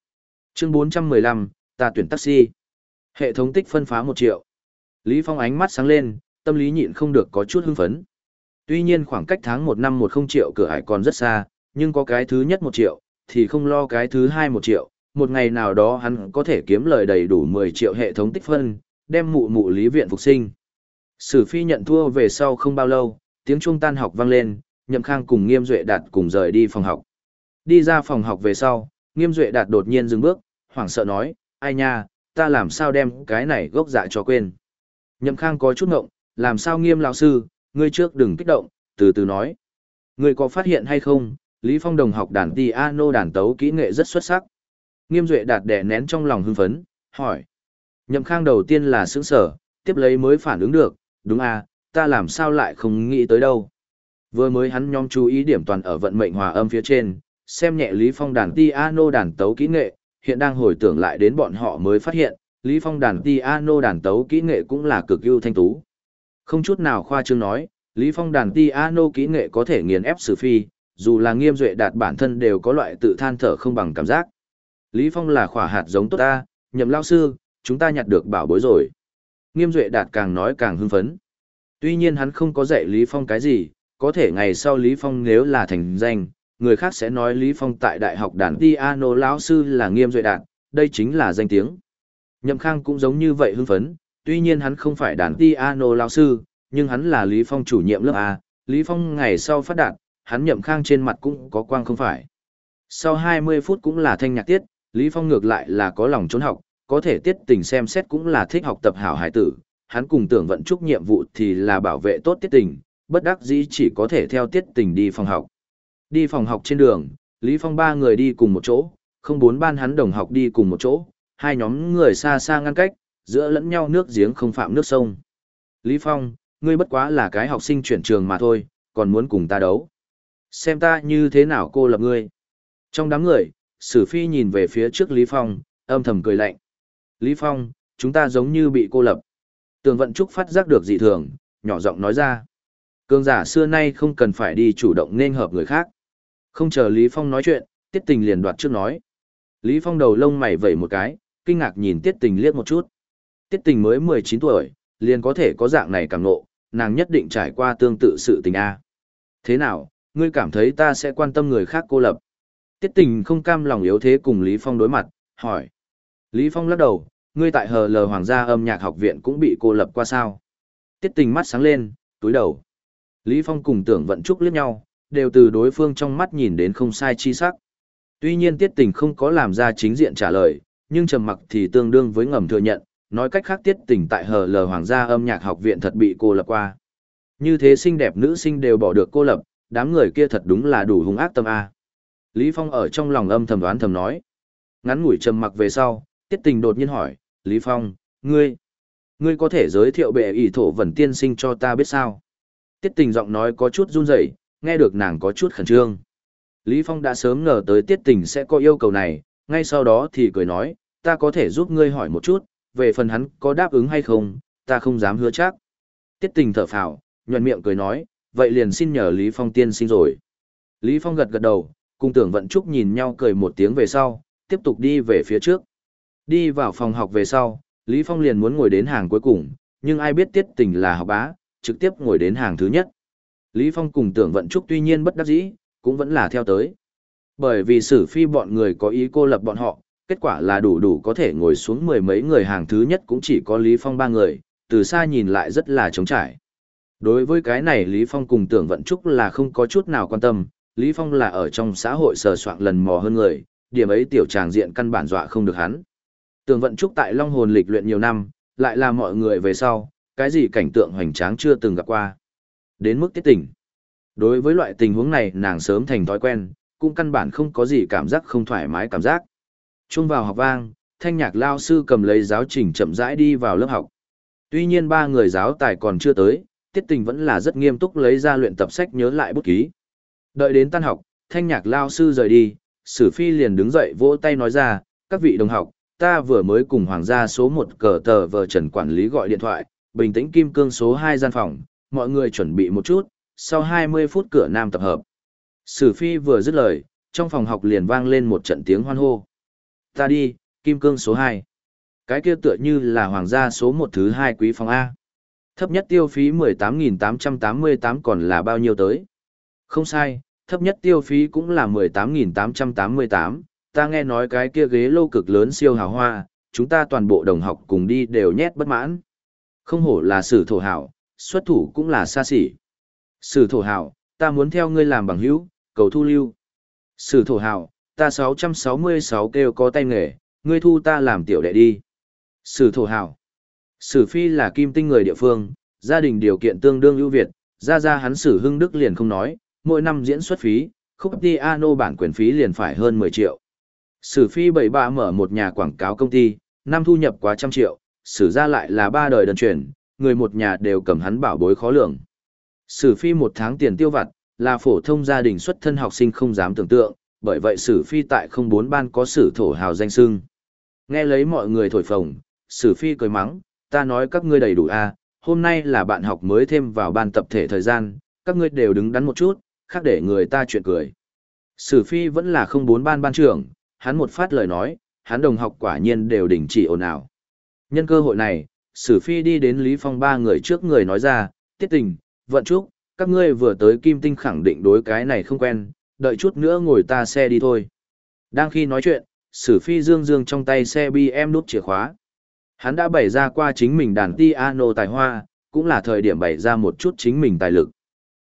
Speaker 1: Chương 415, ta tuyển taxi. Hệ thống tích phân phá 1 triệu. Lý Phong ánh mắt sáng lên, tâm lý nhịn không được có chút hưng phấn. Tuy nhiên khoảng cách tháng 1 năm 10 triệu cửa hải còn rất xa, nhưng có cái thứ nhất một triệu, thì không lo cái thứ hai một triệu. Một ngày nào đó hắn có thể kiếm lời đầy đủ 10 triệu hệ thống tích phân, đem mụ mụ lý viện phục sinh. Sử phi nhận thua về sau không bao lâu, tiếng chuông tan học vang lên, Nhậm Khang cùng Nghiêm Duệ Đạt cùng rời đi phòng học. Đi ra phòng học về sau, Nghiêm Duệ Đạt đột nhiên dừng bước, hoảng sợ nói, ai nha, ta làm sao đem cái này gốc dạ cho quên. Nhậm Khang có chút ngộng, làm sao Nghiêm lão sư, ngươi trước đừng kích động, từ từ nói. Ngươi có phát hiện hay không, Lý Phong đồng học đàn piano đàn tấu kỹ nghệ rất xuất sắc. Nghiêm Duệ Đạt đè nén trong lòng hưng phấn, hỏi. Nhậm Khang đầu tiên là sững sở, tiếp lấy mới phản ứng được, đúng à, ta làm sao lại không nghĩ tới đâu. Vừa mới hắn nhóm chú ý điểm toàn ở vận mệnh hòa âm phía trên, xem nhẹ Lý Phong đàn piano đàn tấu kỹ nghệ, hiện đang hồi tưởng lại đến bọn họ mới phát hiện, Lý Phong đàn piano đàn tấu kỹ nghệ cũng là cực ưu thanh tú. Không chút nào khoa trương nói, Lý Phong đàn piano kỹ nghệ có thể nghiền ép Sử Phi, dù là nghiêm duệ đạt bản thân đều có loại tự than thở không bằng cảm giác. Lý Phong là khỏa hạt giống tốt ta, nhậm lao sư, chúng ta nhặt được bảo bối rồi. Nghiêm duệ đạt càng nói càng hưng phấn. Tuy nhiên hắn không có dạy Lý Phong cái gì, có thể ngày sau Lý Phong nếu là thành danh, người khác sẽ nói Lý Phong tại đại học đàn piano lão sư là nghiêm duệ đạt, đây chính là danh tiếng. Nhậm Khang cũng giống như vậy hưng phấn, tuy nhiên hắn không phải đàn piano lão sư, nhưng hắn là Lý Phong chủ nhiệm lớp A, Lý Phong ngày sau phát đạt, hắn Nhậm Khang trên mặt cũng có quang không phải. Sau 20 phút cũng là thanh nhạc tiết, Lý Phong ngược lại là có lòng trốn học, có thể tiết tình xem xét cũng là thích học tập hảo hải tử, hắn cùng tưởng vận chúc nhiệm vụ thì là bảo vệ tốt tiết tình, bất đắc dĩ chỉ có thể theo tiết tình đi phòng học. Đi phòng học trên đường, Lý Phong ba người đi cùng một chỗ, không bốn ban hắn đồng học đi cùng một chỗ, hai nhóm người xa xa ngăn cách, giữa lẫn nhau nước giếng không phạm nước sông. Lý Phong, ngươi bất quá là cái học sinh chuyển trường mà thôi, còn muốn cùng ta đấu. Xem ta như thế nào cô lập ngươi. Trong đám người, Sử Phi nhìn về phía trước Lý Phong, âm thầm cười lạnh. Lý Phong, chúng ta giống như bị cô lập. Tường Vận Trúc phát giác được dị thường, nhỏ giọng nói ra. Cương giả xưa nay không cần phải đi chủ động nên hợp người khác. Không chờ Lý Phong nói chuyện, Tiết Tình liền đoạt trước nói. Lý Phong đầu lông mày vẩy một cái, kinh ngạc nhìn Tiết Tình liếc một chút. Tiết Tình mới 19 tuổi, liền có thể có dạng này cảm ngộ, nàng nhất định trải qua tương tự sự tình A. Thế nào, ngươi cảm thấy ta sẽ quan tâm người khác cô lập? Tiết Tình không cam lòng yếu thế cùng Lý Phong đối mặt, hỏi. Lý Phong lắc đầu, ngươi tại hờ lờ hoàng gia âm nhạc học viện cũng bị cô lập qua sao? Tiết Tình mắt sáng lên, túi đầu. Lý Phong cùng tưởng vận trúc liếc nhau, đều từ đối phương trong mắt nhìn đến không sai chi sắc. Tuy nhiên tiết tình không có làm ra chính diện trả lời, nhưng trầm mặc thì tương đương với ngầm thừa nhận, nói cách khác tiết tình tại hờ lờ hoàng gia âm nhạc học viện thật bị cô lập qua. Như thế xinh đẹp nữ sinh đều bỏ được cô lập, đám người kia thật đúng là đủ hung ác tâm A. Lý Phong ở trong lòng âm thầm đoán thầm nói. Ngắn ngủi trầm mặc về sau, tiết tình đột nhiên hỏi, Lý Phong, ngươi, ngươi có thể giới thiệu bệ ỷ thổ vẩn tiên sinh cho ta biết sao? Tiết tình giọng nói có chút run rẩy, nghe được nàng có chút khẩn trương. Lý Phong đã sớm ngờ tới tiết tình sẽ có yêu cầu này, ngay sau đó thì cười nói, ta có thể giúp ngươi hỏi một chút, về phần hắn có đáp ứng hay không, ta không dám hứa chắc. Tiết tình thở phào, nhuận miệng cười nói, vậy liền xin nhờ Lý Phong tiên sinh rồi. Lý Phong gật gật đầu, cùng tưởng vận trúc nhìn nhau cười một tiếng về sau, tiếp tục đi về phía trước. Đi vào phòng học về sau, Lý Phong liền muốn ngồi đến hàng cuối cùng, nhưng ai biết tiết tình là học bá, trực tiếp ngồi đến hàng thứ nhất. Lý Phong cùng tưởng vận trúc tuy nhiên bất đắc dĩ, cũng vẫn là theo tới. Bởi vì sử phi bọn người có ý cô lập bọn họ, kết quả là đủ đủ có thể ngồi xuống mười mấy người hàng thứ nhất cũng chỉ có Lý Phong ba người, từ xa nhìn lại rất là trống trải. Đối với cái này Lý Phong cùng tưởng vận trúc là không có chút nào quan tâm, Lý Phong là ở trong xã hội sờ soạn lần mò hơn người, điểm ấy tiểu tràng diện căn bản dọa không được hắn. Tưởng vận trúc tại Long Hồn lịch luyện nhiều năm, lại là mọi người về sau, cái gì cảnh tượng hoành tráng chưa từng gặp qua. Đến mức tiết tỉnh. Đối với loại tình huống này nàng sớm thành thói quen, cũng căn bản không có gì cảm giác không thoải mái cảm giác. Trung vào học vang, thanh nhạc lao sư cầm lấy giáo trình chậm rãi đi vào lớp học. Tuy nhiên ba người giáo tài còn chưa tới, tiết tình vẫn là rất nghiêm túc lấy ra luyện tập sách nhớ lại bút ký. Đợi đến tan học, thanh nhạc lao sư rời đi, sử phi liền đứng dậy vỗ tay nói ra, các vị đồng học, ta vừa mới cùng hoàng gia số một cờ tờ vợ trần quản lý gọi điện thoại, bình tĩnh kim cương số hai gian phòng, mọi người chuẩn bị một chút, sau 20 phút cửa nam tập hợp. Sử phi vừa dứt lời, trong phòng học liền vang lên một trận tiếng hoan hô. Ta đi, kim cương số hai Cái kia tựa như là hoàng gia số một thứ hai quý phòng A. Thấp nhất tiêu phí 18.888 còn là bao nhiêu tới? Không sai, thấp nhất tiêu phí cũng là 18.888. Ta nghe nói cái kia ghế lô cực lớn siêu hào hoa, chúng ta toàn bộ đồng học cùng đi đều nhét bất mãn. Không hổ là sử thổ hảo, xuất thủ cũng là xa xỉ. Sử thổ hảo, ta muốn theo ngươi làm bằng hữu, cầu thu lưu. Sử thổ hảo, ta 666 kêu có tay nghề, ngươi thu ta làm tiểu đệ đi. Sử thổ hảo. Sử phi là kim tinh người địa phương, gia đình điều kiện tương đương ưu việt, ra ra hắn sử hưng đức liền không nói, mỗi năm diễn xuất phí, khúc piano bản quyền phí liền phải hơn 10 triệu. Sử phi bảy ba mở một nhà quảng cáo công ty, năm thu nhập quá trăm triệu, sử ra lại là ba đời đơn truyền, người một nhà đều cầm hắn bảo bối khó lường. Sử phi một tháng tiền tiêu vặt, là phổ thông gia đình xuất thân học sinh không dám tưởng tượng, bởi vậy sử phi tại không bốn ban có sử thổ hào danh sưng. Nghe lấy mọi người thổi phồng, sử phi cười mắng, ta nói các ngươi đầy đủ a, hôm nay là bạn học mới thêm vào ban tập thể thời gian, các ngươi đều đứng đắn một chút, khác để người ta chuyện cười. Sử phi vẫn là không bốn ban ban trưởng, hắn một phát lời nói, hắn đồng học quả nhiên đều đình chỉ ồn ào. Nhân cơ hội này, Sử phi đi đến Lý Phong ba người trước người nói ra, tiết tình, vận trúc, các ngươi vừa tới Kim Tinh khẳng định đối cái này không quen, đợi chút nữa ngồi ta xe đi thôi. Đang khi nói chuyện, Sử phi dương dương trong tay xe BM nút chìa khóa. Hắn đã bày ra qua chính mình đàn piano tài hoa, cũng là thời điểm bày ra một chút chính mình tài lực.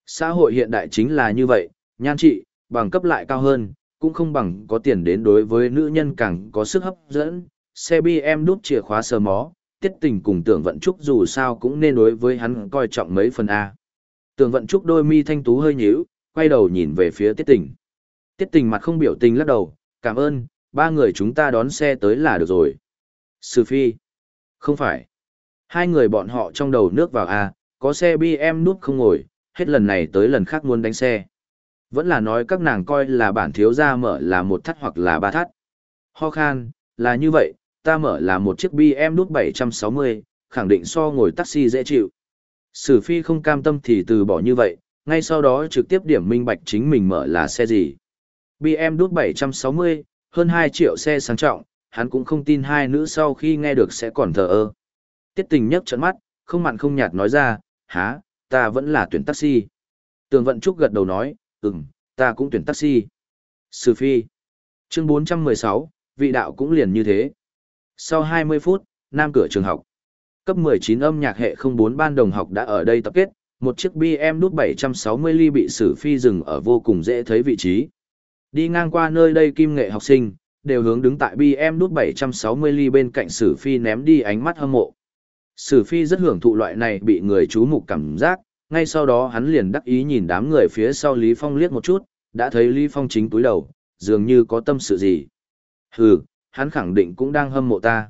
Speaker 1: Xã hội hiện đại chính là như vậy, nhan trị, bằng cấp lại cao hơn, cũng không bằng có tiền đến đối với nữ nhân càng có sức hấp dẫn. Xe BM đút chìa khóa sờ mó, tiết tình cùng tưởng vận trúc dù sao cũng nên đối với hắn coi trọng mấy phần A. Tưởng vận trúc đôi mi thanh tú hơi nhíu, quay đầu nhìn về phía tiết tình. Tiết tình mặt không biểu tình lắc đầu, cảm ơn, ba người chúng ta đón xe tới là được rồi. Sư Phi. Không phải. Hai người bọn họ trong đầu nước vào A, có xe BM núp không ngồi, hết lần này tới lần khác muốn đánh xe. Vẫn là nói các nàng coi là bản thiếu gia mở là một thắt hoặc là ba thắt. Ho khan, là như vậy, ta mở là một chiếc BM nút 760, khẳng định so ngồi taxi dễ chịu. Sử phi không cam tâm thì từ bỏ như vậy, ngay sau đó trực tiếp điểm minh bạch chính mình mở là xe gì. BM đút 760, hơn 2 triệu xe sang trọng, hắn cũng không tin hai nữ sau khi nghe được sẽ còn thờ ơ. Tiết tình nhấc trận mắt, không mặn không nhạt nói ra, há, ta vẫn là tuyển taxi. Tường vận trúc gật đầu nói, ừm, ta cũng tuyển taxi. Sử phi. Chương 416, vị đạo cũng liền như thế. Sau 20 phút, nam cửa trường học. Cấp 19 âm nhạc hệ 04 ban đồng học đã ở đây tập kết, một chiếc BM đút 760 ly bị Sử Phi dừng ở vô cùng dễ thấy vị trí. Đi ngang qua nơi đây kim nghệ học sinh, đều hướng đứng tại BM đút 760 ly bên cạnh Sử Phi ném đi ánh mắt hâm mộ. Sử Phi rất hưởng thụ loại này bị người chú mục cảm giác, ngay sau đó hắn liền đắc ý nhìn đám người phía sau Lý Phong liếc một chút, đã thấy Lý Phong chính túi đầu, dường như có tâm sự gì. Hừ, hắn khẳng định cũng đang hâm mộ ta.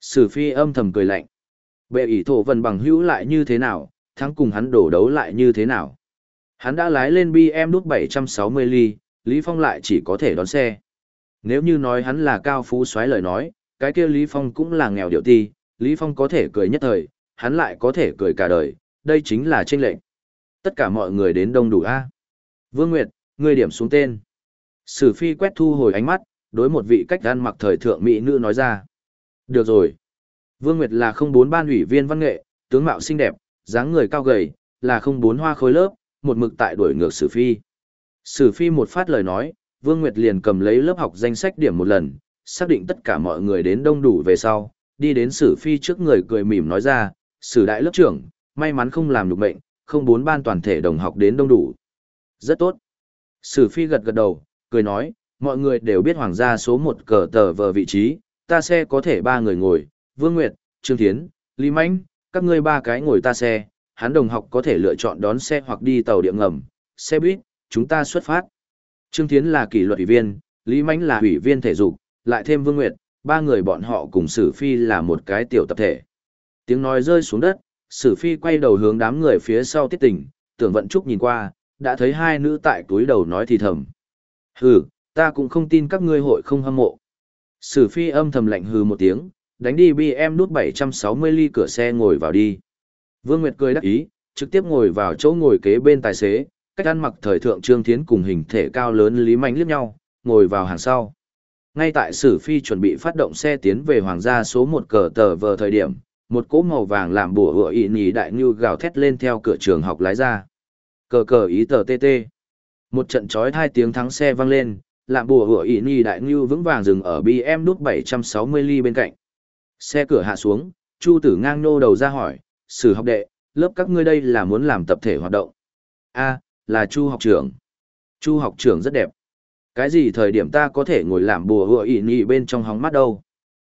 Speaker 1: Sử Phi âm thầm cười lạnh. Bệ ỷ thổ vần bằng hữu lại như thế nào, thắng cùng hắn đổ đấu lại như thế nào. Hắn đã lái lên BM đút 760 ly, Lý Phong lại chỉ có thể đón xe. Nếu như nói hắn là cao phú xoáy lời nói, cái kia Lý Phong cũng là nghèo điệu ti, Lý Phong có thể cười nhất thời, hắn lại có thể cười cả đời, đây chính là tranh lệnh. Tất cả mọi người đến đông đủ A. Vương Nguyệt, ngươi điểm xuống tên. Sử phi quét thu hồi ánh mắt, đối một vị cách ăn mặc thời thượng mỹ nữ nói ra. Được rồi. Vương Nguyệt là không bốn ban ủy viên văn nghệ, tướng mạo xinh đẹp, dáng người cao gầy, là không bốn hoa khối lớp, một mực tại đuổi ngược Sử Phi. Sử Phi một phát lời nói, Vương Nguyệt liền cầm lấy lớp học danh sách điểm một lần, xác định tất cả mọi người đến đông đủ về sau, đi đến Sử Phi trước người cười mỉm nói ra, Sử đại lớp trưởng, may mắn không làm được bệnh, không bốn ban toàn thể đồng học đến đông đủ. Rất tốt. Sử Phi gật gật đầu, cười nói, mọi người đều biết hoàng gia số một cờ tờ vờ vị trí, ta xe có thể ba người ngồi, Vương Nguyệt, Trương Thiến, Lý Mạnh, các ngươi ba cái ngồi ta xe, hắn đồng học có thể lựa chọn đón xe hoặc đi tàu điện ngầm, xe buýt, chúng ta xuất phát. Trương Thiến là kỷ luật ủy viên, Lý Mánh là ủy viên thể dục, lại thêm Vương Nguyệt, ba người bọn họ cùng Sử Phi là một cái tiểu tập thể. Tiếng nói rơi xuống đất, Sử Phi quay đầu hướng đám người phía sau tiết tình, tưởng vận trúc nhìn qua, đã thấy hai nữ tại túi đầu nói thì thầm. Hừ, ta cũng không tin các ngươi hội không hâm mộ. Sử Phi âm thầm lạnh hừ một tiếng, đánh đi BM nút 760 ly cửa xe ngồi vào đi. Vương Nguyệt cười đắc ý, trực tiếp ngồi vào chỗ ngồi kế bên tài xế, cách ăn mặc thời thượng Trương Thiến cùng hình thể cao lớn Lý Mạnh liếc nhau, ngồi vào hàng sau. Ngay tại Sử Phi chuẩn bị phát động xe tiến về hoàng gia số một cờ tờ vờ thời điểm, một cỗ màu vàng làm bùa hựa ị nhì đại như gào thét lên theo cửa trường học lái ra. Cờ cờ ý tờ tê tê. Một trận chói hai tiếng thắng xe vang lên, làm bùa hựa ị nhì đại như vững vàng dừng ở BM nút 760 ly bên cạnh. Xe cửa hạ xuống, Chu Tử ngang nô đầu ra hỏi, sử học đệ, lớp các ngươi đây là muốn làm tập thể hoạt động. a là Chu học trưởng. Chu học trưởng rất đẹp. Cái gì thời điểm ta có thể ngồi làm bùa hựa ỉ nhị bên trong hóng mắt đâu.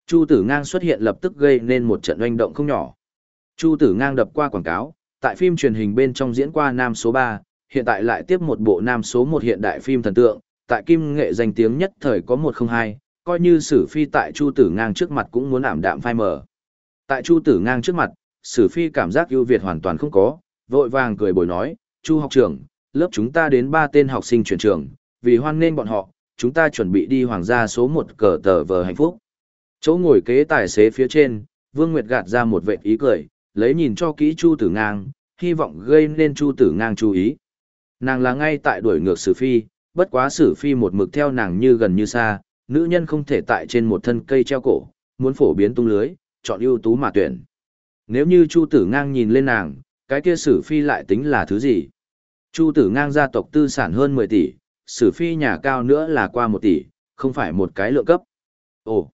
Speaker 1: Chu Tử ngang xuất hiện lập tức gây nên một trận oanh động không nhỏ. Chu Tử ngang đập qua quảng cáo, tại phim truyền hình bên trong diễn qua nam số 3, hiện tại lại tiếp một bộ nam số 1 hiện đại phim thần tượng, tại kim nghệ danh tiếng nhất thời có 102, coi như sử phi tại chu tử ngang trước mặt cũng muốn ảm đạm phai mờ. Tại chu tử ngang trước mặt, sử phi cảm giác ưu việt hoàn toàn không có, vội vàng cười bồi nói, chu học trưởng, lớp chúng ta đến ba tên học sinh chuyển trường, vì hoan nên bọn họ, chúng ta chuẩn bị đi hoàng gia số một cờ tờ vờ hạnh phúc. Chỗ ngồi kế tài xế phía trên, Vương Nguyệt gạt ra một vệ ý cười, lấy nhìn cho kỹ Chu Tử Ngang, hy vọng gây nên Chu Tử Ngang chú ý. Nàng là ngay tại đuổi ngược Sử Phi, bất quá Sử Phi một mực theo nàng như gần như xa, nữ nhân không thể tại trên một thân cây treo cổ, muốn phổ biến tung lưới, chọn ưu tú mà tuyển. Nếu như Chu Tử Ngang nhìn lên nàng, cái kia Sử Phi lại tính là thứ gì? Chu Tử Ngang gia tộc tư sản hơn 10 tỷ, Sử Phi nhà cao nữa là qua 1 tỷ, không phải một cái lượng cấp. Ồ!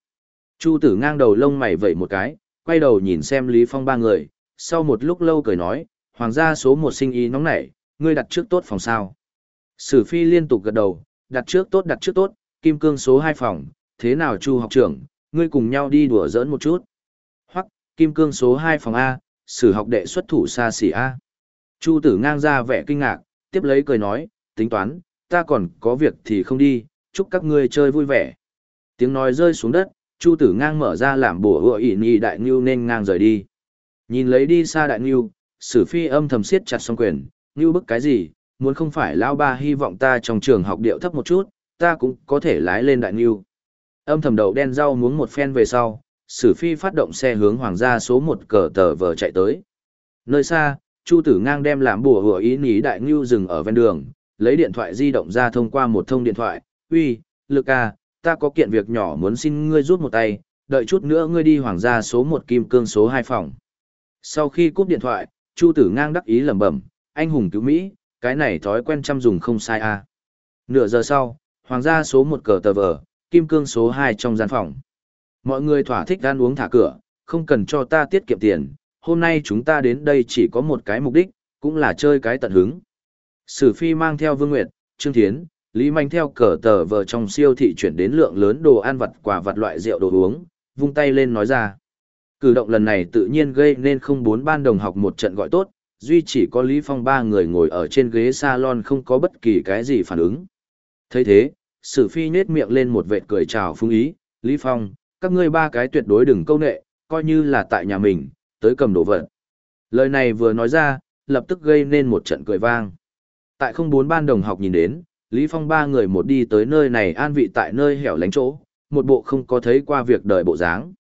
Speaker 1: Chu Tử Ngang đầu lông mày vẩy một cái, quay đầu nhìn xem Lý Phong ba người, sau một lúc lâu cười nói, hoàng gia số một sinh ý nóng nảy, ngươi đặt trước tốt phòng sao. Sử Phi liên tục gật đầu, đặt trước tốt đặt trước tốt, kim cương số 2 phòng, thế nào Chu học trưởng, ngươi cùng nhau đi đùa giỡn một chút. Hoặc, kim cương số 2 phòng A, sử học đệ xuất thủ xa xỉ A. Chu tử ngang ra vẻ kinh ngạc, tiếp lấy cười nói, tính toán, ta còn có việc thì không đi, chúc các ngươi chơi vui vẻ. Tiếng nói rơi xuống đất, Chu tử ngang mở ra làm bùa hựa ỉ nhì đại ngưu nên ngang rời đi. Nhìn lấy đi xa đại ngưu, sử phi âm thầm siết chặt song quyền, ngưu bức cái gì, muốn không phải lao ba hy vọng ta trong trường học điệu thấp một chút, ta cũng có thể lái lên đại ngưu. Âm thầm đầu đen rau muống một phen về sau, sử phi phát động xe hướng hoàng gia số một cờ tờ vờ chạy tới. Nơi xa, Chu tử ngang đem làm bùa hùa ý ní đại ngưu dừng ở ven đường, lấy điện thoại di động ra thông qua một thông điện thoại, uy, lực ca, ta có kiện việc nhỏ muốn xin ngươi rút một tay, đợi chút nữa ngươi đi hoàng gia số một kim cương số hai phòng. Sau khi cúp điện thoại, Chu tử ngang đắc ý lẩm bẩm, anh hùng cứu Mỹ, cái này thói quen chăm dùng không sai à. Nửa giờ sau, hoàng gia số một cờ tờ vờ, kim cương số hai trong gian phòng. Mọi người thỏa thích ăn uống thả cửa, không cần cho ta tiết kiệm tiền, hôm nay chúng ta đến đây chỉ có một cái mục đích, cũng là chơi cái tận hứng. Sử Phi mang theo Vương Nguyệt, Trương Thiến, Lý Mạnh theo cờ tờ vờ trong siêu thị chuyển đến lượng lớn đồ ăn vặt quà vặt loại rượu đồ uống, vung tay lên nói ra. Cử động lần này tự nhiên gây nên không bốn ban đồng học một trận gọi tốt, duy chỉ có Lý Phong ba người ngồi ở trên ghế salon không có bất kỳ cái gì phản ứng. thấy thế, Sử Phi nhếch miệng lên một vệt cười chào phung ý, Lý Phong, các ngươi ba cái tuyệt đối đừng câu nệ, coi như là tại nhà mình, tới cầm đồ vật. Lời này vừa nói ra, lập tức gây nên một trận cười vang. Tại không bốn ban đồng học nhìn đến, Lý Phong ba người một đi tới nơi này an vị tại nơi hẻo lánh chỗ, một bộ không có thấy qua việc đời bộ dáng.